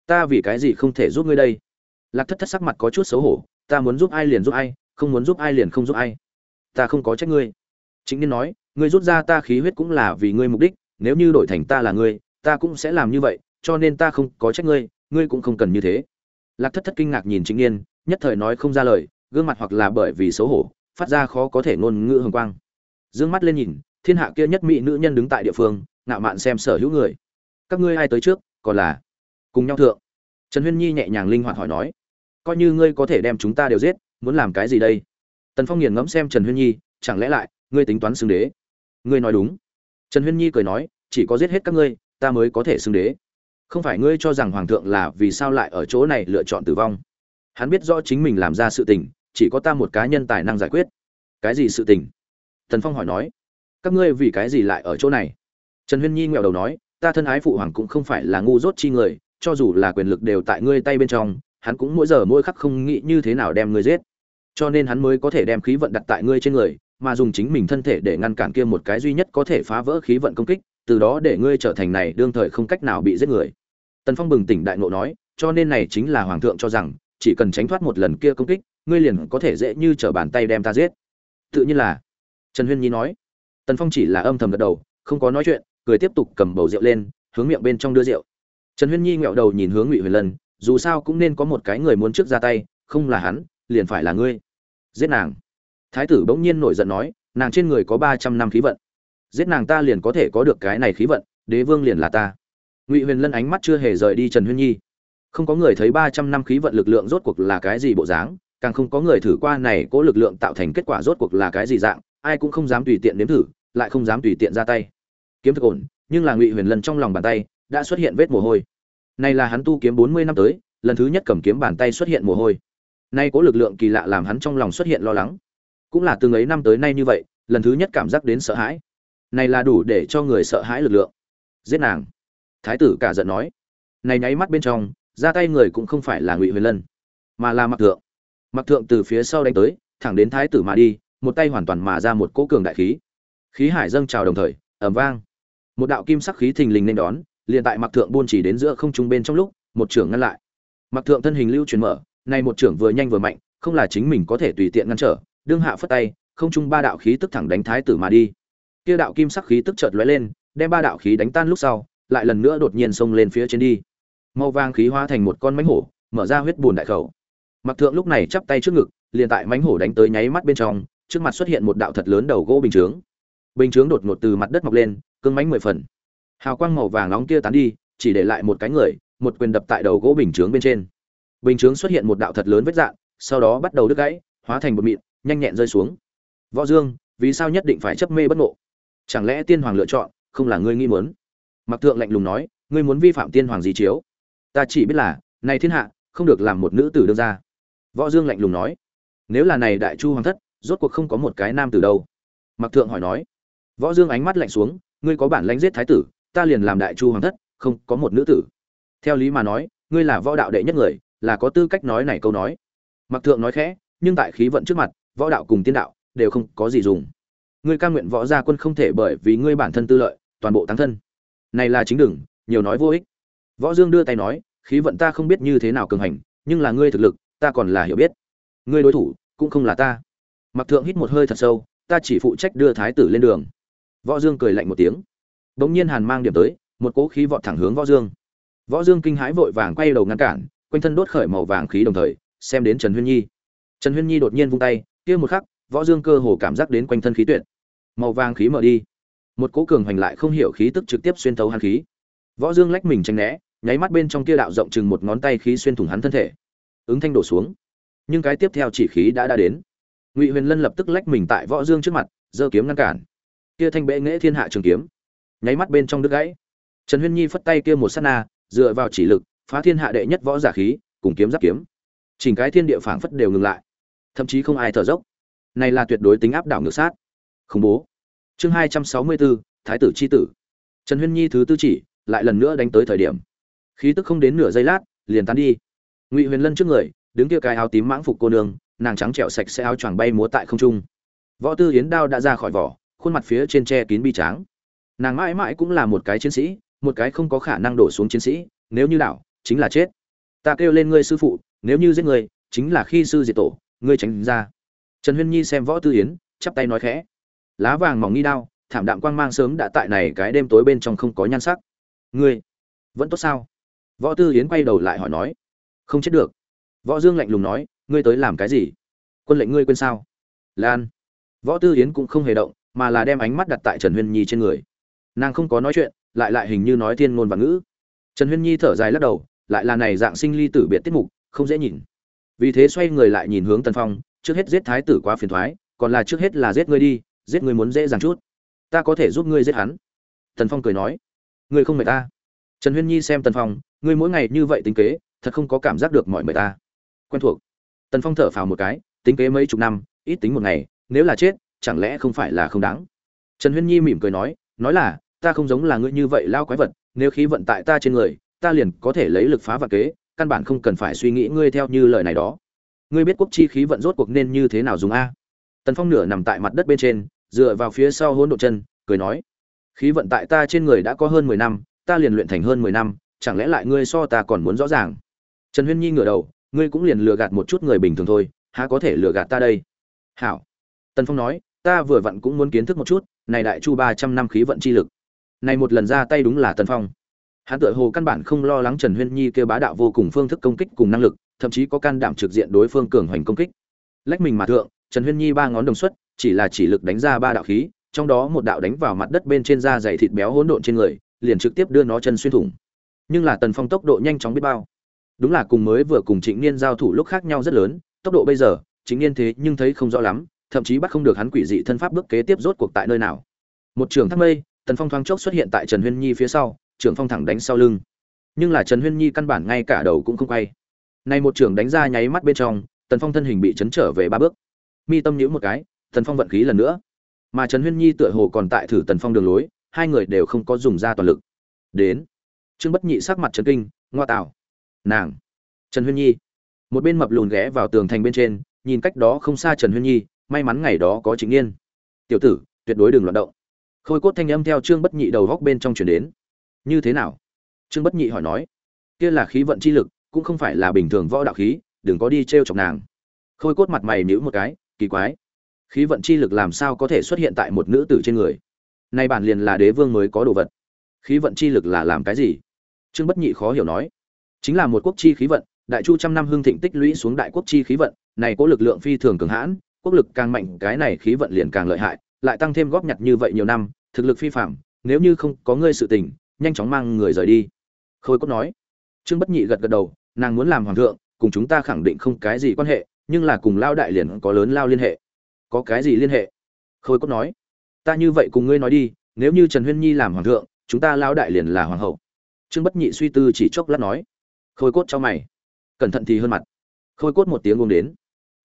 Ta vì cái gì không thể giúp ngươi đây? Lạc thất thất sắc mặt có chút xấu hổ. Ta muốn giúp ai liền giúp ai, không muốn giúp ai liền không giúp ai. Ta không có trách ngươi. Chính niên nói. Ngươi rút ra ta khí huyết cũng là vì ngươi mục đích, nếu như đổi thành ta là ngươi, ta cũng sẽ làm như vậy cho nên ta không có trách ngươi ngươi cũng không cần như thế. Lạc thất thất kinh ngạc nhìn chính niên, nhất thời nói không ra lời, gương mặt hoặc là bởi vì xấu hổ, phát ra khó có thể ngôn ngữ hồng quang. Dương mắt lên nhìn, thiên hạ kia nhất mỹ nữ nhân đứng tại địa phương, ngạo mạn xem sở hữu người. Các ngươi ai tới trước, còn là cùng nhau thượng. Trần huyên nhi nhẹ nhàng linh hoạt hỏi nói, coi như ngươi có thể đem chúng ta đều giết, muốn làm cái gì đây? Tần phong nghiền ngẫm xem trần huyên nhi, chẳng lẽ lại, ngươi tính toán xưng đế? Ngươi nói đúng. Trần huyên nhi cười nói, chỉ có giết hết các ngươi, ta mới có thể xưng đế không phải ngươi cho rằng hoàng thượng là vì sao lại ở chỗ này lựa chọn tử vong? Hắn biết rõ chính mình làm ra sự tình, chỉ có ta một cá nhân tài năng giải quyết. Cái gì sự tình? Thần phong hỏi nói. Các ngươi vì cái gì lại ở chỗ này? Trần huyên nhi nghẹo đầu nói, ta thân ái phụ hoàng cũng không phải là ngu dốt chi người, cho dù là quyền lực đều tại ngươi tay bên trong, hắn cũng mỗi giờ mỗi khắc không nghĩ như thế nào đem ngươi giết. Cho nên hắn mới có thể đem khí vận đặt tại ngươi trên người, mà dùng chính mình thân thể để ngăn cản kia một cái duy nhất có thể phá vỡ khí vận công kích từ đó để ngươi trở thành này đương thời không cách nào bị giết người. Tần phong bừng tỉnh đại ngộ nói, cho nên này chính là hoàng thượng cho rằng, chỉ cần tránh thoát một lần kia công kích, ngươi liền có thể dễ như trở bàn tay đem ta giết. Tự nhiên là. Trần huyên nhi nói. Tần phong chỉ là âm thầm gật đầu, không có nói chuyện, cười tiếp tục cầm bầu rượu lên, hướng miệng bên trong đưa rượu. Trần huyên nhi nghẹo đầu nhìn hướng ngụy huyền lân, dù sao cũng nên có một cái người muốn trước ra tay, không là hắn, liền phải là ngươi. Giết nàng. Thái tử bỗng nhiên nổi giận nói, nàng trên người có ba trăm năm khí vận giết nàng ta liền có thể có được cái này khí vận, đế vương liền là ta. Ngụy huyền lân ánh mắt chưa hề rời đi trần huyên nhi. Không có người thấy ba trăm năm khí vận lực lượng rốt cuộc là cái gì bộ dáng, càng không có người thử qua này cố lực lượng tạo thành kết quả rốt cuộc là cái gì dạng, ai cũng không dám tùy tiện nếm thử, lại không dám tùy tiện ra tay. Kiếm thực ổn, nhưng là ngụy huyền Lân trong lòng bàn tay đã xuất hiện vết mồ hôi. Này là hắn tu kiếm bốn mươi năm tới, lần thứ nhất cầm kiếm bàn tay xuất hiện mồ hôi. Nay cố lực lượng kỳ lạ làm hắn trong lòng xuất hiện lo lắng. Cũng là từng ấy năm tới nay như vậy, lần thứ nhất cảm giác đến sợ hãi này là đủ để cho người sợ hãi lực lượng. Giết nàng. Thái tử cả giận nói. Này nháy mắt bên trong, ra tay người cũng không phải là ngụy huyền lân, mà là mặc thượng. Mặc thượng từ phía sau đánh tới, thẳng đến thái tử mà đi, một tay hoàn toàn mà ra một cỗ cường đại khí. Khí hải dâng trào đồng thời ẩm vang. Một đạo kim sắc khí thình lình nên đón, liền tại mặc thượng buôn chỉ đến giữa không trung bên trong lúc, một trưởng ngăn lại. Mặc thượng thân hình lưu chuyển mở nay một trưởng vừa nhanh vừa mạnh, không là chính mình có thể tùy tiện ngăn trở, đương hạ phất tay, không trung ba đạo khí tức thẳng đánh thái tử mà đi kia đạo kim sắc khí tức chợt lóe lên đem ba đạo khí đánh tan lúc sau lại lần nữa đột nhiên xông lên phía trên đi. Màu vàng khí hóa thành một con mãnh hổ mở ra huyết bùn đại khẩu. Mặc thượng lúc này chắp tay trước ngực liền tại mãnh hổ đánh tới nháy mắt bên trong trước mặt xuất hiện một đạo thật lớn đầu gỗ bình chướng. Bình chướng đột ngột từ mặt đất mọc lên cương mãnh mười phần. Hào quang màu vàng nóng kia tán đi chỉ để lại một cái người một quyền đập tại đầu gỗ bình chướng bên trên. Bình chướng xuất hiện một đạo thật lớn vết rạn, sau đó bắt đầu đứt gãy hóa thành một mịn nhanh nhẹn rơi xuống. Võ dương vì sao nhất định phải chấp mê bất ngộ? Chẳng lẽ tiên hoàng lựa chọn, không là ngươi nghĩ muốn? Mặc thượng lạnh lùng nói, ngươi muốn vi phạm tiên hoàng gì chiếu. Ta chỉ biết là, này thiên hạ, không được làm một nữ tử đương ra võ dương lạnh lùng nói, nếu là này đại chu hoàng thất, rốt cuộc không có một cái nam tử đâu. Mặc thượng hỏi nói, võ dương ánh mắt lạnh xuống, ngươi có bản lãnh giết thái tử, ta liền làm đại chu hoàng thất, không có một nữ tử. Theo lý mà nói, ngươi là võ đạo đệ nhất người, là có tư cách nói này câu nói. Mặc thượng nói khẽ, nhưng tại khí vận trước mặt, võ đạo cùng tiên đạo đều không có gì dùng ngươi ca nguyện võ gia quân không thể bởi vì ngươi bản thân tư lợi, toàn bộ tăng thân. Này là chính đừng, nhiều nói vô ích. Võ dương đưa tay nói, khí vận ta không biết như thế nào cường hành, nhưng là ngươi thực lực, ta còn là hiểu biết. Ngươi đối thủ, cũng không là ta. Mặc thượng hít một hơi thật sâu, ta chỉ phụ trách đưa thái tử lên đường. Võ dương cười lạnh một tiếng. Bỗng nhiên hàn mang điểm tới, một cỗ khí vọt thẳng hướng võ dương. Võ dương kinh hãi vội vàng quay đầu ngăn cản, quanh thân đốt khởi màu vàng khí đồng thời, xem đến trần huyên nhi. Trần huyên nhi đột nhiên vung tay, kia một khắc, võ dương cơ hồ cảm giác đến quanh thân khí tuyệt màu vàng khí mở đi. Một cố cường hoành lại không hiểu khí tức trực tiếp xuyên thấu hàn khí. Võ dương lách mình tránh né, nháy mắt bên trong kia đạo rộng chừng một ngón tay khí xuyên thủng hắn thân thể. Ứng thanh đổ xuống. Nhưng cái tiếp theo chỉ khí đã đã đến. Ngụy huyền lân lập tức lách mình tại võ dương trước mặt, giơ kiếm ngăn cản. Kia thanh bệ nghệ thiên hạ trường kiếm. Nháy mắt bên trong đứt gãy. Trần huyên nhi phất tay kia một sát na, dựa vào chỉ lực, phá thiên hạ đệ nhất võ giả khí, cùng kiếm giáp kiếm. Chỉnh cái thiên địa phảng phất đều ngừng lại. Thậm chí không ai thở dốc. Này là tuyệt đối tính áp đảo ngược sát khủng bố. Chương hai trăm sáu mươi bốn thái tử chi tử. Trần huyên nhi thứ tư chỉ, lại lần nữa đánh tới thời điểm. Khí tức không đến nửa giây lát, liền tán đi. Ngụy huyền lân trước người, đứng kia cái áo tím mãng phục cô nương, nàng trắng trẹo sạch sẽ áo choàng bay múa tại không trung. Võ tư yến đao đã ra khỏi vỏ, khuôn mặt phía trên che kín bi tráng. Nàng mãi mãi cũng là một cái chiến sĩ, một cái không có khả năng đổ xuống chiến sĩ, nếu như đảo, chính là chết. Ta kêu lên ngươi sư phụ, nếu như giết người chính là khi sư diệt tổ, ngươi tránh ra. Trần huyên nhi xem võ tư yến, chắp tay nói khẽ lá vàng mỏng nghi đao, thảm đạm quang mang sớm đã tại này cái đêm tối bên trong không có nhan sắc. Ngươi, vẫn tốt sao? Võ tư yến quay đầu lại hỏi nói. Không chết được. Võ dương lạnh lùng nói, ngươi tới làm cái gì? Quân lệnh ngươi quên sao? Lan. Võ tư yến cũng không hề động, mà là đem ánh mắt đặt tại trần huyên nhi trên người. Nàng không có nói chuyện, lại lại hình như nói thiên ngôn và ngữ. Trần huyên nhi thở dài lắc đầu, lại là này dạng sinh ly tử biệt tiết mục, không dễ nhìn. Vì thế xoay người lại nhìn hướng tần phong, trước hết giết thái tử quá phiền thoái, còn là trước hết là giết ngươi đi giết ngươi muốn dễ dàng chút. Ta có thể giúp ngươi giết hắn. Tần phong cười nói. Ngươi không mệt ta? Trần huyên nhi xem tần phong, ngươi mỗi ngày như vậy tính kế, thật không có cảm giác được mọi mệt ta. Quen thuộc. Tần phong thở phào một cái, tính kế mấy chục năm, ít tính một ngày, nếu là chết, chẳng lẽ không phải là không đáng? Trần huyên nhi mỉm cười nói nói là, ta không giống là ngươi như vậy lao quái vật, nếu khí vận tại ta trên người, ta liền có thể lấy lực phá vật kế, căn bản không cần phải suy nghĩ ngươi theo như lời này đó. Ngươi biết quốc chi khí vận rốt cuộc nên như thế nào dùng a? Tần phong nửa nằm tại mặt đất bên trên dựa vào phía sau hỗn độ chân, cười nói, khí vận tại ta trên người đã có hơn mười năm, ta liền luyện thành hơn mười năm, chẳng lẽ lại ngươi so ta còn muốn rõ ràng? Trần huyên nhi ngửa đầu, ngươi cũng liền lừa gạt một chút người bình thường thôi, há có thể lừa gạt ta đây? Hảo. Tần phong nói, ta vừa vặn cũng muốn kiến thức một chút, này đại chu ba trăm năm khí vận chi lực. Này một lần ra tay đúng là tần phong. Hắn tựa hồ căn bản không lo lắng trần huyên nhi kêu bá đạo vô cùng phương thức công kích cùng năng lực, thậm chí có can đảm trực diện đối phương cường hoành công kích. Lách mình mà thượng, trần huyên nhi ba ngón đồng xuất chỉ là chỉ lực đánh ra ba đạo khí, trong đó một đạo đánh vào mặt đất bên trên da dày thịt béo hỗn độn trên người, liền trực tiếp đưa nó chân xuyên thủng. Nhưng là tần phong tốc độ nhanh chóng biết bao. Đúng là cùng mới vừa cùng trịnh niên giao thủ lúc khác nhau rất lớn, tốc độ bây giờ chính niên thế nhưng thấy không rõ lắm, thậm chí bắt không được hắn quỷ dị thân pháp bước kế tiếp rốt cuộc tại nơi nào. Một trường thác mây, tần phong thoáng chốc xuất hiện tại trần huyên nhi phía sau trường phong thẳng đánh sau lưng. Nhưng là trần huyên nhi căn bản ngay cả đầu cũng không quay. Này một trường đánh ra nháy mắt bên trong, tần phong thân hình bị chấn trở về ba bước. Mi tâm nhíu một cái tần phong vận khí lần nữa. Mà trần huyên nhi tựa hồ còn tại thử tần phong đường lối hai người đều không có dùng ra toàn lực. Đến. Trương bất nhị sắc mặt trần kinh ngoa tạo nàng. Trần huyên nhi. Một bên mập lùn ghé vào tường thành bên trên nhìn cách đó không xa trần huyên nhi may mắn ngày đó có chính nghiên, tiểu tử tuyệt đối đừng loạn động. Khôi cốt thanh âm theo trương bất nhị đầu góc bên trong chuyển đến. Như thế nào? Trương bất nhị hỏi nói. Kia là khí vận chi lực cũng không phải là bình thường võ đạo khí đừng có đi t r e o chọc nàng. Khôi cốt mặt mày nhíu một cái kỳ quái khí vận chi lực làm sao có thể xuất hiện tại một nữ tử trên người? Nay bản liền là đế vương mới có đồ vật. Khí vận chi lực là làm cái gì? Trương bất nhị khó hiểu nói. Chính là một quốc chi khí vận, đại chu trăm năm hương thịnh tích lũy xuống đại quốc chi khí vận, này có lực lượng phi thường cường hãn, quốc lực càng mạnh, cái này khí vận liền càng lợi hại, lại tăng thêm góp nhặt như vậy nhiều năm, thực lực phi phạm nếu như không có ngươi sự tình, nhanh chóng mang người rời đi. Khôi cốt nói. Trương bất nhị gật gật đầu, nàng muốn làm hoàng thượng, cùng chúng ta khẳng định không cái gì quan hệ, nhưng là cùng lao đại liền có lớn lao liên hệ có cái gì liên hệ? Khôi cốt nói, ta như vậy cùng ngươi nói đi, nếu như trần huyên nhi làm hoàng thượng, chúng ta lao đại liền là hoàng hậu. Trương bất nhị suy tư chỉ chốc lát nói. Khôi cốt cho mày, cẩn thận thì hơn mặt. Khôi cốt một tiếng uống đến.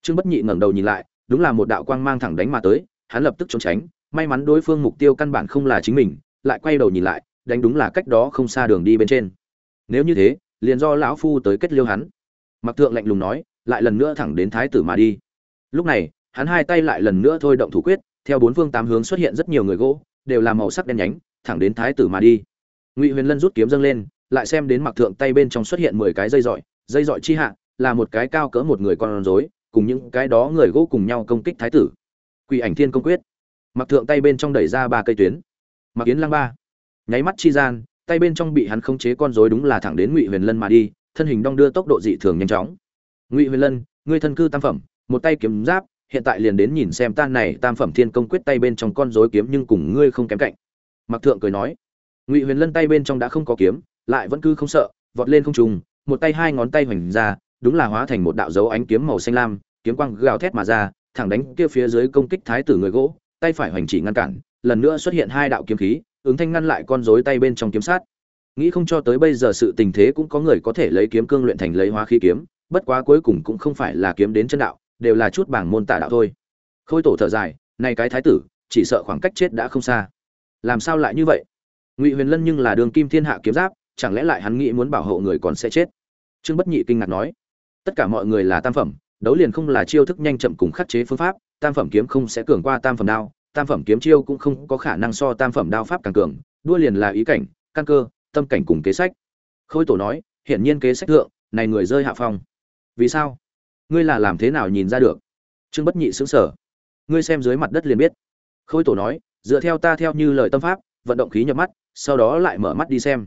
Trương bất nhị ngẩng đầu nhìn lại, đúng là một đạo quang mang thẳng đánh mà tới, hắn lập tức trốn tránh, may mắn đối phương mục tiêu căn bản không là chính mình, lại quay đầu nhìn lại, đánh đúng là cách đó không xa đường đi bên trên. Nếu như thế, liền do lão phu tới kết liêu hắn. Mặc thượng lạnh lùng nói, lại lần nữa thẳng đến thái tử mà đi. Lúc này hắn hai tay lại lần nữa thôi động thủ quyết, theo bốn phương tám hướng xuất hiện rất nhiều người gỗ, đều là màu sắc đen nhánh, thẳng đến thái tử mà đi. Ngụy huyền lân rút kiếm dâng lên, lại xem đến mặc thượng tay bên trong xuất hiện mười cái dây dọi dây dọi chi hạ, là một cái cao cỡ một người con rối, cùng những cái đó người gỗ cùng nhau công kích thái tử. Quỷ ảnh thiên công quyết. Mặc thượng tay bên trong đẩy ra ba cây tuyến. Mặc yến lăng ba. Nháy mắt chi gian, tay bên trong bị hắn khống chế con rối đúng là thẳng đến ngụy huyền lân mà đi, thân hình đong đưa tốc độ dị thường nhanh chóng. Ngụy huyền lân, ngươi thân cư tam phẩm, một tay kiếm giáp hiện tại liền đến nhìn xem tan này tam phẩm thiên công quyết tay bên trong con rối kiếm nhưng cùng ngươi không kém cạnh. Mặc thượng cười nói, ngụy huyền lân tay bên trong đã không có kiếm, lại vẫn cứ không sợ, vọt lên không trùng một tay hai ngón tay hoành ra, đúng là hóa thành một đạo dấu ánh kiếm màu xanh lam, kiếm quang gào thét mà ra, thẳng đánh kia phía dưới công kích thái tử người gỗ, tay phải hoành chỉ ngăn cản, lần nữa xuất hiện hai đạo kiếm khí, ứng thanh ngăn lại con rối tay bên trong kiếm sát. Nghĩ không cho tới bây giờ sự tình thế cũng có người có thể lấy kiếm cương luyện thành lấy hóa khí kiếm, bất quá cuối cùng cũng không phải là kiếm đến chân đạo đều là chút bảng môn tả đạo thôi. Khôi tổ thở dài, này cái thái tử, chỉ sợ khoảng cách chết đã không xa. Làm sao lại như vậy? Ngụy huyền lân nhưng là đường kim thiên hạ kiếm giáp, chẳng lẽ lại hắn nghĩ muốn bảo hộ người còn sẽ chết? Trương bất nhị kinh ngạc nói, tất cả mọi người là tam phẩm, đấu liền không là chiêu thức nhanh chậm cùng khắc chế phương pháp, tam phẩm kiếm không sẽ cường qua tam phẩm đao, tam phẩm kiếm chiêu cũng không có khả năng so tam phẩm đao pháp càng cường, đua liền là ý cảnh, căn cơ, tâm cảnh cùng kế sách. Khôi tổ nói, hiển nhiên kế sách thượng, này người rơi hạ phong. Vì sao? Ngươi là làm thế nào nhìn ra được? Trương bất nhị xứng sở ngươi xem dưới mặt đất liền biết. Khôi tổ nói, dựa theo ta theo như lời tâm pháp, vận động khí nhập mắt, sau đó lại mở mắt đi xem.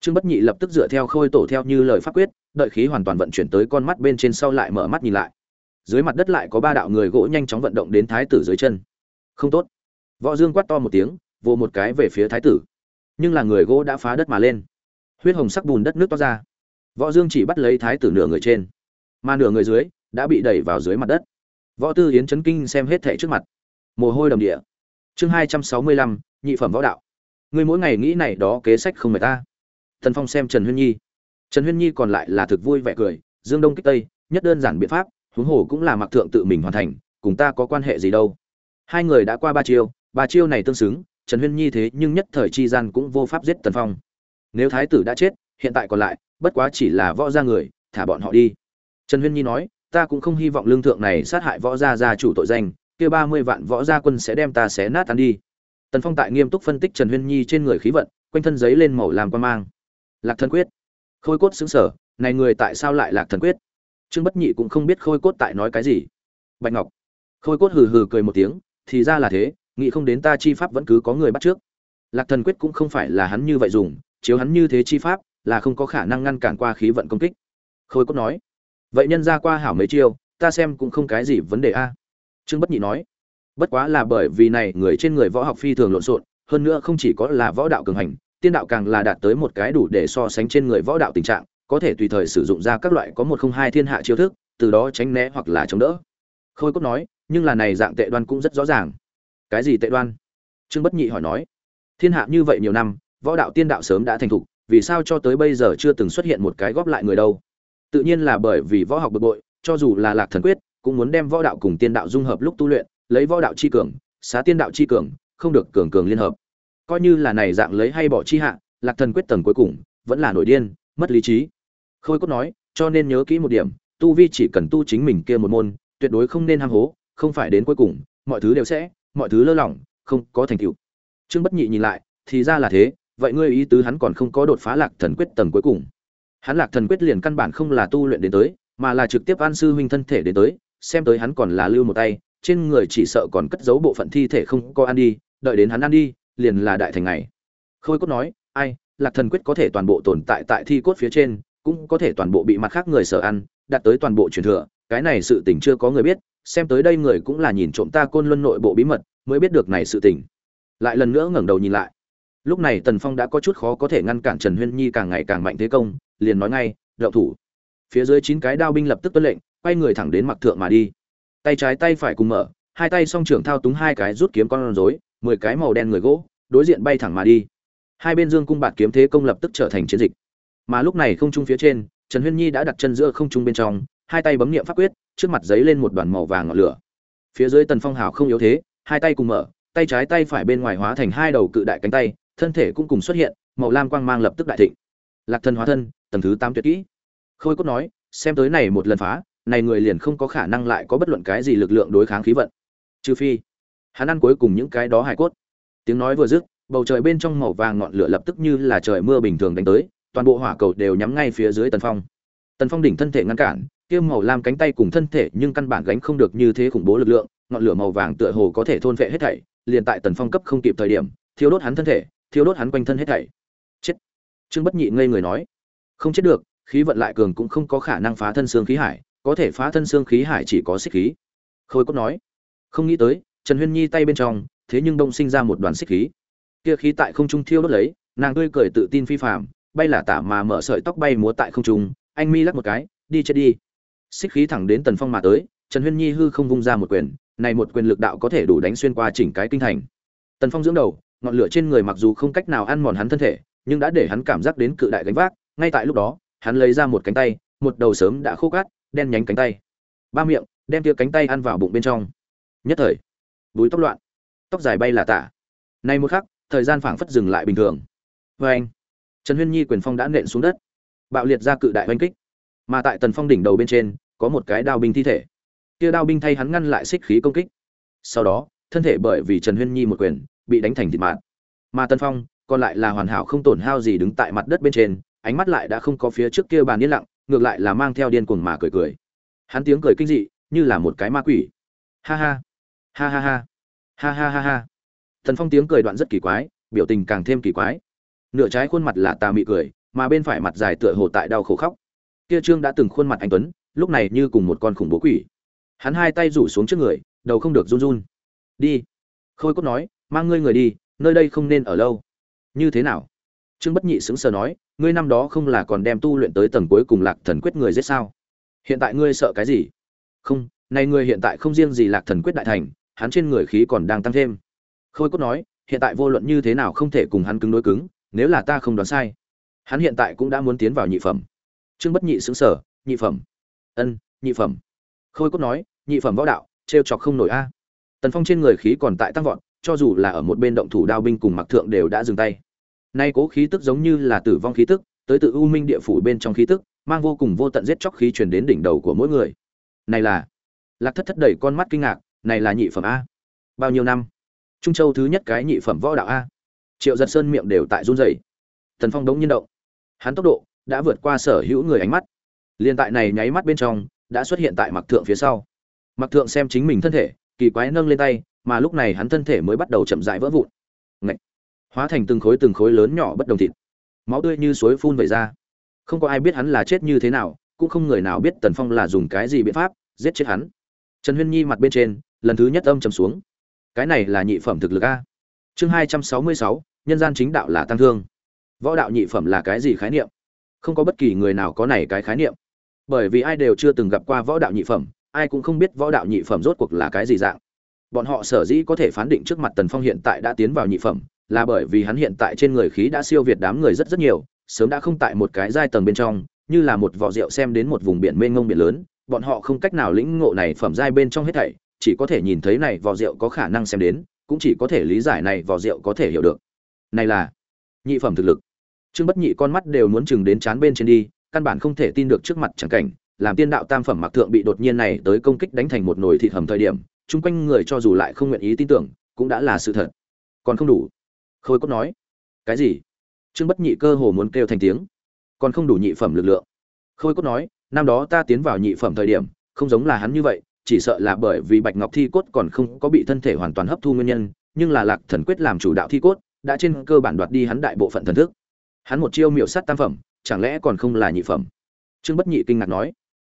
Trương bất nhị lập tức dựa theo khôi tổ theo như lời pháp quyết, đợi khí hoàn toàn vận chuyển tới con mắt bên trên sau lại mở mắt nhìn lại. Dưới mặt đất lại có ba đạo người gỗ nhanh chóng vận động đến thái tử dưới chân. Không tốt. Võ dương quát to một tiếng, vồ một cái về phía thái tử. Nhưng là người gỗ đã phá đất mà lên. Huyết hồng sắc bùn đất nước toát ra. Võ dương chỉ bắt lấy thái tử nửa người trên. Mà nửa người dưới đã bị đẩy vào dưới mặt đất. Võ tư yến chấn kinh xem hết thảy trước mặt. Mồ hôi đầm địa. Chương hai trăm sáu mươi lăm, nhị phẩm võ đạo. Người mỗi ngày nghĩ này đó kế sách không mệt ta. Thần phong xem trần huyên nhi. Trần huyên nhi còn lại là thực vui vẻ cười, dương đông kích tây, nhất đơn giản biện pháp, huống hồ cũng là mặc thượng tự mình hoàn thành, cùng ta có quan hệ gì đâu. Hai người đã qua ba chiêu ba chiêu này tương xứng, trần huyên nhi thế nhưng nhất thời chi gian cũng vô pháp giết tần phong. Nếu thái tử đã chết, hiện tại còn lại, bất quá chỉ là võ gia người, thả bọn họ đi. Trần huyên nhi nói ta cũng không hy vọng lương thượng này sát hại võ gia gia chủ tội danh, kia ba mươi vạn võ gia quân sẽ đem ta xé nát tan đi. Tần phong tại nghiêm túc phân tích trần huyên nhi trên người khí vận, quanh thân giấy lên màu làm quan mang. Lạc thần quyết. Khôi cốt sững sở, này người tại sao lại lạc thần quyết? Trương bất nhị cũng không biết khôi cốt tại nói cái gì. Bạch ngọc. Khôi cốt hừ hừ cười một tiếng, thì ra là thế, nghĩ không đến ta chi pháp vẫn cứ có người bắt trước. Lạc thần quyết cũng không phải là hắn như vậy dùng, chiếu hắn như thế chi pháp, là không có khả năng ngăn cản qua khí vận công kích. Khôi cốt nói vậy nhân ra qua hảo mấy chiêu, ta xem cũng không cái gì vấn đề a. Trương bất nhị nói, bất quá là bởi vì này người trên người võ học phi thường lộn xộn, hơn nữa không chỉ có là võ đạo cường hành, tiên đạo càng là đạt tới một cái đủ để so sánh trên người võ đạo tình trạng, có thể tùy thời sử dụng ra các loại có một không hai thiên hạ chiêu thức, từ đó tránh né hoặc là chống đỡ. Khôi cốt nói, nhưng là này dạng tệ đoan cũng rất rõ ràng. Cái gì tệ đoan? Trương bất nhị hỏi nói, thiên hạ như vậy nhiều năm, võ đạo tiên đạo sớm đã thành thục, vì sao cho tới bây giờ chưa từng xuất hiện một cái góp lại người đâu? Tự nhiên là bởi vì võ học bực bội, cho dù là lạc thần quyết, cũng muốn đem võ đạo cùng tiên đạo dung hợp lúc tu luyện, lấy võ đạo chi cường, xá tiên đạo chi cường, không được cường cường liên hợp. Coi như là này dạng lấy hay bỏ chi hạ, lạc thần quyết tầng cuối cùng, vẫn là nổi điên, mất lý trí. Khôi cốt nói, cho nên nhớ kỹ một điểm, tu vi chỉ cần tu chính mình kia một môn, tuyệt đối không nên ham hố, không phải đến cuối cùng, mọi thứ đều sẽ, mọi thứ lơ lỏng, không có thành tựu. Trương bất nhị nhìn lại, thì ra là thế, vậy ngươi ý tứ hắn còn không có đột phá lạc thần quyết tầng cuối cùng hắn lạc thần quyết liền căn bản không là tu luyện đến tới, mà là trực tiếp an sư huynh thân thể đến tới, xem tới hắn còn là lưu một tay, trên người chỉ sợ còn cất giấu bộ phận thi thể không có ăn đi, đợi đến hắn ăn đi, liền là đại thành ngày. Khôi cốt nói, ai, lạc thần quyết có thể toàn bộ tồn tại tại thi cốt phía trên, cũng có thể toàn bộ bị mặt khác người sợ ăn, đạt tới toàn bộ truyền thừa, cái này sự tình chưa có người biết, xem tới đây người cũng là nhìn trộm ta côn luân nội bộ bí mật, mới biết được này sự tình. Lại lần nữa ngẩng đầu nhìn lại. Lúc này tần phong đã có chút khó có thể ngăn cản trần huyên nhi càng ngày càng mạnh thế công liền nói ngay đậu thủ. Phía dưới chín cái đao binh lập tức tuân lệnh, quay người thẳng đến mặc thượng mà đi. Tay trái tay phải cùng mở, hai tay song trưởng thao túng hai cái rút kiếm con rối, mười cái màu đen người gỗ, đối diện bay thẳng mà đi. Hai bên dương cung bạt kiếm thế công lập tức trở thành chiến dịch. Mà lúc này không trung phía trên, trần huyên nhi đã đặt chân giữa không trung bên trong, hai tay bấm niệm pháp quyết, trước mặt giấy lên một đoàn màu vàng ngọn lửa. Phía dưới tần phong hào không yếu thế, hai tay cùng mở, tay trái tay phải bên ngoài hóa thành hai đầu cự đại cánh tay, thân thể cũng cùng xuất hiện, màu lam quang mang lập tức đại thịnh. Lạc thân hóa thân tầng thứ tám tuyệt kỹ. Khôi cốt nói, xem tới này một lần phá, này người liền không có khả năng lại có bất luận cái gì lực lượng đối kháng khí vận. Trừ phi, hắn ăn cuối cùng những cái đó hài cốt. Tiếng nói vừa dứt, bầu trời bên trong màu vàng ngọn lửa lập tức như là trời mưa bình thường đánh tới, toàn bộ hỏa cầu đều nhắm ngay phía dưới tần phong. Tần phong đỉnh thân thể ngăn cản, kia màu lam cánh tay cùng thân thể nhưng căn bản gánh không được như thế khủng bố lực lượng, ngọn lửa màu vàng tựa hồ có thể thôn vệ hết thảy, liền tại tần phong cấp không kịp thời điểm thiếu đốt hắn thân thể thiếu đốt hắn quanh thân hết thảy. Chết. Trương bất nhị ngây người nói không chết được, khí vận lại cường cũng không có khả năng phá thân xương khí hải, có thể phá thân xương khí hải chỉ có xích khí. Khôi cốt nói, không nghĩ tới, trần huyên nhi tay bên trong, thế nhưng đông sinh ra một đoàn xích khí. Kia khí tại không trung thiêu đốt lấy, nàng tươi cười tự tin phi phạm bay là tả mà mở sợi tóc bay múa tại không trung, anh mi lắc một cái, đi chết đi. Xích khí thẳng đến tần phong mà tới, trần huyên nhi hư không vung ra một quyền, này một quyền lực đạo có thể đủ đánh xuyên qua chỉnh cái kinh thành. Tần phong dưỡng đầu, ngọn lửa trên người mặc dù không cách nào ăn mòn hắn thân thể, nhưng đã để hắn cảm giác đến cự đại gánh vác ngay tại lúc đó, hắn lấy ra một cánh tay, một đầu sớm đã khô cát, đen nhánh cánh tay. Ba miệng, đem tia cánh tay ăn vào bụng bên trong. Nhất thời, búi tóc loạn, tóc dài bay là tả. Nay một khắc, thời gian phảng phất dừng lại bình thường. Vê anh, trần huyên nhi quyền phong đã nện xuống đất. Bạo liệt ra cự đại oanh kích. Mà tại tần phong đỉnh đầu bên trên, có một cái đao binh thi thể. Kia đao binh thay hắn ngăn lại xích khí công kích. Sau đó, thân thể bởi vì trần huyên nhi một quyền, bị đánh thành thịt mạng mà tần phong, còn lại là hoàn hảo không tổn hao gì đứng tại mặt đất bên trên ánh mắt lại đã không có phía trước kia bàn yên lặng, ngược lại là mang theo điên cuồng mà cười cười. Hắn tiếng cười kinh dị, như là một cái ma quỷ. Ha ha. Ha ha ha. Ha ha ha ha. Thần phong tiếng cười đoạn rất kỳ quái, biểu tình càng thêm kỳ quái. Nửa trái khuôn mặt là tà mị cười, mà bên phải mặt dài tựa hồ tại đau khổ khóc. Kia trương đã từng khuôn mặt anh tuấn, lúc này như cùng một con khủng bố quỷ. Hắn hai tay rủ xuống trước người, đầu không được run run. Đi. Khôi cốt nói, mang ngươi người đi, nơi đây không nên ở lâu. Như thế nào? Trương bất nhị sững sờ nói ngươi năm đó không là còn đem tu luyện tới tầng cuối cùng lạc thần quyết người giết sao? Hiện tại ngươi sợ cái gì? Không này ngươi hiện tại không riêng gì lạc thần quyết đại thành, hắn trên người khí còn đang tăng thêm. Khôi cốt nói, hiện tại vô luận như thế nào không thể cùng hắn cứng đối cứng, nếu là ta không đoán sai, hắn hiện tại cũng đã muốn tiến vào nhị phẩm. Trương bất nhị xứng sở nhị phẩm. Ân, nhị phẩm. Khôi cốt nói, nhị phẩm võ đạo, trêu chọc không nổi a. Tần phong trên người khí còn tại tăng vọt, cho dù là ở một bên động thủ đao binh cùng mặc thượng đều đã dừng tay nay cố khí tức giống như là tử vong khí tức, tới từ u minh địa phủ bên trong khí tức, mang vô cùng vô tận giết chóc khí truyền đến đỉnh đầu của mỗi người. Này là, lạc thất thất đẩy con mắt kinh ngạc, này là nhị phẩm a. Bao nhiêu năm? Trung châu thứ nhất cái nhị phẩm võ đạo a. Triệu giật sơn miệng đều tại run rẩy. Thần phong đống nhiên động. Hắn tốc độ đã vượt qua sở hữu người ánh mắt. Liên tại này nháy mắt bên trong, đã xuất hiện tại mặc thượng phía sau. Mặc thượng xem chính mình thân thể, kỳ quái nâng lên tay, mà lúc này hắn thân thể mới bắt đầu chậm rãi vỡ vụn. Ngậy! Hóa thành từng khối từng khối lớn nhỏ bất đồng thịt. Máu tươi như suối phun vẩy ra. Không có ai biết hắn là chết như thế nào, cũng không người nào biết tần phong là dùng cái gì biện pháp giết chết hắn. Trần huyên nhi mặt bên trên, lần thứ nhất âm trầm xuống. Cái này là nhị phẩm thực lực a. Chương hai trăm sáu mươi sáu, nhân gian chính đạo là tăng thương. Võ đạo nhị phẩm là cái gì khái niệm? Không có bất kỳ người nào có này cái khái niệm. Bởi vì ai đều chưa từng gặp qua võ đạo nhị phẩm, ai cũng không biết võ đạo nhị phẩm rốt cuộc là cái gì dạng. Bọn họ sở dĩ có thể phán định trước mặt tần phong hiện tại đã tiến vào nhị phẩm là bởi vì hắn hiện tại trên người khí đã siêu việt đám người rất rất nhiều, sớm đã không tại một cái giai tầng bên trong, như là một vỏ rượu xem đến một vùng biển mênh mông biển lớn, bọn họ không cách nào lĩnh ngộ này phẩm giai bên trong hết thảy, chỉ có thể nhìn thấy này vỏ rượu có khả năng xem đến, cũng chỉ có thể lý giải này vỏ rượu có thể hiểu được. Này là nhị phẩm thực lực. Trương bất nhị con mắt đều muốn chừng đến chán bên trên đi, căn bản không thể tin được trước mặt chẳng cảnh, làm tiên đạo tam phẩm mặc thượng bị đột nhiên này tới công kích đánh thành một nồi thịt hầm thời điểm, chung quanh người cho dù lại không nguyện ý tin tưởng, cũng đã là sự thật. Còn không đủ khôi cốt nói. Cái gì? Trương bất nhị cơ hồ muốn kêu thành tiếng. Còn không đủ nhị phẩm lực lượng. Khôi cốt nói, năm đó ta tiến vào nhị phẩm thời điểm, không giống là hắn như vậy, chỉ sợ là bởi vì bạch ngọc thi cốt còn không có bị thân thể hoàn toàn hấp thu nguyên nhân, nhưng là lạc thần quyết làm chủ đạo thi cốt, đã trên cơ bản đoạt đi hắn đại bộ phận thần thức. Hắn một chiêu miểu sát tam phẩm, chẳng lẽ còn không là nhị phẩm? Trương bất nhị kinh ngạc nói.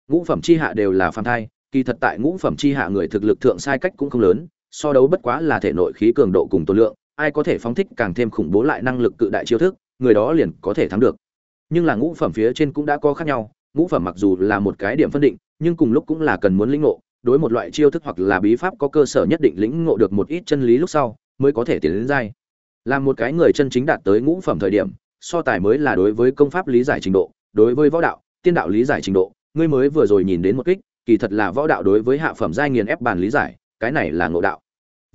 Ngũ phẩm chi hạ đều là phàm thai, kỳ thật tại ngũ phẩm chi hạ người thực lực thượng sai cách cũng không lớn, so đấu bất quá là thể nội khí cường độ cùng tổ lượng ai có thể phóng thích càng thêm khủng bố lại năng lực cự đại chiêu thức, người đó liền có thể thắng được. Nhưng là ngũ phẩm phía trên cũng đã có khác nhau, ngũ phẩm mặc dù là một cái điểm phân định, nhưng cùng lúc cũng là cần muốn lĩnh ngộ, đối một loại chiêu thức hoặc là bí pháp có cơ sở nhất định lĩnh ngộ được một ít chân lý lúc sau, mới có thể tiến đến giai. Là một cái người chân chính đạt tới ngũ phẩm thời điểm, so tài mới là đối với công pháp lý giải trình độ, đối với võ đạo, tiên đạo lý giải trình độ, ngươi mới vừa rồi nhìn đến một kích, kỳ thật là võ đạo đối với hạ phẩm giai nghiền ép bàn lý giải, cái này là ngộ đạo.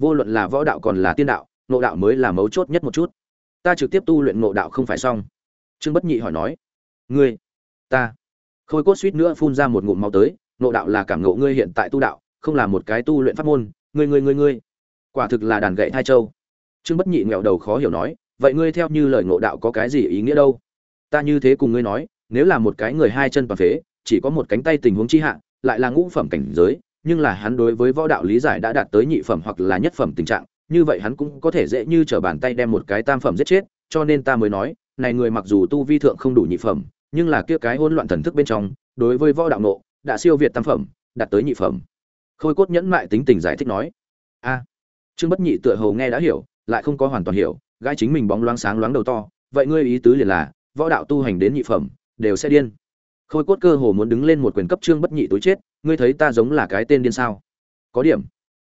Vô luận là võ đạo còn là tiên đạo ngộ đạo mới là mấu chốt nhất một chút. Ta trực tiếp tu luyện ngộ đạo không phải xong. Trương bất nhị hỏi nói. Ngươi, ta. Khôi cốt suýt nữa phun ra một ngụm máu tới, ngộ đạo là cảm ngộ ngươi hiện tại tu đạo, không là một cái tu luyện pháp môn. Ngươi ngươi ngươi ngươi. Quả thực là đàn gậy thai châu. Trương bất nhị nghẹo đầu khó hiểu nói, vậy ngươi theo như lời ngộ đạo có cái gì ý nghĩa đâu? Ta như thế cùng ngươi nói, nếu là một cái người hai chân toàn phế, chỉ có một cánh tay tình huống chi hạ, lại là ngũ phẩm cảnh giới, nhưng là hắn đối với võ đạo lý giải đã đạt tới nhị phẩm hoặc là nhất phẩm tình trạng như vậy hắn cũng có thể dễ như trở bàn tay đem một cái tam phẩm giết chết, cho nên ta mới nói, này người mặc dù tu vi thượng không đủ nhị phẩm, nhưng là kia cái hỗn loạn thần thức bên trong, đối với võ đạo nộ đã siêu việt tam phẩm, đạt tới nhị phẩm. Khôi cốt nhẫn mại tính tình giải thích nói, a, trương bất nhị tựa hồ nghe đã hiểu, lại không có hoàn toàn hiểu, gái chính mình bóng loáng sáng loáng đầu to, vậy ngươi ý tứ liền là, võ đạo tu hành đến nhị phẩm, đều sẽ điên. Khôi cốt cơ hồ muốn đứng lên một quyền cấp trương bất nhị tối chết, ngươi thấy ta giống là cái tên điên sao? Có điểm.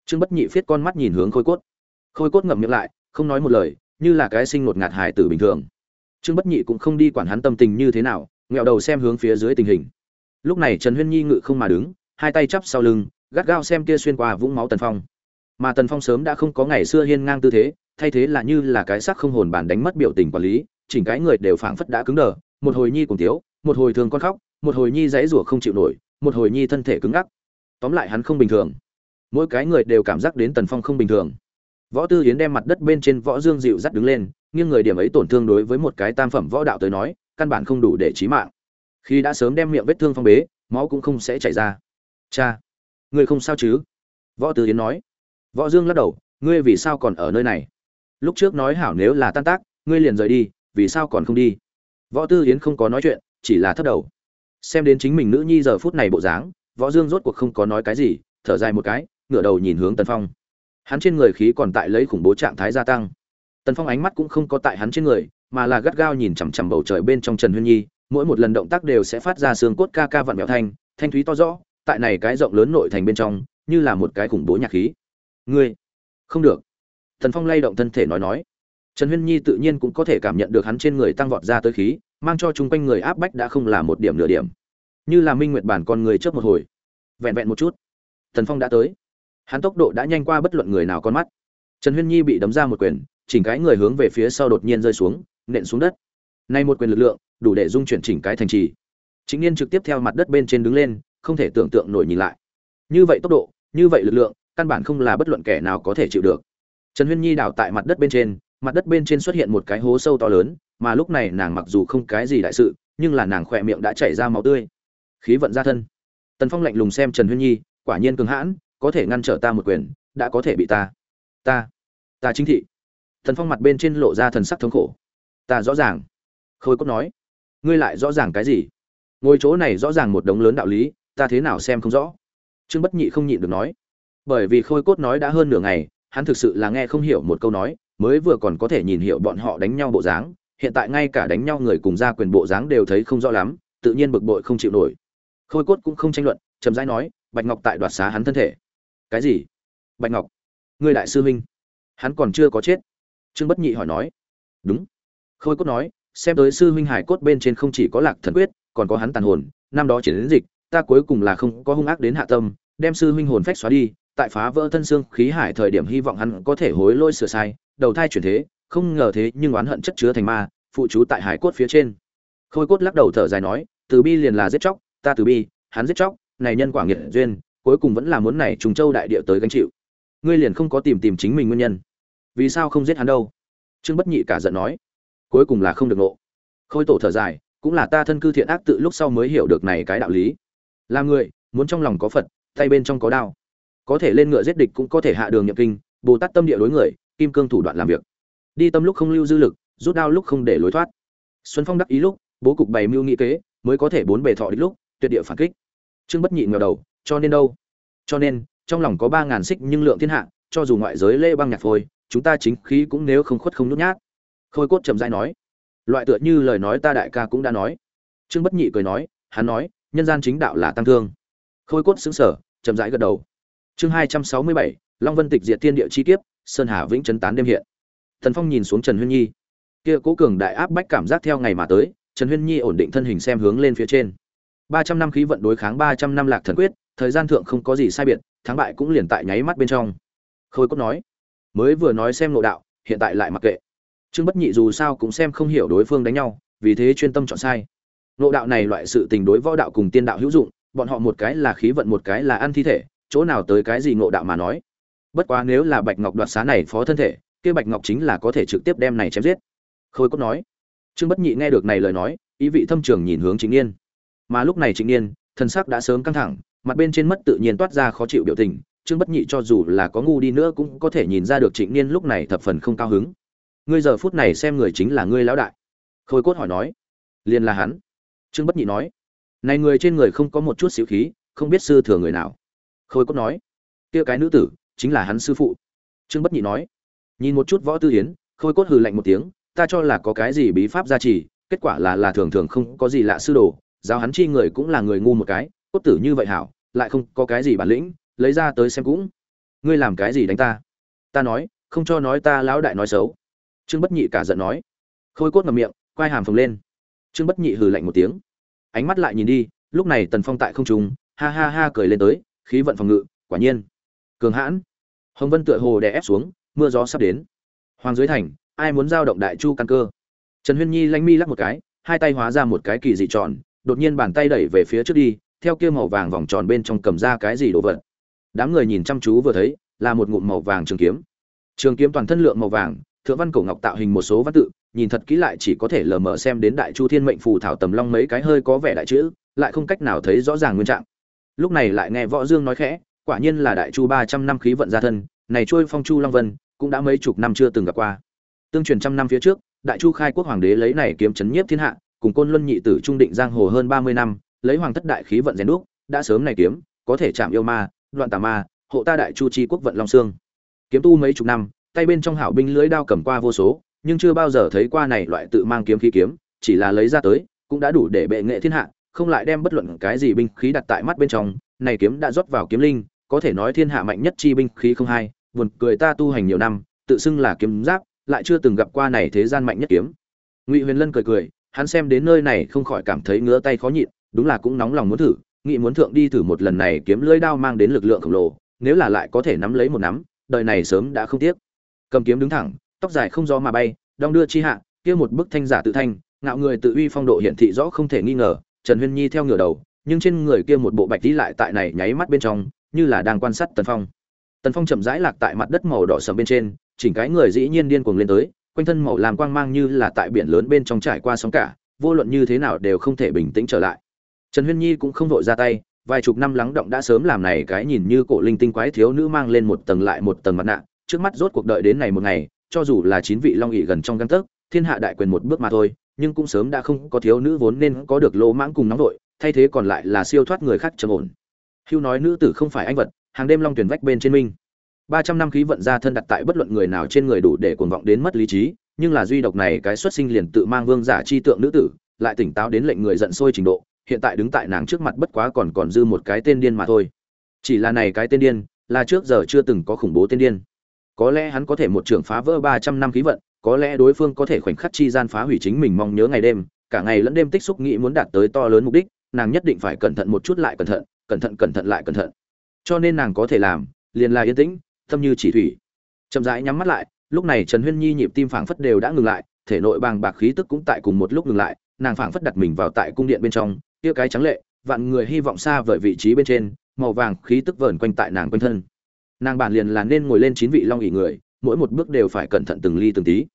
Trương bất nhị phiết con mắt nhìn hướng khôi cốt khôi cốt ngậm miệng lại, không nói một lời, như là cái sinh ngột ngạt hài tử bình thường. Trương bất nhị cũng không đi quản hắn tâm tình như thế nào nghẹo đầu xem hướng phía dưới tình hình. Lúc này trần huyên nhi ngự không mà đứng, hai tay chắp sau lưng, gắt gao xem kia xuyên qua vũng máu tần phong. Mà tần phong sớm đã không có ngày xưa hiên ngang tư thế, thay thế là như là cái sắc không hồn bản đánh mất biểu tình quản lý, chỉnh cái người đều phảng phất đã cứng đờ, một hồi nhi cùng tiếu, một hồi thường con khóc, một hồi nhi dãy rủa không chịu nổi, một hồi nhi thân thể cứng ngắc. Tóm lại hắn không bình thường. Mỗi cái người đều cảm giác đến tần phong không bình thường võ tư yến đem mặt đất bên trên võ dương dịu dắt đứng lên, nghiêng người điểm ấy tổn thương đối với một cái tam phẩm võ đạo tới nói, căn bản không đủ để chí mạng. Khi đã sớm đem miệng vết thương phong bế, máu cũng không sẽ chảy ra. Cha, ngươi không sao chứ? Võ tư yến nói. Võ dương lắc đầu, ngươi vì sao còn ở nơi này? Lúc trước nói hảo nếu là tan tác, ngươi liền rời đi, vì sao còn không đi? Võ tư yến không có nói chuyện, chỉ là thất đầu. Xem đến chính mình nữ nhi giờ phút này bộ dáng, võ dương rốt cuộc không có nói cái gì, thở dài một cái, ngửa đầu nhìn hướng tần phong hắn trên người khí còn tại lấy khủng bố trạng thái gia tăng. Tần phong ánh mắt cũng không có tại hắn trên người, mà là gắt gao nhìn chằm chằm bầu trời bên trong trần huyên nhi, mỗi một lần động tác đều sẽ phát ra xương cốt ca ca vặn vẹo thanh thanh thúy to rõ, tại này cái rộng lớn nội thành bên trong, như là một cái khủng bố nhạc khí. Ngươi, không được. Tần phong lay động thân thể nói nói. Trần huyên nhi tự nhiên cũng có thể cảm nhận được hắn trên người tăng vọt ra tới khí, mang cho chung quanh người áp bách đã không là một điểm nửa điểm. Như là minh nguyệt bản con người trước một hồi. Vẹn vẹn một chút. Tần phong đã tới hắn tốc độ đã nhanh qua bất luận người nào con mắt. Trần huyên nhi bị đấm ra một quyền, chỉnh cái người hướng về phía sau đột nhiên rơi xuống, nện xuống đất. Nay một quyền lực lượng, đủ để dung chuyển chỉnh cái thành trì. Chính niên trực tiếp theo mặt đất bên trên đứng lên, không thể tưởng tượng nổi nhìn lại. Như vậy tốc độ, như vậy lực lượng, căn bản không là bất luận kẻ nào có thể chịu được. Trần huyên nhi đảo tại mặt đất bên trên, mặt đất bên trên xuất hiện một cái hố sâu to lớn, mà lúc này nàng mặc dù không cái gì đại sự, nhưng là nàng khỏe miệng đã chảy ra máu tươi. Khí vận ra thân. Tần phong lạnh lùng xem trần huyên nhi, quả nhiên cường hãn có thể ngăn trở ta một quyền, đã có thể bị ta ta ta chính thị. Thần phong mặt bên trên lộ ra thần sắc thống khổ. Ta rõ ràng. Khôi cốt nói. Ngươi lại rõ ràng cái gì? Ngôi chỗ này rõ ràng một đống lớn đạo lý, ta thế nào xem không rõ? Trương bất nhị không nhịn được nói. Bởi vì khôi cốt nói đã hơn nửa ngày, hắn thực sự là nghe không hiểu một câu nói, mới vừa còn có thể nhìn hiểu bọn họ đánh nhau bộ dáng, hiện tại ngay cả đánh nhau người cùng ra quyền bộ dáng đều thấy không rõ lắm, tự nhiên bực bội không chịu nổi. Khôi cốt cũng không tranh luận, chậm rãi nói, bạch ngọc tại đoạt xá hắn thân thể cái gì? Bạch ngọc, ngươi đại sư huynh, hắn còn chưa có chết. Trương bất nhị hỏi nói. Đúng. Khôi cốt nói, xem tới sư huynh hải cốt bên trên không chỉ có lạc thần quyết, còn có hắn tàn hồn, năm đó chuyển đến dịch, ta cuối cùng là không có hung ác đến hạ tâm, đem sư huynh hồn phách xóa đi, tại phá vỡ thân xương khí hải thời điểm hy vọng hắn có thể hối lỗi sửa sai, đầu thai chuyển thế, không ngờ thế nhưng oán hận chất chứa thành ma, phụ trú tại hải cốt phía trên. Khôi cốt lắc đầu thở dài nói, từ bi liền là giết chóc, ta từ bi, hắn giết chóc, này nhân quả nghiệt duyên cuối cùng vẫn là muốn này trùng châu đại địa tới gánh chịu. Ngươi liền không có tìm tìm chính mình nguyên nhân. Vì sao không giết hắn đâu? Trương bất nhị cả giận nói. Cuối cùng là không được nộ khôi tổ thở dài, cũng là ta thân cư thiện ác tự lúc sau mới hiểu được này cái đạo lý. Là người, muốn trong lòng có phật, tay bên trong có đao. Có thể lên ngựa giết địch cũng có thể hạ đường nhập kinh, bồ tát tâm địa đối người, kim cương thủ đoạn làm việc. Đi tâm lúc không lưu dư lực, rút đao lúc không để lối thoát. Xuân phong đắc ý lúc, bố cục bày mưu nghị kế, mới có thể bốn bề thọ địch lúc, tuyệt địa phản kích. Trương bất nhị ngờ đầu cho nên đâu? Cho nên, trong lòng có ba ngàn xích nhưng lượng thiên hạ, cho dù ngoại giới lê băng nhạc phôi, chúng ta chính khí cũng nếu không khuất không nhút nhát. Khôi cốt chậm rãi nói. Loại tựa như lời nói ta đại ca cũng đã nói. Trương bất nhị cười nói, hắn nói, nhân gian chính đạo là tăng thương. Khôi cốt xứng sở chậm rãi gật đầu. Chương hai trăm sáu mươi bảy, long vân tịch diệt thiên địa chi kiếp, sơn hà vĩnh trấn tán đêm hiện. Thần phong nhìn xuống trần huyên nhi. Kia cố cường đại áp bách cảm giác theo ngày mà tới, trần huyên nhi ổn định thân hình xem hướng lên phía trên. Ba trăm năm khí vận đối kháng ba trăm năm lạc thần quyết thời gian thượng không có gì sai biệt, thắng bại cũng liền tại nháy mắt bên trong. Khôi cốt nói, mới vừa nói xem nội đạo, hiện tại lại mặc kệ. Trương bất nhị dù sao cũng xem không hiểu đối phương đánh nhau, vì thế chuyên tâm chọn sai. Nội đạo này loại sự tình đối võ đạo cùng tiên đạo hữu dụng, bọn họ một cái là khí vận một cái là ăn thi thể, chỗ nào tới cái gì nội đạo mà nói. Bất quá nếu là bạch ngọc đoạt xá này phó thân thể, kia bạch ngọc chính là có thể trực tiếp đem này chém giết. Khôi cốt nói, trương bất nhị nghe được này lời nói, ý vị thâm trường nhìn hướng chính niên. Mà lúc này chính niên thân sắc đã sớm căng thẳng mặt bên trên mất tự nhiên toát ra khó chịu biểu tình, trương bất nhị cho dù là có ngu đi nữa cũng có thể nhìn ra được trịnh niên lúc này thập phần không cao hứng. Ngươi giờ phút này xem người chính là ngươi lão đại. Khôi cốt hỏi nói. Liền là hắn. Trương bất nhị nói. Này người trên người không có một chút xíu khí, không biết sư thừa người nào. Khôi cốt nói. Kia cái nữ tử, chính là hắn sư phụ. Trương bất nhị nói. Nhìn một chút võ tư hiến khôi cốt hừ lạnh một tiếng. Ta cho là có cái gì bí pháp gia trì, kết quả là là thường thường không có gì lạ sư đồ. Giáo hắn chi người cũng là người ngu một cái cốt tử như vậy hảo lại không có cái gì bản lĩnh lấy ra tới xem cũng. Ngươi làm cái gì đánh ta? Ta nói không cho nói ta lão đại nói xấu. Trương bất nhị cả giận nói. Khôi cốt ngậm miệng quai hàm phồng lên. Trương bất nhị hừ lạnh một tiếng. Ánh mắt lại nhìn đi lúc này tần phong tại không trùng, ha ha ha cười lên tới khí vận phòng ngự quả nhiên. Cường hãn. Hồng vân tựa hồ đè ép xuống mưa gió sắp đến. Hoàng dưới thành ai muốn giao động đại chu căn cơ? Trần huyên nhi lanh mi lắc một cái hai tay hóa ra một cái kỳ dị tròn đột nhiên bàn tay đẩy về phía trước đi theo kia màu vàng vòng tròn bên trong cầm ra cái gì đồ vật. Đám người nhìn chăm chú vừa thấy, là một ngụm màu vàng trường kiếm. Trường kiếm toàn thân lượng màu vàng, thượng văn cổ ngọc tạo hình một số văn tự, nhìn thật kỹ lại chỉ có thể lờ mờ xem đến đại chu thiên mệnh phù thảo tầm long mấy cái hơi có vẻ đại chữ, lại không cách nào thấy rõ ràng nguyên trạng. Lúc này lại nghe võ dương nói khẽ, quả nhiên là đại chu ba trăm năm khí vận gia thân, này trôi phong chu long vân, cũng đã mấy chục năm chưa từng gặp qua. Tương truyền trăm năm phía trước, đại chu khai quốc hoàng đế lấy này kiếm chấn nhiếp thiên hạ, cùng côn luân nhị tử trung định giang hồ hơn ba mươi năm lấy hoàng thất đại khí vận rèn đúc, đã sớm này kiếm, có thể chạm yêu ma đoạn tà ma, hộ ta đại chu chi quốc vận long xương. Kiếm tu mấy chục năm, tay bên trong hảo binh lưới đao cầm qua vô số, nhưng chưa bao giờ thấy qua này loại tự mang kiếm khí kiếm, chỉ là lấy ra tới, cũng đã đủ để bệ nghệ thiên hạ, không lại đem bất luận cái gì binh khí đặt tại mắt bên trong. Này kiếm đã rót vào kiếm linh, có thể nói thiên hạ mạnh nhất chi binh khí không hai, buồn cười ta tu hành nhiều năm, tự xưng là kiếm giáp, lại chưa từng gặp qua này thế gian mạnh nhất kiếm. Ngụy huyền lân cười cười, hắn xem đến nơi này không khỏi cảm thấy ngứa tay khó nhịn đúng là cũng nóng lòng muốn thử nghị muốn thượng đi thử một lần này kiếm lưỡi đao mang đến lực lượng khổng lồ, nếu là lại có thể nắm lấy một nắm, đời này sớm đã không tiếc. Cầm kiếm đứng thẳng, tóc dài không gió mà bay, đong đưa chi hạ, kia một bức thanh giả tự thanh, ngạo người tự uy phong độ hiển thị rõ không thể nghi ngờ, trần huyên nhi theo ngửa đầu, nhưng trên người kia một bộ bạch tí lại tại này nháy mắt bên trong, như là đang quan sát tần phong. Tần phong chậm rãi lạc tại mặt đất màu đỏ sầm bên trên, chỉnh cái người dĩ nhiên điên cuồng lên tới, quanh thân màu làm quang mang như là tại biển lớn bên trong trải qua sóng cả, vô luận như thế nào đều không thể bình tĩnh trở lại trần huyên nhi cũng không vội ra tay, vài chục năm lắng động đã sớm làm này cái nhìn như cổ linh tinh quái thiếu nữ mang lên một tầng lại một tầng mặt nạ, trước mắt rốt cuộc đợi đến này một ngày, cho dù là chín vị long ỵ gần trong găng tấc, thiên hạ đại quyền một bước mà thôi, nhưng cũng sớm đã không có thiếu nữ vốn nên có được lỗ mãng cùng nóng vội, thay thế còn lại là siêu thoát người khác trầm ổn. Hưu nói nữ tử không phải anh vật, hàng đêm long tuyển vách bên trên minh. Ba trăm năm khí vận ra thân đặt tại bất luận người nào trên người đủ để cuồng vọng đến mất lý trí, nhưng là duy độc này cái xuất sinh liền tự mang vương giả chi tượng nữ tử, lại tỉnh táo đến lệnh người giận sôi trình độ hiện tại đứng tại nàng trước mặt bất quá còn còn dư một cái tên điên mà thôi. Chỉ là này cái tên điên, là trước giờ chưa từng có khủng bố tên điên. Có lẽ hắn có thể một trường phá vỡ ba trăm năm khí vận, có lẽ đối phương có thể khoảnh khắc chi gian phá hủy chính mình mong nhớ ngày đêm, cả ngày lẫn đêm tích xúc nghĩ muốn đạt tới to lớn mục đích, nàng nhất định phải cẩn thận một chút lại cẩn thận cẩn thận cẩn thận lại cẩn thận. Cho nên nàng có thể làm, liền là yên tĩnh, tâm như chỉ thủy. Chậm rãi nhắm mắt lại, lúc này trần huyên nhi nhịp tim phảng phất đều đã ngừng lại, thể nội bàng bạc khí tức cũng tại cùng một lúc ngừng lại, nàng phảng phất đặt mình vào tại cung điện bên trong kia cái trắng lệ, vạn người hy vọng xa vời vị trí bên trên, màu vàng khí tức vờn quanh tại nàng quanh thân. Nàng bản liền là nên ngồi lên chín vị long ỉ người, mỗi một bước đều phải cẩn thận từng ly từng tí.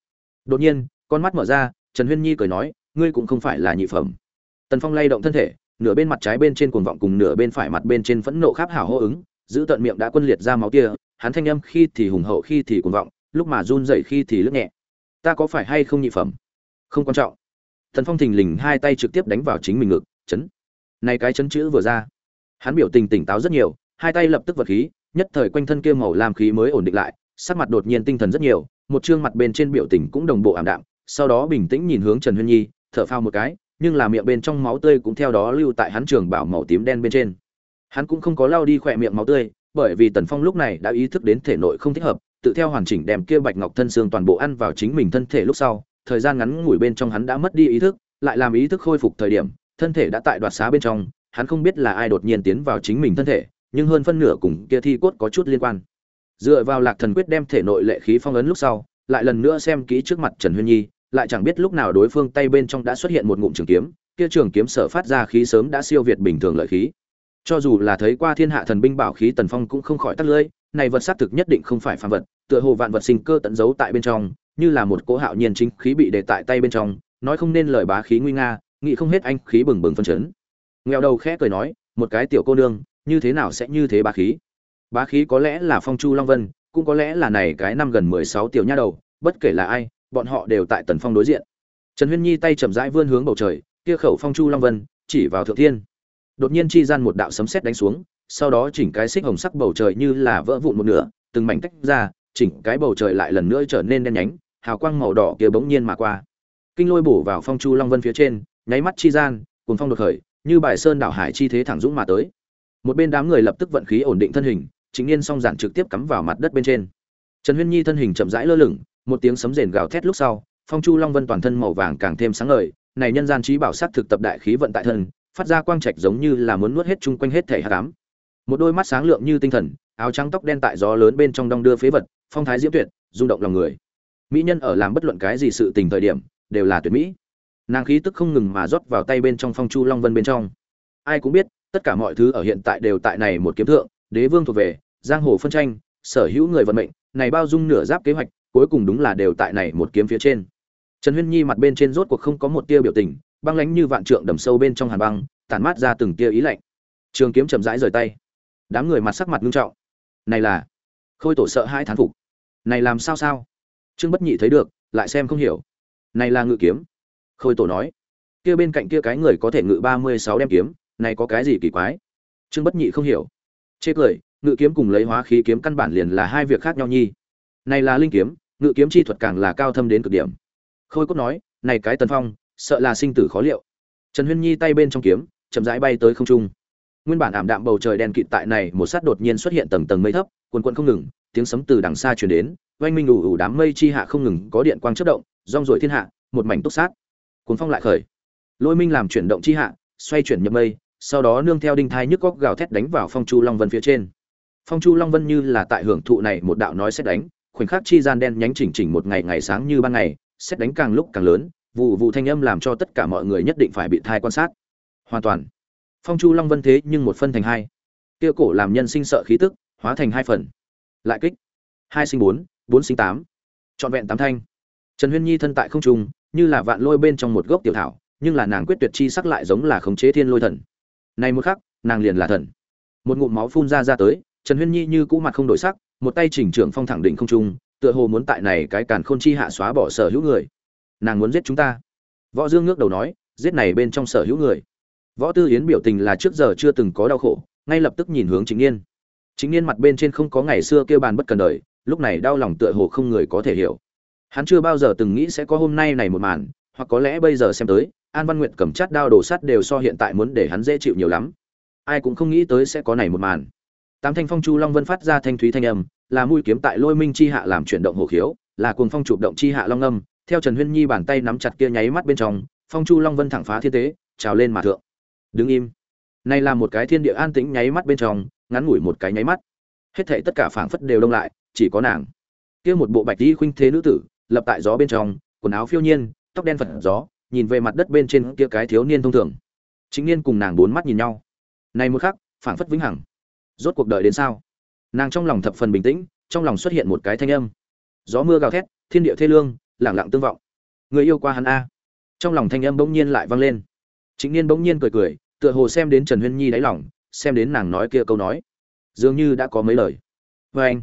Đột nhiên, con mắt mở ra, trần huyên nhi cười nói, ngươi cũng không phải là nhị phẩm. Tần phong lay động thân thể, nửa bên mặt trái bên trên cuồng vọng cùng nửa bên phải mặt bên trên phẫn nộ kháp hảo hô ứng, giữ tận miệng đã quân liệt ra máu kia, hắn thanh âm khi thì hùng hậu khi thì cuồng vọng, lúc mà run dậy khi thì lướt nhẹ. Ta có phải hay không nhị phẩm? Không quan trọng. Tần phong thình lình hai tay trực tiếp đánh vào chính mình ngực chấn. Này cái chấn chữ vừa ra. Hắn biểu tình tỉnh táo rất nhiều, hai tay lập tức vật khí, nhất thời quanh thân kia màu làm khí mới ổn định lại, sắc mặt đột nhiên tinh thần rất nhiều, một chương mặt bên trên biểu tình cũng đồng bộ ảm đạm, sau đó bình tĩnh nhìn hướng trần huyên nhi, thở phao một cái, nhưng là miệng bên trong máu tươi cũng theo đó lưu tại hắn trường bảo màu tím đen bên trên. Hắn cũng không có lao đi khỏe miệng máu tươi, bởi vì tần phong lúc này đã ý thức đến thể nội không thích hợp, tự theo hoàn chỉnh đem kia bạch ngọc thân xương toàn bộ ăn vào chính mình thân thể lúc sau, thời gian ngắn ngủi bên trong hắn đã mất đi ý thức, lại làm ý thức khôi phục thời điểm thân thể đã tại đoạt xá bên trong, hắn không biết là ai đột nhiên tiến vào chính mình thân thể, nhưng hơn phân nửa cùng kia thi cốt có chút liên quan. Dựa vào lạc thần quyết đem thể nội lệ khí phong ấn lúc sau, lại lần nữa xem kỹ trước mặt trần huyên nhi, lại chẳng biết lúc nào đối phương tay bên trong đã xuất hiện một ngụm trường kiếm, kia trường kiếm sở phát ra khí sớm đã siêu việt bình thường lợi khí. Cho dù là thấy qua thiên hạ thần binh bảo khí tần phong cũng không khỏi tắt lưỡi, này vật xác thực nhất định không phải phàm vật, tựa hồ vạn vật sinh cơ tận giấu tại bên trong, như là một cỗ hạo nhiên chính khí bị để tại tay bên trong, nói không nên lời bá khí nguy nga nghĩ không hết anh khí bừng bừng phân chấn. Nghèo đầu khẽ cười nói, một cái tiểu cô nương, như thế nào sẽ như thế bá khí? Bá khí có lẽ là phong chu long vân, cũng có lẽ là này cái năm gần mười sáu tiểu nha đầu, bất kể là ai, bọn họ đều tại tần phong đối diện. Trần huyên nhi tay chậm rãi vươn hướng bầu trời, kia khẩu phong chu long vân, chỉ vào thượng thiên. Đột nhiên chi gian một đạo sấm sét đánh xuống, sau đó chỉnh cái xích hồng sắc bầu trời như là vỡ vụn một nửa, từng mảnh tách ra, chỉnh cái bầu trời lại lần nữa trở nên đen nhánh, hào quang màu đỏ kia bỗng nhiên mà qua. Kinh lôi bổ vào phong chu long vân phía trên nháy mắt chi gian, cuồng phong đột khởi, như bài sơn đảo hải chi thế thẳng dũng mà tới. Một bên đám người lập tức vận khí ổn định thân hình, chính niên song giản trực tiếp cắm vào mặt đất bên trên. Trần huyên nhi thân hình chậm rãi lơ lửng, một tiếng sấm rền gào thét lúc sau, phong chu long vân toàn thân màu vàng càng thêm sáng ngời, này nhân gian trí bảo sát thực tập đại khí vận tại thân, phát ra quang trạch giống như là muốn nuốt hết chung quanh hết thể hạ cám một đôi mắt sáng lượng như tinh thần, áo trắng tóc đen tại gió lớn bên trong đong đưa phế vật, phong thái diễm tuyệt, rung động lòng người. Mỹ nhân ở làm bất luận cái gì sự tình thời điểm, đều là tuyệt mỹ nàng khí tức không ngừng mà rót vào tay bên trong phong chu long vân bên trong. Ai cũng biết, tất cả mọi thứ ở hiện tại đều tại này một kiếm thượng, đế vương thuộc về, giang hồ phân tranh, sở hữu người vận mệnh, này bao dung nửa giáp kế hoạch, cuối cùng đúng là đều tại này một kiếm phía trên. Trần huyên nhi mặt bên trên rốt cuộc không có một tia biểu tình, băng lánh như vạn trượng đầm sâu bên trong hàn băng, tản mát ra từng tia ý lạnh. Trường kiếm chậm rãi rời tay. Đám người mặt sắc mặt nghiêm trọng. Này là, khôi tổ sợ hai thán phục. Này làm sao sao? Trương bất nhị thấy được, lại xem không hiểu. Này là ngự kiếm khôi tổ nói, kia bên cạnh kia cái người có thể ngự ba mươi sáu đem kiếm, này có cái gì kỳ quái? Trương bất nhị không hiểu. Chê cười, ngự kiếm cùng lấy hóa khí kiếm căn bản liền là hai việc khác nhau nhi. Này là linh kiếm, ngự kiếm chi thuật càng là cao thâm đến cực điểm. Khôi cốt nói, này cái tần phong, sợ là sinh tử khó liệu. Trần huyên nhi tay bên trong kiếm, chậm rãi bay tới không trung. Nguyên bản ảm đạm bầu trời đen kịt tại này, một sát đột nhiên xuất hiện tầng tầng mây thấp quần quần không ngừng, tiếng sấm từ đằng xa truyền đến, oanh minh ủ ủ đám mây chi hạ không ngừng có điện quang chớp động, rong ruổi thiên hạ, một mảnh túc sát cuốn phong lại khởi. Lôi minh làm chuyển động chi hạ, xoay chuyển nhập mây, sau đó nương theo đinh thai nhức góc gào thét đánh vào phong chu long vân phía trên. Phong chu long vân như là tại hưởng thụ này một đạo nói xét đánh, khoảnh khắc chi gian đen nhánh chỉnh chỉnh một ngày ngày sáng như ban ngày, xét đánh càng lúc càng lớn, vụ vụ thanh âm làm cho tất cả mọi người nhất định phải bị thai quan sát. Hoàn toàn. Phong chu long vân thế nhưng một phân thành hai. Kia cổ làm nhân sinh sợ khí tức, hóa thành hai phần. Lại kích. Hai sinh bốn bốn sinh tám. Trọn vẹn tám thanh. Trần huyên nhi thân tại không trung như là vạn lôi bên trong một gốc tiểu thảo, nhưng là nàng quyết tuyệt chi sắc lại giống là khống chế thiên lôi thần. Này một khắc, nàng liền là thần. Một ngụm máu phun ra ra tới, trần huyên nhi như cũ mặt không đổi sắc, một tay chỉnh trưởng phong thẳng định không trung, tựa hồ muốn tại này cái càn khôn chi hạ xóa bỏ sở hữu người. Nàng muốn giết chúng ta. Võ dương ngước đầu nói, giết này bên trong sở hữu người. Võ tư yến biểu tình là trước giờ chưa từng có đau khổ, ngay lập tức nhìn hướng chính niên chính niên mặt bên trên không có ngày xưa kêu bàn bất cần đời, lúc này đau lòng tựa hồ không người có thể hiểu hắn chưa bao giờ từng nghĩ sẽ có hôm nay này một màn, hoặc có lẽ bây giờ xem tới, an văn nguyệt cầm chát đao đổ sắt đều so hiện tại muốn để hắn dễ chịu nhiều lắm. Ai cũng không nghĩ tới sẽ có này một màn. Tám thanh phong chu long vân phát ra thanh thúy thanh âm, là mũi kiếm tại lôi minh chi hạ làm chuyển động hồ khiếu, là cuồng phong chụp động chi hạ long âm, theo trần huyên nhi bàn tay nắm chặt kia nháy mắt bên trong, phong chu long vân thẳng phá thiên tế, trào lên mà thượng. Đứng im. Này là một cái thiên địa an tĩnh nháy mắt bên trong, ngắn ngủi một cái nháy mắt. Hết thảy tất cả phảng phất đều đông lại, chỉ có nàng. Kia một bộ bạch y khuynh thế nữ tử lập tại gió bên trong, quần áo phiêu nhiên, tóc đen phật gió, nhìn về mặt đất bên trên kia cái thiếu niên thông thường. Chính niên cùng nàng bốn mắt nhìn nhau. Này một khắc, phảng phất vĩnh hằng. Rốt cuộc đợi đến sao? Nàng trong lòng thập phần bình tĩnh, trong lòng xuất hiện một cái thanh âm. Gió mưa gào thét, thiên địa thê lương lẳng lặng tương vọng. Người yêu qua hắn a. Trong lòng thanh âm bỗng nhiên lại vang lên. Chính niên bỗng nhiên cười cười, tựa hồ xem đến trần huyên nhi đáy lòng, xem đến nàng nói kia câu nói. Dường như đã có mấy lời. Vê anh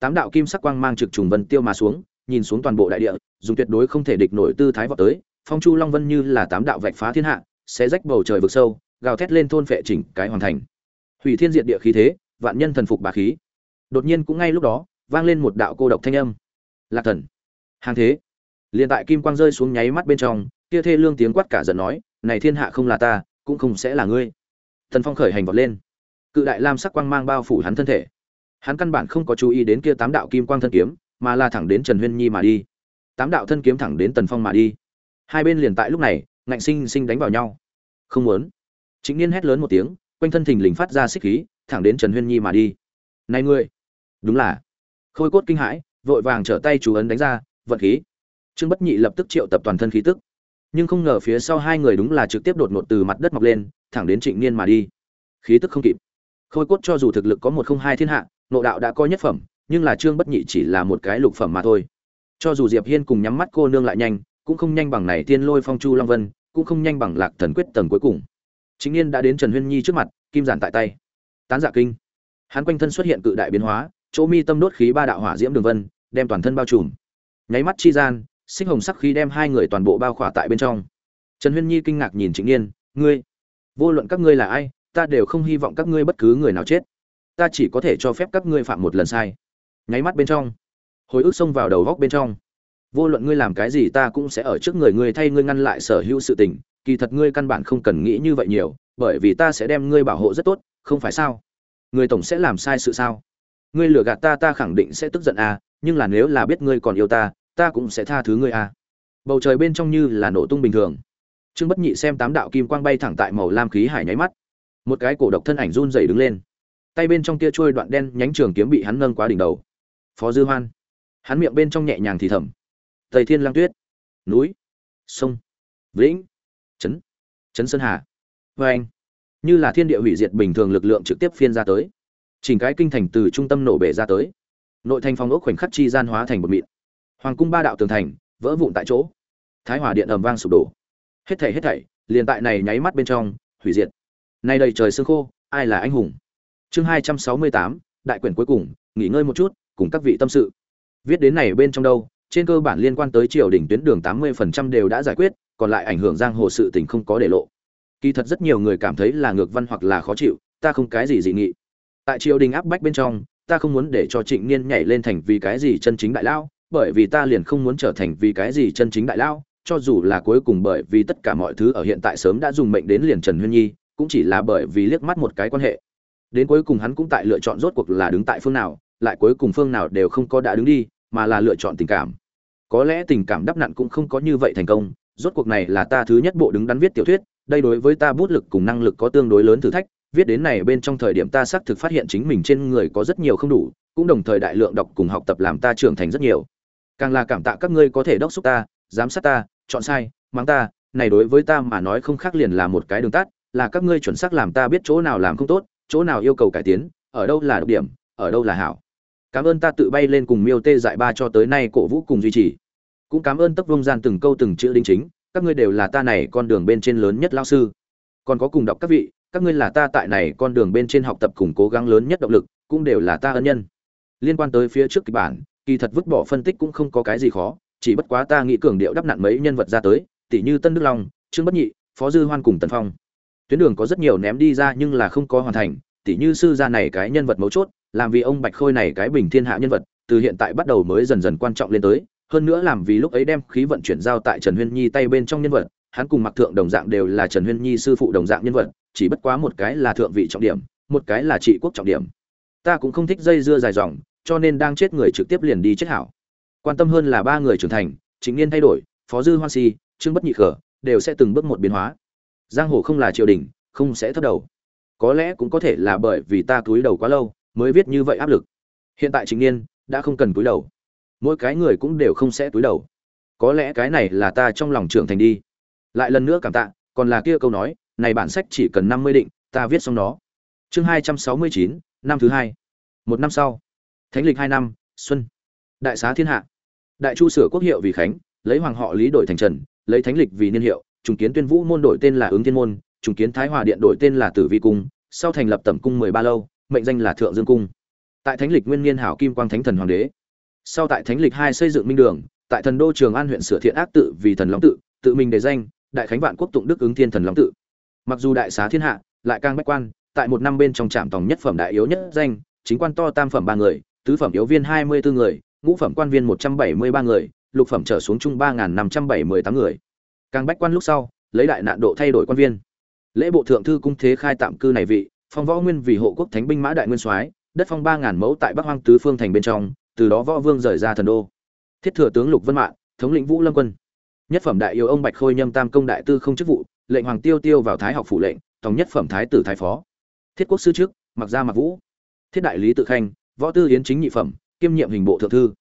tám đạo kim sắc quang mang trực trùng vân tiêu mà xuống nhìn xuống toàn bộ đại địa, dùng tuyệt đối không thể địch nổi tư thái vọt tới, phong chu long vân như là tám đạo vạch phá thiên hạ sẽ rách bầu trời vực sâu, gào thét lên thôn phệ chỉnh cái hoàn thành. Hủy thiên diệt địa khí thế, vạn nhân thần phục bà khí. Đột nhiên cũng ngay lúc đó, vang lên một đạo cô độc thanh âm. Lạc thần. Hàng thế. Liền tại kim quang rơi xuống nháy mắt bên trong, kia thê lương tiếng quát cả giận nói, này thiên hạ không là ta, cũng không sẽ là ngươi. Thần phong khởi hành vọt lên. Cự đại lam sắc quang mang bao phủ hắn thân thể. Hắn căn bản không có chú ý đến kia tám đạo kim quang thân kiếm mà là thẳng đến trần huyên nhi mà đi. Tám đạo thân kiếm thẳng đến tần phong mà đi. Hai bên liền tại lúc này, ngạnh sinh sinh đánh vào nhau. Không muốn. Chính niên hét lớn một tiếng, quanh thân thình lình phát ra xích khí, thẳng đến trần huyên nhi mà đi. Này ngươi! Đúng là. Khôi cốt kinh hãi, vội vàng trở tay chú ấn đánh ra, vận khí. Trương bất nhị lập tức triệu tập toàn thân khí tức. Nhưng không ngờ phía sau hai người đúng là trực tiếp đột ngột từ mặt đất mọc lên, thẳng đến trịnh niên mà đi. Khí tức không kịp. Khôi cốt cho dù thực lực có một không hai thiên hạ nộ đạo đã coi nhất phẩm nhưng là trương bất nhị chỉ là một cái lục phẩm mà thôi. Cho dù diệp hiên cùng nhắm mắt cô nương lại nhanh, cũng không nhanh bằng này tiên lôi phong chu long vân, cũng không nhanh bằng lạc thần quyết tầng cuối cùng. Chính niên đã đến trần huyên nhi trước mặt, kim giản tại tay. Tán giả kinh. Hắn quanh thân xuất hiện cự đại biến hóa, chỗ mi tâm đốt khí ba đạo hỏa diễm đường vân, đem toàn thân bao trùm. Nháy mắt chi gian sinh hồng sắc khí đem hai người toàn bộ bao khỏa tại bên trong. Trần huyên nhi kinh ngạc nhìn chính niên ngươi, vô luận các ngươi là ai, ta đều không hy vọng các ngươi bất cứ người nào chết. Ta chỉ có thể cho phép các ngươi phạm một lần sai nháy mắt bên trong. Hồi ức xông vào đầu góc bên trong. Vô luận ngươi làm cái gì ta cũng sẽ ở trước người ngươi thay ngươi ngăn lại sở hữu sự tình. Kỳ thật ngươi căn bản không cần nghĩ như vậy nhiều, bởi vì ta sẽ đem ngươi bảo hộ rất tốt, không phải sao? Người tổng sẽ làm sai sự sao? Ngươi lừa gạt ta ta khẳng định sẽ tức giận à nhưng là nếu là biết ngươi còn yêu ta ta cũng sẽ tha thứ ngươi à. Bầu trời bên trong như là nổ tung bình thường. Trương bất nhị xem tám đạo kim quang bay thẳng tại màu lam khí hải nháy mắt. Một cái cổ độc thân ảnh run rẩy đứng lên. Tay bên trong kia trôi đoạn đen nhánh trường kiếm bị hắn nâng quá đỉnh đầu phó dư hoan. Hắn miệng bên trong nhẹ nhàng thì thầm. Tây thiên lang tuyết. Núi. Sông. Vĩnh. Trấn. Trấn sơn hà. Vê anh. Như là thiên địa hủy diệt bình thường lực lượng trực tiếp phiên ra tới. Chỉnh cái kinh thành từ trung tâm nổ bể ra tới. Nội thành phong ốc khoảnh khắc chi gian hóa thành một mịn. Hoàng cung ba đạo tường thành, vỡ vụn tại chỗ. Thái hòa điện ầm vang sụp đổ. Hết thảy hết thảy, liền tại này nháy mắt bên trong, hủy diệt. Nay đầy trời sương khô, ai là anh hùng? Chương hai trăm sáu mươi tám, đại quyển cuối cùng, nghỉ ngơi một chút cùng các vị tâm sự. Viết đến này bên trong đâu, trên cơ bản liên quan tới triều đình tuyến đường tám mươi phần trăm đều đã giải quyết, còn lại ảnh hưởng giang hồ sự tình không có để lộ. Kỳ thật rất nhiều người cảm thấy là ngược văn hoặc là khó chịu, ta không cái gì dị nghị. Tại triều đình áp bách bên trong, ta không muốn để cho trịnh niên nhảy lên thành vì cái gì chân chính đại lao, bởi vì ta liền không muốn trở thành vì cái gì chân chính đại lao, cho dù là cuối cùng bởi vì tất cả mọi thứ ở hiện tại sớm đã dùng mệnh đến liền trần huyên nhi, cũng chỉ là bởi vì liếc mắt một cái quan hệ. Đến cuối cùng hắn cũng tại lựa chọn rốt cuộc là đứng tại phương nào lại cuối cùng phương nào đều không có đã đứng đi, mà là lựa chọn tình cảm. Có lẽ tình cảm đắp nặn cũng không có như vậy thành công, rốt cuộc này là ta thứ nhất bộ đứng đắn viết tiểu thuyết, đây đối với ta bút lực cùng năng lực có tương đối lớn thử thách, viết đến này bên trong thời điểm ta xác thực phát hiện chính mình trên người có rất nhiều không đủ, cũng đồng thời đại lượng đọc cùng học tập làm ta trưởng thành rất nhiều. Càng là cảm tạ các ngươi có thể đốc xúc ta, giám sát ta, chọn sai, mắng ta, này đối với ta mà nói không khác liền là một cái đường tắt, là các ngươi chuẩn xác làm ta biết chỗ nào làm không tốt, chỗ nào yêu cầu cải tiến, ở đâu là độc điểm, ở đâu là hảo cảm ơn ta tự bay lên cùng miêu tê dại ba cho tới nay cổ vũ cùng duy trì. Cũng cảm ơn tấc vông gian từng câu từng chữ đính chính, các ngươi đều là ta này con đường bên trên lớn nhất lao sư. Còn có cùng đọc các vị, các ngươi là ta tại này con đường bên trên học tập cùng cố gắng lớn nhất động lực, cũng đều là ta ân nhân. Liên quan tới phía trước kịch bản, kỳ thật vứt bỏ phân tích cũng không có cái gì khó, chỉ bất quá ta nghĩ cường điệu đắp nặn mấy nhân vật ra tới, tỷ như tân đức long, trương bất nhị, phó dư hoan cùng tần phong. Tuyến đường có rất nhiều ném đi ra nhưng là không có hoàn thành, tỷ như sư gia này cái nhân vật mấu chốt làm vì ông bạch khôi này cái bình thiên hạ nhân vật, từ hiện tại bắt đầu mới dần dần quan trọng lên tới, hơn nữa làm vì lúc ấy đem khí vận chuyển giao tại trần huyên nhi tay bên trong nhân vật, hắn cùng mặc thượng đồng dạng đều là trần huyên nhi sư phụ đồng dạng nhân vật, chỉ bất quá một cái là thượng vị trọng điểm, một cái là trị quốc trọng điểm. Ta cũng không thích dây dưa dài dòng, cho nên đang chết người trực tiếp liền đi chết hảo. Quan tâm hơn là ba người trưởng thành chính niên thay đổi, phó dư hoan si, trương bất nhị khở, đều sẽ từng bước một biến hóa. Giang hồ không là triều đình, không sẽ thất đầu. Có lẽ cũng có thể là bởi vì ta túi đầu quá lâu mới viết như vậy áp lực. Hiện tại chính niên đã không cần cúi đầu. Mỗi cái người cũng đều không sẽ cúi đầu. Có lẽ cái này là ta trong lòng trưởng thành đi. Lại lần nữa cảm tạ, còn là kia câu nói, này bản sách chỉ cần năm mươi định, ta viết xong nó. Chương hai trăm sáu mươi chín, năm thứ hai. Một năm sau. Thánh lịch hai năm, xuân. Đại xá thiên hạ. Đại chu sửa quốc hiệu vì khánh, lấy hoàng họ lý đổi thành trần, lấy thánh lịch vì niên hiệu, trùng kiến tuyên vũ môn đổi tên là ứng thiên môn, trùng kiến thái hòa điện đổi tên là tử vi cung, sau thành lập tẩm cung mười ba lâu mệnh danh là thượng dương cung. Tại thánh lịch nguyên niên hảo kim quang thánh thần hoàng đế. Sau tại thánh lịch hai xây dựng minh đường, tại thần đô trường an huyện sửa thiện ác tự vì thần long tự tự mình đề danh, đại khánh vạn quốc tụng đức ứng thiên thần long tự. Mặc dù đại xá thiên hạ, lại càng bách quan, tại một năm bên trong trạm tổng nhất phẩm đại yếu nhất danh, chính quan to tam phẩm ba người, tứ phẩm yếu viên hai mươi bốn người, ngũ phẩm quan viên một trăm bảy mươi ba người, lục phẩm trở xuống chung ba năm trăm bảy mươi tám người. Càng bách quan lúc sau, lấy đại nạn độ thay đổi quan viên. Lễ bộ thượng thư cung thế khai tạm cư này vị phong võ nguyên vì hộ quốc thánh binh mã đại nguyên soái, đất phong ba ngàn mẫu tại bắc hoang tứ phương thành bên trong, từ đó võ vương rời ra thần đô. Thiết thừa tướng lục vân mạng thống lĩnh vũ lâm quân. Nhất phẩm đại yêu ông bạch khôi nhâm tam công đại tư không chức vụ, lệnh hoàng tiêu tiêu vào thái học phủ lệnh, tổng nhất phẩm thái tử thái phó. Thiết quốc sư trước mặc gia mặc vũ. Thiết đại lý tự khanh, võ tư yến chính nhị phẩm, kiêm nhiệm hình bộ thượng thư.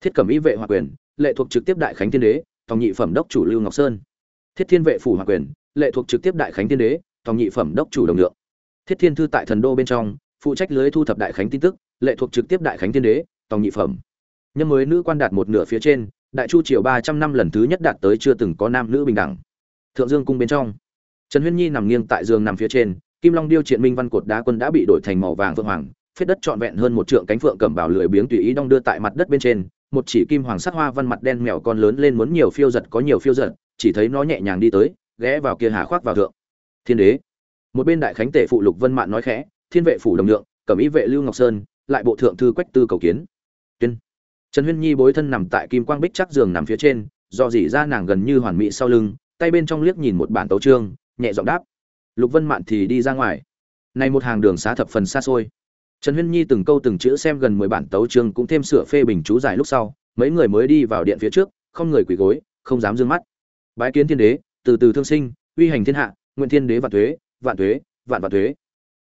Thiết cẩm y vệ hòa quyền, lệ thuộc trực tiếp đại khánh thiên đế, tổng nhị phẩm đốc chủ lưu ngọc sơn. Thiết thiên vệ phủ hòa quyền, lệ thuộc trực tiếp đại khánh thiên đế, tổng nhị phẩm đốc chủ đồng lượng thiết thiên thư tại thần đô bên trong, phụ trách lưới thu thập đại khánh tin tức, lệ thuộc trực tiếp đại khánh thiên đế, tòng nhị phẩm. Nhân mới nữ quan đạt một nửa phía trên, đại chu triều ba trăm năm lần thứ nhất đạt tới chưa từng có nam nữ bình đẳng. Thượng dương cung bên trong, trần huyên nhi nằm nghiêng tại giường nằm phía trên, kim long điêu triện minh văn cột đá quân đã bị đổi thành màu vàng vượng hoàng, phết đất trọn vẹn hơn một trượng cánh phượng cầm bảo lười biếng tùy ý đong đưa tại mặt đất bên trên, một chỉ kim hoàng sắc hoa văn mặt đen mèo con lớn lên muốn nhiều phiêu giật có nhiều phiêu giật, chỉ thấy nó nhẹ nhàng đi tới, ghé vào kia hà khoác vào thượng. Thiên đế một bên đại khánh tể phụ lục vân mạn nói khẽ, thiên vệ phủ đồng lượng cẩm ý vệ lưu ngọc sơn, lại bộ thượng thư quách tư cầu kiến. Tuyên. Trần huyên nhi bối thân nằm tại kim quang bích chắc giường nằm phía trên, do dỉ ra nàng gần như hoàn mỹ sau lưng, tay bên trong liếc nhìn một bản tấu trương nhẹ giọng đáp. Lục vân mạn thì đi ra ngoài. Nay một hàng đường xá thập phần xa xôi. Trần huyên nhi từng câu từng chữ xem gần mười bản tấu trương cũng thêm sửa phê bình chú giải lúc sau, mấy người mới đi vào điện phía trước, không người quỳ gối, không dám d mắt. Bái kiến thiên đế, từ từ thương sinh, uy hành thiên hạ, nguyện thiên đế vạn thuế vạn thuế, vạn vạn thuế.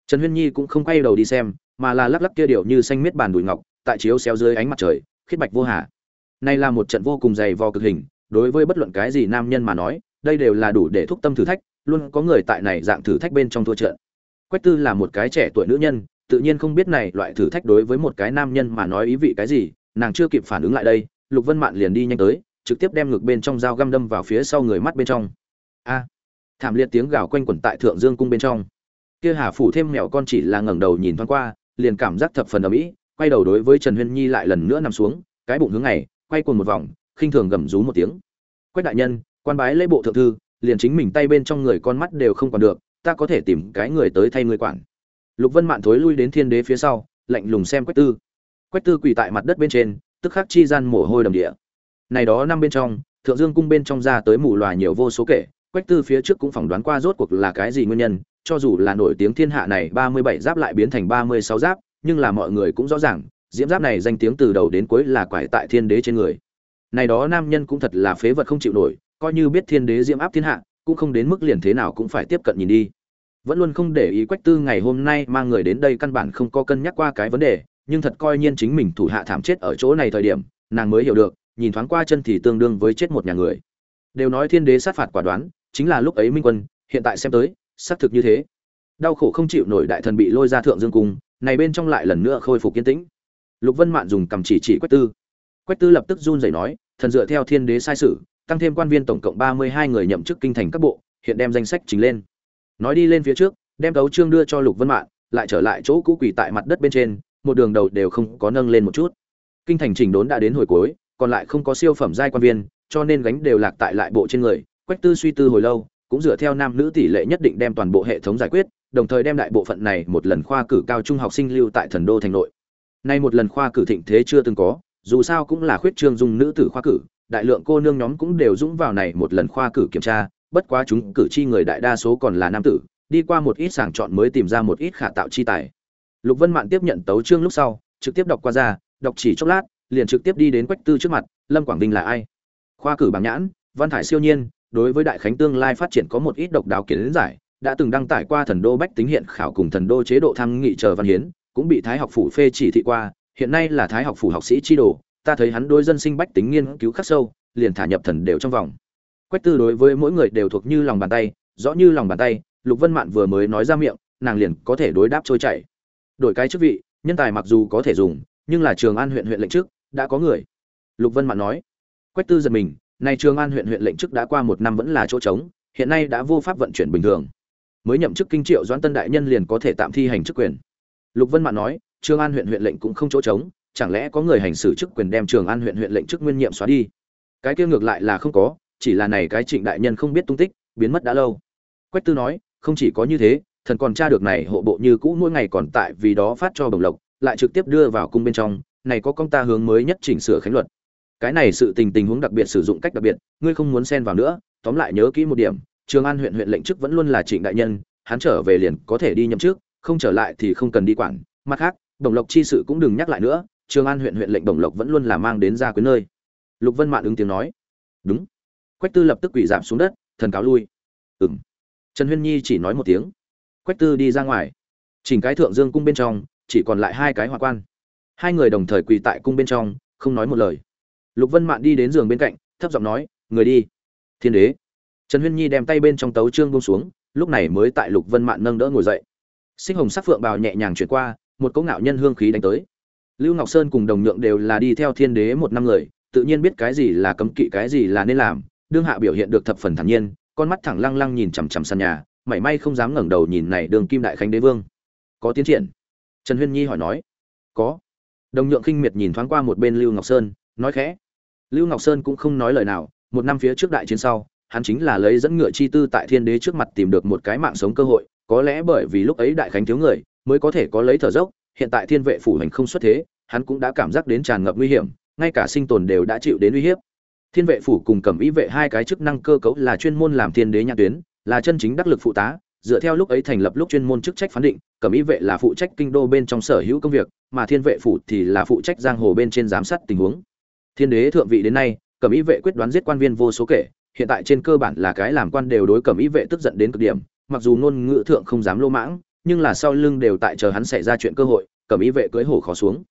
Trần huyên nhi cũng không quay đầu đi xem, mà là lắc lắc kia điệu như xanh miết bàn đùi ngọc, tại chiếu xéo dưới ánh mặt trời khiết bạch vô hà. Này là một trận vô cùng dày vò cực hình, đối với bất luận cái gì nam nhân mà nói, đây đều là đủ để thúc tâm thử thách, luôn có người tại này dạng thử thách bên trong thua trận. Quách tư là một cái trẻ tuổi nữ nhân, tự nhiên không biết này loại thử thách đối với một cái nam nhân mà nói ý vị cái gì, nàng chưa kịp phản ứng lại đây, lục vân mạn liền đi nhanh tới, trực tiếp đem ngực bên trong dao găm đâm vào phía sau người mắt bên trong. A! Thảm liệt tiếng gào quanh quẩn tại thượng dương cung bên trong. Kia hà phủ thêm mèo con chỉ là ngẩng đầu nhìn thoáng qua, liền cảm giác thập phần ở mỹ quay đầu đối với trần huyên nhi lại lần nữa nằm xuống, cái bụng hướng này, quay cuồng một vòng, khinh thường gầm rú một tiếng. Quách đại nhân, quan bái lễ bộ thượng thư, liền chính mình tay bên trong người con mắt đều không còn được, ta có thể tìm cái người tới thay người quản. Lục vân mạn thối lui đến thiên đế phía sau, lạnh lùng xem quách tư. Quách tư quỳ tại mặt đất bên trên, tức khắc chi gian mồ hôi đầm địa. Này đó năm bên trong, thượng dương cung bên trong ra tới mù loà nhiều vô số kể quách tư phía trước cũng phỏng đoán qua rốt cuộc là cái gì nguyên nhân, cho dù là nổi tiếng thiên hạ này ba mươi bảy giáp lại biến thành ba mươi sáu giáp, nhưng là mọi người cũng rõ ràng, diễm giáp này danh tiếng từ đầu đến cuối là quải tại thiên đế trên người. Này đó nam nhân cũng thật là phế vật không chịu nổi, coi như biết thiên đế diễm áp thiên hạ, cũng không đến mức liền thế nào cũng phải tiếp cận nhìn đi. Vẫn luôn không để ý quách tư ngày hôm nay mang người đến đây căn bản không có cân nhắc qua cái vấn đề, nhưng thật coi nhiên chính mình thủ hạ thảm chết ở chỗ này thời điểm, nàng mới hiểu được, nhìn thoáng qua chân thì tương đương với chết một nhà người. Đều nói thiên đế sát phạt quả đoán chính là lúc ấy minh quân, hiện tại xem tới, xác thực như thế. Đau khổ không chịu nổi đại thần bị lôi ra thượng dương cung, này bên trong lại lần nữa khôi phục kiên tĩnh. Lục vân mạn dùng cầm chỉ chỉ quách tư. Quách tư lập tức run rẩy nói, thần dựa theo thiên đế sai sử tăng thêm quan viên tổng cộng ba mươi hai người nhậm chức kinh thành các bộ, hiện đem danh sách trình lên. Nói đi lên phía trước, đem tấu trương đưa cho lục vân mạn, lại trở lại chỗ cũ quỳ tại mặt đất bên trên, một đường đầu đều không có nâng lên một chút. Kinh thành trình đốn đã đến hồi cuối, còn lại không có siêu phẩm giai quan viên, cho nên gánh đều lạc tại lại bộ trên người quách tư suy tư hồi lâu, cũng dựa theo nam nữ tỷ lệ nhất định đem toàn bộ hệ thống giải quyết, đồng thời đem đại bộ phận này một lần khoa cử cao trung học sinh lưu tại thần đô thành nội. Nay một lần khoa cử thịnh thế chưa từng có, dù sao cũng là khuyết trương dung nữ tử khoa cử, đại lượng cô nương nhóm cũng đều dũng vào này một lần khoa cử kiểm tra, bất quá chúng cử tri người đại đa số còn là nam tử, đi qua một ít sàng chọn mới tìm ra một ít khả tạo chi tài. Lục vân mạn tiếp nhận tấu chương lúc sau, trực tiếp đọc qua ra, đọc chỉ chốc lát, liền trực tiếp đi đến quách tư trước mặt, lâm quảng vinh là ai? Khoa cử bảng nhãn, văn thải siêu nhiên đối với đại khánh tương lai phát triển có một ít độc đáo kiến giải, đã từng đăng tải qua thần đô bách tính hiện khảo cùng thần đô chế độ tham nghị chờ văn hiến, cũng bị thái học phủ phê chỉ thị qua, hiện nay là thái học phủ học sĩ chi đồ, ta thấy hắn đối dân sinh bách tính nghiên cứu khắc sâu, liền thả nhập thần đều trong vòng. Quách tư đối với mỗi người đều thuộc như lòng bàn tay, rõ như lòng bàn tay, lục vân mạn vừa mới nói ra miệng, nàng liền có thể đối đáp trôi chảy. Đổi cái chức vị, nhân tài mặc dù có thể dùng, nhưng là trường an huyện huyện lệnh trước, đã có người. Lục vân mạn nói. Quách tư giật mình nay trường an huyện huyện lệnh chức đã qua một năm vẫn là chỗ trống, hiện nay đã vô pháp vận chuyển bình thường. Mới nhậm chức kinh triệu doãn tân đại nhân liền có thể tạm thi hành chức quyền. Lục vân mạn nói, trường an huyện huyện lệnh cũng không chỗ trống, chẳng lẽ có người hành xử chức quyền đem trường an huyện huyện lệnh chức nguyên nhiệm xóa đi? Cái kia ngược lại là không có, chỉ là này cái trịnh đại nhân không biết tung tích, biến mất đã lâu. Quách tư nói, không chỉ có như thế, thần còn tra được này hộ bộ như cũ mỗi ngày còn tại vì đó phát cho bổng lộc, lại trực tiếp đưa vào cung bên trong, này có công ta hướng mới nhất chỉnh sửa khánh luật cái này sự tình tình huống đặc biệt sử dụng cách đặc biệt, ngươi không muốn xen vào nữa, tóm lại nhớ kỹ một điểm, trường an huyện huyện lệnh chức vẫn luôn là trịnh đại nhân, hắn trở về liền có thể đi nhậm chức, không trở lại thì không cần đi quản. Mặt khác, đồng lộc chi sự cũng đừng nhắc lại nữa, trường an huyện huyện lệnh đồng lộc vẫn luôn là mang đến ra quyến nơi. Lục vân mạn ứng tiếng nói. Đúng. Quách tư lập tức quỳ giảm xuống đất, thần cáo lui. Ừng trần huyên nhi chỉ nói một tiếng. Quách tư đi ra ngoài. Chỉnh cái thượng dương cung bên trong, chỉ còn lại hai cái hòa quan. Hai người đồng thời quỳ tại cung bên trong, không nói một lời lục vân mạn đi đến giường bên cạnh, thấp giọng nói, người đi. Thiên đế. Trần huyên nhi đem tay bên trong tấu trương bông xuống, lúc này mới tại lục vân mạn nâng đỡ ngồi dậy. Sinh hồng sắc phượng bào nhẹ nhàng chuyển qua, một cỗ ngạo nhân hương khí đánh tới. Lưu ngọc sơn cùng đồng nhượng đều là đi theo thiên đế một năm người, tự nhiên biết cái gì là cấm kỵ, cái gì là nên làm, đương hạ biểu hiện được thập phần thản nhiên, con mắt thẳng lăng lăng nhìn chằm chằm sàn nhà, mảy may không dám ngẩng đầu nhìn này đường kim đại khánh đế vương. Có tiến triển? Trần huyên nhi hỏi nói. Có. Đồng nhượng khinh miệt nhìn thoáng qua một bên lưu ngọc sơn, nói khẽ lưu ngọc sơn cũng không nói lời nào, một năm phía trước đại chiến sau, hắn chính là lấy dẫn ngựa chi tư tại thiên đế trước mặt tìm được một cái mạng sống cơ hội, có lẽ bởi vì lúc ấy đại khánh thiếu người, mới có thể có lấy thở dốc, hiện tại thiên vệ phủ hành không xuất thế, hắn cũng đã cảm giác đến tràn ngập nguy hiểm, ngay cả sinh tồn đều đã chịu đến uy hiếp. Thiên vệ phủ cùng cẩm ý vệ hai cái chức năng cơ cấu là chuyên môn làm thiên đế nhạc tuyến, là chân chính đắc lực phụ tá, dựa theo lúc ấy thành lập lúc chuyên môn chức trách phán định, cẩm ý vệ là phụ trách kinh đô bên trong sở hữu công việc, mà thiên vệ phủ thì là phụ trách giang hồ bên trên giám sát tình huống thiên đế thượng vị đến nay, cẩm ý vệ quyết đoán giết quan viên vô số kể, hiện tại trên cơ bản là cái làm quan đều đối cẩm ý vệ tức giận đến cực điểm, mặc dù ngôn ngữ thượng không dám lô mãng, nhưng là sau lưng đều tại chờ hắn xảy ra chuyện cơ hội, cẩm ý vệ cưới hổ khó xuống.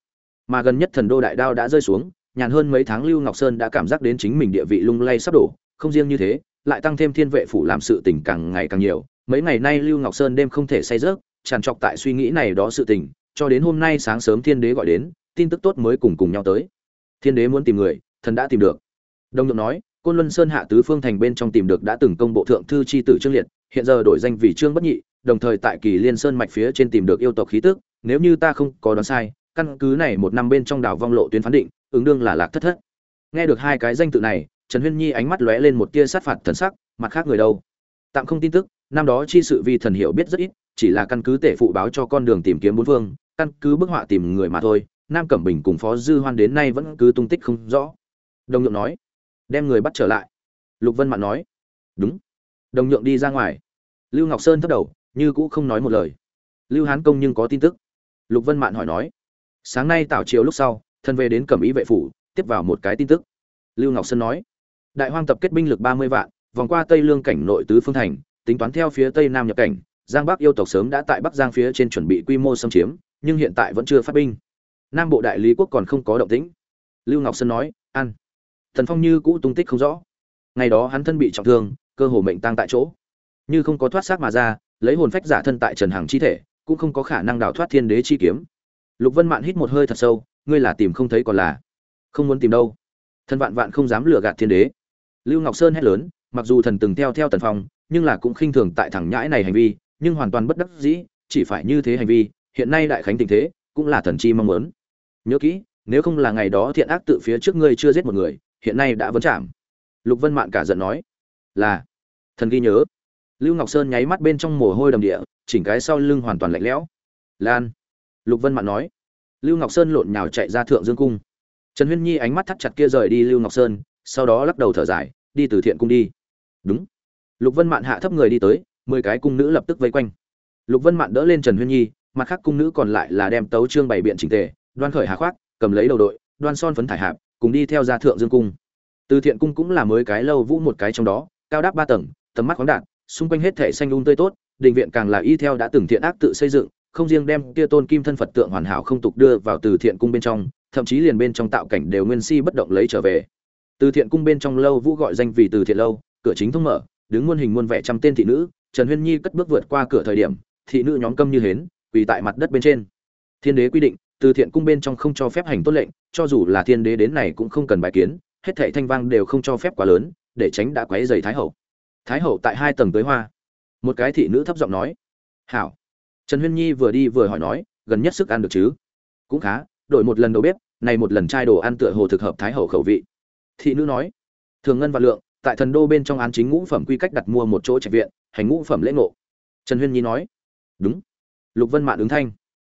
Mà gần nhất thần đô đại đao đã rơi xuống, nhàn hơn mấy tháng lưu ngọc sơn đã cảm giác đến chính mình địa vị lung lay sắp đổ, không riêng như thế, lại tăng thêm thiên vệ phủ làm sự tình càng ngày càng nhiều. Mấy ngày nay lưu ngọc sơn đêm không thể say rớt tràn trọc tại suy nghĩ này đó sự tình, cho đến hôm nay sáng sớm thiên đế gọi đến, tin tức tốt mới cùng cùng nhau tới thiên đế muốn tìm người, thần đã tìm được. Đông nhượng nói, côn luân sơn hạ tứ phương thành bên trong tìm được đã từng công bộ thượng thư chi tử trương liệt, hiện giờ đổi danh vì trương bất nhị, đồng thời tại kỳ liên sơn mạch phía trên tìm được yêu tộc khí tức, nếu như ta không có đoán sai, căn cứ này một năm bên trong đảo vong lộ tuyến phán định, ứng đương là lạc thất thất. Nghe được hai cái danh tự này, trần huyên nhi ánh mắt lóe lên một tia sát phạt thần sắc, mặt khác người đâu? Tạm không tin tức, năm đó chi sự vi thần hiểu biết rất ít, chỉ là căn cứ tể phụ báo cho con đường tìm kiếm bốn phương, căn cứ bức họa tìm người mà thôi nam cẩm bình cùng phó dư hoan đến nay vẫn cứ tung tích không rõ. Đồng nhượng nói, đem người bắt trở lại. Lục vân mạn nói, đúng. Đồng nhượng đi ra ngoài. Lưu ngọc sơn thấp đầu, như cũ không nói một lời. Lưu hán công nhưng có tin tức. Lục vân mạn hỏi nói, sáng nay tảo chiều lúc sau thân về đến cẩm ý vệ phủ, tiếp vào một cái tin tức. Lưu ngọc sơn nói, đại hoang tập kết binh lực ba mươi vạn, vòng qua tây lương cảnh nội tứ phương thành, tính toán theo phía tây nam nhập cảnh. Giang bắc yêu tộc sớm đã tại bắc giang phía trên chuẩn bị quy mô xâm chiếm, nhưng hiện tại vẫn chưa phát binh nam bộ đại lý quốc còn không có động tĩnh. Lưu ngọc sơn nói ăn thần phong như cũ tung tích không rõ. Ngày đó hắn thân bị trọng thương, cơ hồ mệnh tăng tại chỗ. Như không có thoát xác mà ra, lấy hồn phách giả thân tại trần hằng chi thể, cũng không có khả năng đào thoát thiên đế chi kiếm. Lục vân mạn hít một hơi thật sâu, ngươi là tìm không thấy còn là không muốn tìm đâu. Thần vạn vạn không dám lừa gạt thiên đế. Lưu ngọc sơn hét lớn, mặc dù thần từng theo theo tần phong, nhưng là cũng khinh thường tại thẳng nhãi này hành vi, nhưng hoàn toàn bất đắc dĩ, chỉ phải như thế hành vi, hiện nay đại khánh tình thế, cũng là thần chi mong muốn nhớ kỹ, nếu không là ngày đó thiện ác tự phía trước ngươi chưa giết một người, hiện nay đã vấn chạm. Lục vân mạn cả giận nói, là, thần ghi nhớ. Lưu ngọc sơn nháy mắt bên trong mồ hôi đầm địa, chỉnh cái sau lưng hoàn toàn lạnh lẽo. Lan, lục vân mạn nói. Lưu ngọc sơn lộn nhào chạy ra thượng dương cung. Trần huyên nhi ánh mắt thắt chặt kia rời đi lưu ngọc sơn, sau đó lắc đầu thở dài, đi từ thiện cung đi. Đúng. Lục vân mạn hạ thấp người đi tới, mười cái cung nữ lập tức vây quanh. Lục vân mạn đỡ lên trần huyên nhi, mặt khác cung nữ còn lại là đem tấu trương bày biện trình tề đoan khởi Hà khoác, cầm lấy đầu đội, đoan son phấn thải hạp, cùng đi theo ra thượng dương cung. Từ thiện cung cũng là mới cái lâu vũ một cái trong đó, cao đáp ba tầng, tầm mắt khoáng đạt, xung quanh hết thể xanh un tươi tốt, đình viện càng là y theo đã từng thiện ác tự xây dựng, không riêng đem kia tôn kim thân phật tượng hoàn hảo không tục đưa vào từ thiện cung bên trong, thậm chí liền bên trong tạo cảnh đều nguyên si bất động lấy trở về. Từ thiện cung bên trong lâu vũ gọi danh vì từ thiện lâu, cửa chính thông mở, đứng muôn hình muôn vẻ trăm tên thị nữ, trần huyên nhi cất bước vượt qua cửa thời điểm, thị nữ nhóm câm như hến, quỳ tại mặt đất bên trên. Thiên đế quy định từ thiện cung bên trong không cho phép hành tốt lệnh, cho dù là thiên đế đến này cũng không cần bài kiến, hết thảy thanh vang đều không cho phép quá lớn, để tránh đã quấy dày thái hậu. Thái hậu tại hai tầng tới hoa. Một cái thị nữ thấp giọng nói, hảo. Trần huyên nhi vừa đi vừa hỏi nói, gần nhất sức ăn được chứ? Cũng khá, đổi một lần đầu bếp, này một lần trai đồ ăn tựa hồ thực hợp thái hậu khẩu vị. Thị nữ nói, thường ngân và lượng, tại thần đô bên trong án chính ngũ phẩm quy cách đặt mua một chỗ trạch viện, hành ngũ phẩm lễ ngộ. Trần huyên nhi nói, đúng. Lục vân mạn ứng thanh,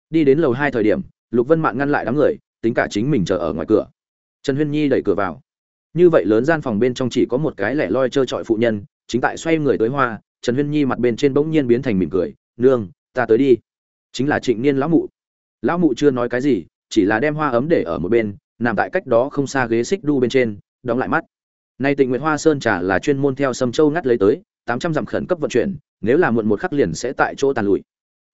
đi đến lầu hai thời điểm lục vân mạn ngăn lại đám người, tính cả chính mình chờ ở ngoài cửa. Trần huyên nhi đẩy cửa vào. Như vậy lớn gian phòng bên trong chỉ có một cái lẻ loi trơ trọi phụ nhân, chính tại xoay người tới hoa, trần huyên nhi mặt bên trên bỗng nhiên biến thành mỉm cười, nương, ta tới đi. Chính là trịnh niên lão mụ. Lão mụ chưa nói cái gì, chỉ là đem hoa ấm để ở một bên, nằm tại cách đó không xa ghế xích đu bên trên, đóng lại mắt. Nay tịnh nguyện hoa sơn trà là chuyên môn theo sâm châu ngắt lấy tới, tám trăm dặm khẩn cấp vận chuyển, nếu là muộn một khắc liền sẽ tại chỗ tàn lụi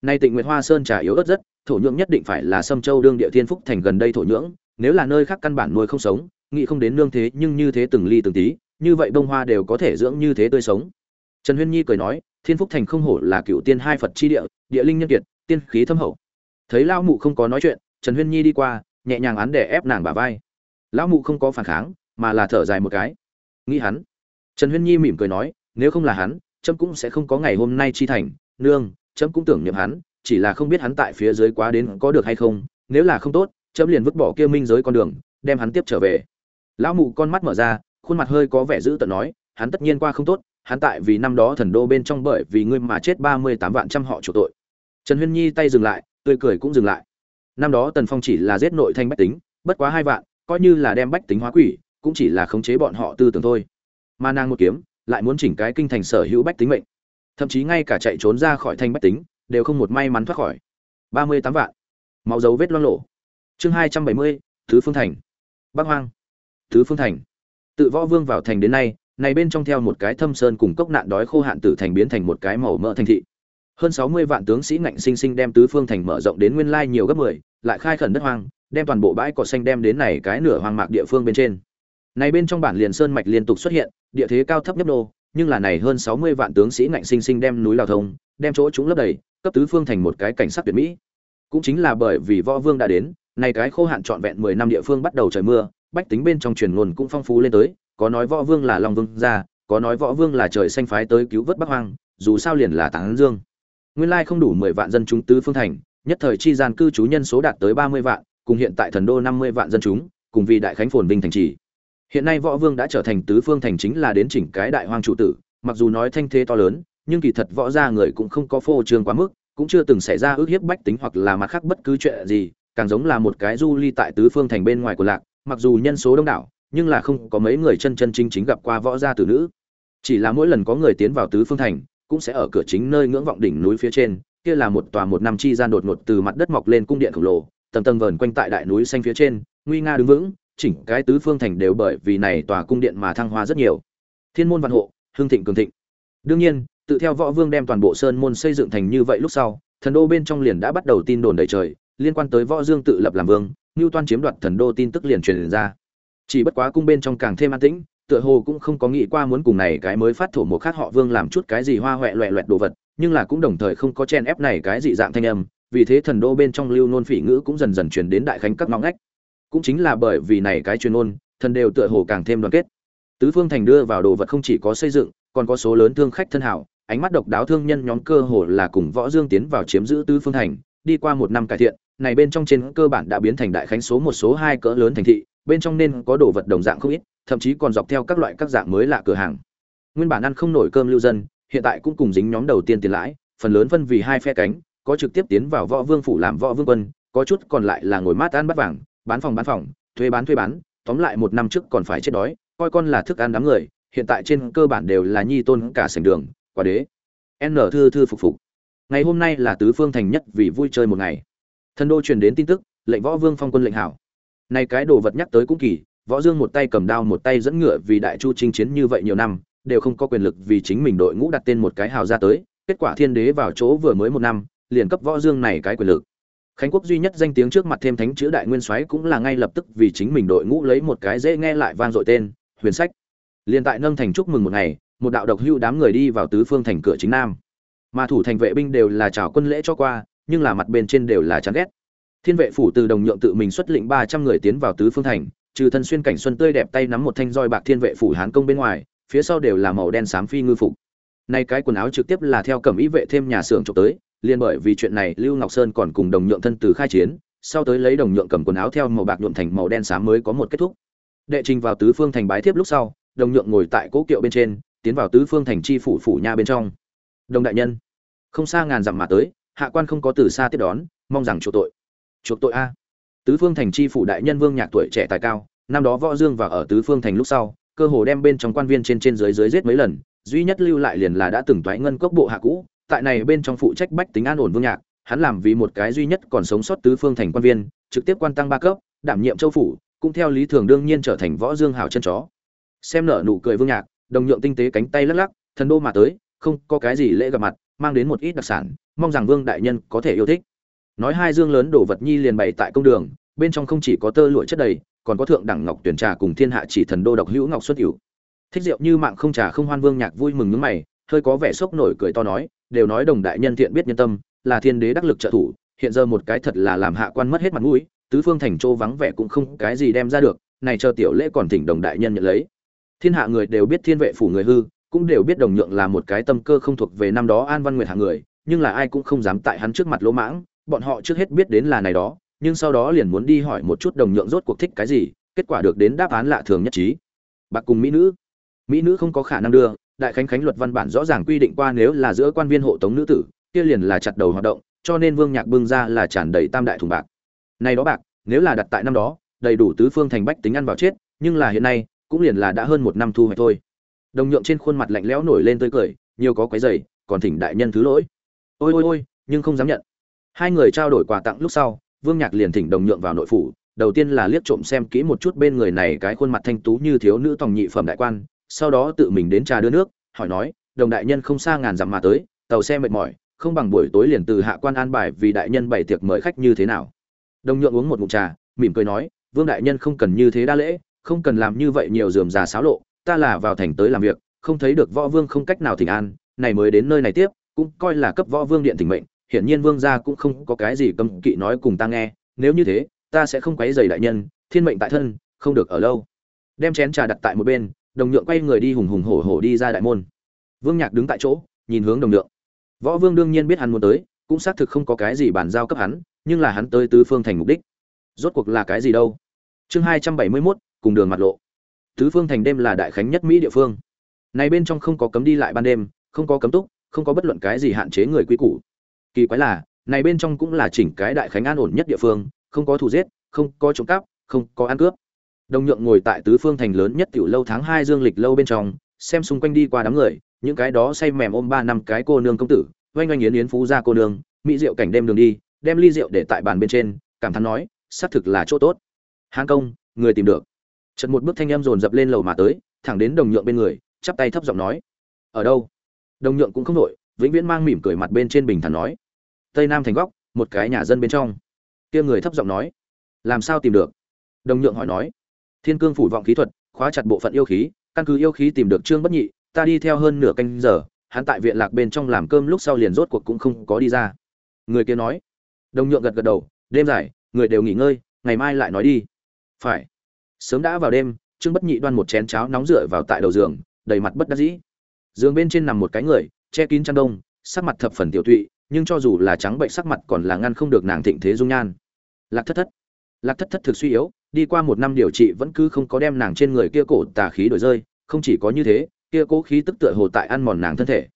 nay tịnh nguyệt hoa sơn trà yếu ớt rất, thổ nhưỡng nhất định phải là sâm châu đương địa thiên phúc thành gần đây thổ nhưỡng, nếu là nơi khác căn bản nuôi không sống, nghĩ không đến nương thế nhưng như thế từng ly từng tí, như vậy bông hoa đều có thể dưỡng như thế tươi sống. Trần huyên nhi cười nói, thiên phúc thành không hổ là cựu tiên hai phật chi địa địa linh nhân kiệt, tiên khí thâm hậu. Thấy lão mụ không có nói chuyện, trần huyên nhi đi qua, nhẹ nhàng án để ép nàng bả vai. Lão mụ không có phản kháng, mà là thở dài một cái. Nghĩ hắn. Trần huyên nhi mỉm cười nói, nếu không là hắn trâm cũng sẽ không có ngày hôm nay chi thành, nương chấm cũng tưởng niệm hắn, chỉ là không biết hắn tại phía dưới quá đến có được hay không, nếu là không tốt chấm liền vứt bỏ kia minh giới con đường, đem hắn tiếp trở về. Lão mụ con mắt mở ra, khuôn mặt hơi có vẻ dữ tợn nói, hắn tất nhiên qua không tốt, hắn tại vì năm đó thần đô bên trong bởi vì ngươi mà chết ba mươi tám vạn trăm họ chủ tội. Trần huyên nhi tay dừng lại, tươi cười cũng dừng lại. Năm đó tần phong chỉ là giết nội thanh bách tính, bất quá hai vạn, coi như là đem bách tính hóa quỷ, cũng chỉ là khống chế bọn họ tư tưởng thôi. Mà nàng một kiếm, lại muốn chỉnh cái kinh thành sở hữu bách tính mệnh thậm chí ngay cả chạy trốn ra khỏi thanh bách tính đều không một may mắn thoát khỏi. Ba mươi tám vạn. Máu dấu vết loang lộ chương hai trăm bảy mươi thứ phương thành. Bắc hoang. Thứ phương thành. Tự võ vương vào thành đến nay này bên trong theo một cái thâm sơn cùng cốc nạn đói khô hạn tử thành biến thành một cái màu mỡ thành thị. Hơn sáu mươi vạn tướng sĩ ngạnh sinh sinh đem tứ phương thành mở rộng đến nguyên lai nhiều gấp mười, lại khai khẩn đất hoang đem toàn bộ bãi cỏ xanh đem đến này cái nửa hoang mạc địa phương bên trên. Này bên trong bản liền sơn mạch liên tục xuất hiện địa thế cao thấp nhấp nô nhưng là này hơn sáu mươi vạn tướng sĩ ngạnh sinh sinh đem núi lào thông, đem chỗ chúng lấp đầy, cấp tứ phương thành một cái cảnh sắc tuyệt mỹ. Cũng chính là bởi vì võ vương đã đến, này cái khô hạn trọn vẹn mười năm địa phương bắt đầu trời mưa, bách tính bên trong truyền nguồn cũng phong phú lên tới, có nói võ vương là long vương gia, có nói võ vương là trời xanh phái tới cứu vớt bắc hoang, dù sao liền là táng dương. Nguyên lai không đủ mười vạn dân chúng tứ phương thành, nhất thời chi gian cư trú nhân số đạt tới ba mươi vạn, cùng hiện tại thần đô năm mươi vạn dân chúng, cùng vì đại khánh phồn vinh thành trì hiện nay võ vương đã trở thành tứ phương thành chính là đến chỉnh cái đại hoang chủ tử, mặc dù nói thanh thế to lớn, nhưng kỳ thật võ gia người cũng không có phô trương quá mức, cũng chưa từng xảy ra ước hiếp bách tính hoặc là mặt khác bất cứ chuyện gì, càng giống là một cái du ly tại tứ phương thành bên ngoài của lạc, mặc dù nhân số đông đảo, nhưng là không có mấy người chân chân chính chính gặp qua võ gia tử nữ. Chỉ là mỗi lần có người tiến vào tứ phương thành, cũng sẽ ở cửa chính nơi ngưỡng vọng đỉnh núi phía trên, kia là một tòa một năm chi gian đột ngột từ mặt đất mọc lên cung điện khổng lồ, tầng tầng vờn quanh tại đại núi xanh phía trên, nguy nga đứng vững chỉnh cái tứ phương thành đều bởi vì này tòa cung điện mà thăng hoa rất nhiều. Thiên môn văn hộ, hương thịnh cường thịnh. Đương nhiên, tự theo võ vương đem toàn bộ sơn môn xây dựng thành như vậy lúc sau, thần đô bên trong liền đã bắt đầu tin đồn đầy trời, liên quan tới võ dương tự lập làm vương Nưu toan chiếm đoạt thần đô tin tức liền truyền ra. Chỉ bất quá cung bên trong càng thêm an tĩnh, tựa hồ cũng không có nghĩ qua muốn cùng này cái mới phát thổ một khác họ vương làm chút cái gì hoa hoẹ loẹt loẹt đồ vật, nhưng là cũng đồng thời không có chen ép này cái dị dạng thanh âm, vì thế thần đô bên trong lưu nôn phỉ ngữ cũng dần dần truyền đến đại khánh các ngõ ngách cũng chính là bởi vì này cái truyền ôn thần đều tựa hồ càng thêm đoàn kết. Tứ phương thành đưa vào đồ vật không chỉ có xây dựng, còn có số lớn thương khách thân hảo, ánh mắt độc đáo thương nhân nhóm cơ hồ là cùng võ dương tiến vào chiếm giữ tứ phương thành, đi qua một năm cải thiện, này bên trong trên cơ bản đã biến thành đại khánh số một số hai cỡ lớn thành thị, bên trong nên có đồ vật đồng dạng không ít, thậm chí còn dọc theo các loại các dạng mới lạ cửa hàng. Nguyên bản ăn không nổi cơm lưu dân, hiện tại cũng cùng dính nhóm đầu tiên tiền lãi, phần lớn phân vì hai phe cánh, có trực tiếp tiến vào võ vương phủ làm võ vương quân, có chút còn lại là ngồi mát ăn bắt vàng bán phòng bán phòng, thuê bán thuê bán, tóm lại một năm trước còn phải chết đói, coi con là thức ăn đám người, hiện tại trên cơ bản đều là nhi tôn cả sành đường, quả đế. N thư thư phục phục. Ngày hôm nay là tứ phương thành nhất vì vui chơi một ngày. Thần đô truyền đến tin tức, lệnh võ vương phong quân lệnh hảo. Này cái đồ vật nhắc tới cũng kỳ, võ dương một tay cầm đao một tay dẫn ngựa vì đại chu chinh chiến như vậy nhiều năm, đều không có quyền lực vì chính mình đội ngũ đặt tên một cái hào ra tới, kết quả thiên đế vào chỗ vừa mới một năm, liền cấp võ dương này cái quyền lực khánh quốc duy nhất danh tiếng trước mặt thêm thánh chữ đại nguyên soái cũng là ngay lập tức vì chính mình đội ngũ lấy một cái dễ nghe lại vang dội tên, huyền sách. Liên tại nâng thành chúc mừng một ngày, một đạo độc hưu đám người đi vào tứ phương thành cửa chính nam. Mà thủ thành vệ binh đều là chào quân lễ cho qua, nhưng là mặt bên trên đều là chán ghét. Thiên vệ phủ từ đồng nhượng tự mình xuất lĩnh ba trăm người tiến vào tứ phương thành, trừ thân xuyên cảnh xuân tươi đẹp tay nắm một thanh roi bạc thiên vệ phủ hán công bên ngoài, phía sau đều là màu đen xám phi ngư phục. Nay cái quần áo trực tiếp là theo cẩm ý vệ thêm nhà xưởng chụp tới liền bởi vì chuyện này lưu ngọc sơn còn cùng đồng nhượng thân từ khai chiến, sau tới lấy đồng nhượng cầm quần áo theo màu bạc nhuộm thành màu đen xám mới có một kết thúc. Đệ trình vào tứ phương thành bái thiếp lúc sau, đồng nhượng ngồi tại cố kiệu bên trên, tiến vào tứ phương thành chi phủ phủ nha bên trong. Đồng đại nhân, không xa ngàn dặm mà tới, hạ quan không có từ xa tiếp đón, mong rằng chuộc tội. Chuộc tội a. Tứ phương thành chi phủ đại nhân vương nhạc tuổi trẻ tài cao, năm đó võ dương vào ở tứ phương thành lúc sau, cơ hồ đem bên trong quan viên trên trên dưới dưới giết mấy lần, duy nhất lưu lại liền là đã từng toái ngân cốc bộ hạ cũ tại này bên trong phụ trách bách tính an ổn vương nhạc, hắn làm vì một cái duy nhất còn sống sót tứ phương thành quan viên, trực tiếp quan tăng ba cấp, đảm nhiệm châu phủ, cũng theo lý thường đương nhiên trở thành võ dương hào chân chó. Xem nở nụ cười vương nhạc, đồng nhượng tinh tế cánh tay lắc lắc, thần đô mà tới, không có cái gì lễ gặp mặt, mang đến một ít đặc sản, mong rằng vương đại nhân có thể yêu thích. Nói hai dương lớn đổ vật nhi liền bày tại công đường, bên trong không chỉ có tơ lụa chất đầy, còn có thượng đẳng ngọc tuyển trà cùng thiên hạ chỉ thần đô độc hữu ngọc xuất hữu. Thích rượu như mạng không trà không hoan vương nhạc vui mừng nhướng mày, hơi có vẻ sốc nổi cười to nói đều nói đồng đại nhân thiện biết nhân tâm, là thiên đế đắc lực trợ thủ, hiện giờ một cái thật là làm hạ quan mất hết mặt mũi, tứ phương thành châu vắng vẻ cũng không cái gì đem ra được, này chờ tiểu lễ còn thỉnh đồng đại nhân nhận lấy. Thiên hạ người đều biết thiên vệ phủ người hư, cũng đều biết đồng nhượng là một cái tâm cơ không thuộc về năm đó an văn nguyệt hạng người, nhưng là ai cũng không dám tại hắn trước mặt lỗ mãng, bọn họ trước hết biết đến là này đó, nhưng sau đó liền muốn đi hỏi một chút đồng nhượng rốt cuộc thích cái gì, kết quả được đến đáp án lạ thường nhất trí. Bạc cùng mỹ nữ. Mỹ nữ không có khả năng đưa đại khánh khánh luật văn bản rõ ràng quy định qua nếu là giữa quan viên hộ tống nữ tử, kia liền là chặt đầu hoạt động, cho nên vương nhạc bưng ra là tràn đầy tam đại thùng bạc. Này đó bạc, nếu là đặt tại năm đó, đầy đủ tứ phương thành bách tính ăn vào chết, nhưng là hiện nay, cũng liền là đã hơn một năm thu hoạch thôi. Đồng nhượng trên khuôn mặt lạnh lẽo nổi lên tươi cười, nhiều có quấy dày còn thỉnh đại nhân thứ lỗi. Ôi ôi ôi, nhưng không dám nhận. Hai người trao đổi quà tặng lúc sau, vương nhạc liền thỉnh đồng nhượng vào nội phủ, đầu tiên là liếc trộm xem kỹ một chút bên người này cái khuôn mặt thanh tú như thiếu nữ tòng nhị phẩm đại quan sau đó tự mình đến trà đưa nước, hỏi nói, đồng đại nhân không xa ngàn dặm mà tới, tàu xe mệt mỏi, không bằng buổi tối liền từ hạ quan an bài vì đại nhân bày tiệc mời khách như thế nào? Đồng nhượng uống một ngụm trà, mỉm cười nói, vương đại nhân không cần như thế đa lễ, không cần làm như vậy nhiều dườm già xáo lộ, ta là vào thành tới làm việc, không thấy được võ vương không cách nào thỉnh an, này mới đến nơi này tiếp, cũng coi là cấp võ vương điện thỉnh mệnh, hiển nhiên vương gia cũng không có cái gì cấm kỵ nói cùng ta nghe, nếu như thế, ta sẽ không quấy rầy đại nhân, thiên mệnh tại thân, không được ở lâu. Đem chén trà đặt tại một bên đồng nhượng quay người đi hùng hùng hổ hổ đi ra đại môn. Vương nhạc đứng tại chỗ, nhìn hướng đồng nhượng. Võ vương đương nhiên biết hắn muốn tới, cũng xác thực không có cái gì bàn giao cấp hắn, nhưng là hắn tới tứ phương thành mục đích. Rốt cuộc là cái gì đâu? Chương hai trăm bảy mươi mốt, cùng đường mặt lộ. Tứ phương thành đêm là đại khánh nhất mỹ địa phương. Này bên trong không có cấm đi lại ban đêm, không có cấm túc, không có bất luận cái gì hạn chế người quy củ. Kỳ quái là, này bên trong cũng là chỉnh cái đại khánh an ổn nhất địa phương, không có thủ giết, không có trộm cắp, không có ăn cướp đồng nhượng ngồi tại tứ phương thành lớn nhất tiểu lâu tháng hai dương lịch lâu bên trong, xem xung quanh đi qua đám người, những cái đó say mềm ôm ba năm cái cô nương công tử, oanh oanh yến yến phú gia cô nương, mỹ rượu cảnh đêm đường đi, đem ly rượu để tại bàn bên trên, cảm thán nói, xác thực là chỗ tốt. Hán công, người tìm được. Chợt một bước thanh em dồn dập lên lầu mà tới, thẳng đến đồng nhượng bên người, chắp tay thấp giọng nói, ở đâu? Đồng nhượng cũng không nổi, vĩnh viễn mang mỉm cười mặt bên trên bình thản nói, tây nam thành góc, một cái nhà dân bên trong. Kia người thấp giọng nói, làm sao tìm được? Đồng nhượng hỏi nói thiên cương phủ vọng khí thuật, khóa chặt bộ phận yêu khí, căn cứ yêu khí tìm được trương bất nhị, ta đi theo hơn nửa canh giờ, hắn tại viện lạc bên trong làm cơm lúc sau liền rốt cuộc cũng không có đi ra. Người kia nói. Đồng nhượng gật gật đầu, đêm dài, người đều nghỉ ngơi, ngày mai lại nói đi. Phải. Sớm đã vào đêm, trương bất nhị đoan một chén cháo nóng rượi vào tại đầu giường, đầy mặt bất đắc dĩ. Giường bên trên nằm một cái người, che kín chăn đông, sắc mặt thập phần tiểu tụy, nhưng cho dù là trắng bệnh sắc mặt còn là ngăn không được nàng thịnh thế dung nhan. Lạc thất thất. Lạc thất thất thực suy yếu đi qua một năm điều trị vẫn cứ không có đem nàng trên người kia cổ tà khí đổi rơi, không chỉ có như thế, kia cố khí tức tựa hồ tại ăn mòn nàng thân thể.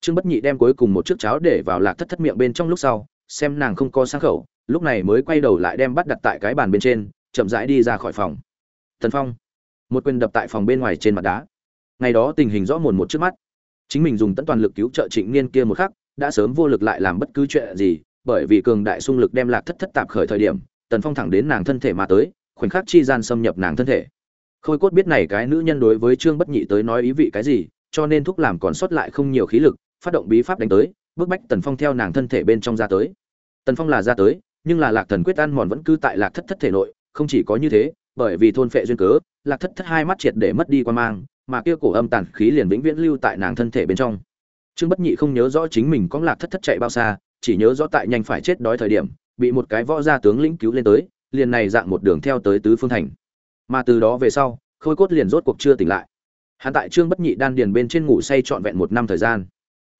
Trương bất nhị đem cuối cùng một chiếc cháo để vào lạc thất thất miệng bên trong lúc sau, xem nàng không có sang khẩu, lúc này mới quay đầu lại đem bắt đặt tại cái bàn bên trên, chậm rãi đi ra khỏi phòng. Thần phong, một quyền đập tại phòng bên ngoài trên mặt đá. Ngày đó tình hình rõ mồn một trước mắt. Chính mình dùng tận toàn lực cứu trợ trịnh niên kia một khắc, đã sớm vô lực lại làm bất cứ chuyện gì, bởi vì cường đại xung lực đem lạc thất thất tạp khởi thời điểm, tần phong thẳng đến nàng thân thể mà tới khoảnh khắc chi gian xâm nhập nàng thân thể. Khôi cốt biết này cái nữ nhân đối với trương bất nhị tới nói ý vị cái gì, cho nên thúc làm còn sót lại không nhiều khí lực, phát động bí pháp đánh tới, bước bách tần phong theo nàng thân thể bên trong ra tới. Tần phong là ra tới, nhưng là lạc thần quyết ăn mòn vẫn cư tại lạc thất thất thể nội, không chỉ có như thế, bởi vì thôn phệ duyên cớ, lạc thất thất hai mắt triệt để mất đi quan mang, mà kia cổ âm tàn khí liền vĩnh viễn lưu tại nàng thân thể bên trong. Trương bất nhị không nhớ rõ chính mình có lạc thất thất chạy bao xa, chỉ nhớ rõ tại nhanh phải chết đói thời điểm, bị một cái võ gia tướng lĩnh cứu lên tới liền này dạng một đường theo tới tứ phương thành. Mà từ đó về sau, khôi cốt liền rốt cuộc chưa tỉnh lại. Hắn tại trương bất nhị đan điền bên trên ngủ say trọn vẹn một năm thời gian.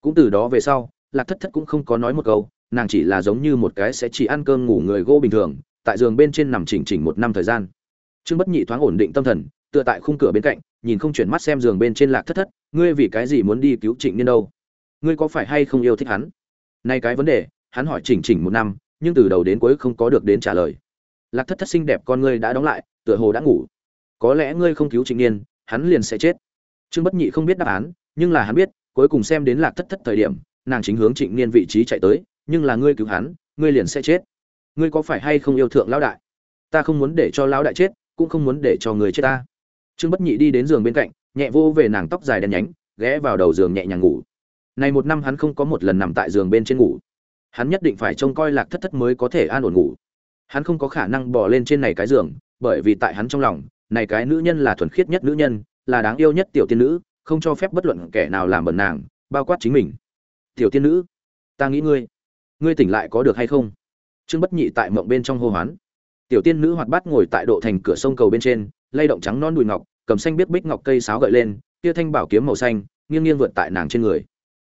Cũng từ đó về sau, lạc thất thất cũng không có nói một câu, nàng chỉ là giống như một cái sẽ chỉ ăn cơm ngủ người gỗ bình thường, tại giường bên trên nằm chỉnh chỉnh một năm thời gian. Trương bất nhị thoáng ổn định tâm thần, tựa tại khung cửa bên cạnh, nhìn không chuyển mắt xem giường bên trên lạc thất thất, ngươi vì cái gì muốn đi cứu trịnh niên đâu? Ngươi có phải hay không yêu thích hắn? Nay cái vấn đề, hắn hỏi chỉnh chỉnh một năm, nhưng từ đầu đến cuối không có được đến trả lời lạc thất thất xinh đẹp con ngươi đã đóng lại, tựa hồ đã ngủ. Có lẽ ngươi không cứu trịnh niên hắn liền sẽ chết. Trương bất nhị không biết đáp án, nhưng là hắn biết, cuối cùng xem đến lạc thất thất thời điểm, nàng chính hướng trịnh niên vị trí chạy tới, nhưng là ngươi cứu hắn, ngươi liền sẽ chết. Ngươi có phải hay không yêu thượng lão đại? Ta không muốn để cho lão đại chết, cũng không muốn để cho người chết ta. Trương bất nhị đi đến giường bên cạnh, nhẹ vô về nàng tóc dài đen nhánh, ghé vào đầu giường nhẹ nhàng ngủ. Này một năm hắn không có một lần nằm tại giường bên trên ngủ. Hắn nhất định phải trông coi lạc thất thất mới có thể an ổn ngủ hắn không có khả năng bỏ lên trên này cái giường, bởi vì tại hắn trong lòng, này cái nữ nhân là thuần khiết nhất nữ nhân, là đáng yêu nhất tiểu tiên nữ, không cho phép bất luận kẻ nào làm bẩn nàng, bao quát chính mình. Tiểu tiên nữ, ta nghĩ ngươi ngươi tỉnh lại có được hay không? Trương bất nhị tại mộng bên trong hô hoán. Tiểu tiên nữ hoạt bát ngồi tại độ thành cửa sông cầu bên trên, lay động trắng non đùi ngọc, cầm xanh biết bích ngọc cây sáo gợi lên kia thanh bảo kiếm màu xanh, nghiêng nghiêng vượt tại nàng trên người.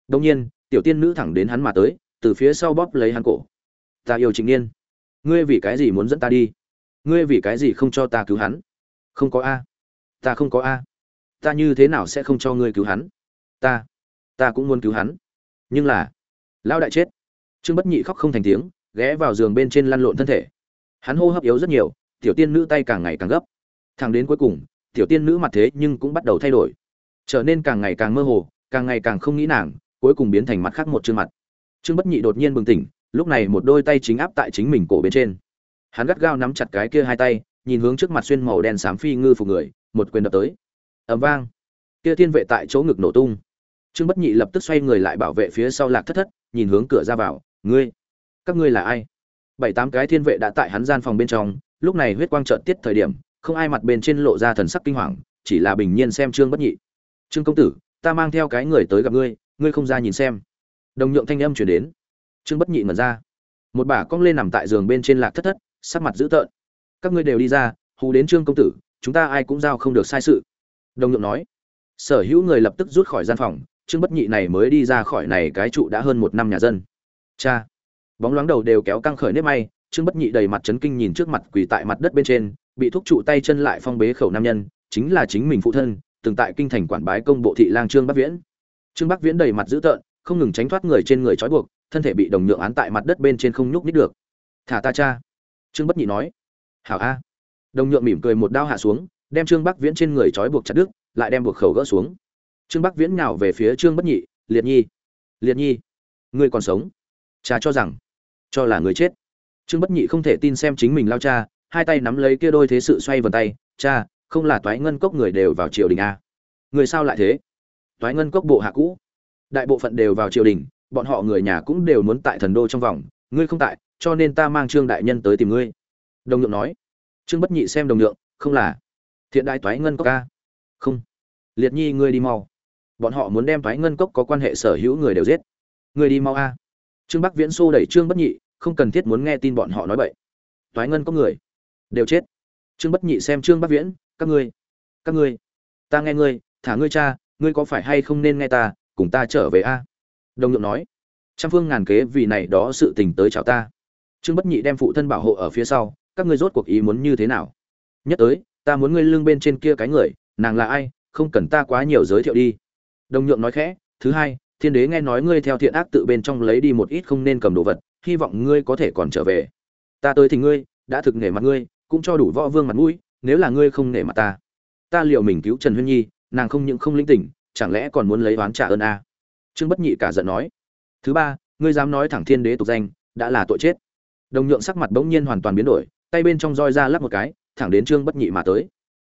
Đông nhiên, tiểu tiên nữ thẳng đến hắn mà tới, từ phía sau bóp lấy hắn cổ. Ta yêu trịnh niên ngươi vì cái gì muốn dẫn ta đi? Ngươi vì cái gì không cho ta cứu hắn? Không có a. Ta không có a. Ta như thế nào sẽ không cho ngươi cứu hắn? Ta ta cũng muốn cứu hắn. Nhưng là, lão đại chết. Trương bất nhị khóc không thành tiếng, ghé vào giường bên trên lăn lộn thân thể. Hắn hô hấp yếu rất nhiều, tiểu tiên nữ tay càng ngày càng gấp. Thẳng đến cuối cùng, tiểu tiên nữ mặt thế nhưng cũng bắt đầu thay đổi. Trở nên càng ngày càng mơ hồ, càng ngày càng không nghĩ nàng, cuối cùng biến thành mặt khác một chương mặt. Trương bất nhị đột nhiên bừng tỉnh lúc này một đôi tay chính áp tại chính mình cổ bên trên. Hắn gắt gao nắm chặt cái kia hai tay, nhìn hướng trước mặt xuyên màu đen xám phi ngư phục người, một quyền đập tới. Ầm vang. Kia thiên vệ tại chỗ ngực nổ tung. Trương bất nhị lập tức xoay người lại bảo vệ phía sau lạc thất thất, nhìn hướng cửa ra vào, ngươi, các ngươi là ai? Bảy tám cái thiên vệ đã tại hắn gian phòng bên trong, lúc này huyết quang trợn tiết thời điểm, không ai mặt bên trên lộ ra thần sắc kinh hoàng, chỉ là bình nhiên xem trương bất nhị. Trương công tử, ta mang theo cái người tới gặp ngươi ngươi không ra nhìn xem. Đồng nhượng thanh âm chuyển đến trương bất nhị ngẩn ra. Một bà cong lên nằm tại giường bên trên lạc thất thất, sắc mặt dữ tợn. Các ngươi đều đi ra, hù đến trương công tử, chúng ta ai cũng giao không được sai sự. Đồng nhượng nói. Sở hữu người lập tức rút khỏi gian phòng, trương bất nhị này mới đi ra khỏi này cái trụ đã hơn một năm nhà dân. Cha. Bóng loáng đầu đều kéo căng khởi nếp may, trương bất nhị đầy mặt chấn kinh nhìn trước mặt quỳ tại mặt đất bên trên, bị thúc trụ tay chân lại phong bế khẩu nam nhân, chính là chính mình phụ thân, từng tại kinh thành quản bái công bộ thị lang trương bắc viễn. Trương bắc viễn đầy mặt dữ tợn, không ngừng tránh thoát người trên người trói buộc thân thể bị đồng nhượng án tại mặt đất bên trên không nhúc nhích được. Thả ta cha. Trương bất nhị nói. Hảo a. Đồng nhượng mỉm cười một đao hạ xuống, đem trương bắc viễn trên người trói buộc chặt đứt, lại đem buộc khẩu gỡ xuống. Trương bắc viễn nào về phía trương bất nhị, liệt nhi liệt nhi, ngươi còn sống? Cha cho rằng, cho là người chết. Trương bất nhị không thể tin xem chính mình lao cha, hai tay nắm lấy kia đôi thế sự xoay vần tay. Cha, không là toái ngân cốc người đều vào triều đình a người sao lại thế? Toái ngân cốc bộ hạ cũ, đại bộ phận đều vào triều đình bọn họ người nhà cũng đều muốn tại thần đô trong vòng ngươi không tại cho nên ta mang trương đại nhân tới tìm ngươi. Đồng nhượng nói. Trương bất nhị xem đồng nhượng không là. Thiện đại toái ngân cốc ca không. Liệt nhi ngươi đi mau. Bọn họ muốn đem toái ngân cốc có quan hệ sở hữu người đều giết. Ngươi đi mau a. Trương bắc viễn xô đẩy trương bất nhị không cần thiết muốn nghe tin bọn họ nói vậy, toái ngân có người đều chết. Trương bất nhị xem trương bắc viễn các ngươi các ngươi ta nghe ngươi thả ngươi cha ngươi có phải hay không nên nghe ta cùng ta trở về a? Đồng nhượng nói, trăm phương ngàn kế vì này đó sự tình tới chào ta. Trương bất nhị đem phụ thân bảo hộ ở phía sau, các ngươi rốt cuộc ý muốn như thế nào? Nhất tới, ta muốn ngươi lưng bên trên kia cái người, nàng là ai, không cần ta quá nhiều giới thiệu đi. Đồng nhượng nói khẽ, thứ hai, thiên đế nghe nói ngươi theo thiện ác tự bên trong lấy đi một ít không nên cầm đồ vật, hy vọng ngươi có thể còn trở về. Ta tới thì ngươi, đã thực nể mặt ngươi, cũng cho đủ võ vương mặt mũi, nếu là ngươi không nể mặt ta. Ta liệu mình cứu trần huyên nhi, nàng không những không linh tỉnh, chẳng lẽ còn muốn lấy oán trả ơn a? à? Trương bất nhị cả giận nói, thứ ba, ngươi dám nói thẳng thiên đế tục danh, đã là tội chết. Đồng nhượng sắc mặt bỗng nhiên hoàn toàn biến đổi, tay bên trong roi ra lắp một cái, thẳng đến trương bất nhị mà tới.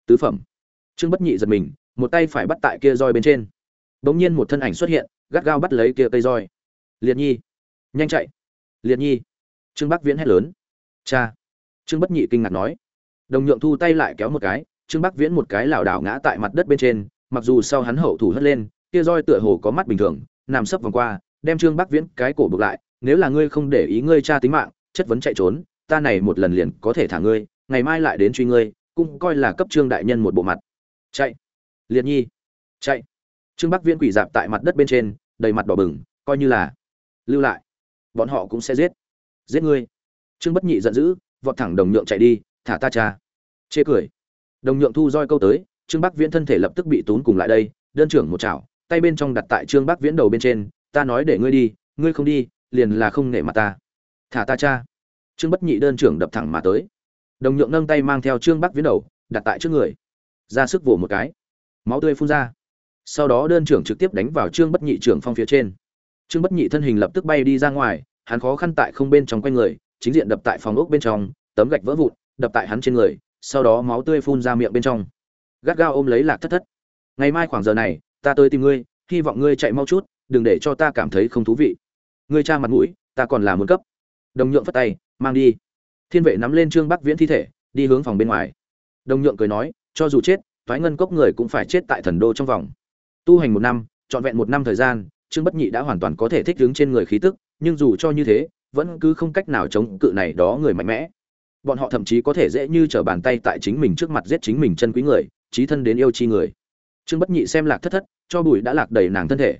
Tứ phẩm. Trương bất nhị giật mình, một tay phải bắt tại kia roi bên trên. Bỗng nhiên một thân ảnh xuất hiện, gắt gao bắt lấy kia cây roi. Liệt nhi. Nhanh chạy. Liệt nhi. Trương bắc viễn hét lớn. Cha. Trương bất nhị kinh ngạc nói. Đồng nhượng thu tay lại kéo một cái, trương bắc viễn một cái lảo đảo ngã tại mặt đất bên trên, mặc dù sau hắn hậu thủ hất lên, kia roi tựa hồ có mắt bình thường nằm sấp vòng qua, đem trương bắc viễn cái cổ buộc lại, nếu là ngươi không để ý ngươi cha tính mạng, chất vấn chạy trốn, ta này một lần liền có thể thả ngươi, ngày mai lại đến truy ngươi, cũng coi là cấp trương đại nhân một bộ mặt. Chạy. Liệt nhi. Chạy. Trương bắc viễn quỷ dạp tại mặt đất bên trên, đầy mặt đỏ bừng, coi như là lưu lại, bọn họ cũng sẽ giết. Giết ngươi. Trương bất nhị giận dữ, vọt thẳng đồng nhượng chạy đi, thả ta cha. Chê cười. Đồng nhượng thu roi câu tới, trương bắc viễn thân thể lập tức bị tốn cùng lại đây, đơn trưởng một chảo tay bên trong đặt tại trương bắc viễn đầu bên trên, ta nói để ngươi đi, ngươi không đi, liền là không nể mặt ta. Thả ta cha. Trương bất nhị đơn trưởng đập thẳng mà tới. Đồng nhượng nâng tay mang theo trương bắc viễn đầu, đặt tại trước người. Ra sức vỗ một cái. Máu tươi phun ra. Sau đó đơn trưởng trực tiếp đánh vào trương bất nhị trưởng phong phía trên. Trương bất nhị thân hình lập tức bay đi ra ngoài, hắn khó khăn tại không bên trong quanh người, chính diện đập tại phòng ốc bên trong, tấm gạch vỡ vụn, đập tại hắn trên người, sau đó máu tươi phun ra miệng bên trong. Gắt gao ôm lấy lạc thất thất. Ngày mai khoảng giờ này ta tới tìm ngươi, hy vọng ngươi chạy mau chút, đừng để cho ta cảm thấy không thú vị. Ngươi cha mặt mũi, ta còn là muốn cấp. Đồng nhượng phất tay, mang đi. Thiên vệ nắm lên trương bắc viễn thi thể, đi hướng phòng bên ngoài. Đồng nhượng cười nói, cho dù chết thoái ngân cốc người cũng phải chết tại thần đô trong vòng. Tu hành một năm, trọn vẹn một năm thời gian, trương bất nhị đã hoàn toàn có thể thích ứng trên người khí tức, nhưng dù cho như thế, vẫn cứ không cách nào chống cự này đó người mạnh mẽ. Bọn họ thậm chí có thể dễ như trở bàn tay tại chính mình trước mặt giết chính mình chân quý người trí thân đến yêu chi người trương bất nhị xem lạc thất thất, cho bụi đã lạc đầy nàng thân thể.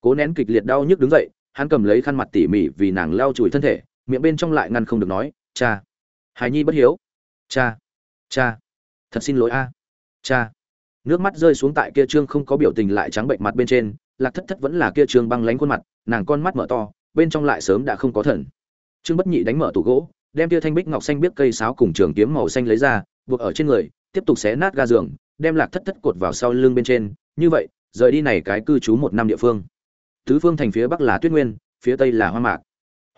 Cố nén kịch liệt đau nhức đứng dậy, hắn cầm lấy khăn mặt tỉ mỉ vì nàng lau chùi thân thể, miệng bên trong lại ngăn không được nói, cha, hài nhi bất hiếu. Cha cha, thật xin lỗi a. Cha. Nước mắt rơi xuống tại kia trương không có biểu tình lại trắng bệnh mặt bên trên, lạc thất thất vẫn là kia trương băng lánh khuôn mặt, nàng con mắt mở to, bên trong lại sớm đã không có thần. Trương bất nhị đánh mở tủ gỗ, đem kia thanh bích ngọc xanh biết cây sáo cùng trường kiếm màu xanh lấy ra, buộc ở trên người, tiếp tục xé nát ga giường đem lạc thất thất cột vào sau lưng bên trên, như vậy, rời đi này cái cư trú một năm địa phương. Tứ phương thành phía bắc là tuyết nguyên, phía tây là hoang mạc.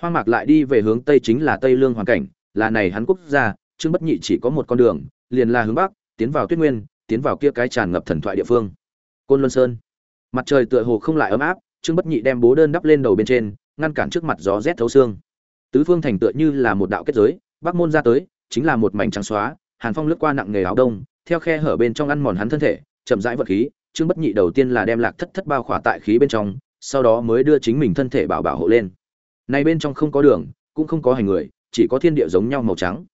Hoang mạc lại đi về hướng tây chính là tây lương hoàn cảnh, là này hắn quốc gia, trương bất nhị chỉ có một con đường, liền là hướng bắc, tiến vào tuyết nguyên, tiến vào kia cái tràn ngập thần thoại địa phương. Côn luân sơn. Mặt trời tựa hồ không lại ấm áp, trương bất nhị đem bố đơn đắp lên đầu bên trên, ngăn cản trước mặt gió rét thấu xương. Tứ phương thành tựa như là một đạo kết giới, bắc môn ra tới, chính là một mảnh trắng xóa, hàn phong lướt qua nặng nghề áo đông theo khe hở bên trong ăn mòn hắn thân thể, chậm rãi vật khí, trương bất nhị đầu tiên là đem lạc thất thất bao khỏa tại khí bên trong, sau đó mới đưa chính mình thân thể bảo bảo hộ lên. Này bên trong không có đường, cũng không có hành người, chỉ có thiên địa giống nhau màu trắng.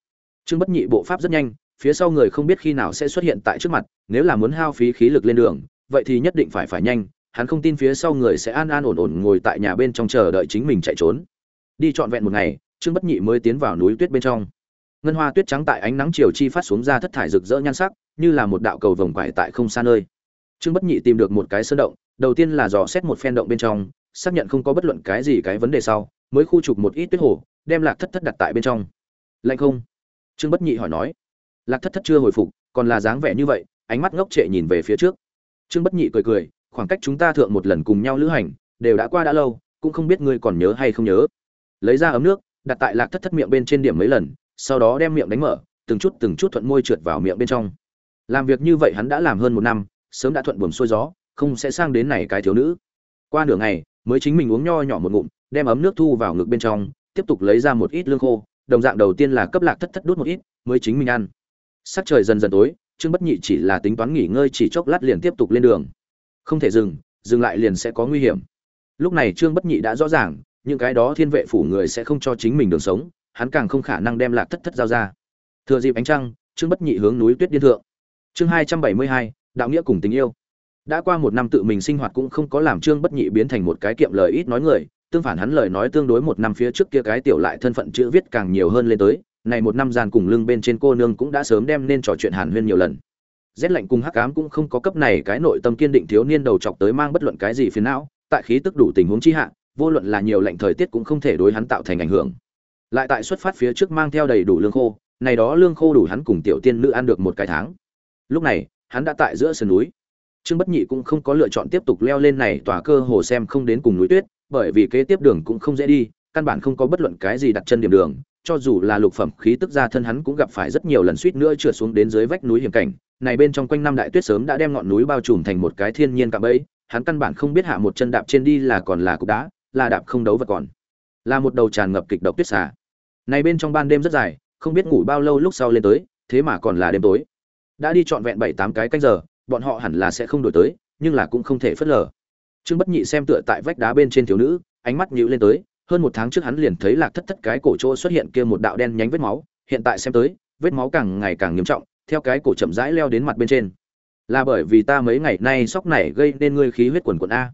Trương bất nhị bộ pháp rất nhanh, phía sau người không biết khi nào sẽ xuất hiện tại trước mặt, nếu là muốn hao phí khí lực lên đường, vậy thì nhất định phải phải nhanh, hắn không tin phía sau người sẽ an an ổn ổn ngồi tại nhà bên trong chờ đợi chính mình chạy trốn. Đi trọn vẹn một ngày, trương bất nhị mới tiến vào núi tuyết bên trong ngân hoa tuyết trắng tại ánh nắng chiều chi phát xuống ra thất thải rực rỡ nhan sắc, như là một đạo cầu vồng quải tại không xa nơi. Trương bất nhị tìm được một cái sơn động, đầu tiên là dò xét một phen động bên trong, xác nhận không có bất luận cái gì cái vấn đề sau, mới khu trục một ít tuyết hồ, đem lạc thất thất đặt tại bên trong. Lạnh không? Trương bất nhị hỏi nói. Lạc thất thất chưa hồi phục, còn là dáng vẻ như vậy, ánh mắt ngốc trệ nhìn về phía trước. Trương bất nhị cười cười, khoảng cách chúng ta thượng một lần cùng nhau lữ hành, đều đã qua đã lâu, cũng không biết ngươi còn nhớ hay không nhớ. Lấy ra ấm nước, đặt tại lạc thất thất miệng bên trên điểm mấy lần sau đó đem miệng đánh mở, từng chút từng chút thuận môi trượt vào miệng bên trong. Làm việc như vậy hắn đã làm hơn một năm, sớm đã thuận buồm xuôi gió, không sẽ sang đến này cái thiếu nữ. Qua nửa ngày, mới chính mình uống nho nhỏ một ngụm, đem ấm nước thu vào ngực bên trong, tiếp tục lấy ra một ít lương khô, đồng dạng đầu tiên là cấp lạc thất thất đút một ít, mới chính mình ăn. Sắc trời dần dần tối, trương bất nhị chỉ là tính toán nghỉ ngơi chỉ chốc lát liền tiếp tục lên đường. Không thể dừng dừng lại liền sẽ có nguy hiểm. Lúc này trương bất nhị đã rõ ràng, những cái đó thiên vệ phủ người sẽ không cho chính mình đường sống hắn càng không khả năng đem lạc thất thất giao ra. Thừa dịp ánh trăng, trương bất nhị hướng núi tuyết điên thượng. Chương hai trăm bảy mươi hai, đạo nghĩa cùng tình yêu. Đã qua một năm tự mình sinh hoạt cũng không có làm trương bất nhị biến thành một cái kiệm lời ít nói người, tương phản hắn lời nói tương đối một năm phía trước kia cái tiểu lại thân phận chữ viết càng nhiều hơn lên tới, này một năm gian cùng lưng bên trên cô nương cũng đã sớm đem nên trò chuyện hàn huyên nhiều lần. Rét lạnh cùng hắc ám cũng không có cấp này cái nội tâm kiên định thiếu niên đầu chọc tới mang bất luận cái gì phiền não, tại khí tức đủ tình huống chi hạ, vô luận là nhiều lạnh thời tiết cũng không thể đối hắn tạo thành ảnh hưởng lại tại xuất phát phía trước mang theo đầy đủ lương khô, này đó lương khô đủ hắn cùng tiểu tiên nữ ăn được một cái tháng. Lúc này, hắn đã tại giữa sườn núi. Trương bất nhị cũng không có lựa chọn tiếp tục leo lên này tòa cơ hồ xem không đến cùng núi tuyết, bởi vì kế tiếp đường cũng không dễ đi, căn bản không có bất luận cái gì đặt chân điểm đường, cho dù là lục phẩm khí tức ra thân hắn cũng gặp phải rất nhiều lần suýt nữa trượt xuống đến dưới vách núi hiểm cảnh. Này bên trong quanh năm đại tuyết sớm đã đem ngọn núi bao trùm thành một cái thiên nhiên cạm bẫy, hắn căn bản không biết hạ một chân đạp trên đi là còn là cục đá, là đạp không đấu vật còn. Là một đầu tràn ngập kịch độc tuyết xà này bên trong ban đêm rất dài, không biết ngủ bao lâu lúc sau lên tới, thế mà còn là đêm tối. Đã đi trọn vẹn bảy tám cái canh giờ, bọn họ hẳn là sẽ không đổi tới, nhưng là cũng không thể phớt lờ. Trương bất nhị xem tựa tại vách đá bên trên thiếu nữ, ánh mắt nhíu lên tới, hơn một tháng trước hắn liền thấy lạc thất thất cái cổ chỗ xuất hiện kia một đạo đen nhánh vết máu, hiện tại xem tới, vết máu càng ngày càng nghiêm trọng, theo cái cổ chậm rãi leo đến mặt bên trên. Là bởi vì ta mấy ngày nay sóc này gây nên ngươi khí huyết quần quần a.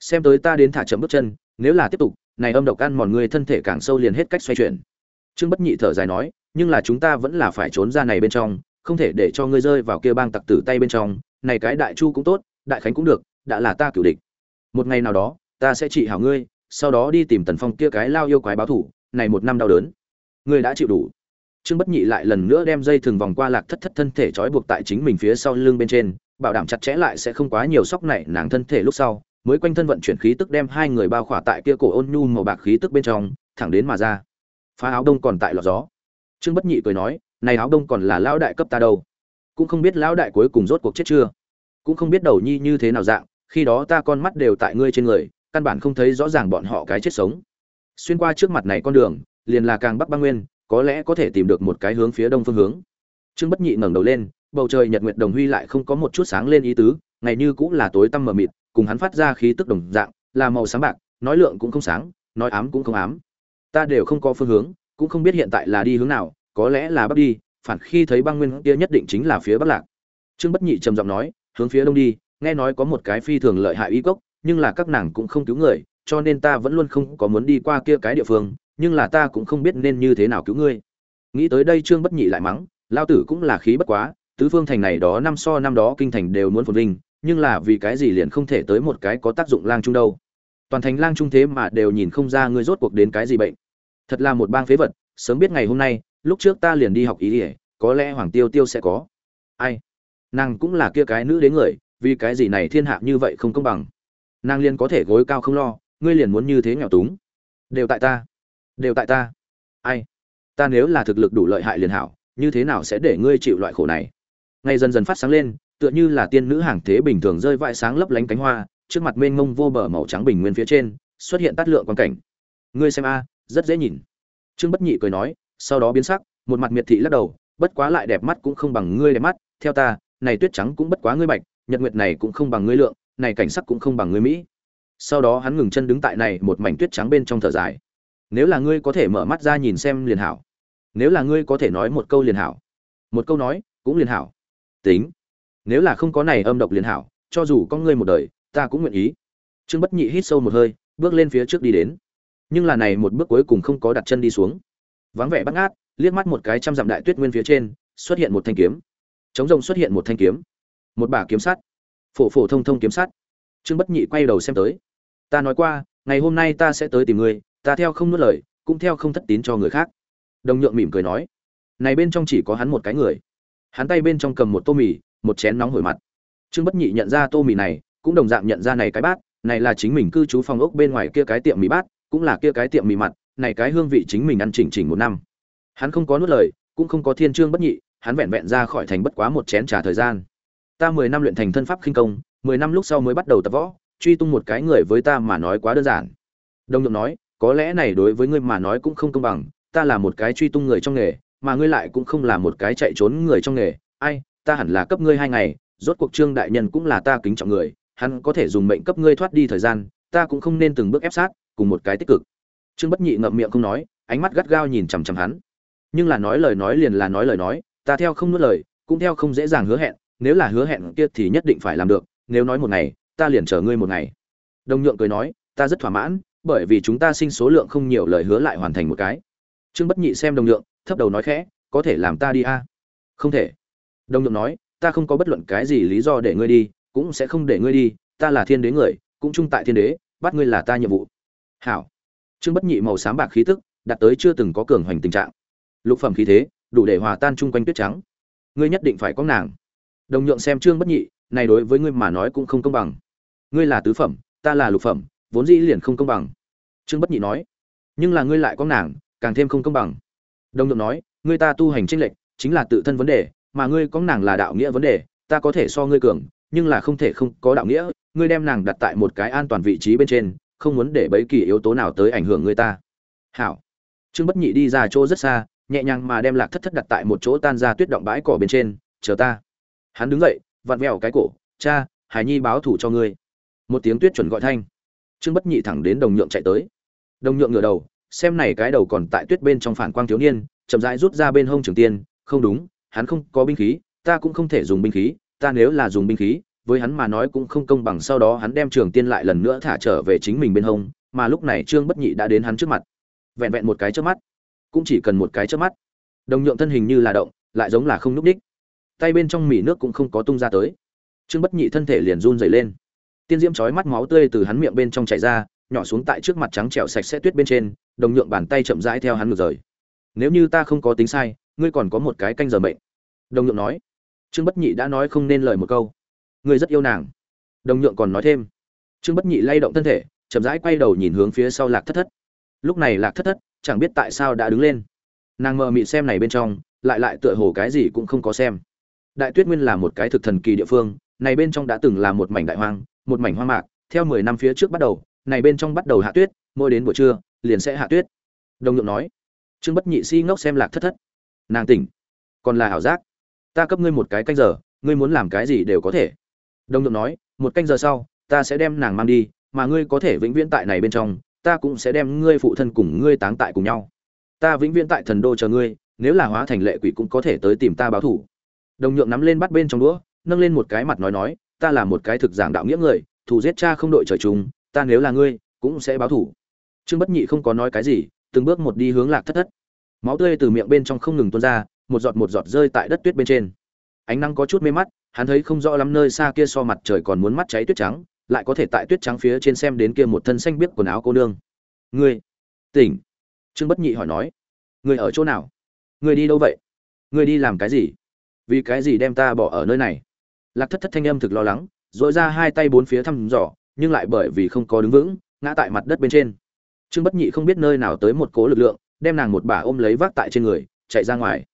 Xem tới ta đến thả chậm bước chân, nếu là tiếp tục, này âm độc ăn mòn người thân thể càng sâu liền hết cách xoay chuyển trương bất nhị thở dài nói, nhưng là chúng ta vẫn là phải trốn ra này bên trong, không thể để cho ngươi rơi vào kia bang tặc tử tay bên trong. Này cái đại chu cũng tốt, đại khánh cũng được, đã là ta cửu địch. Một ngày nào đó, ta sẽ trị hảo ngươi, sau đó đi tìm tần phong kia cái lao yêu quái báo thủ, này một năm đau đớn. Ngươi đã chịu đủ. Trương bất nhị lại lần nữa đem dây thừng vòng qua lạc thất thất thân thể trói buộc tại chính mình phía sau lưng bên trên, bảo đảm chặt chẽ lại sẽ không quá nhiều sóc này nàng thân thể lúc sau, mới quanh thân vận chuyển khí tức đem hai người bao khỏa tại kia cổ ôn nhu màu bạc khí tức bên trong, thẳng đến mà ra phá áo đông còn tại lọt gió. Trương bất nhị cười nói, này áo đông còn là lão đại cấp ta đâu? Cũng không biết lão đại cuối cùng rốt cuộc chết chưa? Cũng không biết đầu nhi như thế nào dạng, khi đó ta con mắt đều tại ngươi trên người, căn bản không thấy rõ ràng bọn họ cái chết sống. Xuyên qua trước mặt này con đường, liền là càng bắc băng nguyên, có lẽ có thể tìm được một cái hướng phía đông phương hướng. Trương bất nhị ngẩng đầu lên, bầu trời nhật nguyệt đồng huy lại không có một chút sáng lên ý tứ, ngày như cũng là tối tăm mờ mịt, cùng hắn phát ra khí tức đồng dạng, là màu sáng bạc, nói lượng cũng không sáng, nói ám cũng không ám ta đều không có phương hướng, cũng không biết hiện tại là đi hướng nào, có lẽ là bắc đi, phản khi thấy băng nguyên kia nhất định chính là phía bắc lạc. Trương bất nhị trầm giọng nói, hướng phía đông đi, nghe nói có một cái phi thường lợi hại y cốc, nhưng là các nàng cũng không cứu người, cho nên ta vẫn luôn không có muốn đi qua kia cái địa phương, nhưng là ta cũng không biết nên như thế nào cứu ngươi. Nghĩ tới đây trương bất nhị lại mắng, lao tử cũng là khí bất quá, tứ phương thành này đó năm so năm đó kinh thành đều muốn phồn vinh, nhưng là vì cái gì liền không thể tới một cái có tác dụng lang trung đâu. Toàn thành lang trung thế mà đều nhìn không ra ngươi rốt cuộc đến cái gì bệnh thật là một bang phế vật, sớm biết ngày hôm nay, lúc trước ta liền đi học ý ỉa có lẽ hoàng tiêu tiêu sẽ có. Ai? Nàng cũng là kia cái nữ đến người, vì cái gì này thiên hạ như vậy không công bằng? Nàng liền có thể gối cao không lo, ngươi liền muốn như thế nghèo túng. Đều tại ta. Đều tại ta. Ai? Ta nếu là thực lực đủ lợi hại liền hảo, như thế nào sẽ để ngươi chịu loại khổ này? Ngày dần dần phát sáng lên, tựa như là tiên nữ hàng thế bình thường rơi vãi sáng lấp lánh cánh hoa, trước mặt mênh mông vô bờ màu trắng bình nguyên phía trên, xuất hiện tát lượng quan cảnh. Ngươi xem a rất dễ nhìn. Trương bất nhị cười nói, sau đó biến sắc, một mặt miệt thị lắc đầu, bất quá lại đẹp mắt cũng không bằng ngươi đẹp mắt, theo ta, này tuyết trắng cũng bất quá ngươi bạch, nhật nguyệt này cũng không bằng ngươi lượng, này cảnh sắc cũng không bằng ngươi mỹ. Sau đó hắn ngừng chân đứng tại này một mảnh tuyết trắng bên trong thở dài. Nếu là ngươi có thể mở mắt ra nhìn xem liền hảo. Nếu là ngươi có thể nói một câu liền hảo. Một câu nói, cũng liền hảo. Tính. Nếu là không có này âm độc liền hảo, cho dù có ngươi một đời, ta cũng nguyện ý. Trương bất nhị hít sâu một hơi, bước lên phía trước đi đến nhưng là này một bước cuối cùng không có đặt chân đi xuống. Vắng vẻ bắt ngát, liếc mắt một cái trăm dặm đại tuyết nguyên phía trên, xuất hiện một thanh kiếm. Chống rồng xuất hiện một thanh kiếm. Một bả kiếm sắt. Phổ phổ thông thông kiếm sắt. Trương bất nhị quay đầu xem tới. Ta nói qua, ngày hôm nay ta sẽ tới tìm ngươi, ta theo không nuốt lời, cũng theo không thất tín cho người khác. Đồng nhượng mỉm cười nói. Này bên trong chỉ có hắn một cái người. Hắn tay bên trong cầm một tô mì, một chén nóng hổi mặt. Trương bất nhị nhận ra tô mì này, cũng đồng dạng nhận ra này cái bát, này là chính mình cư trú phòng ốc bên ngoài kia cái tiệm mì bát cũng là kia cái tiệm mì mặt, này cái hương vị chính mình ăn chỉnh chỉnh một năm. Hắn không có nuốt lời, cũng không có thiên trương bất nhị, hắn vẹn vẹn ra khỏi thành bất quá một chén trà thời gian. Ta mười năm luyện thành thân pháp khinh công, mười năm lúc sau mới bắt đầu tập võ, truy tung một cái người với ta mà nói quá đơn giản. Đông nhượng nói, có lẽ này đối với ngươi mà nói cũng không công bằng, ta là một cái truy tung người trong nghề, mà ngươi lại cũng không là một cái chạy trốn người trong nghề. Ai, ta hẳn là cấp ngươi hai ngày, rốt cuộc trương đại nhân cũng là ta kính trọng người, hắn có thể dùng mệnh cấp ngươi thoát đi thời gian, ta cũng không nên từng bước ép sát cùng một cái tích cực. Trương bất nhị ngậm miệng không nói, ánh mắt gắt gao nhìn chằm chằm hắn. Nhưng là nói lời nói liền là nói lời nói, ta theo không nuốt lời, cũng theo không dễ dàng hứa hẹn, nếu là hứa hẹn kia thì nhất định phải làm được, nếu nói một ngày, ta liền chờ ngươi một ngày. Đồng nhượng cười nói, ta rất thỏa mãn, bởi vì chúng ta sinh số lượng không nhiều lời hứa lại hoàn thành một cái. Trương bất nhị xem đồng nhượng, thấp đầu nói khẽ, có thể làm ta đi a? À? không thể. Đồng nhượng nói, ta không có bất luận cái gì lý do để ngươi đi, cũng sẽ không để ngươi đi, ta là thiên đế người, cũng chung tại thiên đế, bắt ngươi là ta nhiệm vụ hảo. Trương bất nhị màu xám bạc khí tức, đạt tới chưa từng có cường hoành tình trạng. Lục phẩm khí thế, đủ để hòa tan chung quanh tuyết trắng. Ngươi nhất định phải có nàng. Đồng nhượng xem trương bất nhị, này đối với ngươi mà nói cũng không công bằng. Ngươi là tứ phẩm, ta là lục phẩm, vốn dĩ liền không công bằng. Trương bất nhị nói, nhưng là ngươi lại có nàng, càng thêm không công bằng. Đồng nhượng nói, ngươi ta tu hành tranh lệch, chính là tự thân vấn đề, mà ngươi có nàng là đạo nghĩa vấn đề, ta có thể so ngươi cường, nhưng là không thể không có đạo nghĩa, ngươi đem nàng đặt tại một cái an toàn vị trí bên trên không muốn để bấy kỳ yếu tố nào tới ảnh hưởng người ta. Hảo. Trương bất nhị đi ra chỗ rất xa, nhẹ nhàng mà đem lạc thất thất đặt tại một chỗ tan ra tuyết động bãi cỏ bên trên, chờ ta. Hắn đứng dậy, vặn vẹo cái cổ, cha, hải nhi báo thủ cho ngươi. Một tiếng tuyết chuẩn gọi thanh. Trương bất nhị thẳng đến đồng nhượng chạy tới. Đồng nhượng ngửa đầu, xem này cái đầu còn tại tuyết bên trong phản quang thiếu niên, chậm rãi rút ra bên hông trường tiên, không đúng, hắn không có binh khí, ta cũng không thể dùng binh khí, ta nếu là dùng binh khí với hắn mà nói cũng không công bằng sau đó hắn đem trường tiên lại lần nữa thả trở về chính mình bên hông, mà lúc này trương bất nhị đã đến hắn trước mặt. Vẹn vẹn một cái trước mắt, cũng chỉ cần một cái trước mắt, đồng nhượng thân hình như là động, lại giống là không núp đích. Tay bên trong mỉ nước cũng không có tung ra tới. Trương bất nhị thân thể liền run dày lên. Tiên diễm chói mắt máu tươi từ hắn miệng bên trong chảy ra, nhỏ xuống tại trước mặt trắng trẻo sạch sẽ tuyết bên trên, đồng nhượng bàn tay chậm rãi theo hắn ngược rời. Nếu như ta không có tính sai, ngươi còn có một cái canh giờ mệnh. Đồng nhượng nói. Trương bất nhị đã nói không nên lời một câu ngươi rất yêu nàng. Đồng nhượng còn nói thêm. Trương bất nhị lay động thân thể, chậm rãi quay đầu nhìn hướng phía sau lạc thất thất. Lúc này lạc thất thất chẳng biết tại sao đã đứng lên. Nàng mờ mị xem này bên trong, lại lại tựa hồ cái gì cũng không có xem. Đại tuyết nguyên là một cái thực thần kỳ địa phương, này bên trong đã từng là một mảnh đại hoang, một mảnh hoang mạc, theo mười năm phía trước bắt đầu, này bên trong bắt đầu hạ tuyết, mỗi đến buổi trưa, liền sẽ hạ tuyết. Đồng nhượng nói. Trương bất nhị si ngốc xem lạc thất thất. Nàng tỉnh. Còn là ảo giác. Ta cấp ngươi một cái canh giờ, ngươi muốn làm cái gì đều có thể đồng nhượng nói, một canh giờ sau, ta sẽ đem nàng mang đi, mà ngươi có thể vĩnh viễn tại này bên trong, ta cũng sẽ đem ngươi phụ thân cùng ngươi táng tại cùng nhau. Ta vĩnh viễn tại thần đô chờ ngươi, nếu là hóa thành lệ quỷ cũng có thể tới tìm ta báo thủ đồng nhượng nắm lên bắt bên trong đũa, nâng lên một cái mặt nói nói, ta là một cái thực giảng đạo nghĩa người, thù giết cha không đội trời chung, ta nếu là ngươi, cũng sẽ báo thủ trương bất nhị không có nói cái gì, từng bước một đi hướng lạc thất thất. Máu tươi từ miệng bên trong không ngừng tuôn ra, một giọt một giọt rơi tại đất tuyết bên trên. Ánh nắng có chút mê mắt hắn thấy không rõ lắm nơi xa kia so mặt trời còn muốn mắt cháy tuyết trắng, lại có thể tại tuyết trắng phía trên xem đến kia một thân xanh biết quần áo cô nương. Ngươi, tỉnh. Trương bất nhị hỏi nói. Ngươi ở chỗ nào? Ngươi đi đâu vậy? Ngươi đi làm cái gì? Vì cái gì đem ta bỏ ở nơi này? Lạc thất thất thanh âm thực lo lắng dội ra hai tay bốn phía thăm dò, nhưng lại bởi vì không có đứng vững, ngã tại mặt đất bên trên. Trương bất nhị không biết nơi nào tới một cố lực lượng, đem nàng một bà ôm lấy vác tại trên người, chạy ra ngoài.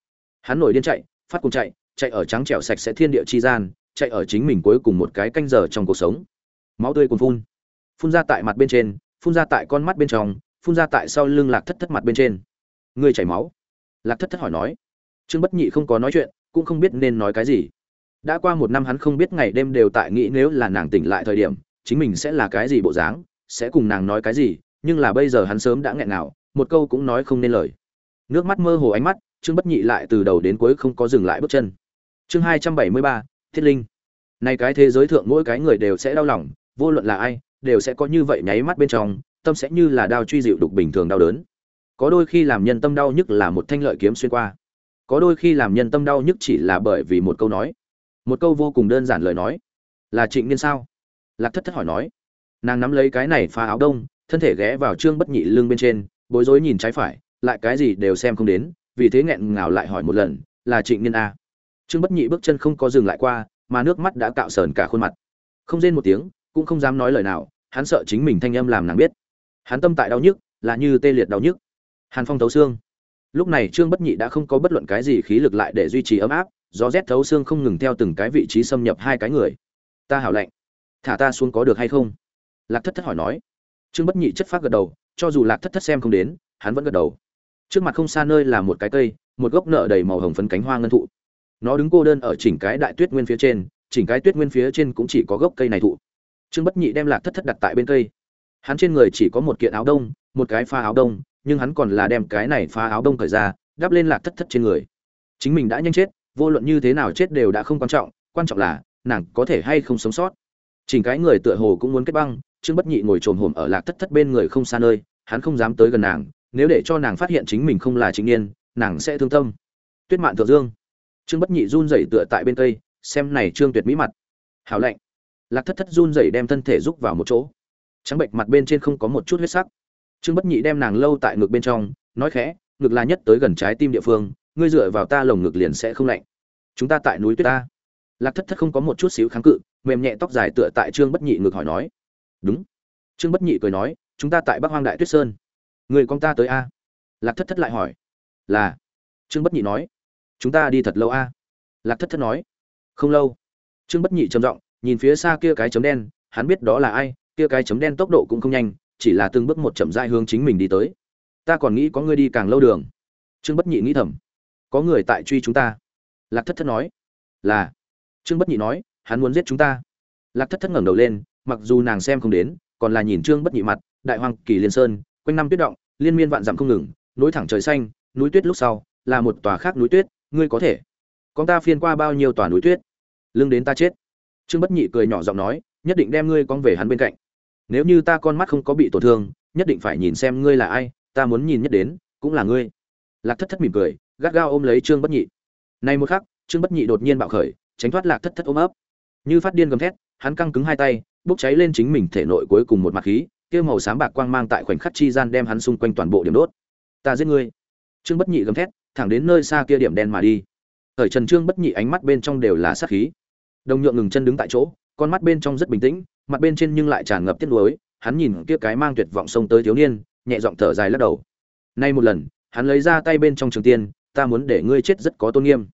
Hắn nổi điên chạy, phát cùng chạy chạy ở trắng trẻo sạch sẽ thiên địa chi gian, chạy ở chính mình cuối cùng một cái canh giờ trong cuộc sống. Máu tươi cuồn phun. Phun ra tại mặt bên trên, phun ra tại con mắt bên trong, phun ra tại sau lưng lạc thất thất mặt bên trên. Ngươi chảy máu. Lạc thất thất hỏi nói. Trương bất nhị không có nói chuyện, cũng không biết nên nói cái gì. Đã qua một năm hắn không biết ngày đêm đều tại nghĩ nếu là nàng tỉnh lại thời điểm, chính mình sẽ là cái gì bộ dáng, sẽ cùng nàng nói cái gì, nhưng là bây giờ hắn sớm đã nghẹn nào một câu cũng nói không nên lời. Nước mắt mơ hồ ánh mắt trương bất nhị lại từ đầu đến cuối không có dừng lại bước chân. Chương hai trăm bảy mươi ba, thiết linh. Nay cái thế giới thượng mỗi cái người đều sẽ đau lòng, vô luận là ai, đều sẽ có như vậy nháy mắt bên trong, tâm sẽ như là đao truy dịu đục bình thường đau đớn. Có đôi khi làm nhân tâm đau nhức là một thanh lợi kiếm xuyên qua. Có đôi khi làm nhân tâm đau nhức chỉ là bởi vì một câu nói. Một câu vô cùng đơn giản lời nói. Là trịnh niên sao? Lạc thất thất hỏi nói. Nàng nắm lấy cái này phá áo đông, thân thể ghé vào trương bất nhị lưng bên trên, bối rối nhìn trái phải, lại cái gì đều xem không đến vì thế nghẹn ngào lại hỏi một lần, là trịnh niên a? Trương bất nhị bước chân không có dừng lại qua, mà nước mắt đã cạo sờn cả khuôn mặt. Không rên một tiếng, cũng không dám nói lời nào, hắn sợ chính mình thanh âm làm nàng biết. Hắn tâm tại đau nhức, là như tê liệt đau nhức. Hàn phong thấu xương. Lúc này trương bất nhị đã không có bất luận cái gì khí lực lại để duy trì ấm áp, gió rét thấu xương không ngừng theo từng cái vị trí xâm nhập hai cái người. Ta hảo lạnh. Thả ta xuống có được hay không? Lạc thất thất hỏi nói. Trương bất nhị chất phát gật đầu, cho dù lạc thất thất xem không đến, hắn vẫn gật đầu trước mặt không xa nơi là một cái cây, một gốc nợ đầy màu hồng phấn cánh hoa ngân thụ. Nó đứng cô đơn ở chỉnh cái đại tuyết nguyên phía trên, chỉnh cái tuyết nguyên phía trên cũng chỉ có gốc cây này thụ. Trương bất nhị đem lạc thất thất đặt tại bên cây. Hắn trên người chỉ có một kiện áo đông, một cái pha áo đông, nhưng hắn còn là đem cái này pha áo đông cởi ra, đắp lên lạc thất thất trên người. Chính mình đã nhanh chết, vô luận như thế nào chết đều đã không quan trọng quan trọng là, nàng có thể hay không sống sót. Chỉnh cái người tựa hồ cũng muốn kết băng, trương bất nhị ngồi trồm hổm ở lạc thất thất bên người không xa nơi, hắn không dám tới gần nàng nếu để cho nàng phát hiện chính mình không là chính niên, nàng sẽ thương tâm. Tuyết mạn thượng dương. Trương bất nhị run rẩy tựa tại bên cây, xem này trương tuyệt mỹ mặt. Hảo lạnh. Lạc thất thất run rẩy đem thân thể rúc vào một chỗ. Trắng bệnh mặt bên trên không có một chút huyết sắc. Trương bất nhị đem nàng lâu tại ngực bên trong, nói khẽ, ngực là nhất tới gần trái tim địa phương, ngươi dựa vào ta lồng ngực liền sẽ không lạnh. Chúng ta tại núi tuyết ta. Lạc thất thất không có một chút xíu kháng cự, mềm nhẹ tóc dài tựa tại trương bất nhị ngực hỏi nói. Đúng. Trương bất nhị cười nói, chúng ta tại bắc hoang đại tuyết sơn người con ta tới a? Lạc thất thất lại hỏi. Là. Trương bất nhị nói. Chúng ta đi thật lâu a? Lạc thất thất nói. Không lâu. Trương bất nhị trầm giọng, nhìn phía xa kia cái chấm đen, hắn biết đó là ai, kia cái chấm đen tốc độ cũng không nhanh, chỉ là từng bước một chậm rãi hướng chính mình đi tới. Ta còn nghĩ có người đi càng lâu đường. Trương bất nhị nghĩ thầm. Có người tại truy chúng ta. Lạc thất thất nói. Là. Trương bất nhị nói, hắn muốn giết chúng ta. Lạc thất thất ngẩng đầu lên, mặc dù nàng xem không đến, còn là nhìn trương bất nhị mặt, đại hoàng kỳ liên sơn quanh năm tuyết động, liên miên vạn dặm không ngừng, nối thẳng trời xanh, núi tuyết lúc sau, là một tòa khác núi tuyết, ngươi có thể. Con ta phiên qua bao nhiêu tòa núi tuyết? Lưng đến ta chết. Trương bất nhị cười nhỏ giọng nói, nhất định đem ngươi con về hắn bên cạnh. Nếu như ta con mắt không có bị tổn thương, nhất định phải nhìn xem ngươi là ai, ta muốn nhìn nhất đến, cũng là ngươi. Lạc thất thất mỉm cười, gắt gao ôm lấy trương bất nhị. Nay một khắc, trương bất nhị đột nhiên bạo khởi, tránh thoát lạc thất thất ôm ấp. Như phát điên gầm thét, hắn căng cứng hai tay, bốc cháy lên chính mình thể nội cuối cùng một mặt khí kia màu xám bạc quang mang tại khoảnh khắc chi gian đem hắn xung quanh toàn bộ điểm đốt. Ta giết ngươi. Trương bất nhị gầm thét, thẳng đến nơi xa kia điểm đen mà đi. Thời trần trương bất nhị ánh mắt bên trong đều là sát khí. Đồng nhượng ngừng chân đứng tại chỗ, con mắt bên trong rất bình tĩnh, mặt bên trên nhưng lại tràn ngập tiếc nuối. Hắn nhìn kia cái mang tuyệt vọng xông tới thiếu niên, nhẹ giọng thở dài lắc đầu. Nay một lần, hắn lấy ra tay bên trong trường tiên, ta muốn để ngươi chết rất có tôn nghiêm.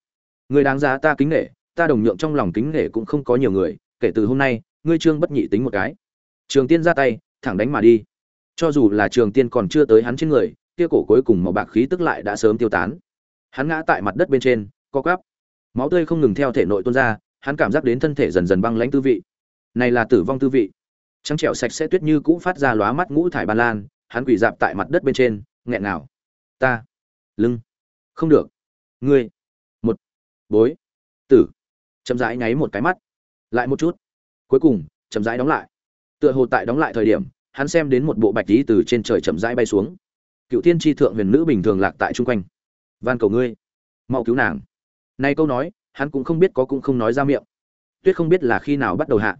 Ngươi đáng giá ta kính nể, ta đồng nhượng trong lòng kính nể cũng không có nhiều người, kể từ hôm nay, ngươi trương bất nhị tính một cái. Trường tiên ra tay thẳng đánh mà đi. Cho dù là trường tiên còn chưa tới hắn trên người, kia cổ cuối cùng màu bạc khí tức lại đã sớm tiêu tán. Hắn ngã tại mặt đất bên trên, co quắp. Máu tươi không ngừng theo thể nội tuôn ra, hắn cảm giác đến thân thể dần dần băng lãnh tư vị. Này là tử vong tư vị. Trắng trẻo sạch sẽ tuyết như cũ phát ra lóa mắt ngũ thải ban lan, hắn quỳ dạp tại mặt đất bên trên, nghẹn nào ta. Lưng. Không được. Ngươi. Một. Bối. Tử. Chậm rãi nháy một cái mắt. Lại một chút. Cuối cùng, chậm rãi đóng lại tựa hồ tại đóng lại thời điểm, hắn xem đến một bộ bạch lý từ trên trời chậm rãi bay xuống. Cựu thiên tri thượng huyền nữ bình thường lạc tại chung quanh. Van cầu ngươi, mau cứu nàng. Nay câu nói, hắn cũng không biết có cũng không nói ra miệng. Tuyết không biết là khi nào bắt đầu hạ.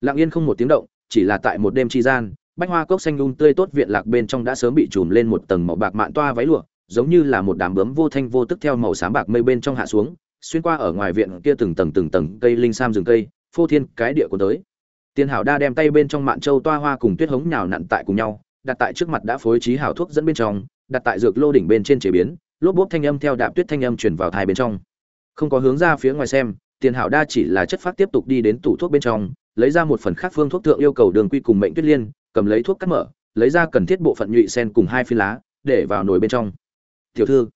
Lặng yên không một tiếng động, chỉ là tại một đêm tri gian, bách hoa cốc xanh lung tươi tốt viện lạc bên trong đã sớm bị trùm lên một tầng màu bạc mạn toa váy lụa, giống như là một đám bướm vô thanh vô tức theo màu xám bạc mây bên trong hạ xuống, xuyên qua ở ngoài viện kia từng tầng từng tầng cây linh sam rừng cây, phô thiên cái địa của tới tiên hảo đa đem tay bên trong mạn châu toa hoa cùng tuyết hống nhào nặn tại cùng nhau, đặt tại trước mặt đã phối trí hảo thuốc dẫn bên trong, đặt tại dược lô đỉnh bên trên chế biến, lốp bốp thanh âm theo đạm tuyết thanh âm truyền vào thai bên trong. Không có hướng ra phía ngoài xem tiền hảo đa chỉ là chất phát tiếp tục đi đến tủ thuốc bên trong, lấy ra một phần khác phương thuốc thượng yêu cầu đường quy cùng mệnh tuyết liên, cầm lấy thuốc cắt mở, lấy ra cần thiết bộ phận nhụy sen cùng hai phi lá, để vào nồi bên trong. Tiểu thư.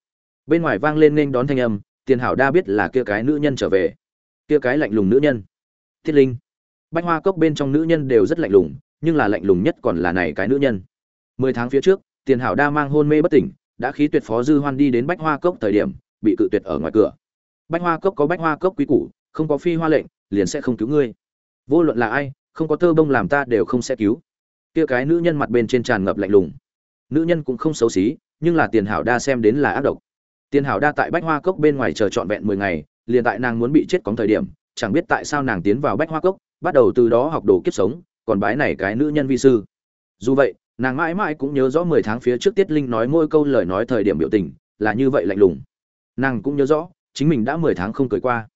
Bên ngoài vang lên nên đón thanh âm tiền hảo đa biết là kia cái nữ nhân trở về. Kia cái lạnh lùng nữ nhân. Thiết linh bách hoa cốc bên trong nữ nhân đều rất lạnh lùng, nhưng là lạnh lùng nhất còn là này cái nữ nhân. Mười tháng phía trước, tiền hảo đa mang hôn mê bất tỉnh, đã khí tuyệt phó dư hoan đi đến bách hoa cốc thời điểm, bị cự tuyệt ở ngoài cửa. Bách hoa cốc có bách hoa cốc quý củ, không có phi hoa lệnh, liền sẽ không cứu ngươi. Vô luận là ai, không có tơ bông làm ta đều không sẽ cứu. Kia cái nữ nhân mặt bên trên tràn ngập lạnh lùng. Nữ nhân cũng không xấu xí, nhưng là tiền hảo đa xem đến là ác độc. Tiền hảo đa tại bách hoa cốc bên ngoài chờ trọn vẹn mười ngày, liền tại nàng muốn bị chết cóng thời điểm, chẳng biết tại sao nàng tiến vào bách hoa cốc bắt đầu từ đó học đồ kiếp sống, còn bái này cái nữ nhân vi sư. Dù vậy, nàng mãi mãi cũng nhớ rõ mười tháng phía trước tiết linh nói mỗi câu lời nói thời điểm biểu tình, là như vậy lạnh lùng. Nàng cũng nhớ rõ, chính mình đã mười tháng không cười qua.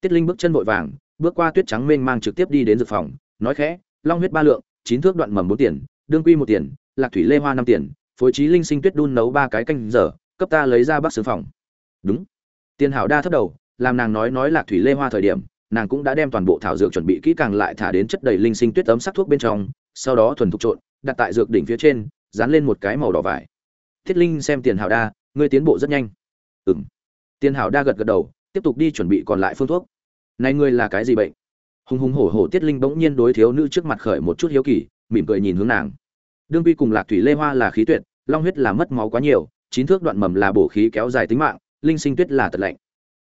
Tiết linh bước chân vội vàng, bước qua tuyết trắng mênh mang trực tiếp đi đến dược phòng, nói khẽ, long huyết ba lượng, chín thước đoạn mầm bốn tiền, đương quy một tiền, lạc thủy lê hoa năm tiền, phối trí linh sinh tuyết đun nấu ba cái canh giờ, cấp ta lấy ra bắc xương phòng. Đúng. Tiền hảo đa thấp đầu, làm nàng nói nói lạc thủy lê hoa thời điểm nàng cũng đã đem toàn bộ thảo dược chuẩn bị kỹ càng lại thả đến chất đầy linh sinh tuyết ấm sắc thuốc bên trong, sau đó thuần thục trộn, đặt tại dược đỉnh phía trên, dán lên một cái màu đỏ vải. Thiết linh xem tiền hảo đa, ngươi tiến bộ rất nhanh. Ừm. Tiền hảo đa gật gật đầu, tiếp tục đi chuẩn bị còn lại phương thuốc. Này ngươi là cái gì bệnh? Hùng hùng hổ hổ tiết linh bỗng nhiên đối thiếu nữ trước mặt khởi một chút hiếu kỳ, mỉm cười nhìn hướng nàng. Đương Vi cùng lạc thủy lê hoa là khí tuyệt, long huyết là mất máu quá nhiều, chín thước đoạn mầm là bổ khí kéo dài tính mạng, linh sinh tuyết là tật lạnh.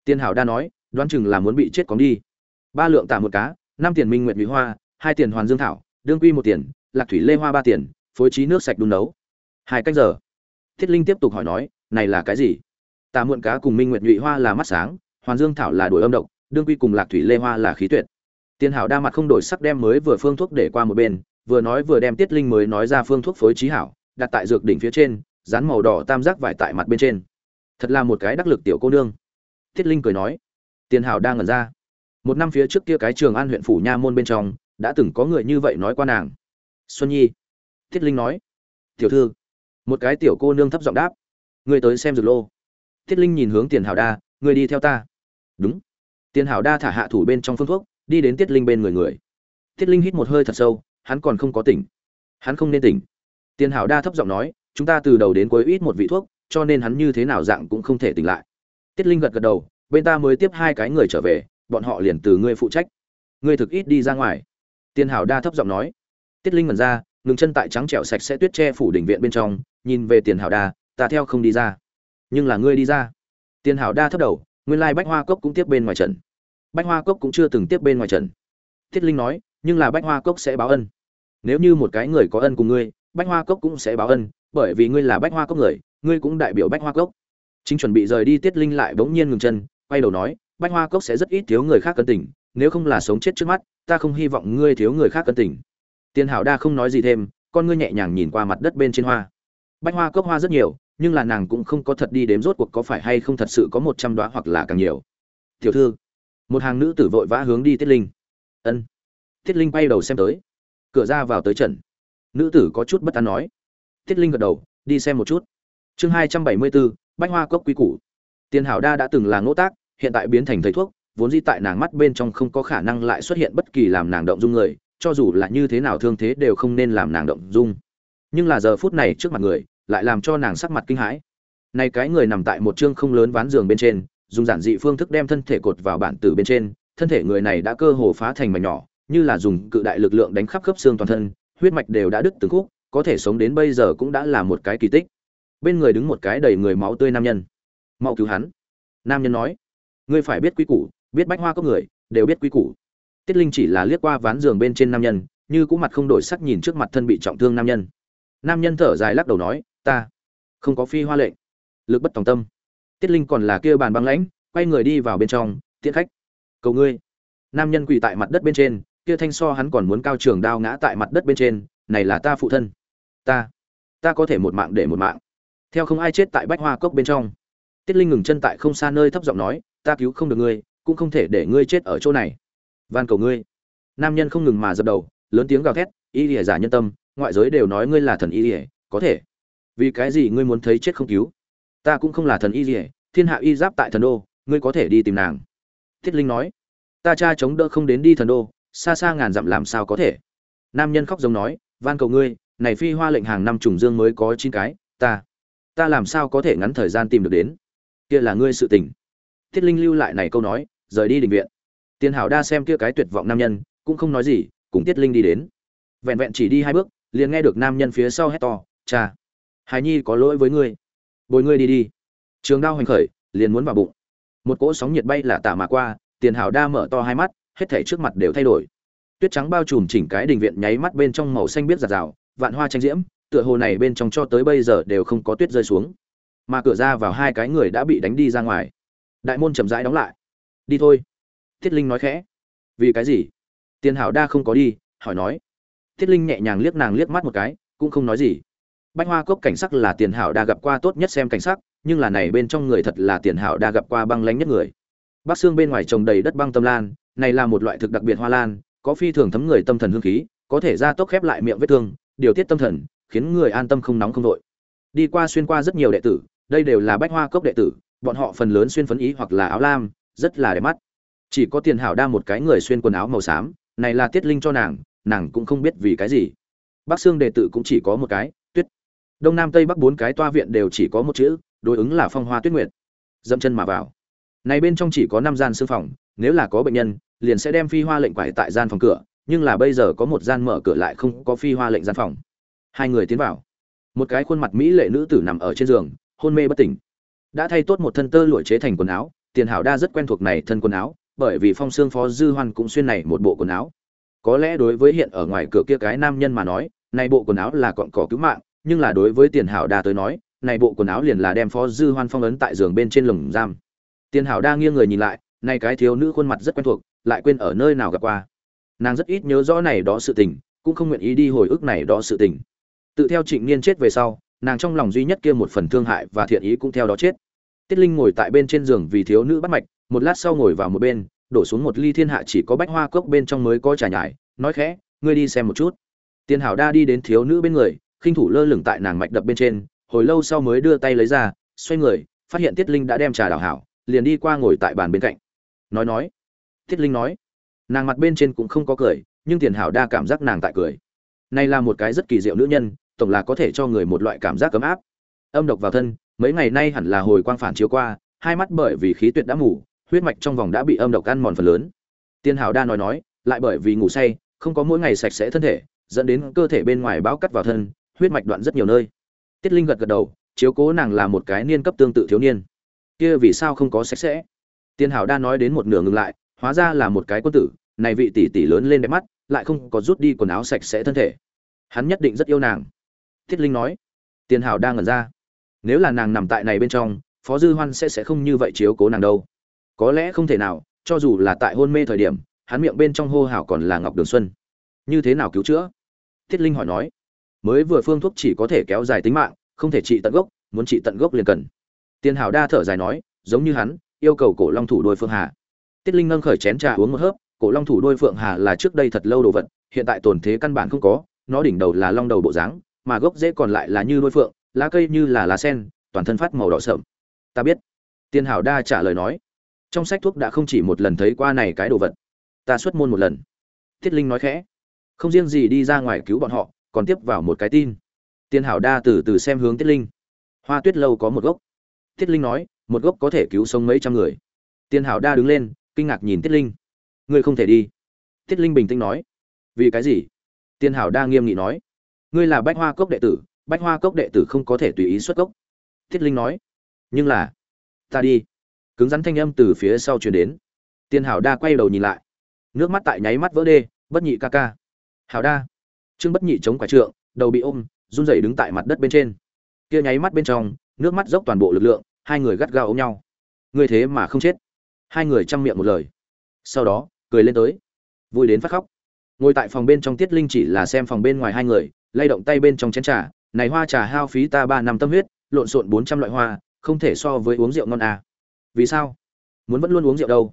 Tiên hảo đa nói, đoán chừng là muốn bị chết cóng đi ba lượng tả một cá, năm tiền minh nguyện mỹ hoa, hai tiền hoàn dương thảo, đương quy một tiền, lạc thủy lê hoa ba tiền, phối trí nước sạch đun nấu. Hai cách giờ. Thiết linh tiếp tục hỏi nói, này là cái gì? Tạ muộn cá cùng minh nguyện nhụy hoa là mắt sáng, hoàn dương thảo là đuổi âm độc, đương quy cùng lạc thủy lê hoa là khí tuyệt. Tiền hảo đa mặt không đổi sắc đem mới vừa phương thuốc để qua một bên, vừa nói vừa đem tiết linh mới nói ra phương thuốc phối trí hảo, đặt tại dược đỉnh phía trên dán màu đỏ tam giác vải tại mặt bên trên. Thật là một cái đắc lực tiểu cô nương. Tiết linh cười nói tiền hảo đang ngẩn ra một năm phía trước kia cái trường an huyện phủ nha môn bên trong, đã từng có người như vậy nói qua nàng. Xuân nhi, Thiết linh nói, tiểu thư. Một cái tiểu cô nương thấp giọng đáp người tới xem dược lô. Thiết linh nhìn hướng tiền hảo đa người đi theo ta. Đúng. Tiền hảo đa thả hạ thủ bên trong phương thuốc, đi đến tiết linh bên người người. Tiết linh hít một hơi thật sâu, hắn còn không có tỉnh. Hắn không nên tỉnh. Tiền hảo đa thấp giọng nói, chúng ta từ đầu đến cuối ít một vị thuốc, cho nên hắn như thế nào dạng cũng không thể tỉnh lại. Tiết linh gật gật đầu, bên ta mới tiếp hai cái người trở về bọn họ liền từ ngươi phụ trách. Ngươi thực ít đi ra ngoài. Tiền hảo đa thấp giọng nói. Tiết linh ngẩn ra, ngừng chân tại trắng trẻo sạch sẽ tuyết che phủ đỉnh viện bên trong, nhìn về tiền hảo đa, ta theo không đi ra, nhưng là ngươi đi ra. Tiền hảo đa thấp đầu, nguyên lai bách hoa cốc cũng tiếp bên ngoài trận. Bách hoa cốc cũng chưa từng tiếp bên ngoài trận. Tiết linh nói, nhưng là bách hoa cốc sẽ báo ân. Nếu như một cái người có ân cùng ngươi, bách hoa cốc cũng sẽ báo ân, bởi vì ngươi là bách hoa cốc người, ngươi cũng đại biểu bách hoa cốc. Chính chuẩn bị rời đi, tiết linh lại bỗng nhiên ngừng chân, quay đầu nói bách hoa cốc sẽ rất ít thiếu người khác cân tình, nếu không là sống chết trước mắt, ta không hy vọng ngươi thiếu người khác cân tình. Tiền hảo đa không nói gì thêm, con ngươi nhẹ nhàng nhìn qua mặt đất bên trên hoa. Bách hoa cốc hoa rất nhiều, nhưng là nàng cũng không có thật đi đếm rốt cuộc có phải hay không thật sự có một trăm đoá hoặc là càng nhiều. Tiểu thư, một hàng nữ tử vội vã hướng đi tiết linh. Ân. Tiết linh bay đầu xem tới. Cửa ra vào tới trận. Nữ tử có chút bất an nói. Tiết linh gật đầu, đi xem một chút. Chương hai trăm bảy mươi bốn, bách hoa cốc quý củ. Tiền hảo đa đã từng là ngỗ tác hiện tại biến thành thầy thuốc, vốn di tại nàng mắt bên trong không có khả năng lại xuất hiện bất kỳ làm nàng động dung người, cho dù là như thế nào thương thế đều không nên làm nàng động dung. Nhưng là giờ phút này trước mặt người, lại làm cho nàng sắc mặt kinh hãi. Nay cái người nằm tại một chương không lớn ván giường bên trên, dùng giản dị phương thức đem thân thể cột vào bản tử bên trên, thân thể người này đã cơ hồ phá thành mảnh nhỏ, như là dùng cự đại lực lượng đánh khắp khớp xương toàn thân, huyết mạch đều đã đứt từng khúc, có thể sống đến bây giờ cũng đã là một cái kỳ tích. Bên người đứng một cái đầy người máu tươi nam nhân. Mau cứu hắn. Nam nhân nói ngươi phải biết quý củ, biết bách hoa có người, đều biết quý củ. Tiết linh chỉ là liếc qua ván giường bên trên nam nhân, như cũng mặt không đổi sắc nhìn trước mặt thân bị trọng thương nam nhân. Nam nhân thở dài lắc đầu nói, ta không có phi hoa lệnh lực bất tòng tâm. Tiết linh còn là kia bàn băng lãnh, quay người đi vào bên trong, tiễn khách, cầu ngươi. Nam nhân quỳ tại mặt đất bên trên, kia thanh so hắn còn muốn cao trường đao ngã tại mặt đất bên trên, này là ta phụ thân. Ta ta có thể một mạng để một mạng. Theo không ai chết tại bách hoa cốc bên trong. Tiết linh ngừng chân tại không xa nơi thấp giọng nói ta cứu không được ngươi, cũng không thể để ngươi chết ở chỗ này. Van cầu ngươi. Nam nhân không ngừng mà dập đầu, lớn tiếng gào thét, y lìa giả nhân tâm, ngoại giới đều nói ngươi là thần y lìa, có thể. Vì cái gì ngươi muốn thấy chết không cứu? Ta cũng không là thần y lìa, thiên hạ y giáp tại thần đô, ngươi có thể đi tìm nàng. Thiết linh nói. Ta cha chống đỡ không đến đi thần đô, xa xa ngàn dặm làm sao có thể? Nam nhân khóc giống nói, van cầu ngươi, này phi hoa lệnh hàng năm trùng dương mới có chín cái, ta. Ta làm sao có thể ngắn thời gian tìm được đến? Kia là ngươi sự tình thiết linh lưu lại này câu nói, rời đi đình viện. Tiền hảo đa xem kia cái tuyệt vọng nam nhân, cũng không nói gì, cùng tiết linh đi đến. Vẹn vẹn chỉ đi hai bước, liền nghe được nam nhân phía sau hét to, cha hài nhi có lỗi với ngươi. Bồi ngươi đi đi. Trường đao hoành khởi, liền muốn vào bụng. Một cỗ sóng nhiệt bay là tả mà qua, tiền hảo đa mở to hai mắt, hết thảy trước mặt đều thay đổi. Tuyết trắng bao trùm chỉnh cái đình viện nháy mắt bên trong màu xanh biết giạt rào, vạn hoa tranh diễm, tựa hồ này bên trong cho tới bây giờ đều không có tuyết rơi xuống. Mà cửa ra vào hai cái người đã bị đánh đi ra ngoài đại môn chậm rãi đóng lại. Đi thôi. Thiết linh nói khẽ. Vì cái gì? Tiền hảo đa không có đi, hỏi nói. Thiết linh nhẹ nhàng liếc nàng liếc mắt một cái, cũng không nói gì. Bách hoa cốc cảnh sắc là tiền hảo đa gặp qua tốt nhất xem cảnh sắc, nhưng là này bên trong người thật là tiền hảo đa gặp qua băng lánh nhất người. Bắc xương bên ngoài trồng đầy đất băng tâm lan, này là một loại thực đặc biệt hoa lan, có phi thường thấm người tâm thần hương khí, có thể ra tốc khép lại miệng vết thương, điều tiết tâm thần, khiến người an tâm không nóng không vội. Đi qua xuyên qua rất nhiều đệ tử, đây đều là bách hoa cốc đệ tử bọn họ phần lớn xuyên phấn ý hoặc là áo lam, rất là đẹp mắt. Chỉ có tiền hảo đa một cái người xuyên quần áo màu xám, này là tiết linh cho nàng nàng cũng không biết vì cái gì. Bắc xương đệ tử cũng chỉ có một cái, tuyết. Đông nam tây bắc bốn cái toa viện đều chỉ có một chữ, đối ứng là phong hoa tuyết nguyệt. Dẫm chân mà vào. Này bên trong chỉ có năm gian xương phòng, nếu là có bệnh nhân, liền sẽ đem phi hoa lệnh quải tại gian phòng cửa, nhưng là bây giờ có một gian mở cửa lại không có phi hoa lệnh gian phòng. Hai người tiến vào. Một cái khuôn mặt mỹ lệ nữ tử nằm ở trên giường, hôn mê bất tỉnh đã thay tốt một thân tơ lụa chế thành quần áo, tiền hảo đa rất quen thuộc này thân quần áo, bởi vì phong xương phó dư hoan cũng xuyên này một bộ quần áo. Có lẽ đối với hiện ở ngoài cửa kia cái nam nhân mà nói, này bộ quần áo là cọn cỏ cứu mạng, nhưng là đối với tiền hảo đa tới nói, này bộ quần áo liền là đem phó dư hoan phong ấn tại giường bên trên lồng giam. Tiền hảo đa nghiêng người nhìn lại nay cái thiếu nữ khuôn mặt rất quen thuộc, lại quên ở nơi nào gặp qua. Nàng rất ít nhớ rõ này đó sự tình, cũng không nguyện ý đi hồi ức này đó sự tình. Tự theo trịnh niên chết về sau nàng trong lòng duy nhất kia một phần thương hại và thiện ý cũng theo đó chết. Tiết linh ngồi tại bên trên giường vì thiếu nữ bắt mạch, một lát sau ngồi vào một bên, đổ xuống một ly thiên hạ chỉ có bách hoa cốc bên trong mới có trà nhải, nói khẽ, ngươi đi xem một chút. Tiền hảo đa đi đến thiếu nữ bên người, khinh thủ lơ lửng tại nàng mạch đập bên trên, hồi lâu sau mới đưa tay lấy ra, xoay người, phát hiện tiết linh đã đem trà đảo hảo, liền đi qua ngồi tại bàn bên cạnh. Nói nói. Tiết linh nói. Nàng mặt bên trên cũng không có cười, nhưng tiền hảo đa cảm giác nàng tại cười. Này là một cái rất kỳ diệu nữ nhân tổng là có thể cho người một loại cảm giác ấm áp. Âm độc vào thân, mấy ngày nay hẳn là hồi quang phản chiếu qua, hai mắt bởi vì khí tuyệt đã ngủ huyết mạch trong vòng đã bị âm độc ăn mòn phần lớn. Tiên hảo đa nói nói, lại bởi vì ngủ say, không có mỗi ngày sạch sẽ thân thể, dẫn đến cơ thể bên ngoài báo cắt vào thân, huyết mạch đoạn rất nhiều nơi. Tiết linh gật gật đầu, chiếu cố nàng là một cái niên cấp tương tự thiếu niên. Kia vì sao không có sạch sẽ? Tiên hảo đa nói đến một nửa ngừng lại, hóa ra là một cái quân tử, này vị tỷ tỷ lớn lên đẹp mắt, lại không có rút đi quần áo sạch sẽ thân thể. Hắn nhất định rất yêu nàng tiết linh nói. Tiền hảo đang ngẩn ra. Nếu là nàng nằm tại này bên trong, phó dư hoan sẽ sẽ không như vậy chiếu cố nàng đâu. Có lẽ không thể nào, cho dù là tại hôn mê thời điểm, hắn miệng bên trong hô hào còn là ngọc đường xuân. Như thế nào cứu chữa? Tiết linh hỏi nói. Mới vừa phương thuốc chỉ có thể kéo dài tính mạng, không thể trị tận gốc, muốn trị tận gốc liền cần. Tiền hảo đa thở dài nói, giống như hắn, yêu cầu cổ long thủ đôi phương hà. Tiết linh nâng khởi chén trà uống một hớp, cổ long thủ đôi phượng hà là trước đây thật lâu đồ vật, hiện tại tồn thế căn bản không có, nó đỉnh đầu là long đầu bộ dáng mà gốc rễ còn lại là như đôi phượng, lá cây như là lá sen, toàn thân phát màu đỏ sợm ta biết. Tiên hảo đa trả lời nói. Trong sách thuốc đã không chỉ một lần thấy qua này cái đồ vật. Ta xuất môn một lần. Thiết linh nói khẽ. Không riêng gì đi ra ngoài cứu bọn họ, còn tiếp vào một cái tin. Tiên hảo đa từ từ xem hướng tiết linh. Hoa tuyết lâu có một gốc. Tiết linh nói, một gốc có thể cứu sống mấy trăm người. Tiên hảo đa đứng lên, kinh ngạc nhìn tiết linh. Ngươi không thể đi. Tiết linh bình tĩnh nói. Vì cái gì? Tiên hảo đa nghiêm nghị nói ngươi là bách hoa cốc đệ tử, bách hoa cốc đệ tử không có thể tùy ý xuất cốc. Tiết linh nói, nhưng là, ta đi. Cứng rắn thanh âm từ phía sau truyền đến. Tiên hảo đa quay đầu nhìn lại. Nước mắt tại nháy mắt vỡ đê, bất nhị ca ca. Hảo đa. Trương bất nhị chống quả trượng, đầu bị ôm, run rẩy đứng tại mặt đất bên trên. Kia nháy mắt bên trong, nước mắt dốc toàn bộ lực lượng, hai người gắt gao ôm nhau. Ngươi thế mà không chết. Hai người chăm miệng một lời. Sau đó, cười lên tới. Vui đến phát khóc. Ngồi tại phòng bên trong tiết linh chỉ là xem phòng bên ngoài hai người lay động tay bên trong chén trà, này hoa trà hao phí ta ba năm tâm huyết, lộn xộn bốn trăm loại hoa, không thể so với uống rượu ngon à. vì sao? Muốn vẫn luôn uống rượu đâu?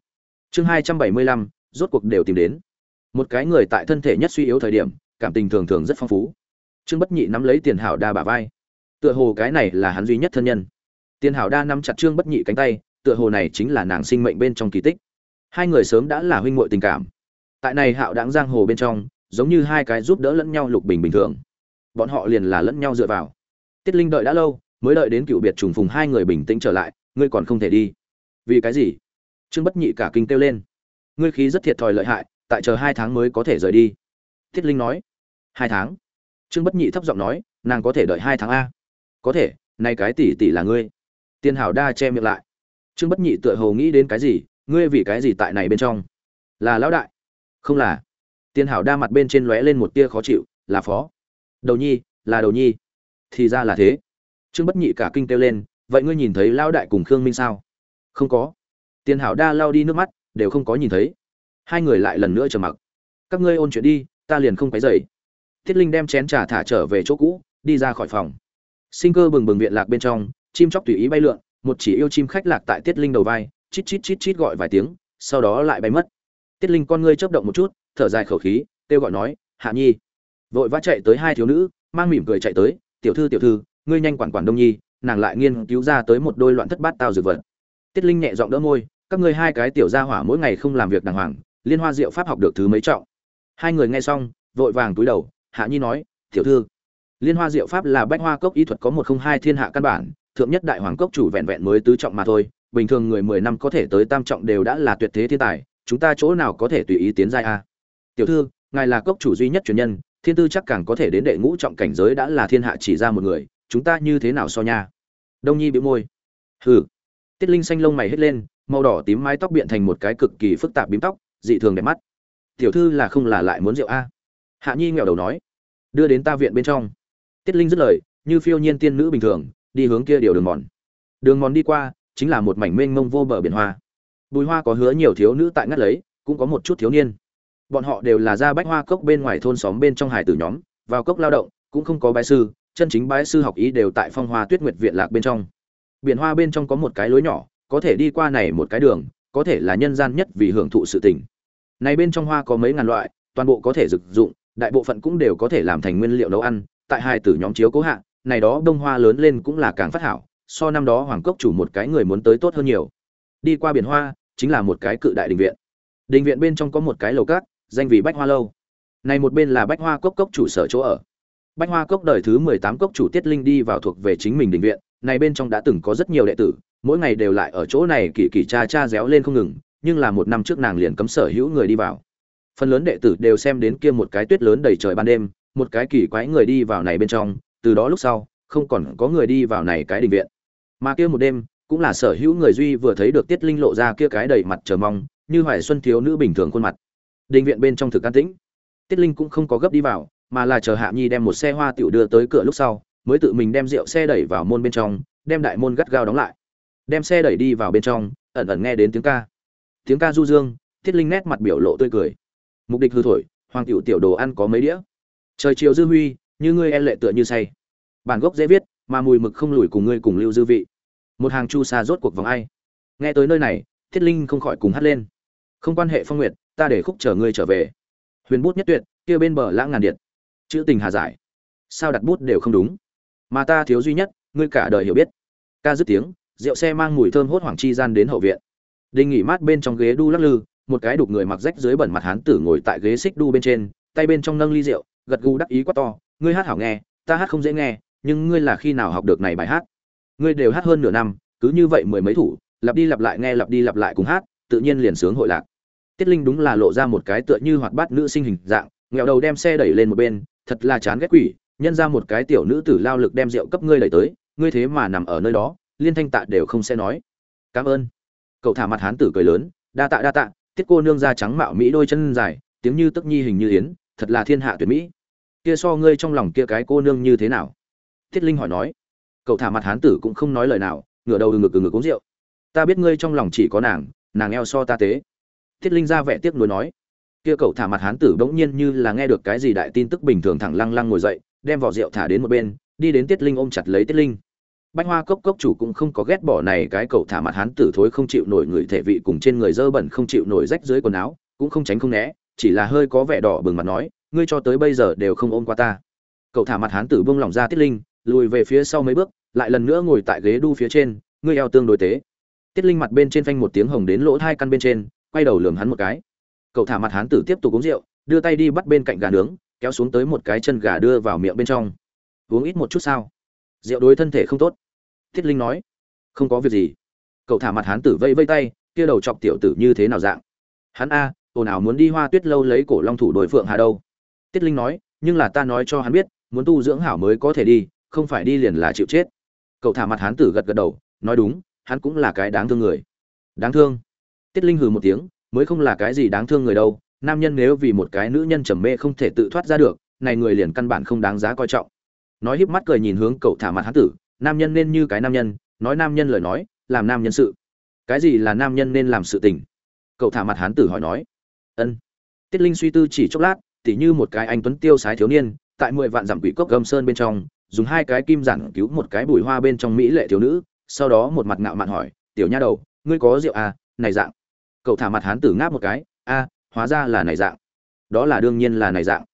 Chương hai trăm bảy mươi lăm, rốt cuộc đều tìm đến. Một cái người tại thân thể nhất suy yếu thời điểm, cảm tình thường thường rất phong phú. Trương bất nhị nắm lấy tiền hảo đa bả vai. Tựa hồ cái này là hắn duy nhất thân nhân. Tiền hảo đa nắm chặt trương bất nhị cánh tay, tựa hồ này chính là nàng sinh mệnh bên trong kỳ tích. Hai người sớm đã là huynh muội tình cảm. Tại này hạo đáng giang hồ bên trong giống như hai cái giúp đỡ lẫn nhau lục bình bình thường. Bọn họ liền là lẫn nhau dựa vào. Tiết linh đợi đã lâu, mới đợi đến cựu biệt trùng phùng hai người bình tĩnh trở lại, ngươi còn không thể đi. Vì cái gì? Trương bất nhị cả kinh kêu lên. Ngươi khí rất thiệt thòi lợi hại, tại chờ hai tháng mới có thể rời đi. Tiết linh nói. Hai tháng? Trương bất nhị thấp giọng nói, nàng có thể đợi hai tháng a. Có thể, nay cái tỷ tỷ là ngươi. Tiên hảo đa che miệng lại. Trương bất nhị tựa hồ nghĩ đến cái gì, ngươi vì cái gì tại này bên trong? Là lão đại. Không là tiên hảo đa mặt bên trên lóe lên một tia khó chịu, là phó. Đầu nhi, là đầu nhi. Thì ra là thế. Trương bất nhị cả kinh kêu lên, vậy ngươi nhìn thấy lão đại cùng khương minh sao? Không có. Tiên hảo đa lao đi nước mắt, đều không có nhìn thấy. Hai người lại lần nữa trầm mặc. Các ngươi ôn chuyện đi, ta liền không phải dậy thiết linh đem chén trà thả trở về chỗ cũ, đi ra khỏi phòng. Sinh cơ bừng bừng viện lạc bên trong, chim chóc tùy ý bay lượn, một chỉ yêu chim khách lạc tại tiết linh đầu vai, chít chít chít chít gọi vài tiếng, sau đó lại bay mất tiết linh con ngươi chớp động một chút, thở dài khẩu khí, kêu gọi nói, hạ nhi. Vội vã chạy tới hai thiếu nữ, mang mỉm cười chạy tới, tiểu thư tiểu thư, ngươi nhanh quản quản đông nhi, nàng lại nghiên cứu ra tới một đôi loạn thất bát tao dược vật. Tiết linh nhẹ giọng đỡ môi, các ngươi hai cái tiểu gia hỏa mỗi ngày không làm việc đàng hoàng, liên hoa diệu pháp học được thứ mấy trọng? Hai người nghe xong, vội vàng túi đầu, hạ nhi nói, tiểu thư, liên hoa diệu pháp là bách hoa cốc y thuật có một không hai thiên hạ căn bản, thượng nhất đại hoàng cốc chủ vẹn vẹn mới tứ trọng mà thôi, bình thường người mười năm có thể tới tam trọng đều đã là tuyệt thế thiên tài chúng ta chỗ nào có thể tùy ý tiến giai a? Tiểu thư, ngài là cốc chủ duy nhất truyền nhân, thiên tư chắc càng có thể đến đệ ngũ trọng cảnh giới đã là thiên hạ chỉ ra một người, chúng ta như thế nào so nha? Đông nhi bị môi. Hừ. Tiết linh xanh lông mày hết lên, màu đỏ tím mái tóc biện thành một cái cực kỳ phức tạp bím tóc, dị thường đẹp mắt. Tiểu thư là không là lại muốn rượu a? Hạ nhi nghèo đầu nói. Đưa đến ta viện bên trong. Tiết linh dứt lời, như phiêu nhiên tiên nữ bình thường, đi hướng kia điều đường mòn. Đường mòn đi qua, chính là một mảnh mênh mông vô bờ biển hoa bùi hoa có hứa nhiều thiếu nữ tại ngắt lấy, cũng có một chút thiếu niên. Bọn họ đều là ra bách hoa cốc bên ngoài thôn xóm bên trong hải tử nhóm, vào cốc lao động, cũng không có bái sư, chân chính bái sư học ý đều tại phong hoa tuyết nguyệt viện lạc bên trong. Biển hoa bên trong có một cái lối nhỏ, có thể đi qua này một cái đường, có thể là nhân gian nhất vì hưởng thụ sự tình. Này bên trong hoa có mấy ngàn loại, toàn bộ có thể sử dụng, đại bộ phận cũng đều có thể làm thành nguyên liệu nấu ăn, tại hai tử nhóm chiếu cố hạ, này đó đông hoa lớn lên cũng là càng phát hảo, so năm đó hoàng cốc chủ một cái người muốn tới tốt hơn nhiều. Đi qua biển hoa chính là một cái cự đại đình viện. Đình viện bên trong có một cái lầu cát, danh vì bách hoa lâu. Này một bên là bách hoa cốc cốc chủ sở chỗ ở. Bách hoa cốc đời thứ mười tám cốc chủ tiết linh đi vào thuộc về chính mình đình viện, này bên trong đã từng có rất nhiều đệ tử, mỗi ngày đều lại ở chỗ này kỳ kỳ cha cha réo lên không ngừng, nhưng là một năm trước nàng liền cấm sở hữu người đi vào. Phần lớn đệ tử đều xem đến kia một cái tuyết lớn đầy trời ban đêm, một cái kỳ quái người đi vào này bên trong, từ đó lúc sau, không còn có người đi vào này cái đình viện. Mà kia một đêm cũng là sở hữu người duy vừa thấy được tiết linh lộ ra kia cái đầy mặt chờ mong, như hoài xuân thiếu nữ bình thường khuôn mặt. Đình viện bên trong thực an tĩnh. Tiết linh cũng không có gấp đi vào, mà là chờ hạ nhi đem một xe hoa tiểu đưa tới cửa lúc sau, mới tự mình đem rượu xe đẩy vào môn bên trong, đem đại môn gắt gao đóng lại. Đem xe đẩy đi vào bên trong, ẩn ẩn nghe đến tiếng ca. Tiếng ca du dương, tiết linh nét mặt biểu lộ tươi cười. Mục đích hư thổi, hoàng tiểu tiểu đồ ăn có mấy đĩa? Trời chiều dư huy, như ngươi e lệ tựa như say. Bản gốc dễ viết, mà mùi mực không lùi cùng ngươi cùng lưu dư vị một hàng chu sa rốt cuộc vòng ai. Nghe tới nơi này, thiết linh không khỏi cùng hát lên. Không quan hệ phong nguyệt, ta để khúc chờ ngươi trở về. Huyền bút nhất tuyệt, kia bên bờ lãng ngàn điện. Chữ tình hà giải. Sao đặt bút đều không đúng. Mà ta thiếu duy nhất, ngươi cả đời hiểu biết. Ca dứt tiếng, rượu xe mang mùi thơm hốt hoảng chi gian đến hậu viện. Đình nghỉ mát bên trong ghế đu lắc lư, một cái đục người mặc rách dưới bẩn mặt hán tử ngồi tại ghế xích đu bên trên, tay bên trong nâng ly rượu, gật gù đắc ý quá to, ngươi hát hảo nghe, ta hát không dễ nghe, nhưng ngươi là khi nào học được này bài hát? Ngươi đều hát hơn nửa năm, cứ như vậy mười mấy thủ, lặp đi lặp lại nghe lặp đi lặp lại cùng hát, tự nhiên liền sướng hội lạc. Tiết linh đúng là lộ ra một cái tựa như hoạt bát nữ sinh hình dạng, nghèo đầu đem xe đẩy lên một bên, thật là chán ghét quỷ, nhân ra một cái tiểu nữ tử lao lực đem rượu cấp ngươi đẩy tới, ngươi thế mà nằm ở nơi đó, liên thanh tạ đều không sẽ nói. Cảm ơn. Cậu thả mặt hán tử cười lớn, đa tạ đa tạ tiết cô nương da trắng mạo mỹ đôi chân dài, tiếng như tức nhi hình như yến, thật là thiên hạ tuyệt mỹ. Kia so ngươi trong lòng kia cái cô nương như thế nào? Tiết linh hỏi nói cậu thả mặt hán tử cũng không nói lời nào, ngửa đầu từ ngực từ ngực uống rượu. Ta biết ngươi trong lòng chỉ có nàng nàng eo so ta tế. Tiết linh ra vẻ tiếc nuối nói. Kia cậu thả mặt hán tử bỗng nhiên như là nghe được cái gì đại tin tức bình thường thẳng lăng lăng ngồi dậy, đem vỏ rượu thả đến một bên, đi đến tiết linh ôm chặt lấy tiết linh. Bách hoa cốc cốc chủ cũng không có ghét bỏ này cái cậu thả mặt hán tử thối không chịu nổi người thể vị cùng trên người dơ bẩn không chịu nổi rách dưới quần áo, cũng không tránh không né, chỉ là hơi có vẻ đỏ bừng mặt nói, ngươi cho tới bây giờ đều không ôm qua ta. Cậu thả mặt hán tử buông lỏng ra tiết linh lùi về phía sau mấy bước, lại lần nữa ngồi tại ghế đu phía trên ngươi eo tương đối tế. Tiết linh mặt bên trên phanh một tiếng hồng đến lỗ hai căn bên trên, quay đầu lườm hắn một cái. Cậu thả mặt hắn tử tiếp tục uống rượu, đưa tay đi bắt bên cạnh gà nướng, kéo xuống tới một cái chân gà đưa vào miệng bên trong. Uống ít một chút sao? Rượu đối thân thể không tốt. Tiết linh nói. Không có việc gì. Cậu thả mặt hắn tử vây vây tay, kia đầu chọc tiểu tử như thế nào dạng? Hắn a, ồn ào muốn đi hoa tuyết lâu lấy cổ long thủ đội phượng hà đâu. Tiết linh nói, nhưng là ta nói cho hắn biết, muốn tu dưỡng hảo mới có thể đi không phải đi liền là chịu chết. Cậu thả mặt hán tử gật gật đầu, nói đúng, hắn cũng là cái đáng thương người. Đáng thương? Tiết linh hừ một tiếng, mới không là cái gì đáng thương người đâu, nam nhân nếu vì một cái nữ nhân trầm mê không thể tự thoát ra được, này người liền căn bản không đáng giá coi trọng. Nói híp mắt cười nhìn hướng cậu thả mặt hán tử, nam nhân nên như cái nam nhân, nói nam nhân lời nói, làm nam nhân sự. Cái gì là nam nhân nên làm sự tình? Cậu thả mặt hán tử hỏi nói. Ân. Tiết linh suy tư chỉ chốc lát, tỉ như một cái anh tuấn tiêu sái thiếu niên, tại mười vạn dặm quỷ cốc gầm sơn bên trong dùng hai cái kim giản cứu một cái bùi hoa bên trong mỹ lệ thiếu nữ, sau đó một mặt ngạo mạn hỏi, tiểu nha đầu, ngươi có rượu à? Này dạng. Cậu thả mặt hán tử ngáp một cái, a, hóa ra là này dạng. Đó là đương nhiên là này dạng.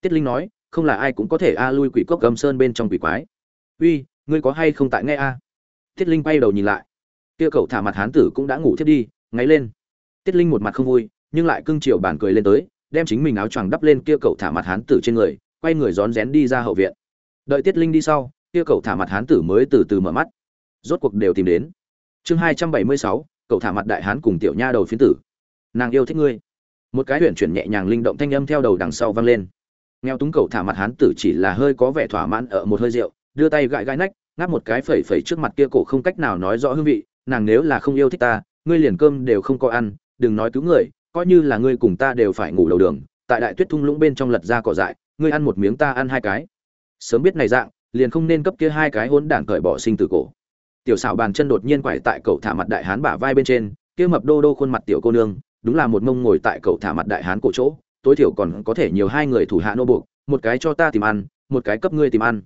Tiết linh nói, không là ai cũng có thể a lui quỷ cốc gầm sơn bên trong quỷ quái. Uy, ngươi có hay không tại nghe a? Tiết linh bay đầu nhìn lại. Kia cậu thả mặt hán tử cũng đã ngủ thiết đi, ngáy lên. Tiết linh một mặt không vui, nhưng lại cưng chiều bản cười lên tới, đem chính mình áo choàng đắp lên kia cậu thả mặt hán tử trên người, quay người rón rén đi ra hậu viện đợi tiết linh đi sau, kia cậu thả mặt hán tử mới từ từ mở mắt. Rốt cuộc đều tìm đến. Chương hai trăm bảy mươi sáu, cậu thả mặt đại hán cùng tiểu nha đầu phiến tử. Nàng yêu thích ngươi. Một cái huyện chuyển nhẹ nhàng linh động thanh âm theo đầu đằng sau vang lên. Nghèo túng cậu thả mặt hán tử chỉ là hơi có vẻ thỏa mãn ở một hơi rượu, đưa tay gãi gãi nách, ngáp một cái phẩy phẩy trước mặt kia cổ không cách nào nói rõ hương vị, nàng nếu là không yêu thích ta, ngươi liền cơm đều không có ăn, đừng nói cứu người, coi như là ngươi cùng ta đều phải ngủ đầu đường, tại đại tuyết thung lũng bên trong lật ra cỏ dại, ngươi ăn một miếng ta ăn hai cái sớm biết này dạng, liền không nên cấp kia hai cái hỗn đản cởi bỏ sinh tử cổ. Tiểu xảo bàn chân đột nhiên quải tại cậu thả mặt đại hán bả vai bên trên, kia mập đô đô khuôn mặt tiểu cô nương, đúng là một mông ngồi tại cậu thả mặt đại hán cổ chỗ, tối thiểu còn có thể nhiều hai người thủ hạ nô buộc, một cái cho ta tìm ăn, một cái cấp ngươi tìm ăn.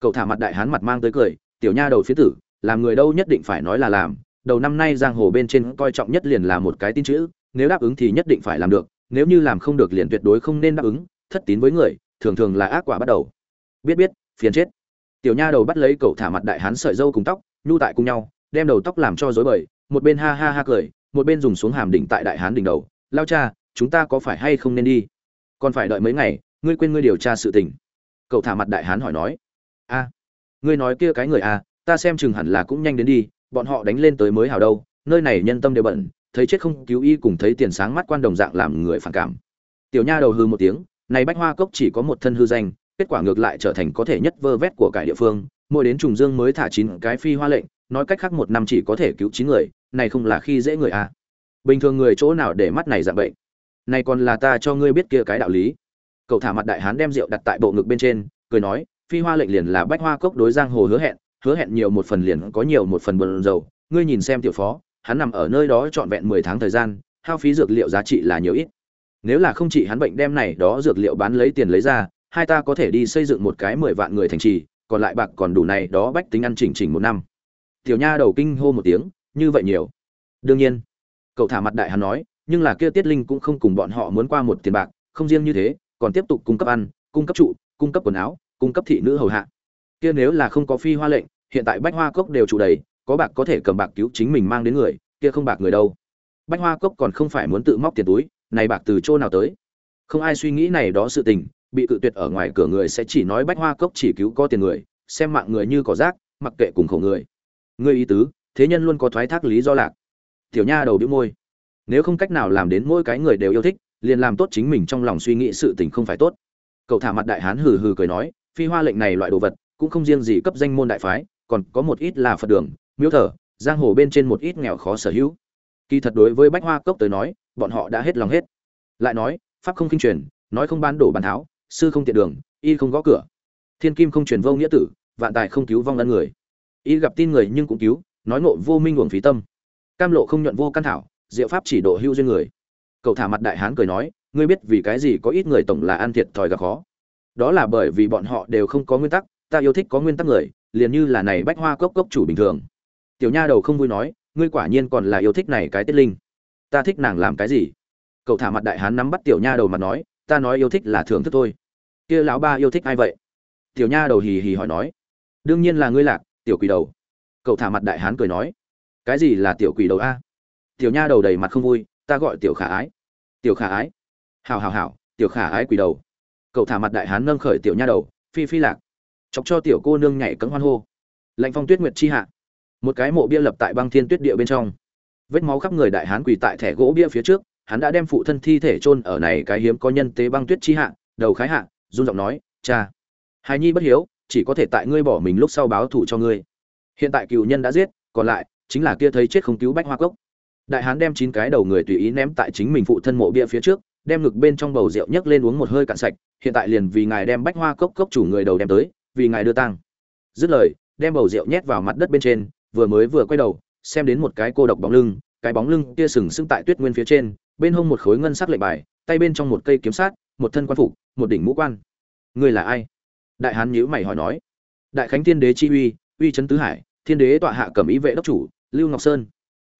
Cậu thả mặt đại hán mặt mang tới cười, tiểu nha đầu phía tử, làm người đâu nhất định phải nói là làm, đầu năm nay giang hồ bên trên coi trọng nhất liền là một cái tin chữ, nếu đáp ứng thì nhất định phải làm được, nếu như làm không được liền tuyệt đối không nên đáp ứng, thất tín với người, thường thường là ác quả bắt đầu biết biết, phiền chết. Tiểu nha đầu bắt lấy cậu thả mặt đại hán sợi dâu cùng tóc, nhu tại cùng nhau, đem đầu tóc làm cho rối bời, một bên ha ha ha cười, một bên dùng xuống hàm đỉnh tại đại hán đỉnh đầu. Lao cha, chúng ta có phải hay không nên đi? Còn phải đợi mấy ngày, ngươi quên ngươi điều tra sự tình. Cậu thả mặt đại hán hỏi nói. A, ngươi nói kia cái người a ta xem chừng hẳn là cũng nhanh đến đi, bọn họ đánh lên tới mới hào đâu, nơi này nhân tâm đều bận, thấy chết không cứu y cùng thấy tiền sáng mắt quan đồng dạng làm người phản cảm. Tiểu nha đầu hư một tiếng, này bách hoa cốc chỉ có một thân hư danh kết quả ngược lại trở thành có thể nhất vơ vét của cải địa phương. Mỗi đến trùng dương mới thả chín cái phi hoa lệnh, nói cách khác một năm chỉ có thể cứu chín người, này không là khi dễ người à. Bình thường người chỗ nào để mắt này dạng bệnh? Này còn là ta cho ngươi biết kia cái đạo lý. Cậu thả mặt đại hán đem rượu đặt tại bộ ngực bên trên, cười nói, phi hoa lệnh liền là bách hoa cốc đối giang hồ hứa hẹn hứa hẹn nhiều một phần liền có nhiều một phần bần dầu ngươi nhìn xem tiểu phó, hắn nằm ở nơi đó trọn vẹn mười tháng thời gian, hao phí dược liệu giá trị là nhiều ít. Nếu là không trị hắn bệnh đem này đó dược liệu bán lấy tiền lấy ra hai ta có thể đi xây dựng một cái mười vạn người thành trì, còn lại bạc còn đủ này, đó bách tính ăn chỉnh chỉnh một năm. Tiểu nha đầu kinh hô một tiếng, như vậy nhiều. Đương nhiên, cậu thả mặt đại hắn nói, nhưng là kia tiết linh cũng không cùng bọn họ muốn qua một tiền bạc, không riêng như thế, còn tiếp tục cung cấp ăn, cung cấp trụ, cung cấp quần áo, cung cấp thị nữ hầu hạ. Kia nếu là không có phi hoa lệnh, hiện tại bách hoa cốc đều trụ đầy, có bạc có thể cầm bạc cứu chính mình mang đến người, kia không bạc người đâu. Bách hoa cốc còn không phải muốn tự móc tiền túi, này bạc từ chỗ nào tới? Không ai suy nghĩ này đó sự tình bị cự tuyệt ở ngoài cửa người sẽ chỉ nói bách hoa cốc chỉ cứu có tiền người, xem mạng người như cỏ rác, mặc kệ cùng khổ người. Ngươi ý tứ, thế nhân luôn có thoái thác lý do lạc. Tiểu nha đầu đĩu môi. Nếu không cách nào làm đến mỗi cái người đều yêu thích, liền làm tốt chính mình trong lòng suy nghĩ sự tình không phải tốt. Cậu thả mặt đại hán hừ hừ cười nói, phi hoa lệnh này loại đồ vật, cũng không riêng gì cấp danh môn đại phái, còn có một ít là phật đường, miếu thờ, giang hồ bên trên một ít nghèo khó sở hữu. Kỳ thật đối với bách hoa cốc tới nói, bọn họ đã hết lòng hết. Lại nói, pháp không kinh truyền, nói không bán đổ bàn tháo sư không tiện đường, y không gõ cửa. Thiên kim không truyền vô nghĩa tử, vạn tài không cứu vong ân người. Y gặp tin người nhưng cũng cứu, nói ngộ vô minh uổng phí tâm. Cam lộ không nhuận vô căn thảo, diệu pháp chỉ độ hưu duyên người. Cậu thả mặt đại hán cười nói, ngươi biết vì cái gì có ít người tổng là ăn thiệt thòi gặp khó? Đó là bởi vì bọn họ đều không có nguyên tắc, ta yêu thích có nguyên tắc người, liền như là này bách hoa cốc cốc chủ bình thường. Tiểu nha đầu không vui nói, ngươi quả nhiên còn là yêu thích này cái tiết linh. Ta thích nàng làm cái gì? Cậu thả mặt đại hán nắm bắt tiểu nha đầu mặt nói, ta nói yêu thích là thưởng thức thôi kia lão ba yêu thích ai vậy? Tiểu nha đầu hì hì hỏi nói. Đương nhiên là ngươi lạc, tiểu quỷ đầu. Cậu thả mặt đại hán cười nói. Cái gì là tiểu quỷ đầu a? Tiểu nha đầu đầy mặt không vui, ta gọi tiểu khả ái. Tiểu khả ái? Hào hào hào tiểu khả ái quỷ đầu. Cậu thả mặt đại hán nâng khởi tiểu nha đầu, phi phi lạc. Chọc cho tiểu cô nương nhảy cấm hoan hô. Lạnh phong tuyết nguyệt chi hạ. Một cái mộ bia lập tại băng thiên tuyết địa bên trong. Vết máu khắp người đại hán quỳ tại thẻ gỗ bia phía trước, hắn đã đem phụ thân thi thể chôn ở này cái hiếm có nhân tế băng tuyết chi hạ, đầu khái hạ run giọng nói, cha, hài nhi bất hiếu, chỉ có thể tại ngươi bỏ mình lúc sau báo thù cho ngươi. Hiện tại cựu nhân đã giết, còn lại chính là kia thấy chết không cứu bách hoa cốc. Đại hán đem chín cái đầu người tùy ý ném tại chính mình phụ thân mộ bia phía trước, đem ngực bên trong bầu rượu nhấc lên uống một hơi cạn sạch, hiện tại liền vì ngài đem bách hoa cốc cốc chủ người đầu đem tới, vì ngài đưa tang. Dứt lời, đem bầu rượu nhét vào mặt đất bên trên, vừa mới vừa quay đầu, xem đến một cái cô độc bóng lưng, cái bóng lưng kia sừng sững tại tuyết nguyên phía trên, bên hông một khối ngân sắc lệnh bài, tay bên trong một cây kiếm sát một thân quan phục, một đỉnh mũ quan. Ngươi là ai? Đại hán nhíu mày hỏi nói. Đại khánh thiên đế chi uy uy chấn tứ hải, thiên đế tọa hạ cẩm ý vệ đốc chủ, lưu ngọc sơn.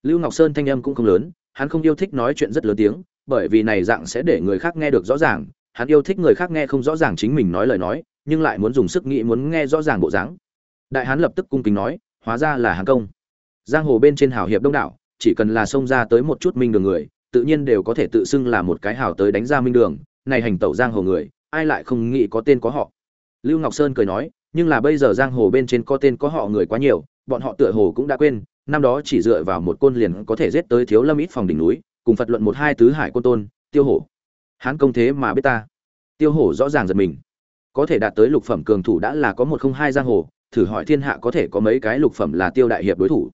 Lưu ngọc sơn thanh âm cũng không lớn, hắn không yêu thích nói chuyện rất lớn tiếng, bởi vì này dạng sẽ để người khác nghe được rõ ràng. Hắn yêu thích người khác nghe không rõ ràng chính mình nói lời nói, nhưng lại muốn dùng sức nghĩ muốn nghe rõ ràng bộ dáng. Đại hán lập tức cung kính nói, hóa ra là hàng công. Giang hồ bên trên hào hiệp đông đảo, chỉ cần là xông ra tới một chút minh đường người, tự nhiên đều có thể tự xưng là một cái hào tới đánh ra minh đường này hành tẩu giang hồ người, ai lại không nghĩ có tên có họ? Lưu ngọc sơn cười nói, nhưng là bây giờ giang hồ bên trên có tên có họ người quá nhiều, bọn họ tựa hồ cũng đã quên, năm đó chỉ dựa vào một côn liền có thể giết tới thiếu lâm ít phòng đỉnh núi, cùng phật luận một hai tứ hải côn tôn, tiêu hổ. Hán công thế mà biết ta. Tiêu hổ rõ ràng giật mình. Có thể đạt tới lục phẩm cường thủ đã là có một không hai giang hồ, thử hỏi thiên hạ có thể có mấy cái lục phẩm là tiêu đại hiệp đối thủ?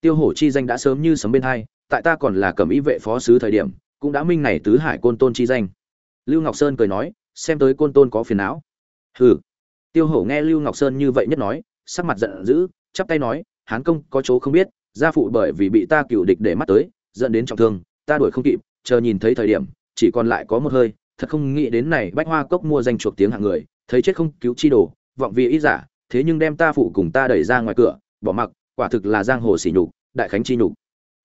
Tiêu hổ chi danh đã sớm như sấm bên hai, tại ta còn là cầm ý vệ phó sứ thời điểm, cũng đã minh này tứ hải côn tôn chi danh lưu ngọc sơn cười nói, xem tới côn tôn có phiền não. Hừ. Tiêu hổ nghe lưu ngọc sơn như vậy nhất nói, sắc mặt giận dữ, chắp tay nói, hán công, có chỗ không biết, gia phụ bởi vì bị ta cựu địch để mắt tới, dẫn đến trọng thương, ta đuổi không kịp, chờ nhìn thấy thời điểm, chỉ còn lại có một hơi, thật không nghĩ đến này bách hoa cốc mua danh chuộc tiếng hạng người, thấy chết không cứu chi đồ, vọng vì ý giả, thế nhưng đem ta phụ cùng ta đẩy ra ngoài cửa, bỏ mặc, quả thực là giang hồ sỉ nhục, đại khánh chi nhục.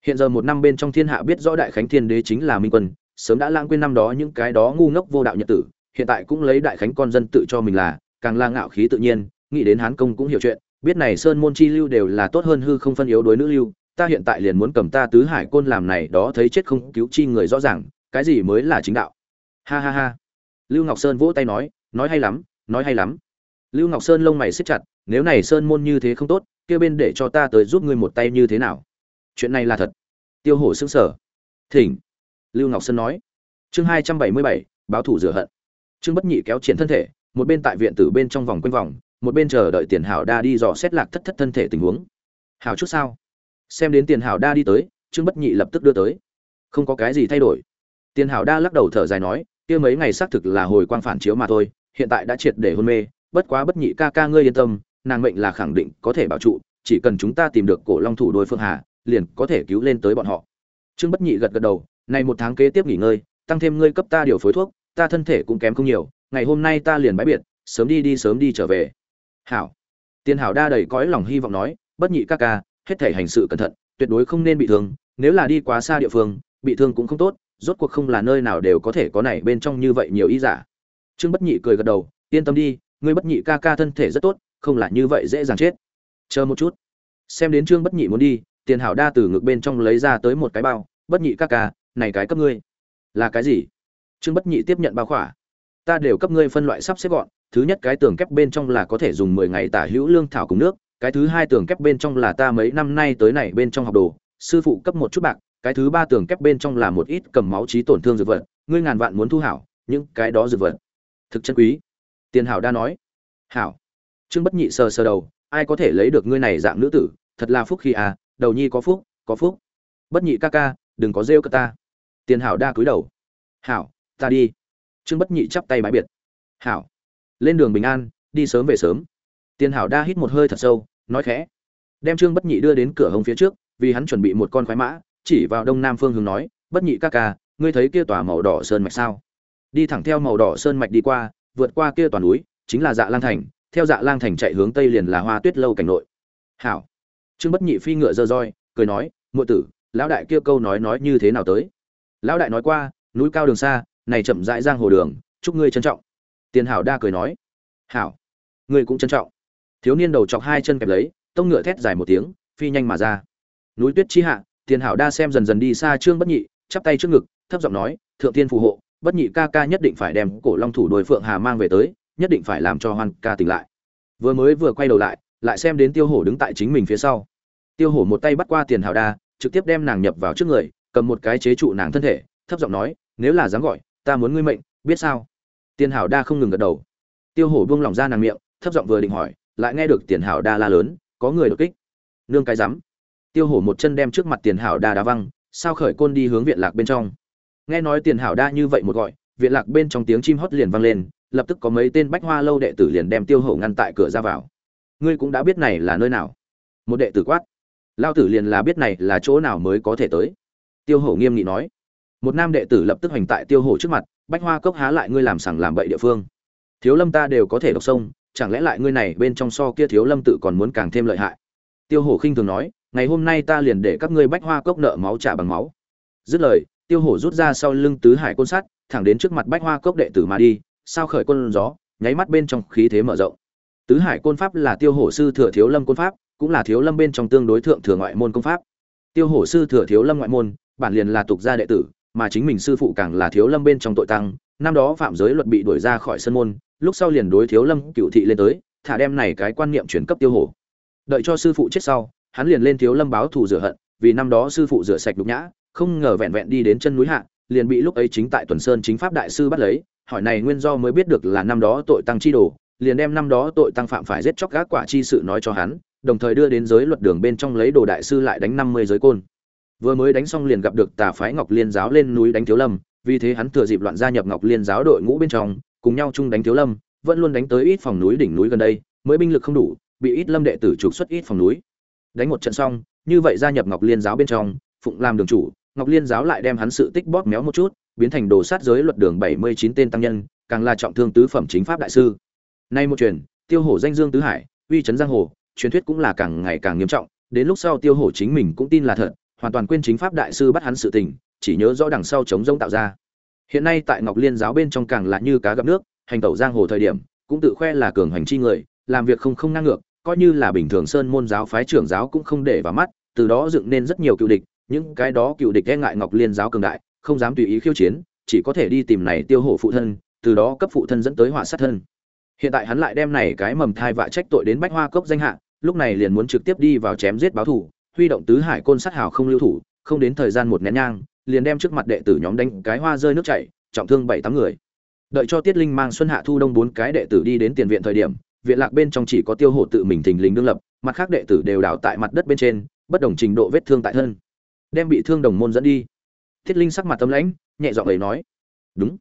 Hiện giờ một năm bên trong thiên hạ biết rõ đại khánh thiên đế chính là minh quân sớm đã lãng quên năm đó những cái đó ngu ngốc vô đạo nhật tử, hiện tại cũng lấy đại khánh con dân tự cho mình là, càng la ngạo khí tự nhiên, nghĩ đến hán công cũng hiểu chuyện, biết này sơn môn chi lưu đều là tốt hơn hư không phân yếu đối nữ lưu, ta hiện tại liền muốn cầm ta tứ hải côn làm này đó thấy chết không cứu chi người rõ ràng, cái gì mới là chính đạo. Ha ha ha. Lưu ngọc sơn vỗ tay nói nói hay lắm, nói hay lắm. Lưu ngọc sơn lông mày xếp chặt, nếu này sơn môn như thế không tốt, kia bên để cho ta tới giúp ngươi một tay như thế nào? Chuyện này là thật. Tiêu hổ xứng sở thỉnh lưu ngọc sơn nói. Chương hai trăm bảy mươi bảy, báo thủ rửa hận. Trương bất nhị kéo triển thân thể, một bên tại viện tử bên trong vòng quanh vòng, một bên chờ đợi tiền hảo đa đi dò xét lạc thất thất thân thể tình huống. Hảo chút sao? Xem đến tiền hảo đa đi tới, trương bất nhị lập tức đưa tới. Không có cái gì thay đổi. Tiền hảo đa lắc đầu thở dài nói, kia mấy ngày xác thực là hồi quang phản chiếu mà thôi, hiện tại đã triệt để hôn mê, bất quá bất nhị ca ca ngươi yên tâm, nàng mệnh là khẳng định có thể bảo trụ, chỉ cần chúng ta tìm được cổ long thủ đôi phương hà, liền có thể cứu lên tới bọn họ. Trương bất nhị gật gật đầu này một tháng kế tiếp nghỉ ngơi, tăng thêm ngươi cấp ta điều phối thuốc, ta thân thể cũng kém không nhiều, ngày hôm nay ta liền bãi biệt, sớm đi đi, sớm đi trở về. Hảo. Tiền hảo đa đầy cõi lòng hy vọng nói, bất nhị ca ca, hết thể hành sự cẩn thận, tuyệt đối không nên bị thương, nếu là đi quá xa địa phương, bị thương cũng không tốt, rốt cuộc không là nơi nào đều có thể có này bên trong như vậy nhiều ý giả. Trương bất nhị cười gật đầu, yên tâm đi, ngươi bất nhị ca ca thân thể rất tốt, không là như vậy dễ dàng chết. Chờ một chút. Xem đến trương bất nhị muốn đi tiền hảo đa từ ngực bên trong lấy ra tới một cái bao, bất nhị ca ca này cái cấp ngươi. Là cái gì? Trương bất nhị tiếp nhận bao khỏa. Ta đều cấp ngươi phân loại sắp xếp gọn, thứ nhất cái tường kép bên trong là có thể dùng mười ngày tả hữu lương thảo cùng nước, cái thứ hai tường kép bên trong là ta mấy năm nay tới này bên trong học đồ, sư phụ cấp một chút bạc, cái thứ ba tường kép bên trong là một ít cầm máu trí tổn thương dược vật, ngươi ngàn vạn muốn thu hảo, những cái đó dược vật. Thực chân quý. Tiền hảo đa nói. Hảo. Trương bất nhị sờ sờ đầu, ai có thể lấy được ngươi này dạng nữ tử, thật là phúc khi à đầu nhi có phúc có phúc. Bất nhị ca ca, đừng có rêu cơ ta tiền hảo đa cúi đầu. Hảo, ta đi. Trương bất nhị chắp tay bãi biệt. Hảo, lên đường bình an, đi sớm về sớm. Tiền hảo đa hít một hơi thật sâu, nói khẽ. Đem trương bất nhị đưa đến cửa hông phía trước, vì hắn chuẩn bị một con khoái mã, chỉ vào đông nam phương hướng nói, bất nhị ca ca, ngươi thấy kia tòa màu đỏ sơn mạch sao? Đi thẳng theo màu đỏ sơn mạch đi qua, vượt qua kia toàn núi, chính là dạ lang thành. Theo dạ lang thành chạy hướng tây liền là hoa tuyết lâu cảnh nội. Hảo. Trương bất nhị phi ngựa dơ roi, cười nói, muội tử, lão đại kia câu nói nói như thế nào tới? Lão đại nói qua, núi cao đường xa, này chậm rãi giang hồ đường, chúc ngươi trân trọng. Tiền hảo đa cười nói, hảo, ngươi cũng trân trọng. Thiếu niên đầu chọc hai chân kẹp lấy, tông ngựa thét dài một tiếng, phi nhanh mà ra. Núi tuyết chi hạ, tiền hảo đa xem dần dần đi xa trương bất nhị, chắp tay trước ngực, thấp giọng nói, thượng tiên phù hộ, bất nhị ca ca nhất định phải đem cổ long thủ đôi phượng hà mang về tới, nhất định phải làm cho hoan ca tỉnh lại. Vừa mới vừa quay đầu lại lại xem đến tiêu hổ đứng tại chính mình phía sau. Tiêu hổ một tay bắt qua tiền hảo đa, trực tiếp đem nàng nhập vào trước người cầm một cái chế trụ nàng thân thể, thấp giọng nói, nếu là dám gọi, ta muốn ngươi mệnh, biết sao? Tiền hảo đa không ngừng gật đầu. Tiêu hổ buông lỏng ra nàng miệng, thấp giọng vừa định hỏi, lại nghe được tiền hảo đa la lớn, có người đột kích. Nương cái rắm. Tiêu hổ một chân đem trước mặt tiền hảo đa đá văng, sao khởi côn đi hướng viện lạc bên trong. Nghe nói tiền hảo đa như vậy một gọi, viện lạc bên trong tiếng chim hót liền vang lên, lập tức có mấy tên bách hoa lâu đệ tử liền đem tiêu hổ ngăn tại cửa ra vào. Ngươi cũng đã biết này là nơi nào? Một đệ tử quát. Lao tử liền là biết này là chỗ nào mới có thể tới tiêu hổ nghiêm nghị nói. Một nam đệ tử lập tức hành tại tiêu hổ trước mặt, bách hoa cốc há lại ngươi làm sằng làm bậy địa phương? Thiếu lâm ta đều có thể đọc sông, chẳng lẽ lại ngươi này bên trong so kia thiếu lâm tự còn muốn càng thêm lợi hại? Tiêu hổ khinh thường nói, ngày hôm nay ta liền để các ngươi bách hoa cốc nợ máu trả bằng máu. Dứt lời, tiêu hổ rút ra sau lưng tứ hải côn sắt, thẳng đến trước mặt bách hoa cốc đệ tử mà đi, sao khởi côn gió, nháy mắt bên trong khí thế mở rộng. Tứ hải côn pháp là tiêu hổ sư thừa thiếu lâm côn pháp, cũng là thiếu lâm bên trong tương đối thượng thừa ngoại môn công pháp. Tiêu hổ sư thừa thiếu lâm ngoại môn bản liền là tục gia đệ tử, mà chính mình sư phụ càng là thiếu lâm bên trong tội tăng. Năm đó phạm giới luật bị đuổi ra khỏi sân môn, lúc sau liền đối thiếu lâm cựu thị lên tới, thả đem này cái quan niệm chuyển cấp tiêu hổ. Đợi cho sư phụ chết sau, hắn liền lên thiếu lâm báo thù rửa hận, vì năm đó sư phụ rửa sạch đục nhã, không ngờ vẹn vẹn đi đến chân núi hạ, liền bị lúc ấy chính tại tuần sơn chính pháp đại sư bắt lấy. Hỏi này nguyên do mới biết được là năm đó tội tăng chi đồ, liền đem năm đó tội tăng phạm phải giết chóc gác quả chi sự nói cho hắn, đồng thời đưa đến giới luật đường bên trong lấy đồ đại sư lại đánh năm mươi giới côn vừa mới đánh xong liền gặp được tà phái ngọc liên giáo lên núi đánh thiếu lâm, vì thế hắn thừa dịp loạn gia nhập ngọc liên giáo đội ngũ bên trong, cùng nhau chung đánh thiếu lâm, vẫn luôn đánh tới ít phòng núi đỉnh núi gần đây, mới binh lực không đủ, bị ít lâm đệ tử trục xuất ít phòng núi. Đánh một trận xong, như vậy gia nhập ngọc liên giáo bên trong, phụng làm đường chủ, ngọc liên giáo lại đem hắn sự tích bóp méo một chút, biến thành đồ sát giới luật đường bảy mươi chín tên tăng nhân, càng là trọng thương tứ phẩm chính pháp đại sư. Nay một truyền, tiêu hổ danh dương tứ hải, uy trấn giang hồ, truyền thuyết cũng là càng ngày càng nghiêm trọng, đến lúc sau tiêu hổ chính mình cũng tin là thật hoàn toàn quên chính pháp đại sư bắt hắn sự tình, chỉ nhớ rõ đằng sau chống rông tạo ra. Hiện nay tại ngọc liên giáo bên trong càng là như cá gặp nước, hành tẩu giang hồ thời điểm, cũng tự khoe là cường hành chi người, làm việc không không năng ngược, coi như là bình thường sơn môn giáo phái trưởng giáo cũng không để vào mắt, từ đó dựng nên rất nhiều cựu địch, những cái đó cựu địch e ngại ngọc liên giáo cường đại, không dám tùy ý khiêu chiến, chỉ có thể đi tìm này tiêu hổ phụ thân, từ đó cấp phụ thân dẫn tới họa sát thân. Hiện tại hắn lại đem này cái mầm thai vạ trách tội đến bách hoa cốc danh hạ, lúc này liền muốn trực tiếp đi vào chém giết báo thủ huy động tứ hải côn sát hào không lưu thủ, không đến thời gian một nén nhang, liền đem trước mặt đệ tử nhóm đánh cái hoa rơi nước chảy, trọng thương bảy tám người. Đợi cho tiết linh mang xuân hạ thu đông bốn cái đệ tử đi đến tiền viện thời điểm, viện lạc bên trong chỉ có tiêu hổ tự mình thình lình đương lập, mặt khác đệ tử đều đảo tại mặt đất bên trên, bất đồng trình độ vết thương tại thân. Đem bị thương đồng môn dẫn đi. Thiết linh sắc mặt tâm lãnh, nhẹ giọng ấy nói. Đúng.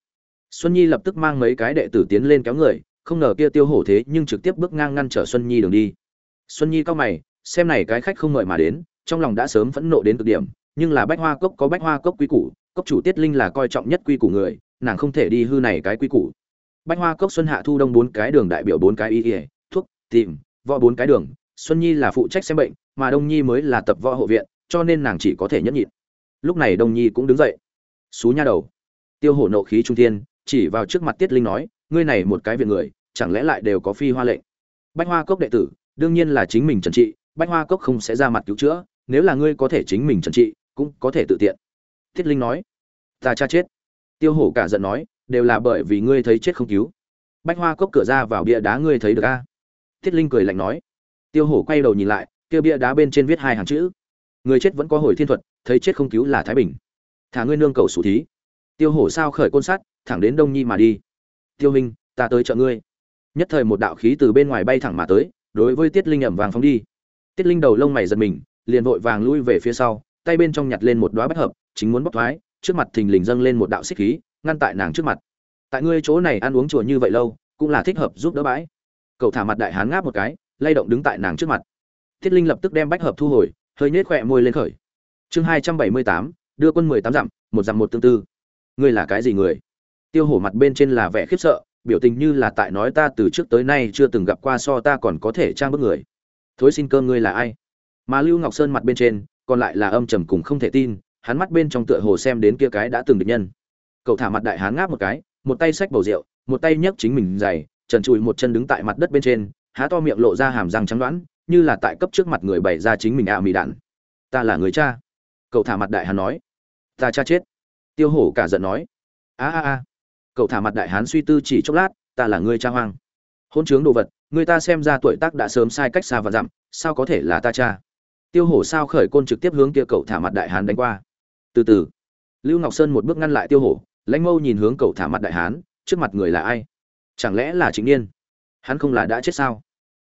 Xuân nhi lập tức mang mấy cái đệ tử tiến lên kéo người, không ngờ kia tiêu hổ thế nhưng trực tiếp bước ngang ngăn trở xuân nhi đường đi. Xuân nhi cao mày xem này cái khách không mời mà đến, trong lòng đã sớm phẫn nộ đến cực điểm, nhưng là bách hoa cốc có bách hoa cốc quy củ, cốc chủ tiết linh là coi trọng nhất quy củ người, nàng không thể đi hư này cái quy củ. Bách hoa cốc xuân hạ thu đông bốn cái đường đại biểu bốn cái y ỉa thuốc, tìm, võ bốn cái đường, xuân nhi là phụ trách xem bệnh, mà đông nhi mới là tập võ hộ viện, cho nên nàng chỉ có thể nhẫn nhịn. Lúc này đông nhi cũng đứng dậy. Xú nha đầu. Tiêu hổ nộ khí trung thiên, chỉ vào trước mặt tiết linh nói, ngươi này một cái viện người, chẳng lẽ lại đều có phi hoa lệnh? Bách hoa cốc đệ tử, đương nhiên là chính mình trần trị bách hoa cốc không sẽ ra mặt cứu chữa, nếu là ngươi có thể chính mình trần trị, cũng có thể tự tiện. Thiết linh nói. Ta cha chết. Tiêu hổ cả giận nói, đều là bởi vì ngươi thấy chết không cứu. Bách hoa cốc cửa ra vào bia đá ngươi thấy được a? Thiết linh cười lạnh nói. Tiêu hổ quay đầu nhìn lại, kia bia đá bên trên viết hai hàng chữ. Người chết vẫn có hồi thiên thuật, thấy chết không cứu là thái bình. Thả ngươi nương cầu sủ thí. Tiêu hổ sao khởi côn sắt thẳng đến đông nhi mà đi. Tiêu minh ta tới chợ ngươi. Nhất thời một đạo khí từ bên ngoài bay thẳng mà tới, đối với tiết linh ẩm vàng phóng đi tiết linh đầu lông mày giật mình, liền vội vàng lui về phía sau, tay bên trong nhặt lên một đoá bách hợp, chính muốn bóc thoái, trước mặt thình lình dâng lên một đạo xích khí, ngăn tại nàng trước mặt. Tại ngươi chỗ này ăn uống chùa như vậy lâu, cũng là thích hợp giúp đỡ bãi. Cậu thả mặt đại hán ngáp một cái, lay động đứng tại nàng trước mặt. Tiết linh lập tức đem bách hợp thu hồi, hơi nhếch khỏe môi lên khởi. Chương hai trăm bảy mươi tám, đưa quân mười tám dặm, một dặm một tương tư. Ngươi là cái gì người? Tiêu hổ mặt bên trên là vẻ khiếp sợ, biểu tình như là tại nói ta từ trước tới nay chưa từng gặp qua so ta còn có thể trang bức người thối xin cơm ngươi là ai? Mà lưu ngọc sơn mặt bên trên, còn lại là âm trầm cùng không thể tin, hắn mắt bên trong tựa hồ xem đến kia cái đã từng được nhân. Cậu thả mặt đại hán ngáp một cái, một tay xách bầu rượu, một tay nhấc chính mình dày trần trụi một chân đứng tại mặt đất bên trên, há to miệng lộ ra hàm răng trắng đoán, như là tại cấp trước mặt người bày ra chính mình ạ mì đạn. Ta là người cha. Cậu thả mặt đại hán nói. Ta cha chết. Tiêu hổ cả giận nói. A a a. Cậu thả mặt đại hán suy tư chỉ chốc lát, ta là người cha hoang hôn chướng đồ vật, người ta xem ra tuổi tác đã sớm sai cách xa và dặm, sao có thể là ta cha? Tiêu hổ sao khởi côn trực tiếp hướng kia cậu thả mặt đại hán đánh qua. Từ từ. Lưu ngọc sơn một bước ngăn lại tiêu hổ, lãnh mâu nhìn hướng cậu thả mặt đại hán, trước mặt người là ai? Chẳng lẽ là chính niên? Hắn không là đã chết sao?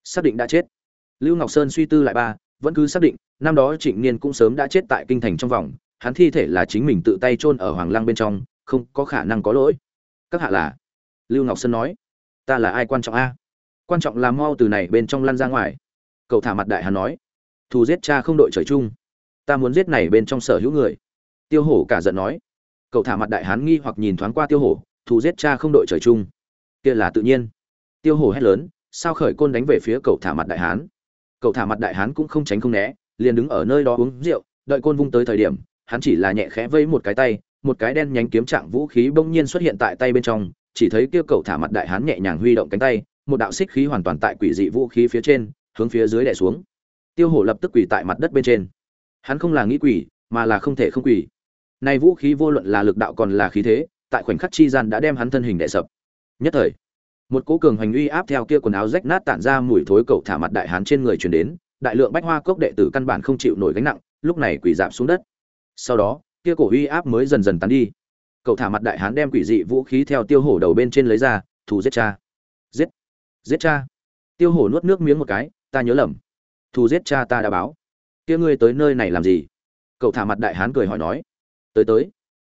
Xác định đã chết. Lưu ngọc sơn suy tư lại ba, vẫn cứ xác định, năm đó trịnh niên cũng sớm đã chết tại kinh thành trong vòng, hắn thi thể là chính mình tự tay chôn ở hoàng lang bên trong, không có khả năng có lỗi. Các hạ là? Lưu ngọc sơn nói ta là ai quan trọng a? Quan trọng là mau từ này bên trong lăn ra ngoài. Cậu thả mặt đại hán nói. Thù giết cha không đội trời chung. Ta muốn giết này bên trong sở hữu người. Tiêu hổ cả giận nói. Cậu thả mặt đại hán nghi hoặc nhìn thoáng qua tiêu hổ. Thù giết cha không đội trời chung. Kia là tự nhiên. Tiêu hổ hét lớn. Sao khởi côn đánh về phía cậu thả mặt đại hán? Cậu thả mặt đại hán cũng không tránh không né, liền đứng ở nơi đó uống rượu, đợi côn vung tới thời điểm, hắn chỉ là nhẹ khẽ vây một cái tay, một cái đen nhánh kiếm trạng vũ khí bỗng nhiên xuất hiện tại tay bên trong chỉ thấy kia cậu thả mặt đại hán nhẹ nhàng huy động cánh tay, một đạo xích khí hoàn toàn tại quỷ dị vũ khí phía trên, hướng phía dưới đè xuống. Tiêu hổ lập tức quỳ tại mặt đất bên trên. Hắn không là nghĩ quỷ mà là không thể không quỳ. Nay vũ khí vô luận là lực đạo còn là khí thế, tại khoảnh khắc chi gian đã đem hắn thân hình đè sập. Nhất thời, một cỗ cường hành uy áp theo kia quần áo rách nát tản ra mùi thối cậu thả mặt đại hán trên người truyền đến, đại lượng bách hoa cốc đệ tử căn bản không chịu nổi gánh nặng, lúc này quỳ dạp xuống đất. Sau đó, kia cổ uy áp mới dần dần tan đi cậu thả mặt đại hán đem quỷ dị vũ khí theo tiêu hổ đầu bên trên lấy ra, thù giết cha. Giết. Giết cha. Tiêu hổ nuốt nước miếng một cái, ta nhớ lầm. Thù giết cha ta đã báo. Kia ngươi tới nơi này làm gì? Cậu thả mặt đại hán cười hỏi nói. Tới tới.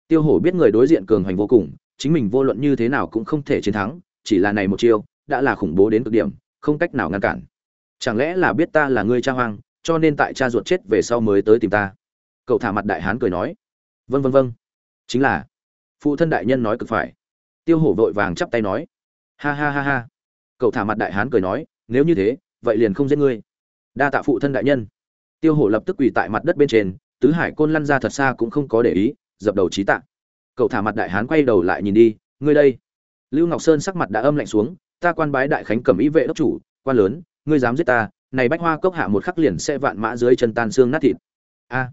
Tiêu hổ biết người đối diện cường hành vô cùng, chính mình vô luận như thế nào cũng không thể chiến thắng, chỉ là này một chiêu, đã là khủng bố đến cực điểm, không cách nào ngăn cản. Chẳng lẽ là biết ta là ngươi cha hoang, cho nên tại cha ruột chết về sau mới tới tìm ta? Cậu thả mặt đại hán cười nói. Vân vân vân chính là phụ thân đại nhân nói cực phải. Tiêu hổ vội vàng chắp tay nói. Ha ha ha ha. Cậu thả mặt đại hán cười nói, nếu như thế, vậy liền không giết ngươi. Đa tạ phụ thân đại nhân. Tiêu hổ lập tức quỳ tại mặt đất bên trên, tứ hải côn lăn ra thật xa cũng không có để ý, dập đầu trí tạ. Cậu thả mặt đại hán quay đầu lại nhìn đi, ngươi đây. Lưu ngọc sơn sắc mặt đã âm lạnh xuống, ta quan bái đại khánh cầm ý vệ đốc chủ, quan lớn, ngươi dám giết ta, này bách hoa cốc hạ một khắc liền sẽ vạn mã dưới chân tan xương nát thịt. A.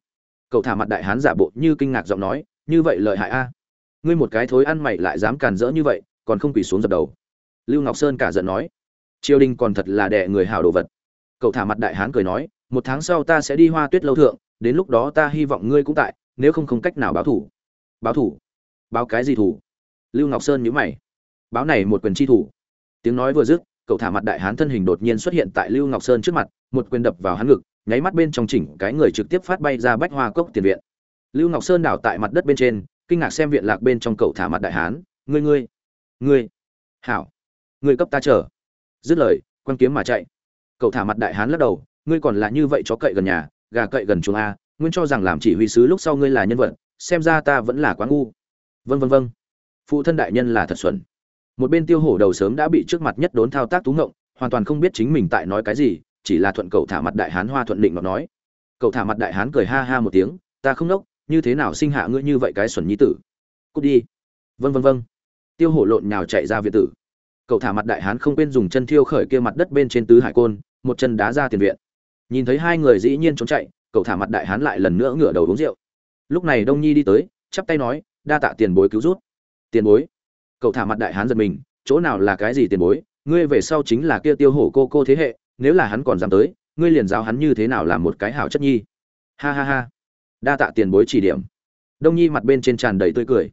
Cậu thả mặt đại hán giả bộ như kinh ngạc giọng nói, như vậy lợi hại a ngươi một cái thối ăn mày lại dám càn rỡ như vậy, còn không quỳ xuống dập đầu. Lưu ngọc sơn cả giận nói, triều đình còn thật là đẻ người hảo đồ vật. Cậu thả mặt đại hán cười nói, một tháng sau ta sẽ đi hoa tuyết lâu thượng, đến lúc đó ta hy vọng ngươi cũng tại, nếu không không cách nào báo thủ. Báo thủ? Báo cái gì thủ? Lưu ngọc sơn nhíu mày. Báo này một quyền chi thủ. Tiếng nói vừa dứt, cậu thả mặt đại hán thân hình đột nhiên xuất hiện tại lưu ngọc sơn trước mặt, một quyền đập vào hắn ngực, nháy mắt bên trong chỉnh cái người trực tiếp phát bay ra bách hoa cốc tiền viện. Lưu ngọc sơn đảo tại mặt đất bên trên kinh ngạc xem viện lạc bên trong cậu thả mặt đại hán. Ngươi ngươi ngươi. Hảo. Ngươi cấp ta chờ. Dứt lời quan kiếm mà chạy. Cậu thả mặt đại hán lắc đầu. Ngươi còn là như vậy chó cậy gần nhà, gà cậy gần chuồng a, nguyên cho rằng làm chỉ huy sứ lúc sau ngươi là nhân vật, xem ra ta vẫn là quá ngu. Vân vân vân phụ thân đại nhân là thật xuẩn. Một bên tiêu hổ đầu sớm đã bị trước mặt nhất đốn thao tác tú ngộng, hoàn toàn không biết chính mình tại nói cái gì, chỉ là thuận cậu thả mặt đại hán hoa thuận định mà nói. Cậu thả mặt đại hán cười ha ha một tiếng, ta không nốc như thế nào sinh hạ ngươi như vậy cái xuẩn nhi tử? Cút đi. Vân vân vân tiêu hổ lộn nhào chạy ra viện tử. Cậu thả mặt đại hán không quên dùng chân thiêu khởi kia mặt đất bên trên tứ hải côn, một chân đá ra tiền viện. Nhìn thấy hai người dĩ nhiên trốn chạy, cậu thả mặt đại hán lại lần nữa ngửa đầu uống rượu. Lúc này đông nhi đi tới, chắp tay nói, đa tạ tiền bối cứu rút tiền bối? Cậu thả mặt đại hán giật mình, chỗ nào là cái gì tiền bối? Ngươi về sau chính là kia tiêu hổ cô cô thế hệ, nếu là hắn còn dám tới, ngươi liền giáo hắn như thế nào làm một cái hảo chất nhi. Ha ha ha đa tạ tiền bối chỉ điểm. Đông nhi mặt bên trên tràn đầy tươi cười.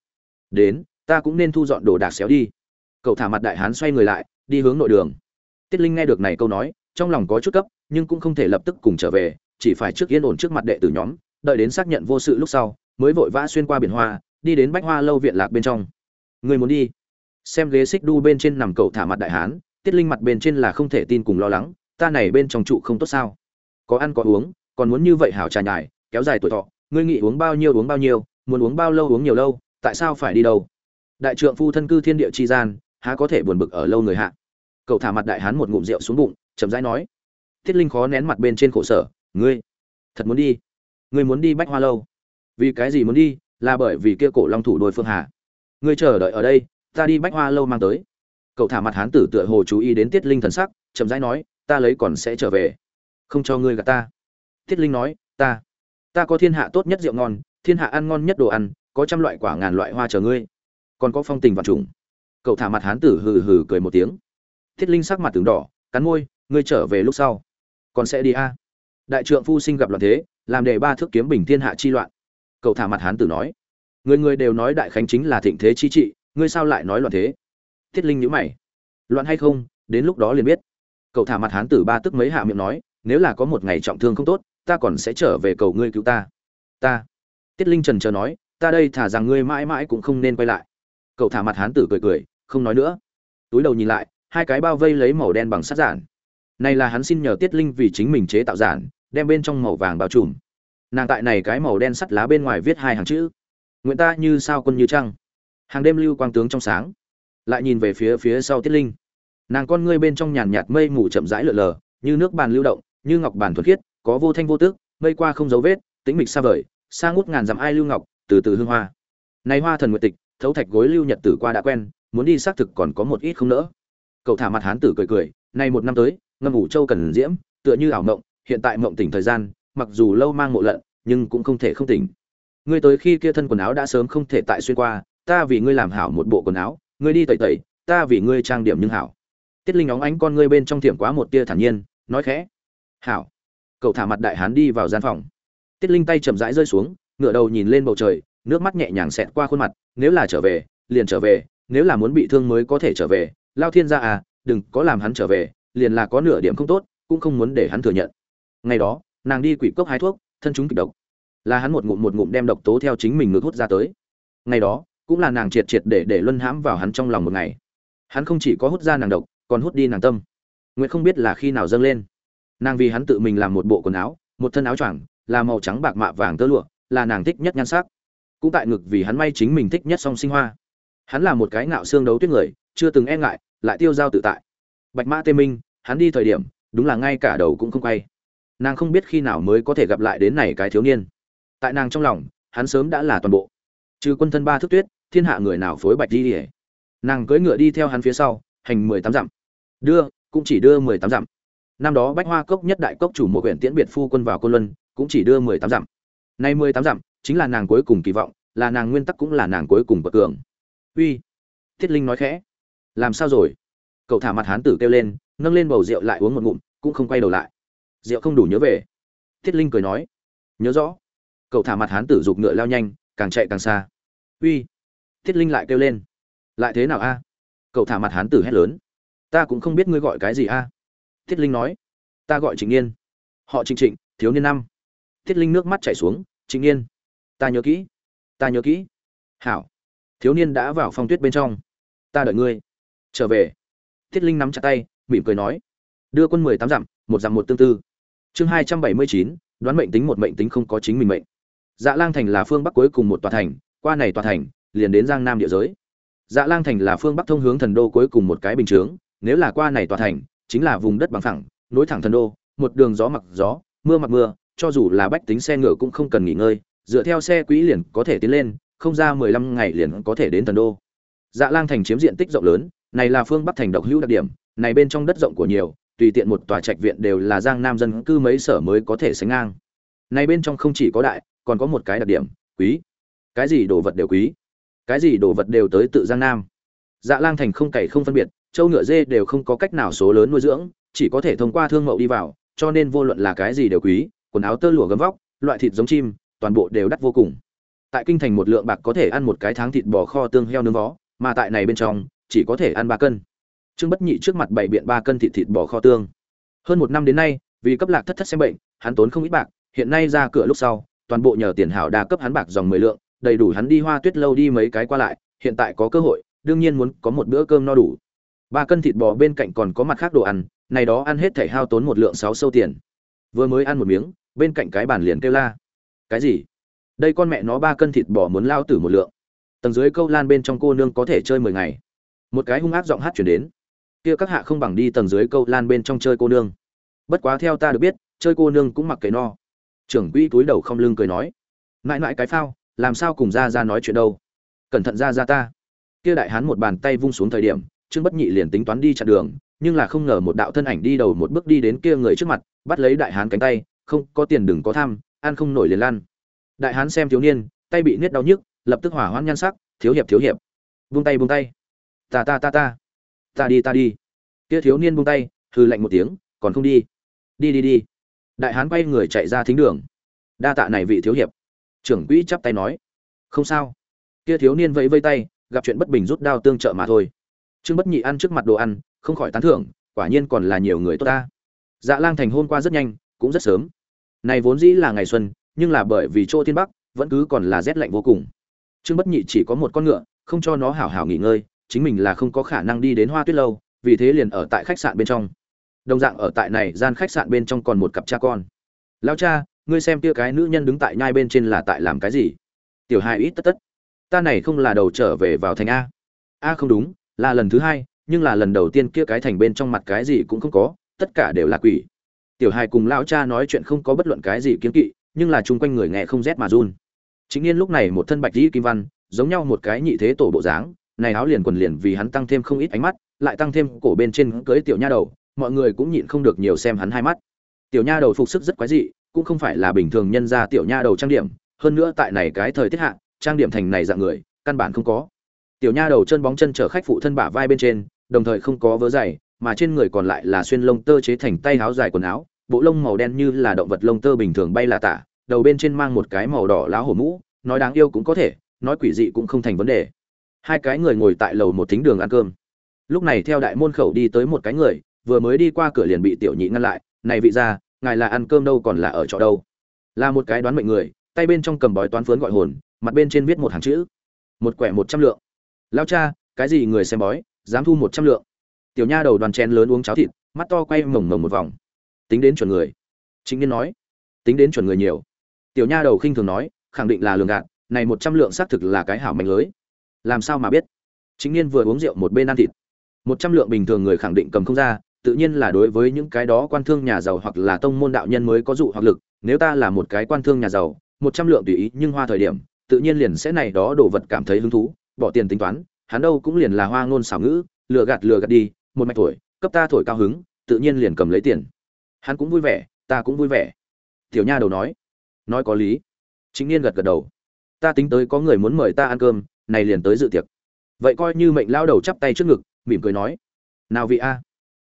Đến, ta cũng nên thu dọn đồ đạc xéo đi. Cậu thả mặt đại hán xoay người lại, đi hướng nội đường. Tiết linh nghe được này câu nói, trong lòng có chút cấp, nhưng cũng không thể lập tức cùng trở về, chỉ phải trước yên ổn trước mặt đệ tử nhóm, đợi đến xác nhận vô sự lúc sau, mới vội vã xuyên qua biển hoa, đi đến bách hoa lâu viện lạc bên trong. Người muốn đi? Xem ghế xích đu bên trên nằm cậu thả mặt đại hán, tiết linh mặt bên trên là không thể tin cùng lo lắng, ta này bên trong trụ không tốt sao? Có ăn có uống, còn muốn như vậy hảo trà nhài kéo dài tuổi thọ ngươi nghĩ uống bao nhiêu uống bao nhiêu, muốn uống bao lâu uống nhiều lâu, tại sao phải đi đâu? Đại trượng phu thân cư thiên địa chi gian, há có thể buồn bực ở lâu người hạ? Cậu thả mặt đại hán một ngụm rượu xuống bụng, chậm rãi nói. Tiết linh khó nén mặt bên trên khổ sở, ngươi, thật muốn đi? Ngươi muốn đi bách hoa lâu? Vì cái gì muốn đi? Là bởi vì kia cổ long thủ đôi phương hà ngươi chờ đợi ở đây, ta đi bách hoa lâu mang tới. Cậu thả mặt hán tử tựa hồ chú ý đến tiết linh thần sắc, chậm rãi nói, ta lấy còn sẽ trở về. Không cho ngươi gạt ta. Tiết linh nói, ta ta có thiên hạ tốt nhất rượu ngon, thiên hạ ăn ngon nhất đồ ăn, có trăm loại quả ngàn loại hoa chờ ngươi. Còn có phong tình và trùng. Cậu thả mặt hán tử hừ hừ cười một tiếng. Thiết linh sắc mặt tường đỏ, cắn môi, ngươi trở về lúc sau. Còn sẽ đi a? Đại trượng phu sinh gặp loạn thế, làm đề ba thước kiếm bình thiên hạ chi loạn. Cậu thả mặt hán tử nói. Người người đều nói đại khánh chính là thịnh thế chi trị, ngươi sao lại nói loạn thế? Thiết linh nhíu mày. Loạn hay không, đến lúc đó liền biết. Cậu thả mặt hán tử ba tức mấy hạ miệng nói, nếu là có một ngày trọng thương không tốt ta còn sẽ trở về cầu ngươi cứu ta. Ta. Tiết linh trần chờ nói, ta đây thả rằng ngươi mãi mãi cũng không nên quay lại. Cậu thả mặt hán tử cười cười, không nói nữa. Túi đầu nhìn lại, hai cái bao vây lấy màu đen bằng sắt giản. Này là hắn xin nhờ tiết linh vì chính mình chế tạo giản, đem bên trong màu vàng bao trùm. Nàng tại này cái màu đen sắt lá bên ngoài viết hai hàng chữ. Nguyện ta như sao quân như trăng. Hàng đêm lưu quang tướng trong sáng. Lại nhìn về phía phía sau tiết linh. Nàng con ngươi bên trong nhàn nhạt mây mù chậm rãi lượn lờ, như nước bàn lưu động, như ngọc bàn thuật khiết có vô thanh vô tước mây qua không dấu vết, tĩnh mịch xa vời, xa ngút ngàn dặm ai lưu ngọc, từ từ hương hoa. Này hoa thần nguyệt tịch, thấu thạch gối lưu nhật tử qua đã quen, muốn đi xác thực còn có một ít không nỡ. Cậu thả mặt hán tử cười cười, nay một năm tới, ngâm ngủ châu cần diễm, tựa như ảo mộng, hiện tại mộng tỉnh thời gian, mặc dù lâu mang mộ lận, nhưng cũng không thể không tỉnh. Ngươi tới khi kia thân quần áo đã sớm không thể tại xuyên qua, ta vì ngươi làm hảo một bộ quần áo, ngươi đi tẩy tẩy, ta vì ngươi trang điểm nhưng hảo. Tiết linh óng ánh con ngươi bên trong tiệm quá một tia thản nhiên, nói khẽ, hảo cậu thả mặt đại hán đi vào gian phòng. Tiết linh tay chậm rãi rơi xuống, ngửa đầu nhìn lên bầu trời, nước mắt nhẹ nhàng xẹt qua khuôn mặt, nếu là trở về, liền trở về, nếu là muốn bị thương mới có thể trở về. Lao thiên gia à đừng có làm hắn trở về, liền là có nửa điểm không tốt, cũng không muốn để hắn thừa nhận. Ngày đó, nàng đi quỷ cốc hái thuốc, thân chúng kịch độc. Là hắn một ngụm một ngụm đem độc tố theo chính mình ngược hút ra tới. Ngày đó, cũng là nàng triệt triệt để để luân hãm vào hắn trong lòng một ngày. Hắn không chỉ có hút ra nàng độc, còn hút đi nàng tâm. Nguyện không biết là khi nào dâng lên nàng vì hắn tự mình làm một bộ quần áo, một thân áo choàng, là màu trắng bạc mạ vàng tơ lụa, là nàng thích nhất nhan sắc. Cũng tại ngực vì hắn may chính mình thích nhất song sinh hoa. Hắn là một cái ngạo xương đấu tuyết người, chưa từng e ngại, lại tiêu dao tự tại. Bạch mã tê minh, hắn đi thời điểm, đúng là ngay cả đầu cũng không quay. Nàng không biết khi nào mới có thể gặp lại đến này cái thiếu niên. Tại nàng trong lòng, hắn sớm đã là toàn bộ. Trừ quân thân ba thức tuyết, thiên hạ người nào phối bạch đi ỉa nàng cưỡi ngựa đi theo hắn phía sau, hành mười tám dặm. Đưa, cũng chỉ đưa mười tám dặm năm đó bách hoa cốc nhất đại cốc chủ một huyện tiễn biệt phu quân vào côn luân, cũng chỉ đưa mười tám dặm. Nay mười tám dặm chính là nàng cuối cùng kỳ vọng, là nàng nguyên tắc cũng là nàng cuối cùng bậc cường. Uy, thiết linh nói khẽ. Làm sao rồi? Cậu thả mặt hán tử kêu lên, nâng lên bầu rượu lại uống một ngụm, cũng không quay đầu lại. Rượu không đủ nhớ về. Thiết linh cười nói. Nhớ rõ. Cậu thả mặt hán tử giục ngựa lao nhanh, càng chạy càng xa. Uy, thiết linh lại kêu lên. Lại thế nào a? Cậu thả mặt hán tử hét lớn. Ta cũng không biết ngươi gọi cái gì a thiết linh nói. Ta gọi trịnh niên. Họ trịnh trịnh, thiếu niên năm. Thiết linh nước mắt chảy xuống. Trịnh niên. Ta nhớ kỹ. Ta nhớ kỹ. Hảo. Thiếu niên đã vào phong tuyết bên trong. Ta đợi ngươi. Trở về. Thiết linh nắm chặt tay, mỉm cười nói. Đưa quân mười tám dặm, một dặm một tương tư. Chương hai trăm bảy mươi chín, đoán mệnh tính một mệnh tính không có chính mình mệnh. Dạ lang thành là phương bắc cuối cùng một tòa thành, qua này tòa thành, liền đến giang nam địa giới. Dạ lang thành là phương bắc thông hướng thần đô cuối cùng một cái bình chướng, nếu là qua này tòa thành chính là vùng đất bằng phẳng, nối thẳng thần đô, một đường gió mặc gió, mưa mặc mưa, cho dù là bách tính xe ngựa cũng không cần nghỉ ngơi, dựa theo xe quỹ liền có thể tiến lên, không ra mười lăm ngày liền có thể đến thần đô. Dạ lang thành chiếm diện tích rộng lớn, này là phương bắc thành độc hữu đặc điểm, này bên trong đất rộng của nhiều, tùy tiện một tòa trạch viện đều là giang nam dân cư mấy sở mới có thể sánh ngang. Này bên trong không chỉ có đại, còn có một cái đặc điểm, quý. Cái gì đồ vật đều quý, cái gì đồ vật đều tới tự giang nam. Dạ lang thành không cày không phân biệt châu ngựa dê đều không có cách nào số lớn nuôi dưỡng, chỉ có thể thông qua thương mậu đi vào, cho nên vô luận là cái gì đều quý, quần áo tơ lụa gấm vóc, loại thịt giống chim, toàn bộ đều đắt vô cùng. Tại kinh thành một lượng bạc có thể ăn một cái tháng thịt bò kho tương heo nướng vó, mà tại này bên trong, chỉ có thể ăn ba cân. Trương bất nhị trước mặt bảy biện ba cân thịt thịt bò kho tương. Hơn một năm đến nay, vì cấp lạc thất thất xem bệnh, hắn tốn không ít bạc, hiện nay ra cửa lúc sau, toàn bộ nhờ tiền hảo đa cấp hắn bạc dòng mười lượng, đầy đủ hắn đi hoa tuyết lâu đi mấy cái qua lại, hiện tại có cơ hội, đương nhiên muốn có một bữa cơm no đủ ba cân thịt bò bên cạnh còn có mặt khác đồ ăn, này đó ăn hết thể hao tốn một lượng sáu sâu tiền. Vừa mới ăn một miếng, bên cạnh cái bàn liền kêu la. Cái gì? Đây con mẹ nó ba cân thịt bò muốn lao tử một lượng. Tầng dưới câu lan bên trong cô nương có thể chơi mười ngày. Một cái hung ác giọng hát chuyển đến. Kia các hạ không bằng đi tầng dưới câu lan bên trong chơi cô nương. Bất quá theo ta được biết, chơi cô nương cũng mặc kệ no. Trưởng quỹ túi đầu không lưng cười nói. Mãi mãi cái phao, làm sao cùng ra ra nói chuyện đâu? Cẩn thận ra ra ta. Kia đại hán một bàn tay vung xuống thời điểm trương bất nhị liền tính toán đi chặn đường, nhưng là không ngờ một đạo thân ảnh đi đầu một bước đi đến kia người trước mặt, bắt lấy đại hán cánh tay, không, có tiền đừng có tham, ăn không nổi liền lan đại hán xem thiếu niên, tay bị niết đau nhức, lập tức hỏa hoãn nhan sắc, thiếu hiệp thiếu hiệp. Buông tay buông tay. Ta ta ta ta. Ta đi ta đi. Kia thiếu niên buông tay, hừ lạnh một tiếng, còn không đi. Đi đi đi. Đại hán quay người chạy ra thính đường. Đa tạ này vị thiếu hiệp. Trưởng quỹ chắp tay nói. Không sao. Kia thiếu niên vẫy vây tay, gặp chuyện bất bình rút đao tương trợ mà thôi trương bất nhị ăn trước mặt đồ ăn, không khỏi tán thưởng, quả nhiên còn là nhiều người tốt ta. Dạ lang thành hôn qua rất nhanh, cũng rất sớm. Này vốn dĩ là ngày xuân, nhưng là bởi vì chỗ thiên bắc, vẫn cứ còn là rét lạnh vô cùng. Trương bất nhị chỉ có một con ngựa, không cho nó hảo hảo nghỉ ngơi, chính mình là không có khả năng đi đến hoa tuyết lâu, vì thế liền ở tại khách sạn bên trong. Đồng dạng ở tại này gian khách sạn bên trong còn một cặp cha con. Lao cha, ngươi xem kia cái nữ nhân đứng tại nhai bên trên là tại làm cái gì? Tiểu hai ít tất tất, ta này không là đầu trở về vào thành a. A không đúng là lần thứ hai, nhưng là lần đầu tiên kia cái thành bên trong mặt cái gì cũng không có, tất cả đều là quỷ. Tiểu hài cùng lão cha nói chuyện không có bất luận cái gì kiến kỵ, nhưng là chung quanh người nghe không rét mà run. Chính nhiên lúc này một thân bạch dĩ kim văn, giống nhau một cái nhị thế tổ bộ dáng, này áo liền quần liền vì hắn tăng thêm không ít ánh mắt, lại tăng thêm cổ bên trên cưới tiểu nha đầu, mọi người cũng nhịn không được nhiều xem hắn hai mắt. Tiểu nha đầu phục sức rất quái dị, cũng không phải là bình thường nhân ra tiểu nha đầu trang điểm, hơn nữa tại này cái thời tiết hạ, trang điểm thành này dạng người, căn bản không có tiểu nha đầu chân bóng chân chở khách phụ thân bả vai bên trên, đồng thời không có vớ giày mà trên người còn lại là xuyên lông tơ chế thành tay áo dài quần áo, bộ lông màu đen như là động vật lông tơ bình thường bay là tả, đầu bên trên mang một cái màu đỏ lá hổ mũ, nói đáng yêu cũng có thể, nói quỷ dị cũng không thành vấn đề. Hai cái người ngồi tại lầu một thính đường ăn cơm. Lúc này theo đại môn khẩu đi tới một cái người, vừa mới đi qua cửa liền bị tiểu nhị ngăn lại, này vị ra ngài là ăn cơm đâu còn là ở trọ đâu? Là một cái đoán mệnh người, tay bên trong cầm bói toán phướn gọi hồn, mặt bên trên viết một hàng chữ, một quẻ một trăm lượng lao cha, cái gì người xem bói, dám thu một trăm lượng. Tiểu nha đầu đoàn chén lớn uống cháo thịt, mắt to quay mồng mồng một vòng. Tính đến chuẩn người. Chính niên nói. Tính đến chuẩn người nhiều. Tiểu nha đầu khinh thường nói, khẳng định là lường gạt, này một trăm lượng xác thực là cái hảo mạnh lưới. Làm sao mà biết? Chính niên vừa uống rượu một bên ăn thịt. Một trăm lượng bình thường người khẳng định cầm không ra, tự nhiên là đối với những cái đó quan thương nhà giàu hoặc là tông môn đạo nhân mới có dụ hoặc lực. Nếu ta là một cái quan thương nhà giàu, một trăm lượng tùy ý, nhưng hoa thời điểm, tự nhiên liền sẽ này đó đồ vật cảm thấy hứng thú bỏ tiền tính toán, hắn đâu cũng liền là hoa ngôn xảo ngữ, lừa gạt lừa gạt đi, một mạch thổi, cấp ta thổi cao hứng, tự nhiên liền cầm lấy tiền. Hắn cũng vui vẻ, ta cũng vui vẻ. Tiểu nha đầu nói. Nói có lý. Chính niên gật gật đầu. Ta tính tới có người muốn mời ta ăn cơm, này liền tới dự tiệc. Vậy coi như mệnh lao đầu chắp tay trước ngực, mỉm cười nói. Nào vị a.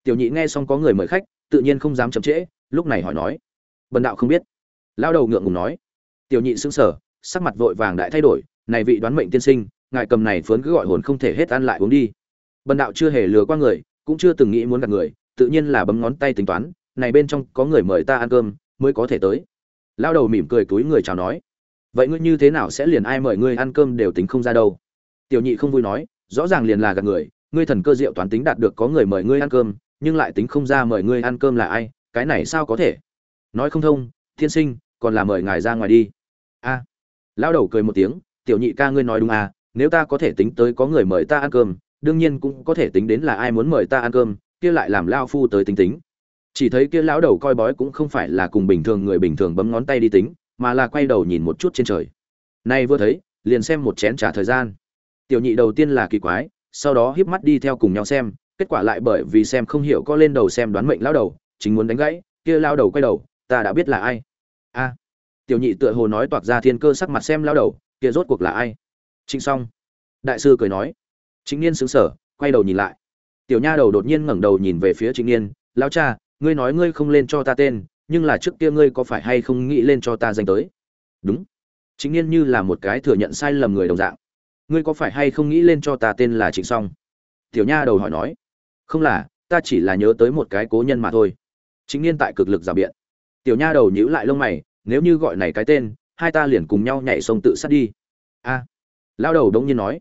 Tiểu nhị nghe xong có người mời khách, tự nhiên không dám chậm trễ, lúc này hỏi nói. Bần đạo không biết. Lao đầu ngượng ngùng nói. Tiểu nhị sững sờ, sắc mặt vội vàng đại thay đổi, này vị đoán mệnh tiên sinh ngài cầm này phớn cứ gọi hồn không thể hết ăn lại uống đi. Bần đạo chưa hề lừa qua người, cũng chưa từng nghĩ muốn gặp người, tự nhiên là bấm ngón tay tính toán, này bên trong có người mời ta ăn cơm, mới có thể tới. Lao đầu mỉm cười túi người chào nói, vậy ngươi như thế nào sẽ liền ai mời ngươi ăn cơm đều tính không ra đâu. Tiểu nhị không vui nói, rõ ràng liền là gặp người, ngươi thần cơ diệu toán tính đạt được có người mời ngươi ăn cơm, nhưng lại tính không ra mời ngươi ăn cơm là ai, cái này sao có thể? Nói không thông, thiên sinh, còn là mời ngài ra ngoài đi. A. À. lão đầu cười một tiếng, tiểu nhị ca ngươi nói đúng à nếu ta có thể tính tới có người mời ta ăn cơm, đương nhiên cũng có thể tính đến là ai muốn mời ta ăn cơm, kia lại làm lao phu tới tính tính. Chỉ thấy kia lão đầu coi bói cũng không phải là cùng bình thường người bình thường bấm ngón tay đi tính, mà là quay đầu nhìn một chút trên trời. Nay vừa thấy, liền xem một chén trả thời gian. Tiểu nhị đầu tiên là kỳ quái, sau đó híp mắt đi theo cùng nhau xem, kết quả lại bởi vì xem không hiểu có lên đầu xem đoán mệnh lão đầu, chính muốn đánh gãy, kia lao đầu quay đầu, ta đã biết là ai. A. Tiểu nhị tựa hồ nói toạc ra thiên cơ sắc mặt xem lao đầu, kia rốt cuộc là ai? Trịnh Song, đại sư cười nói. Chính niên sững sờ, quay đầu nhìn lại. Tiểu nha đầu đột nhiên ngẩng đầu nhìn về phía trịnh niên. Lão cha ngươi nói ngươi không lên cho ta tên nhưng là trước kia ngươi có phải hay không nghĩ lên cho ta danh tới? Đúng. Chính niên như là một cái thừa nhận sai lầm người đồng dạng. Ngươi có phải hay không nghĩ lên cho ta tên là trịnh song? Tiểu nha đầu hỏi nói. Không là ta chỉ là nhớ tới một cái cố nhân mà thôi. Chính niên tại cực lực giả biện. Tiểu nha đầu nhíu lại lông mày nếu như gọi này cái tên hai ta liền cùng nhau nhảy sông tự sát đi. A. à, lao đầu đống nhiên nói.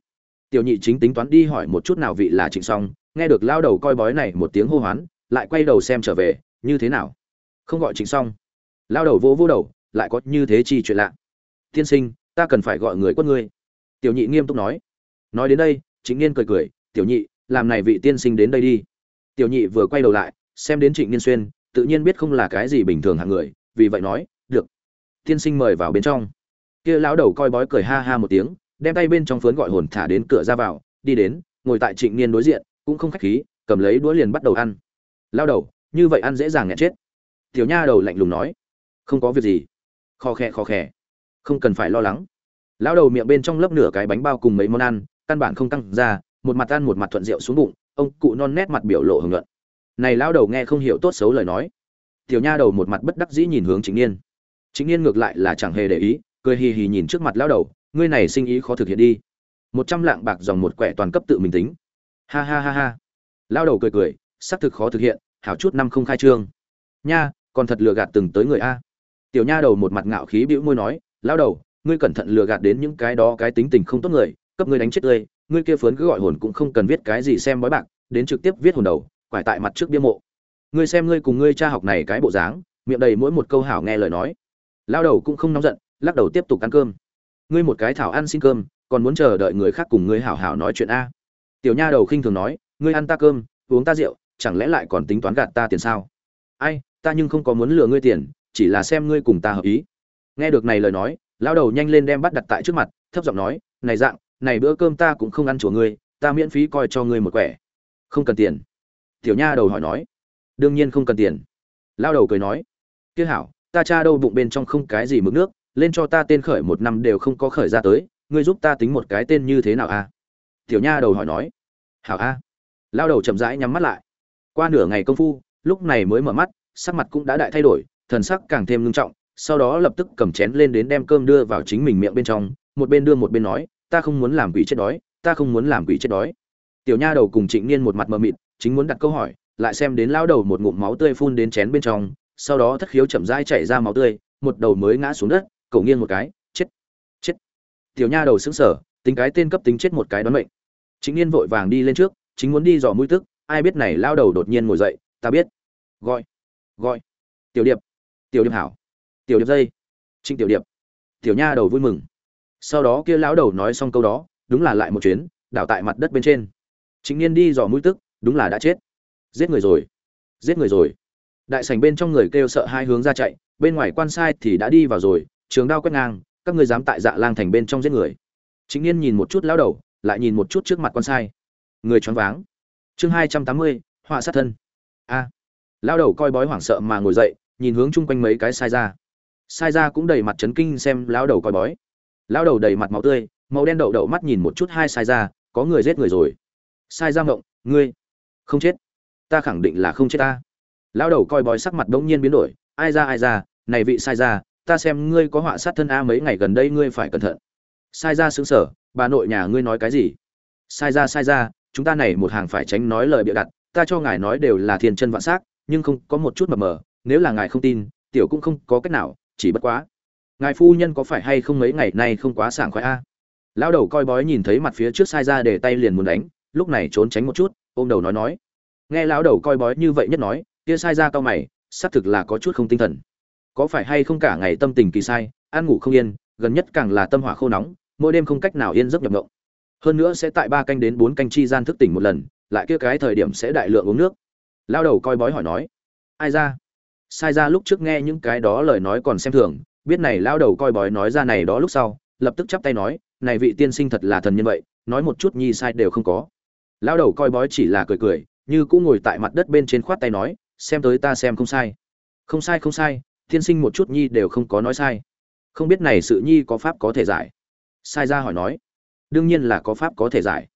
Tiểu nhị chính tính toán đi hỏi một chút nào vị là trịnh song, nghe được lao đầu coi bói này một tiếng hô hoán, lại quay đầu xem trở về, như thế nào? Không gọi trịnh song. Lao đầu vô vô đầu, lại có như thế chi chuyện lạ. Tiên sinh, ta cần phải gọi người quất ngươi. Tiểu nhị nghiêm túc nói. Nói đến đây chính niên cười cười, tiểu nhị, làm này vị tiên sinh đến đây đi. Tiểu nhị vừa quay đầu lại, xem đến trịnh niên xuyên, tự nhiên biết không là cái gì bình thường hạng người, vì vậy nói, được. Tiên sinh mời vào bên trong. Kia lão đầu coi bói cười ha ha một tiếng đem tay bên trong phướn gọi hồn thả đến cửa ra vào, đi đến, ngồi tại trịnh niên đối diện, cũng không khách khí, cầm lấy đũa liền bắt đầu ăn. Lao đầu, như vậy ăn dễ dàng nghẹn chết. Tiểu nha đầu lạnh lùng nói, không có việc gì. Kho khẽ kho khẽ. Không cần phải lo lắng. Lão đầu miệng bên trong lớp nửa cái bánh bao cùng mấy món ăn, căn bản không tăng ra, một mặt ăn một mặt thuận rượu xuống bụng, ông cụ non nét mặt biểu lộ hưởng luận. Này lão đầu nghe không hiểu tốt xấu lời nói. Tiểu nha đầu một mặt bất đắc dĩ nhìn hướng chính niên. Chính niên ngược lại là chẳng hề để ý, cười hì hì nhìn trước mặt lão đầu ngươi này sinh ý khó thực hiện đi. Một trăm lạng bạc dòng một quẻ toàn cấp tự mình tính. Ha ha ha ha. Lão đầu cười cười, xác thực khó thực hiện, hảo chút năm không khai trương. Nha, còn thật lừa gạt từng tới người a. Tiểu nha đầu một mặt ngạo khí bĩu môi nói lão đầu, ngươi cẩn thận lừa gạt đến những cái đó cái tính tình không tốt người, cấp ngươi đánh chết ngươi ngươi kia phớn cứ gọi hồn cũng không cần viết cái gì xem bói bạc, đến trực tiếp viết hồn đầu, quải tại mặt trước bia mộ. Ngươi xem ngươi cùng ngươi cha học này cái bộ dáng, miệng đầy mỗi một câu hảo nghe lời nói. Lao đầu cũng không nóng giận, lắc đầu tiếp tục ăn cơm ngươi một cái thảo ăn xin cơm, còn muốn chờ đợi người khác cùng ngươi hảo hảo nói chuyện a. Tiểu nha đầu khinh thường nói, ngươi ăn ta cơm, uống ta rượu, chẳng lẽ lại còn tính toán gạt ta tiền sao? Ai, ta nhưng không có muốn lừa ngươi tiền, chỉ là xem ngươi cùng ta hợp ý. Nghe được này lời nói lao đầu nhanh lên đem bắt đặt tại trước mặt, thấp giọng nói, này dạng, này bữa cơm ta cũng không ăn chùa ngươi, ta miễn phí coi cho ngươi một quẻ. Không cần tiền. Tiểu nha đầu hỏi nói. Đương nhiên không cần tiền. Lao đầu cười nói. Kia hảo, ta cha đâu bụng bên trong không cái gì mực nước lên cho ta tên khởi một năm đều không có khởi ra tới, ngươi giúp ta tính một cái tên như thế nào a? Tiểu nha đầu hỏi nói. Hảo a. Lao đầu chậm rãi nhắm mắt lại. Qua nửa ngày công phu, lúc này mới mở mắt, sắc mặt cũng đã đại thay đổi, thần sắc càng thêm ngưng trọng, sau đó lập tức cầm chén lên đến đem cơm đưa vào chính mình miệng bên trong, một bên đưa một bên nói, ta không muốn làm quỷ chết đói, ta không muốn làm quỷ chết đói. Tiểu nha đầu cùng trịnh niên một mặt mờ mịt, chính muốn đặt câu hỏi, lại xem đến lao đầu một ngụm máu tươi phun đến chén bên trong, sau đó thất khiếu chậm rãi chảy ra máu tươi, một đầu mới ngã xuống đất cậu nghiêng một cái, chết chết. Tiểu nha đầu xứng sờ, tính cái tên cấp tính chết một cái đoán mệnh. Chính niên vội vàng đi lên trước, chính muốn đi dò mũi tức, ai biết này lao đầu đột nhiên ngồi dậy, ta biết. Gọi gọi. Tiểu điệp tiểu điệp hảo. Tiểu điệp dây. Trịnh tiểu điệp. Tiểu nha đầu vui mừng. Sau đó kia lão đầu nói xong câu đó, đúng là lại một chuyến, đảo tại mặt đất bên trên. Chính niên đi dò mũi tức, đúng là đã chết. Giết người rồi. Giết người rồi. Đại sảnh bên trong người kêu sợ hai hướng ra chạy, bên ngoài quan sai thì đã đi vào rồi trường đao quét ngang, các ngươi dám tại dạ lang thành bên trong giết người. Chính niên nhìn một chút lão đầu, lại nhìn một chút trước mặt quan sai. Người choáng váng. Chương hai trăm tám mươi, họa sát thân. A. À. lão đầu coi bói hoảng sợ mà ngồi dậy, nhìn hướng chung quanh mấy cái sai ra sai ra cũng đầy mặt chấn kinh xem lão đầu coi bói. Lão đầu đầy mặt máu tươi, màu đen đậu đậu mắt nhìn một chút hai sai ra có người giết người rồi. Sai ra ngộng, ngươi, không chết. Ta khẳng định là không chết ta. Lão đầu coi bói sắc mặt đống nhiên biến đổi, ai ra ai ra, này vị sai ra ta xem ngươi có họa sát thân a mấy ngày gần đây ngươi phải cẩn thận. Sai ra xứng sở, bà nội nhà ngươi nói cái gì? Sai ra sai ra, chúng ta này một hàng phải tránh nói lời bịa đặt, ta cho ngài nói đều là thiên chân vạn s á c nhưng không có một chút mập mờ, nếu là ngài không tin, tiểu cũng không có cách nào, chỉ bất quá. Ngài phu nhân có phải hay không mấy ngày nay không quá sảng khoái a? Lão đầu coi bói nhìn thấy mặt phía trước sai ra để tay liền muốn đánh, lúc này trốn tránh một chút, ôm đầu nói nói. Nghe lão đầu coi bói như vậy nhất nói, kia sai ra cao mày, xác thực là có chút không tinh thần có phải hay không cả ngày tâm tình kỳ sai, ăn ngủ không yên, gần nhất càng là tâm hỏa khô nóng, mỗi đêm không cách nào yên giấc nhập ngộng. Hơn nữa sẽ tại ba canh đến bốn canh chi gian thức tỉnh một lần, lại kia cái thời điểm sẽ đại lượng uống nước. Lao đầu coi bói hỏi nói, ai ra? Sai ra lúc trước nghe những cái đó lời nói còn xem thường, biết này lao đầu coi bói nói ra này đó lúc sau, lập tức chắp tay nói, này vị tiên sinh thật là thần nhân vậy, nói một chút nhi sai đều không có. Lao đầu coi bói chỉ là cười cười, như cũng ngồi tại mặt đất bên trên khoát tay nói, xem tới ta xem không sai. Không sai không sai tiên sinh một chút nhi đều không có nói sai. Không biết này sự nhi có pháp có thể giải? Sai ra hỏi nói. Đương nhiên là có pháp có thể giải.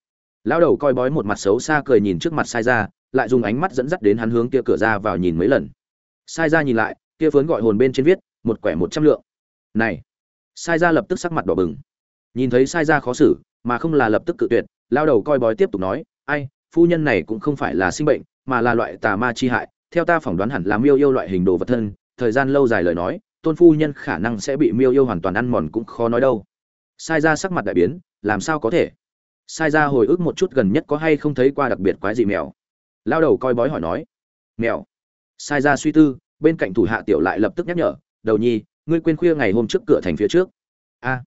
Lão đầu coi bói một mặt xấu xa cười nhìn trước mặt sai ra, lại dùng ánh mắt dẫn dắt đến hắn hướng kia cửa ra vào nhìn mấy lần. Sai ra nhìn lại, kia phớn gọi hồn bên trên viết, một quẻ một trăm lượng. Này! Sai ra lập tức sắc mặt đỏ bừng. Nhìn thấy sai ra khó xử, mà không là lập tức cự tuyệt lao đầu coi bói tiếp tục nói, ai, phu nhân này cũng không phải là sinh bệnh, mà là loại tà ma chi hại, theo ta phỏng đoán hẳn là miêu yêu loại hình đồ vật thân thời gian lâu dài lời nói, tôn phu nhân khả năng sẽ bị miêu yêu hoàn toàn ăn mòn cũng khó nói đâu. Sai ra sắc mặt đại biến, làm sao có thể? Sai ra hồi ức một chút gần nhất có hay không thấy qua đặc biệt quái gì mèo. Lao đầu coi bói hỏi nói, mèo? Sai ra suy tư, bên cạnh thủ hạ tiểu lại lập tức nhắc nhở, đầu nhi, ngươi quên khuya ngày hôm trước cửa thành phía trước. A.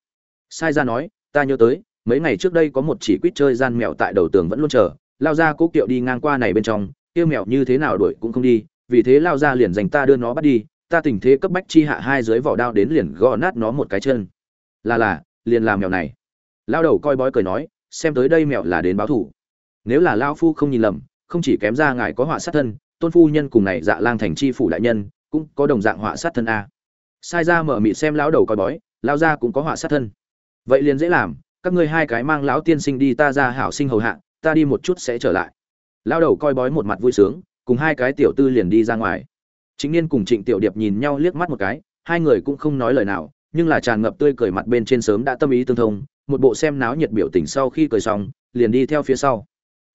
Sai ra nói, ta nhớ tới, mấy ngày trước đây có một chỉ quýt chơi gian mèo tại đầu tường vẫn luôn chờ, lao ra cố kiệu đi ngang qua này bên trong tiêu mèo như thế nào đuổi cũng không đi, vì thế lao ra liền dành ta đưa nó bắt đi ta tình thế cấp bách chi hạ hai dưới vỏ đao đến liền gõ nát nó một cái chân. Là là, liền làm mèo này. Lao đầu coi bói cười nói, xem tới đây mèo là đến báo thủ nếu là lao phu không nhìn lầm, không chỉ kém ra ngài có họa sát thân, tôn phu nhân cùng này dạ lang thành chi phủ đại nhân, cũng có đồng dạng họa sát thân a. Sai ra mở mị xem lão đầu coi bói, lao ra cũng có họa sát thân. Vậy liền dễ làm, các ngươi hai cái mang lão tiên sinh đi ta ra hảo sinh hầu hạ, ta đi một chút sẽ trở lại. Lao đầu coi bói một mặt vui sướng, cùng hai cái tiểu tư liền đi ra ngoài chính niên cùng trịnh tiểu điệp nhìn nhau liếc mắt một cái, hai người cũng không nói lời nào, nhưng là tràn ngập tươi cười mặt bên trên sớm đã tâm ý tương thông, một bộ xem náo nhiệt biểu tình sau khi cười xong, liền đi theo phía sau.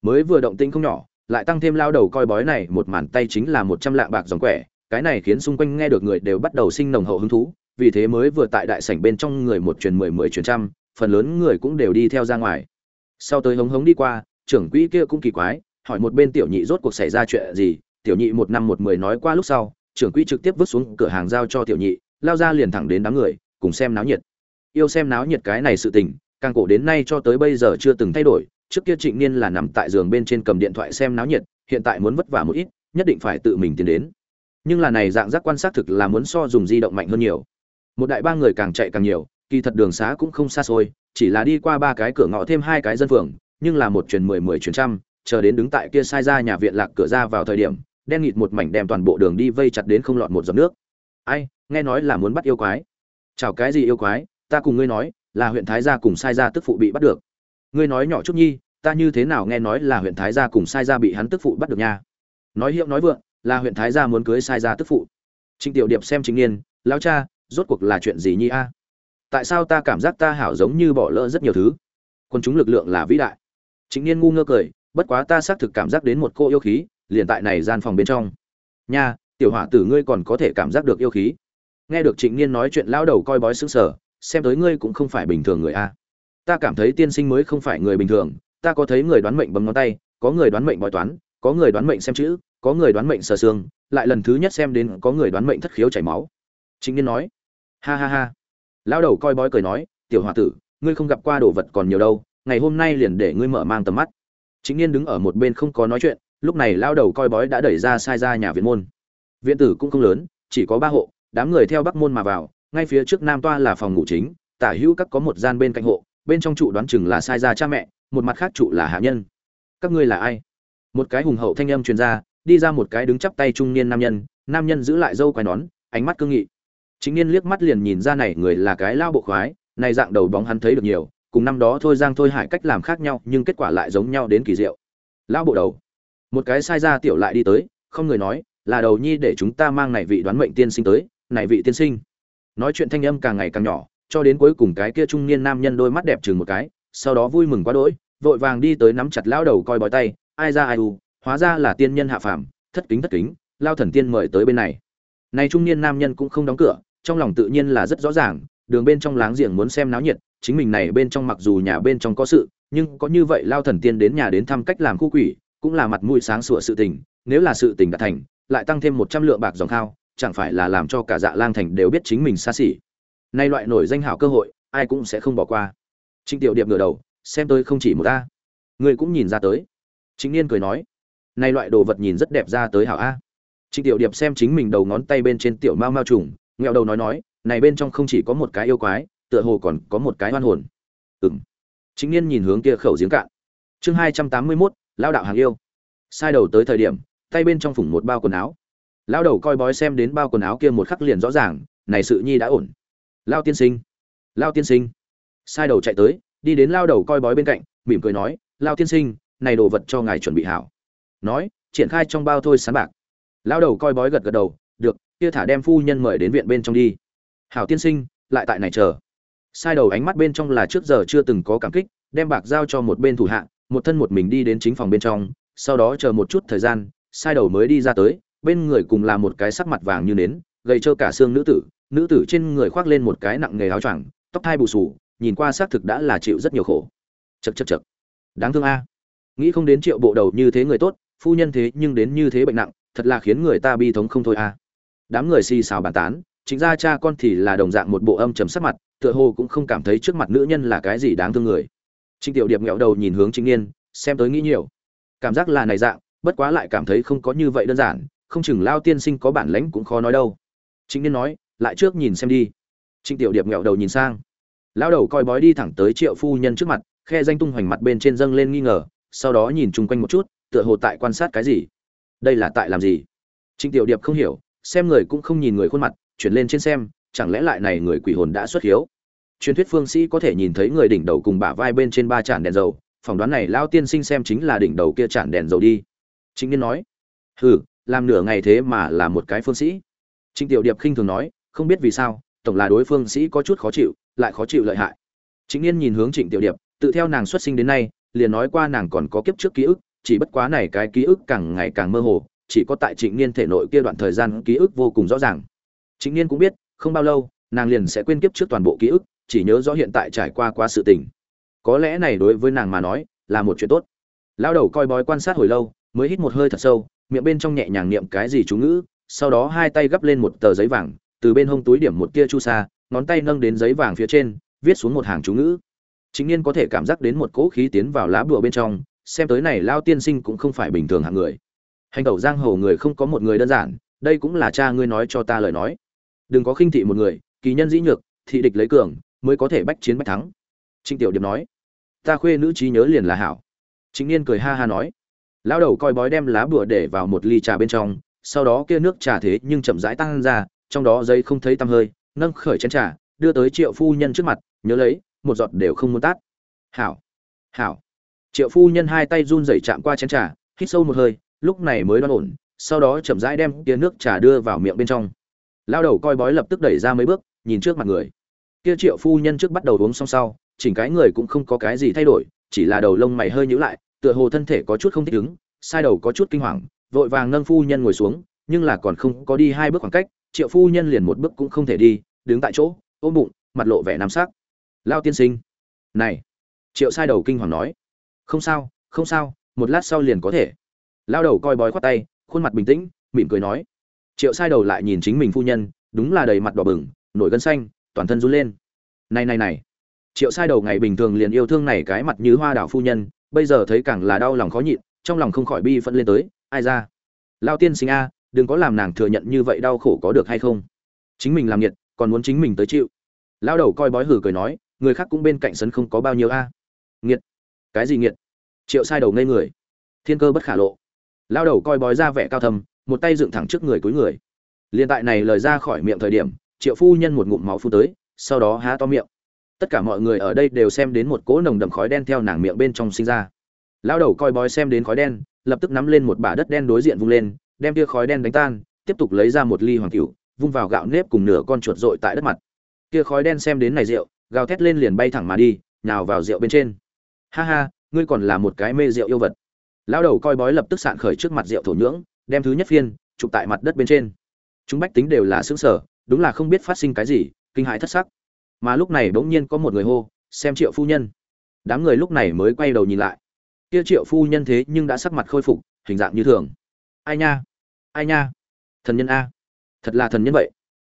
Mới vừa động tĩnh không nhỏ, lại tăng thêm lao đầu coi bói này, một màn tay chính là một trăm lạng bạc dòng quẻ, cái này khiến xung quanh nghe được người đều bắt đầu sinh nồng hậu hứng thú, vì thế mới vừa tại đại sảnh bên trong người một truyền mười mười truyền trăm, phần lớn người cũng đều đi theo ra ngoài. Sau tới hống hống đi qua, trưởng quỹ kia cũng kỳ quái, hỏi một bên tiểu nhị rốt cuộc xảy ra chuyện gì tiểu nhị một năm một mười nói qua lúc sau, trưởng quỹ trực tiếp vứt xuống cửa hàng giao cho tiểu nhị, lao ra liền thẳng đến đám người, cùng xem náo nhiệt. Yêu xem náo nhiệt cái này sự tình, càng cổ đến nay cho tới bây giờ chưa từng thay đổi, trước kia trịnh niên là nằm tại giường bên trên cầm điện thoại xem náo nhiệt, hiện tại muốn vất vả một ít, nhất định phải tự mình tiến đến. Nhưng là này dạng giác quan sát thực là muốn so dùng di động mạnh hơn nhiều. Một đại ba người càng chạy càng nhiều, kỳ thật đường xá cũng không xa xôi, chỉ là đi qua ba cái cửa ngõ thêm hai cái dân phường, nhưng là một chuyển mười mười chuyển trăm, chờ đến đứng tại kia sai ra nhà viện lạc cửa ra vào thời điểm đen nghịt một mảnh đem toàn bộ đường đi vây chặt đến không lọt một giọt nước. Ai, nghe nói là muốn bắt yêu quái. Chào cái gì yêu quái, ta cùng ngươi nói, là huyện thái gia cùng sai gia tức phụ bị bắt được. Ngươi nói nhỏ chút nhi, ta như thế nào nghe nói là huyện thái gia cùng sai gia bị hắn tức phụ bắt được nha? Nói hiệu nói vượng, là huyện thái gia muốn cưới sai gia tức phụ. Trịnh tiểu điệp xem chính niên lao cha, rốt cuộc là chuyện gì nhi a? Tại sao ta cảm giác ta hảo giống như bỏ lỡ rất nhiều thứ? Quân chúng lực lượng là vĩ đại. Chính niên ngu ngơ cười, bất quá ta xác thực cảm giác đến một cô yêu khí liền tại này gian phòng bên trong. Nha, tiểu hỏa tử ngươi còn có thể cảm giác được yêu khí. Nghe được trịnh niên nói chuyện, lão đầu coi bói sững sờ, xem tới ngươi cũng không phải bình thường người a. Ta cảm thấy tiên sinh mới không phải người bình thường, ta có thấy người đoán mệnh bấm ngón tay, có người đoán mệnh bói toán, có người đoán mệnh xem chữ, có người đoán mệnh sờ xương, lại lần thứ nhất xem đến có người đoán mệnh thất khiếu chảy máu. Chính niên nói, ha ha ha. Lão đầu coi bói cười nói, tiểu hỏa tử, ngươi không gặp qua đồ vật còn nhiều đâu, ngày hôm nay liền để ngươi mở mang tầm mắt. Chính niên đứng ở một bên không có nói chuyện lúc này lão đầu coi bói đã đẩy ra sai ra nhà viện môn. Viện tử cũng không lớn, chỉ có ba hộ, đám người theo bắc môn mà vào, ngay phía trước nam toa là phòng ngủ chính, tả hữu các có một gian bên cạnh hộ, bên trong trụ đoán chừng là sai ra cha mẹ, một mặt khác trụ là hạ nhân. Các ngươi là ai? Một cái hùng hậu thanh âm truyền ra, đi ra một cái đứng chắp tay trung niên nam nhân nam nhân giữ lại dâu quai nón, ánh mắt cương nghị. Chính niên liếc mắt liền nhìn ra này người là cái lao bộ khoái, này dạng đầu bóng hắn thấy được nhiều, cùng năm đó thôi giang thôi hải cách làm khác nhau, nhưng kết quả lại giống nhau đến kỳ diệu. Lao bộ đầu một cái sai ra tiểu lại đi tới, không người nói, là đầu nhi để chúng ta mang này vị đoán mệnh tiên sinh tới, này vị tiên sinh. Nói chuyện thanh âm càng ngày càng nhỏ, cho đến cuối cùng cái kia trung niên nam nhân đôi mắt đẹp chừng một cái, sau đó vui mừng quá đỗi, vội vàng đi tới nắm chặt lão đầu coi bói tay, ai ra ai u, hóa ra là tiên nhân hạ phàm, thất kính thất kính, lao thần tiên mời tới bên này. Này trung niên nam nhân cũng không đóng cửa, trong lòng tự nhiên là rất rõ ràng, đường bên trong láng giềng muốn xem náo nhiệt, chính mình này bên trong mặc dù nhà bên trong có sự, nhưng có như vậy lao thần tiên đến nhà đến thăm cách làm khu quỷ cũng là mặt mũi sáng sủa sự tình, nếu là sự tình đã thành, lại tăng thêm 100 lượng bạc dòng khao, chẳng phải là làm cho cả Dạ Lang thành đều biết chính mình xa xỉ. Nay loại nổi danh hảo cơ hội, ai cũng sẽ không bỏ qua. Trình Tiểu Điệp ngửa đầu, xem tôi không chỉ một ta. Người cũng nhìn ra tới. Trình Niên cười nói, nay loại đồ vật nhìn rất đẹp ra tới hảo a. Trình Tiểu Điệp xem chính mình đầu ngón tay bên trên tiểu mao mao trùng, ngẹo đầu nói nói, này bên trong không chỉ có một cái yêu quái, tựa hồ còn có một cái oan hồn. Ừm. Trình Niên nhìn hướng kia khẩu giếng cạn. Chương 281, lao đạo hàng yêu. Sai đầu tới thời điểm, tay bên trong phủng một bao quần áo. Lao đầu coi bói xem đến bao quần áo kia một khắc liền rõ ràng, này sự nhi đã ổn. Lao tiên sinh. Lao tiên sinh. Sai đầu chạy tới, đi đến lao đầu coi bói bên cạnh, mỉm cười nói lao tiên sinh, này đồ vật cho ngài chuẩn bị hảo. Nói, triển khai trong bao thôi sán bạc. Lao đầu coi bói gật gật đầu, được, kia thả đem phu nhân mời đến viện bên trong đi. Hảo tiên sinh, lại tại này chờ. Sai đầu ánh mắt bên trong là trước giờ chưa từng có cảm kích, đem bạc giao cho một bên thủ hạ một thân một mình đi đến chính phòng bên trong, sau đó chờ một chút thời gian, sai đầu mới đi ra tới, bên người cùng là một cái sắc mặt vàng như nến, gầy trơ cả xương nữ tử nữ tử trên người khoác lên một cái nặng nghề áo choàng, tóc thai bù sù nhìn qua xác thực đã là chịu rất nhiều khổ. Chật chật chật đáng thương a. Nghĩ không đến triệu bộ đầu như thế người tốt, phu nhân thế nhưng đến như thế bệnh nặng, thật là khiến người ta bi thống không thôi a. Đám người xì xào bàn tán, chính ra cha con thì là đồng dạng một bộ âm trầm sắc mặt, tựa hồ cũng không cảm thấy trước mặt nữ nhân là cái gì đáng thương người. Trình tiểu điệp ngẹo đầu nhìn hướng trịnh niên xem tới nghĩ nhiều. Cảm giác là này dạng, bất quá lại cảm thấy không có như vậy đơn giản, không chừng lao tiên sinh có bản lãnh cũng khó nói đâu. Trịnh niên nói, lại trước nhìn xem đi. Trịnh tiểu điệp ngẹo đầu nhìn sang. Lão đầu coi bói đi thẳng tới triệu phu nhân trước mặt, khe danh tung hoành mặt bên trên dâng lên nghi ngờ, sau đó nhìn chung quanh một chút, tựa hồ tại quan sát cái gì. Đây là tại làm gì? Trịnh tiểu điệp không hiểu, xem người cũng không nhìn người khuôn mặt, chuyển lên trên xem, chẳng lẽ lại này người quỷ hồn đã xuất hiếu? Truyền thuyết phương sĩ có thể nhìn thấy người đỉnh đầu cùng bả vai bên trên ba tràn đèn dầu, phỏng đoán này lao tiên sinh xem chính là đỉnh đầu kia tràn đèn dầu đi. Chính niên nói, hừ, làm nửa ngày thế mà là một cái phương sĩ. Trịnh tiểu điệp khinh thường nói, không biết vì sao, tổng là đối phương sĩ có chút khó chịu, lại khó chịu lợi hại. Chính niên nhìn hướng trịnh tiểu điệp, tự theo nàng xuất sinh đến nay, liền nói qua nàng còn có kiếp trước ký ức, chỉ bất quá này cái ký ức càng ngày càng mơ hồ, chỉ có tại trịnh niên thể nội kia đoạn thời gian ký ức vô cùng rõ ràng. Trịnh niên cũng biết, không bao lâu, nàng liền sẽ quên kiếp trước toàn bộ ký ức chỉ nhớ rõ hiện tại trải qua qua sự tình. Có lẽ này đối với nàng mà nói, là một chuyện tốt. Lao đầu coi bói quan sát hồi lâu, mới hít một hơi thật sâu, miệng bên trong nhẹ nhàng niệm cái gì chú ngữ, sau đó hai tay gấp lên một tờ giấy vàng, từ bên hông túi điểm một tia chu sa, ngón tay nâng đến giấy vàng phía trên, viết xuống một hàng chú ngữ. Chính niên có thể cảm giác đến một cỗ khí tiến vào lá bùa bên trong, xem tới này lao tiên sinh cũng không phải bình thường hạng người. Hành tẩu giang hồ người không có một người đơn giản, đây cũng là cha ngươi nói cho ta lời nói. Đừng có khinh thị một người, kỳ nhân dĩ nhược, thị địch lấy cường mới có thể bách chiến bách thắng. Trịnh tiểu điệp nói, ta khuê nữ trí nhớ liền là hảo. Chính niên cười ha ha nói, lão đầu coi bói đem lá bùa để vào một ly trà bên trong, sau đó kia nước trà thế nhưng chậm rãi tăng ra, trong đó dây không thấy tăm hơi, nâng khởi chén trà, đưa tới triệu phu nhân trước mặt, nhớ lấy, một giọt đều không muốn tát. Hảo hảo. Triệu phu nhân hai tay run rẩy chạm qua chén trà, hít sâu một hơi, lúc này mới đoan ổn, sau đó chậm rãi đem kia nước trà đưa vào miệng bên trong. Lao đầu coi bói lập tức đẩy ra mấy bước, nhìn trước mặt người kia triệu phu nhân trước bắt đầu uống xong sau, chỉnh cái người cũng không có cái gì thay đổi, chỉ là đầu lông mày hơi nhíu lại, tựa hồ thân thể có chút không thích ứng, sai đầu có chút kinh hoàng, vội vàng nâng phu nhân ngồi xuống, nhưng là còn không có đi hai bước khoảng cách, triệu phu nhân liền một bước cũng không thể đi, đứng tại chỗ, ôm bụng, mặt lộ vẻ nam sắc. Lao tiên sinh. Này. Triệu sai đầu kinh hoàng nói. Không sao không sao, một lát sau liền có thể. Lao đầu coi bói khoát tay, khuôn mặt bình tĩnh, mỉm cười nói. Triệu sai đầu lại nhìn chính mình phu nhân, đúng là đầy mặt đỏ bừng, nổi gân xanh toàn thân run lên. Này này này. Triệu sai đầu ngày bình thường liền yêu thương này cái mặt như hoa đảo phu nhân, bây giờ thấy càng là đau lòng khó nhịn, trong lòng không khỏi bi phẫn lên tới, ai ra? Lao tiên sinh a, đừng có làm nàng thừa nhận như vậy đau khổ có được hay không? Chính mình làm nhiệt còn muốn chính mình tới chịu. Lao đầu coi bói hử cười nói, người khác cũng bên cạnh sân không có bao nhiêu a. Nghiệt? Cái gì nghiệt? Triệu sai đầu ngây người. Thiên cơ bất khả lộ. Lao đầu coi bói ra vẻ cao thầm một tay dựng thẳng trước người cuối người. Liên tại này lời ra khỏi miệng thời điểm triệu phu nhân một ngụm máu phu tới, sau đó há to miệng. Tất cả mọi người ở đây đều xem đến một cỗ nồng đậm khói đen theo nàng miệng bên trong sinh ra. Lao đầu coi bói xem đến khói đen, lập tức nắm lên một bả đất đen đối diện vung lên, đem tia khói đen đánh tan, tiếp tục lấy ra một ly hoàng cửu, vung vào gạo nếp cùng nửa con chuột dội tại đất mặt. Kia khói đen xem đến này rượu, gào thét lên liền bay thẳng mà đi, nhào vào rượu bên trên. Ha ha, ngươi còn là một cái mê rượu yêu vật. Lão đầu coi bói lập tức sạn khởi trước mặt rượu thổ nhưỡng, đem thứ nhất phiên, chụp tại mặt đất bên trên. Chúng bách tính đều là xứng sở đúng là không biết phát sinh cái gì, kinh hãi thất sắc. Mà lúc này bỗng nhiên có một người hô, xem triệu phu nhân. Đám người lúc này mới quay đầu nhìn lại. Kia triệu phu nhân thế nhưng đã sắc mặt khôi phục, hình dạng như thường. Ai nha? Ai nha? Thần nhân a. Thật là thần nhân vậy.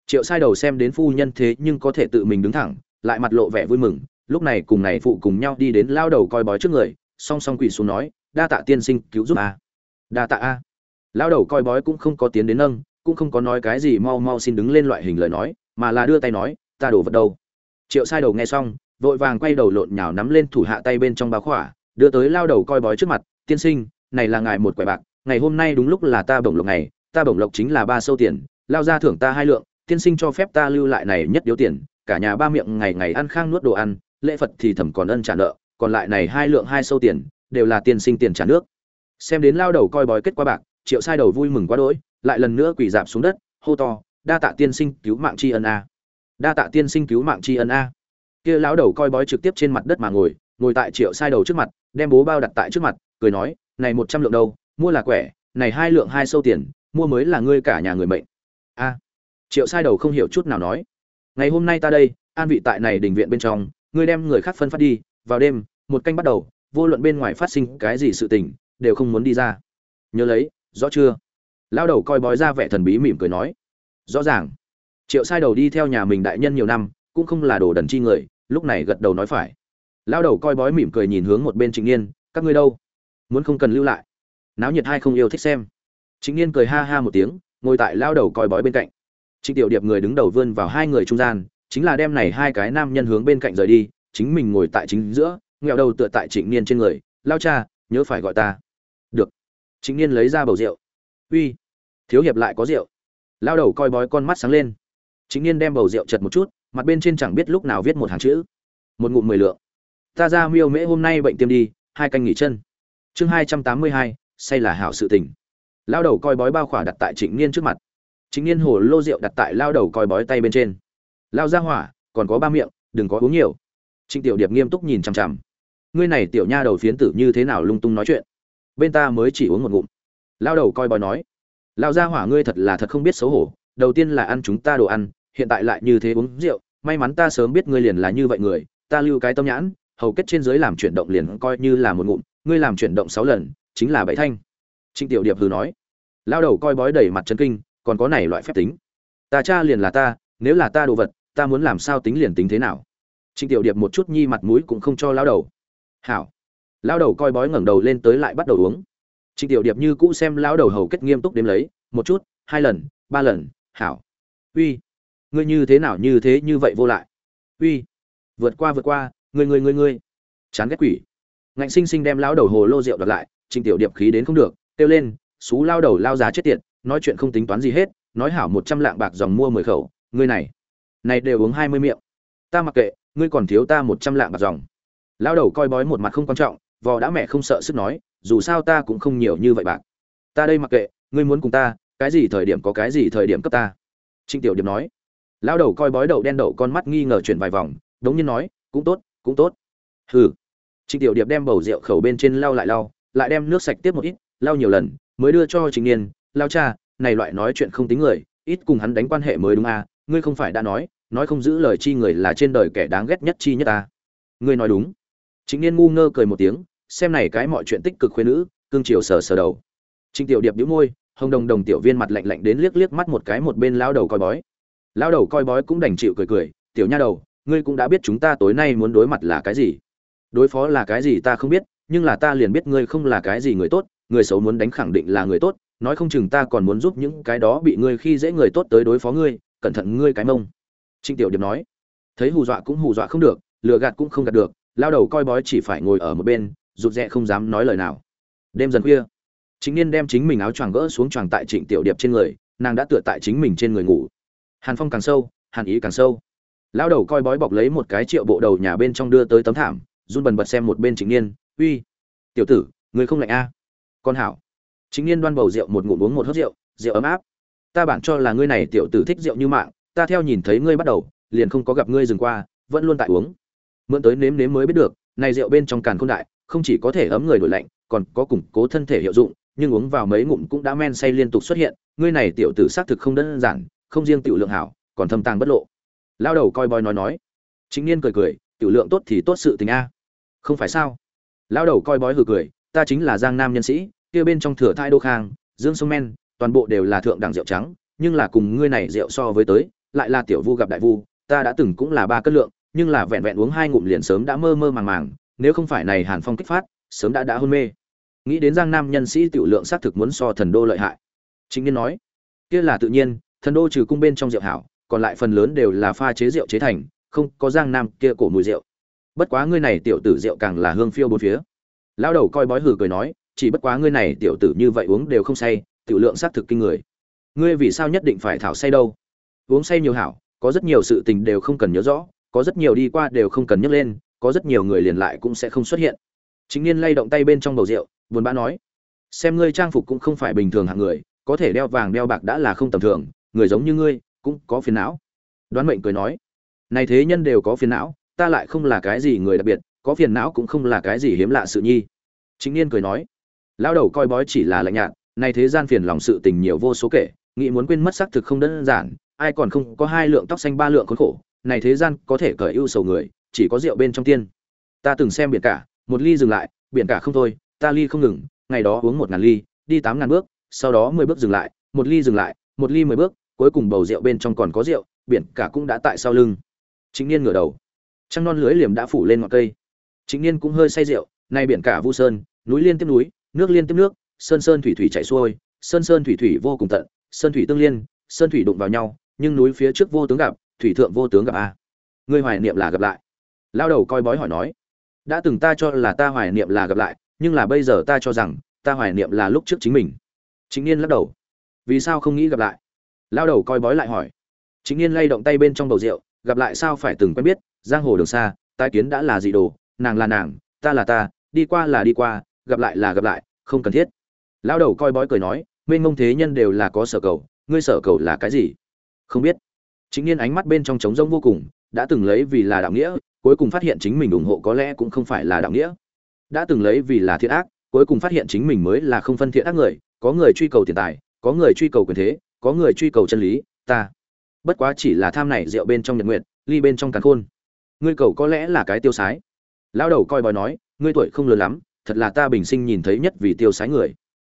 Triệu sai đầu xem đến phu nhân thế nhưng có thể tự mình đứng thẳng, lại mặt lộ vẻ vui mừng. Lúc này cùng này phụ cùng nhau đi đến lao đầu coi bói trước người, song song quỳ xuống nói, đa tạ tiên sinh cứu giúp a. Đa tạ a. Lao đầu coi bói cũng không có tiến đến nâng cũng không có nói cái gì mau mau xin đứng lên loại hình lời nói mà là đưa tay nói ta đổ vật đâu? Triệu sai đầu nghe xong vội vàng quay đầu lộn nhào nắm lên thủ hạ tay bên trong báo khỏa đưa tới lao đầu coi bói trước mặt tiên sinh này là ngài một quẻ bạc ngày hôm nay đúng lúc là ta bổng lộc này, ta bổng lộc chính là ba sâu tiền lao ra thưởng ta hai lượng tiên sinh cho phép ta lưu lại này nhất điếu tiền cả nhà ba miệng ngày ngày ăn khang nuốt đồ ăn lễ phật thì thầm còn ân trả nợ còn lại này hai lượng hai sâu tiền đều là tiên sinh tiền trả nước. Xem đến lao đầu coi bói kết quả bạc triệu sai đầu vui mừng quá đỗi lại lần nữa quỳ dạp xuống đất, hô to, đa tạ tiên sinh cứu mạng tri ân a! Đa tạ tiên sinh cứu mạng tri ân a! Kia lão đầu coi bói trực tiếp trên mặt đất mà ngồi ngồi tại triệu sai đầu trước mặt, đem bố bao đặt tại trước mặt, cười nói, này một trăm lượng đâu, mua là quẻ, này hai lượng hai sâu tiền, mua mới là ngươi cả nhà người mệnh. A! Triệu sai đầu không hiểu chút nào nói, ngày hôm nay ta đây, an vị tại này đình viện bên trong, ngươi đem người khác phân phát đi, vào đêm, một canh bắt đầu, vô luận bên ngoài phát sinh cái gì sự tình, đều không muốn đi ra. Nhớ lấy, rõ chưa? Lao đầu coi bói ra vẻ thần bí mỉm cười nói, rõ ràng, triệu sai đầu đi theo nhà mình đại nhân nhiều năm, cũng không là đồ đần chi người, lúc này gật đầu nói phải. Lao đầu coi bói mỉm cười nhìn hướng một bên trịnh niên các ngươi đâu? Muốn không cần lưu lại? Náo nhiệt hai không yêu thích xem. Trịnh niên cười ha ha một tiếng, ngồi tại lao đầu coi bói bên cạnh. Trịnh tiểu điệp người đứng đầu vươn vào hai người trung gian, chính là đem này hai cái nam nhân hướng bên cạnh rời đi, chính mình ngồi tại chính giữa nghèo đầu tựa tại trịnh niên trên người, lao cha, nhớ phải gọi ta. Được. Trịnh niên lấy ra bầu rượu uy, thiếu hiệp lại có rượu. Lao đầu coi bói con mắt sáng lên. Chính niên đem bầu rượu chật một chút, mặt bên trên chẳng biết lúc nào viết một hàng chữ. Một ngụm mười lượng. Ta ra miêu mễ hôm nay bệnh tiêm đi, hai canh nghỉ chân. Chương hai trăm tám mươi hai, say là hảo sự tình. Lao đầu coi bói bao khỏa đặt tại trịnh niên trước mặt. Trịnh niên hồ lô rượu đặt tại lao đầu coi bói tay bên trên. Lao ra hỏa, còn có ba miệng, đừng có uống nhiều. Trịnh tiểu điệp nghiêm túc nhìn chằm chằm. Ngươi này tiểu nha đầu phiến tử như thế nào lung tung nói chuyện. Bên ta mới chỉ uống một ngụm lao đầu coi bói nói lao ra hỏa ngươi thật là thật không biết xấu hổ, đầu tiên là ăn chúng ta đồ ăn, hiện tại lại như thế uống rượu, may mắn ta sớm biết ngươi liền là như vậy người, ta lưu cái tâm nhãn, hầu kết trên dưới làm chuyển động liền coi như là một ngụm, ngươi làm chuyển động sáu lần, chính là bảy thanh. Trịnh tiểu điệp hừ nói. Lao đầu coi bói đầy mặt chân kinh, còn có này loại phép tính. Ta cha liền là ta, nếu là ta đồ vật, ta muốn làm sao tính liền tính thế nào? Trịnh tiểu điệp một chút nhi mặt mũi cũng không cho lao đầu. Hảo. Lao đầu coi bói ngẩng đầu lên tới lại bắt đầu uống trịnh tiểu điệp như cũ xem lão đầu hầu kết nghiêm túc đếm lấy, một chút, hai lần, ba lần, hảo. Uy, ngươi như thế nào như thế như vậy vô lại? Uy, vượt qua vượt qua, ngươi ngươi ngươi ngươi. Chán ghét quỷ. Ngạnh sinh sinh đem lão đầu hồ lô rượu đoạt lại trình tiểu điệp khí đến không được, kêu lên, xú lao đầu lao giá chết tiệt, nói chuyện không tính toán gì hết, nói hảo một trăm lạng bạc dòng mua mười khẩu, ngươi này này đều uống hai mươi miệng. Ta mặc kệ, ngươi còn thiếu ta một trăm lạng bạc dòng. Lão đầu coi bói một mặt không quan trọng, vò đã mẹ không sợ sức nói dù sao ta cũng không nhiều như vậy bạc. Ta đây mặc kệ, ngươi muốn cùng ta, cái gì thời điểm có cái gì thời điểm cấp ta. Trịnh tiểu điệp nói. Lao đầu coi bói đậu đen đậu con mắt nghi ngờ chuyển vài vòng, đống nhiên nói, cũng tốt cũng tốt. Hừ. Trịnh tiểu điệp đem bầu rượu khẩu bên trên lau lại lau, lại đem nước sạch tiếp một ít, lau nhiều lần, mới đưa cho trịnh niên lao cha, này loại nói chuyện không tính người, ít cùng hắn đánh quan hệ mới đúng à ngươi không phải đã nói nói không giữ lời chi người là trên đời kẻ đáng ghét nhất chi nhất ta. Ngươi nói đúng. Chính niên ngu ngơ cười một tiếng xem này cái mọi chuyện tích cực khuyên nữ, cương triều sờ sờ đầu. Trịnh tiểu điệp nhíu môi, hồng đồng đồng tiểu viên mặt lạnh lạnh đến liếc liếc mắt một cái một bên lao đầu coi bói. Lao đầu coi bói cũng đành chịu cười cười, tiểu nha đầu, ngươi cũng đã biết chúng ta tối nay muốn đối mặt là cái gì. Đối phó là cái gì ta không biết, nhưng là ta liền biết ngươi không là cái gì người tốt, người xấu muốn đánh khẳng định là người tốt, nói không chừng ta còn muốn giúp những cái đó bị ngươi khi dễ người tốt tới đối phó ngươi, cẩn thận ngươi cái mông. Trịnh tiểu điệp nói. Thấy hù dọa cũng hù dọa không được, lừa gạt cũng không gạt được, lao đầu coi bói chỉ phải ngồi ở một bên rụt rè không dám nói lời nào. Đêm dần khuya chính niên đem chính mình áo choàng gỡ xuống choàng tại trịnh tiểu điệp trên người, nàng đã tựa tại chính mình trên người ngủ. Hàn phong càng sâu, hàn ý càng sâu. Lão đầu coi bói bọc lấy một cái triệu bộ đầu nhà bên trong đưa tới tấm thảm, run bần bật xem một bên chính niên, uy, tiểu tử, người không lạnh a? À? con hảo. Chính niên đoan bầu rượu một ngụm uống một hớt rượu rượu ấm áp. Ta bản cho là ngươi này tiểu tử thích rượu như mạng, ta theo nhìn thấy ngươi bắt đầu, liền không có gặp ngươi dừng qua, vẫn luôn tại uống. Mượn tới nếm nếm mới biết được, này rượu bên trong càn khôn đại không chỉ có thể ấm người đổi lạnh, còn có củng cố thân thể hiệu dụng, nhưng uống vào mấy ngụm cũng đã men say liên tục xuất hiện, ngươi này tiểu tử xác thực không đơn giản, không riêng tiểu lượng hảo, còn thâm tàng bất lộ. Lao đầu coi bói nói nói. Chính niên cười cười, tiểu lượng tốt thì tốt sự tình a. Không phải sao? Lao đầu coi bói hừ cười, ta chính là giang nam nhân sĩ, kia bên trong thừa thai đô khang, dương sông men, toàn bộ đều là thượng đẳng rượu trắng, nhưng là cùng ngươi này rượu so với tới, lại là tiểu vu gặp đại vu, ta đã từng cũng là ba cân lượng, nhưng là vẹn vẹn uống hai ngụm liền sớm đã mơ mơ màng màng nếu không phải này hàn phong kích phát, sớm đã đã hôn mê. Nghĩ đến giang nam nhân sĩ tiểu lượng xác thực muốn so thần đô lợi hại. Chính niên nói, kia là tự nhiên, thần đô trừ cung bên trong rượu hảo, còn lại phần lớn đều là pha chế rượu chế thành, không có giang nam kia cổ mùi rượu. Bất quá ngươi này tiểu tử rượu càng là hương phiêu bốn phía. Lão đầu coi bói hử cười nói, chỉ bất quá ngươi này tiểu tử như vậy uống đều không say, tiểu lượng xác thực kinh người. Ngươi vì sao nhất định phải thảo say đâu? Uống say nhiều hảo, có rất nhiều sự tình đều không cần nhớ rõ, có rất nhiều đi qua đều không cần nhắc lên có rất nhiều người liền lại cũng sẽ không xuất hiện. Chính niên lay động tay bên trong bầu rượu, buồn bã nói, xem ngươi trang phục cũng không phải bình thường hạng người, có thể đeo vàng đeo bạc đã là không tầm thường, người giống như ngươi cũng có phiền não. Đoán mệnh cười nói, này thế nhân đều có phiền não, ta lại không là cái gì người đặc biệt, có phiền não cũng không là cái gì hiếm lạ sự nhi. Chính niên cười nói, lão đầu coi bói chỉ là lạnh nhạt, này thế gian phiền lòng sự tình nhiều vô số kể, nghĩ muốn quên mất xác thực không đơn giản, ai còn không có hai lượng tóc xanh ba lượng khốn khổ, này thế gian có thể cởi ưu sầu người chỉ có rượu bên trong tiên. Ta từng xem biển cả, một ly dừng lại, biển cả không thôi, ta ly không ngừng, ngày đó uống một ngàn ly, đi tám ngàn bước, sau đó mười bước dừng lại, một ly dừng lại, một ly mười bước, cuối cùng bầu rượu bên trong còn có rượu, biển cả cũng đã tại sau lưng. Chính niên ngửa đầu. Trăng non lưới liềm đã phủ lên ngọn cây. Chính niên cũng hơi say rượu, nay biển cả vu sơn, núi liên tiếp núi, nước liên tiếp nước, sơn sơn thủy thủy chảy xuôi, sơn sơn thủy thủy vô cùng tận, sơn thủy tương liên, sơn thủy đụng vào nhau, nhưng núi phía trước vô tướng gặp, thủy thượng vô tướng gặp a. Ngươi hoài niệm là gặp lại lao đầu coi bói hỏi nói, đã từng ta cho là ta hoài niệm là gặp lại, nhưng là bây giờ ta cho rằng, ta hoài niệm là lúc trước chính mình. Chính niên lắc đầu, vì sao không nghĩ gặp lại? Lao đầu coi bói lại hỏi chính niên lay động tay bên trong bầu rượu, gặp lại sao phải từng quen biết, giang hồ đường xa tai kiến đã là dị đồ, nàng là nàng, ta là ta, đi qua là đi qua, gặp lại là gặp lại, không cần thiết. Lao đầu coi bói cười nói, mênh mông thế nhân đều là có sở cầu, ngươi sở cầu là cái gì? Không biết. Chính niên ánh mắt bên trong trống rông vô cùng, đã từng lấy vì là đạo nghĩa cuối cùng phát hiện chính mình ủng hộ có lẽ cũng không phải là đạo nghĩa. Đã từng lấy vì là thiện ác, cuối cùng phát hiện chính mình mới là không phân thiện ác người, có người truy cầu tiền tài, có người truy cầu quyền thế, có người truy cầu chân lý, ta. Bất quá chỉ là tham này rượu bên trong nhật nguyện ly bên trong càn khôn. Ngươi cầu có lẽ là cái tiêu sái. Lão đầu coi bói nói, ngươi tuổi không lớn lắm, thật là ta bình sinh nhìn thấy nhất vì tiêu sái người.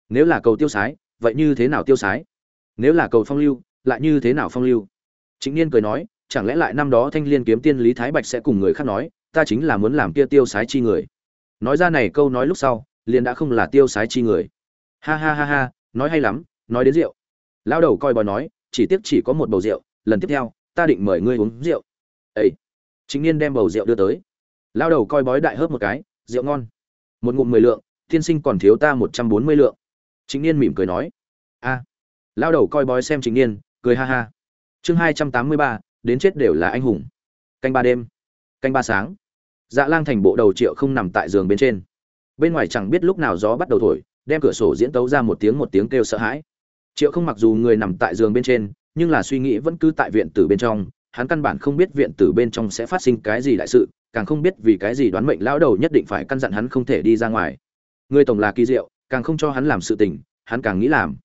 Nếu là cầu tiêu sái, vậy như thế nào tiêu sái? Nếu là cầu phong lưu, lại như thế nào phong lưu? Chính niên cười nói chẳng lẽ lại năm đó thanh liên kiếm tiên lý thái bạch sẽ cùng người khác nói, ta chính là muốn làm kia tiêu sái chi người. Nói ra này câu nói lúc sau, liền đã không là tiêu sái chi người. Ha ha ha ha, nói hay lắm, nói đến rượu. Lão đầu coi bói nói, chỉ tiếc chỉ có một bầu rượu, lần tiếp theo, ta định mời ngươi uống rượu. Ấy chính niên đem bầu rượu đưa tới. Lão đầu coi bói đại hớp một cái, rượu ngon. Một ngụm mười lượng tiên sinh còn thiếu ta một trăm bốn mươi lượng. Chính niên mỉm cười nói. A à. lão đầu coi bói xem chính niên, cười ha ha. Chương hai trăm tám mươi ba đến chết đều là anh hùng. Canh ba đêm, canh ba sáng dạ lang thành bộ đầu triệu không nằm tại giường bên trên. Bên ngoài chẳng biết lúc nào gió bắt đầu thổi, đem cửa sổ diễn tấu ra một tiếng một tiếng kêu sợ hãi. Triệu không mặc dù người nằm tại giường bên trên, nhưng là suy nghĩ vẫn cứ tại viện tử bên trong, hắn căn bản không biết viện tử bên trong sẽ phát sinh cái gì đại sự, càng không biết vì cái gì đoán mệnh lão đầu nhất định phải căn dặn hắn không thể đi ra ngoài. Người tổng là kỳ diệu, càng không cho hắn làm sự tình, hắn càng nghĩ làm.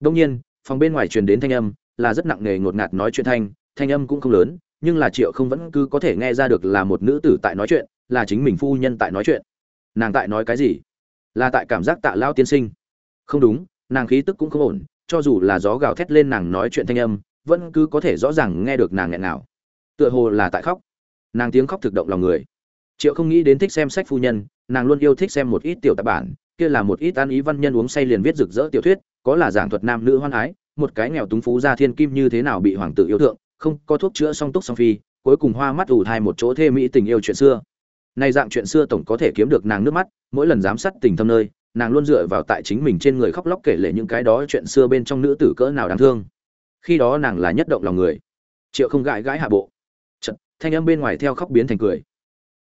Đông nhiên, phòng bên ngoài truyền đến thanh âm, là rất nặng nề ngột ngạt nói chuyện thanh thanh âm cũng không lớn, nhưng là triệu không vẫn cứ có thể nghe ra được là một nữ tử tại nói chuyện, là chính mình phu nhân tại nói chuyện. Nàng tại nói cái gì? Là tại cảm giác tạ lao tiên sinh. Không đúng, nàng khí tức cũng không ổn, cho dù là gió gào thét lên nàng nói chuyện thanh âm, vẫn cứ có thể rõ ràng nghe được nàng nghẹn nào tựa hồ là tại khóc. Nàng tiếng khóc thực động lòng người. Triệu không nghĩ đến thích xem sách phu nhân, nàng luôn yêu thích xem một ít tiểu tạp bản, kia là một ít an ý văn nhân uống say liền viết rực rỡ tiểu thuyết, có là giảng thuật nam nữ hoan ái, một cái nghèo túng phú gia thiên kim như thế nào bị hoàng tử yêu thượng không có thuốc chữa song túc song phi cuối cùng hoa mắt ủ thai một chỗ thê mỹ tình yêu chuyện xưa. Nay dạng chuyện xưa tổng có thể kiếm được nàng nước mắt mỗi lần giám sát tình thâm nơi nàng luôn dựa vào tại chính mình trên người khóc lóc kể lể những cái đó chuyện xưa bên trong nữ tử cỡ nào đáng thương. Khi đó nàng là nhất động lòng người. Triệu không gãi gãi hạ bộ. Chật, thanh âm bên ngoài theo khóc biến thành cười.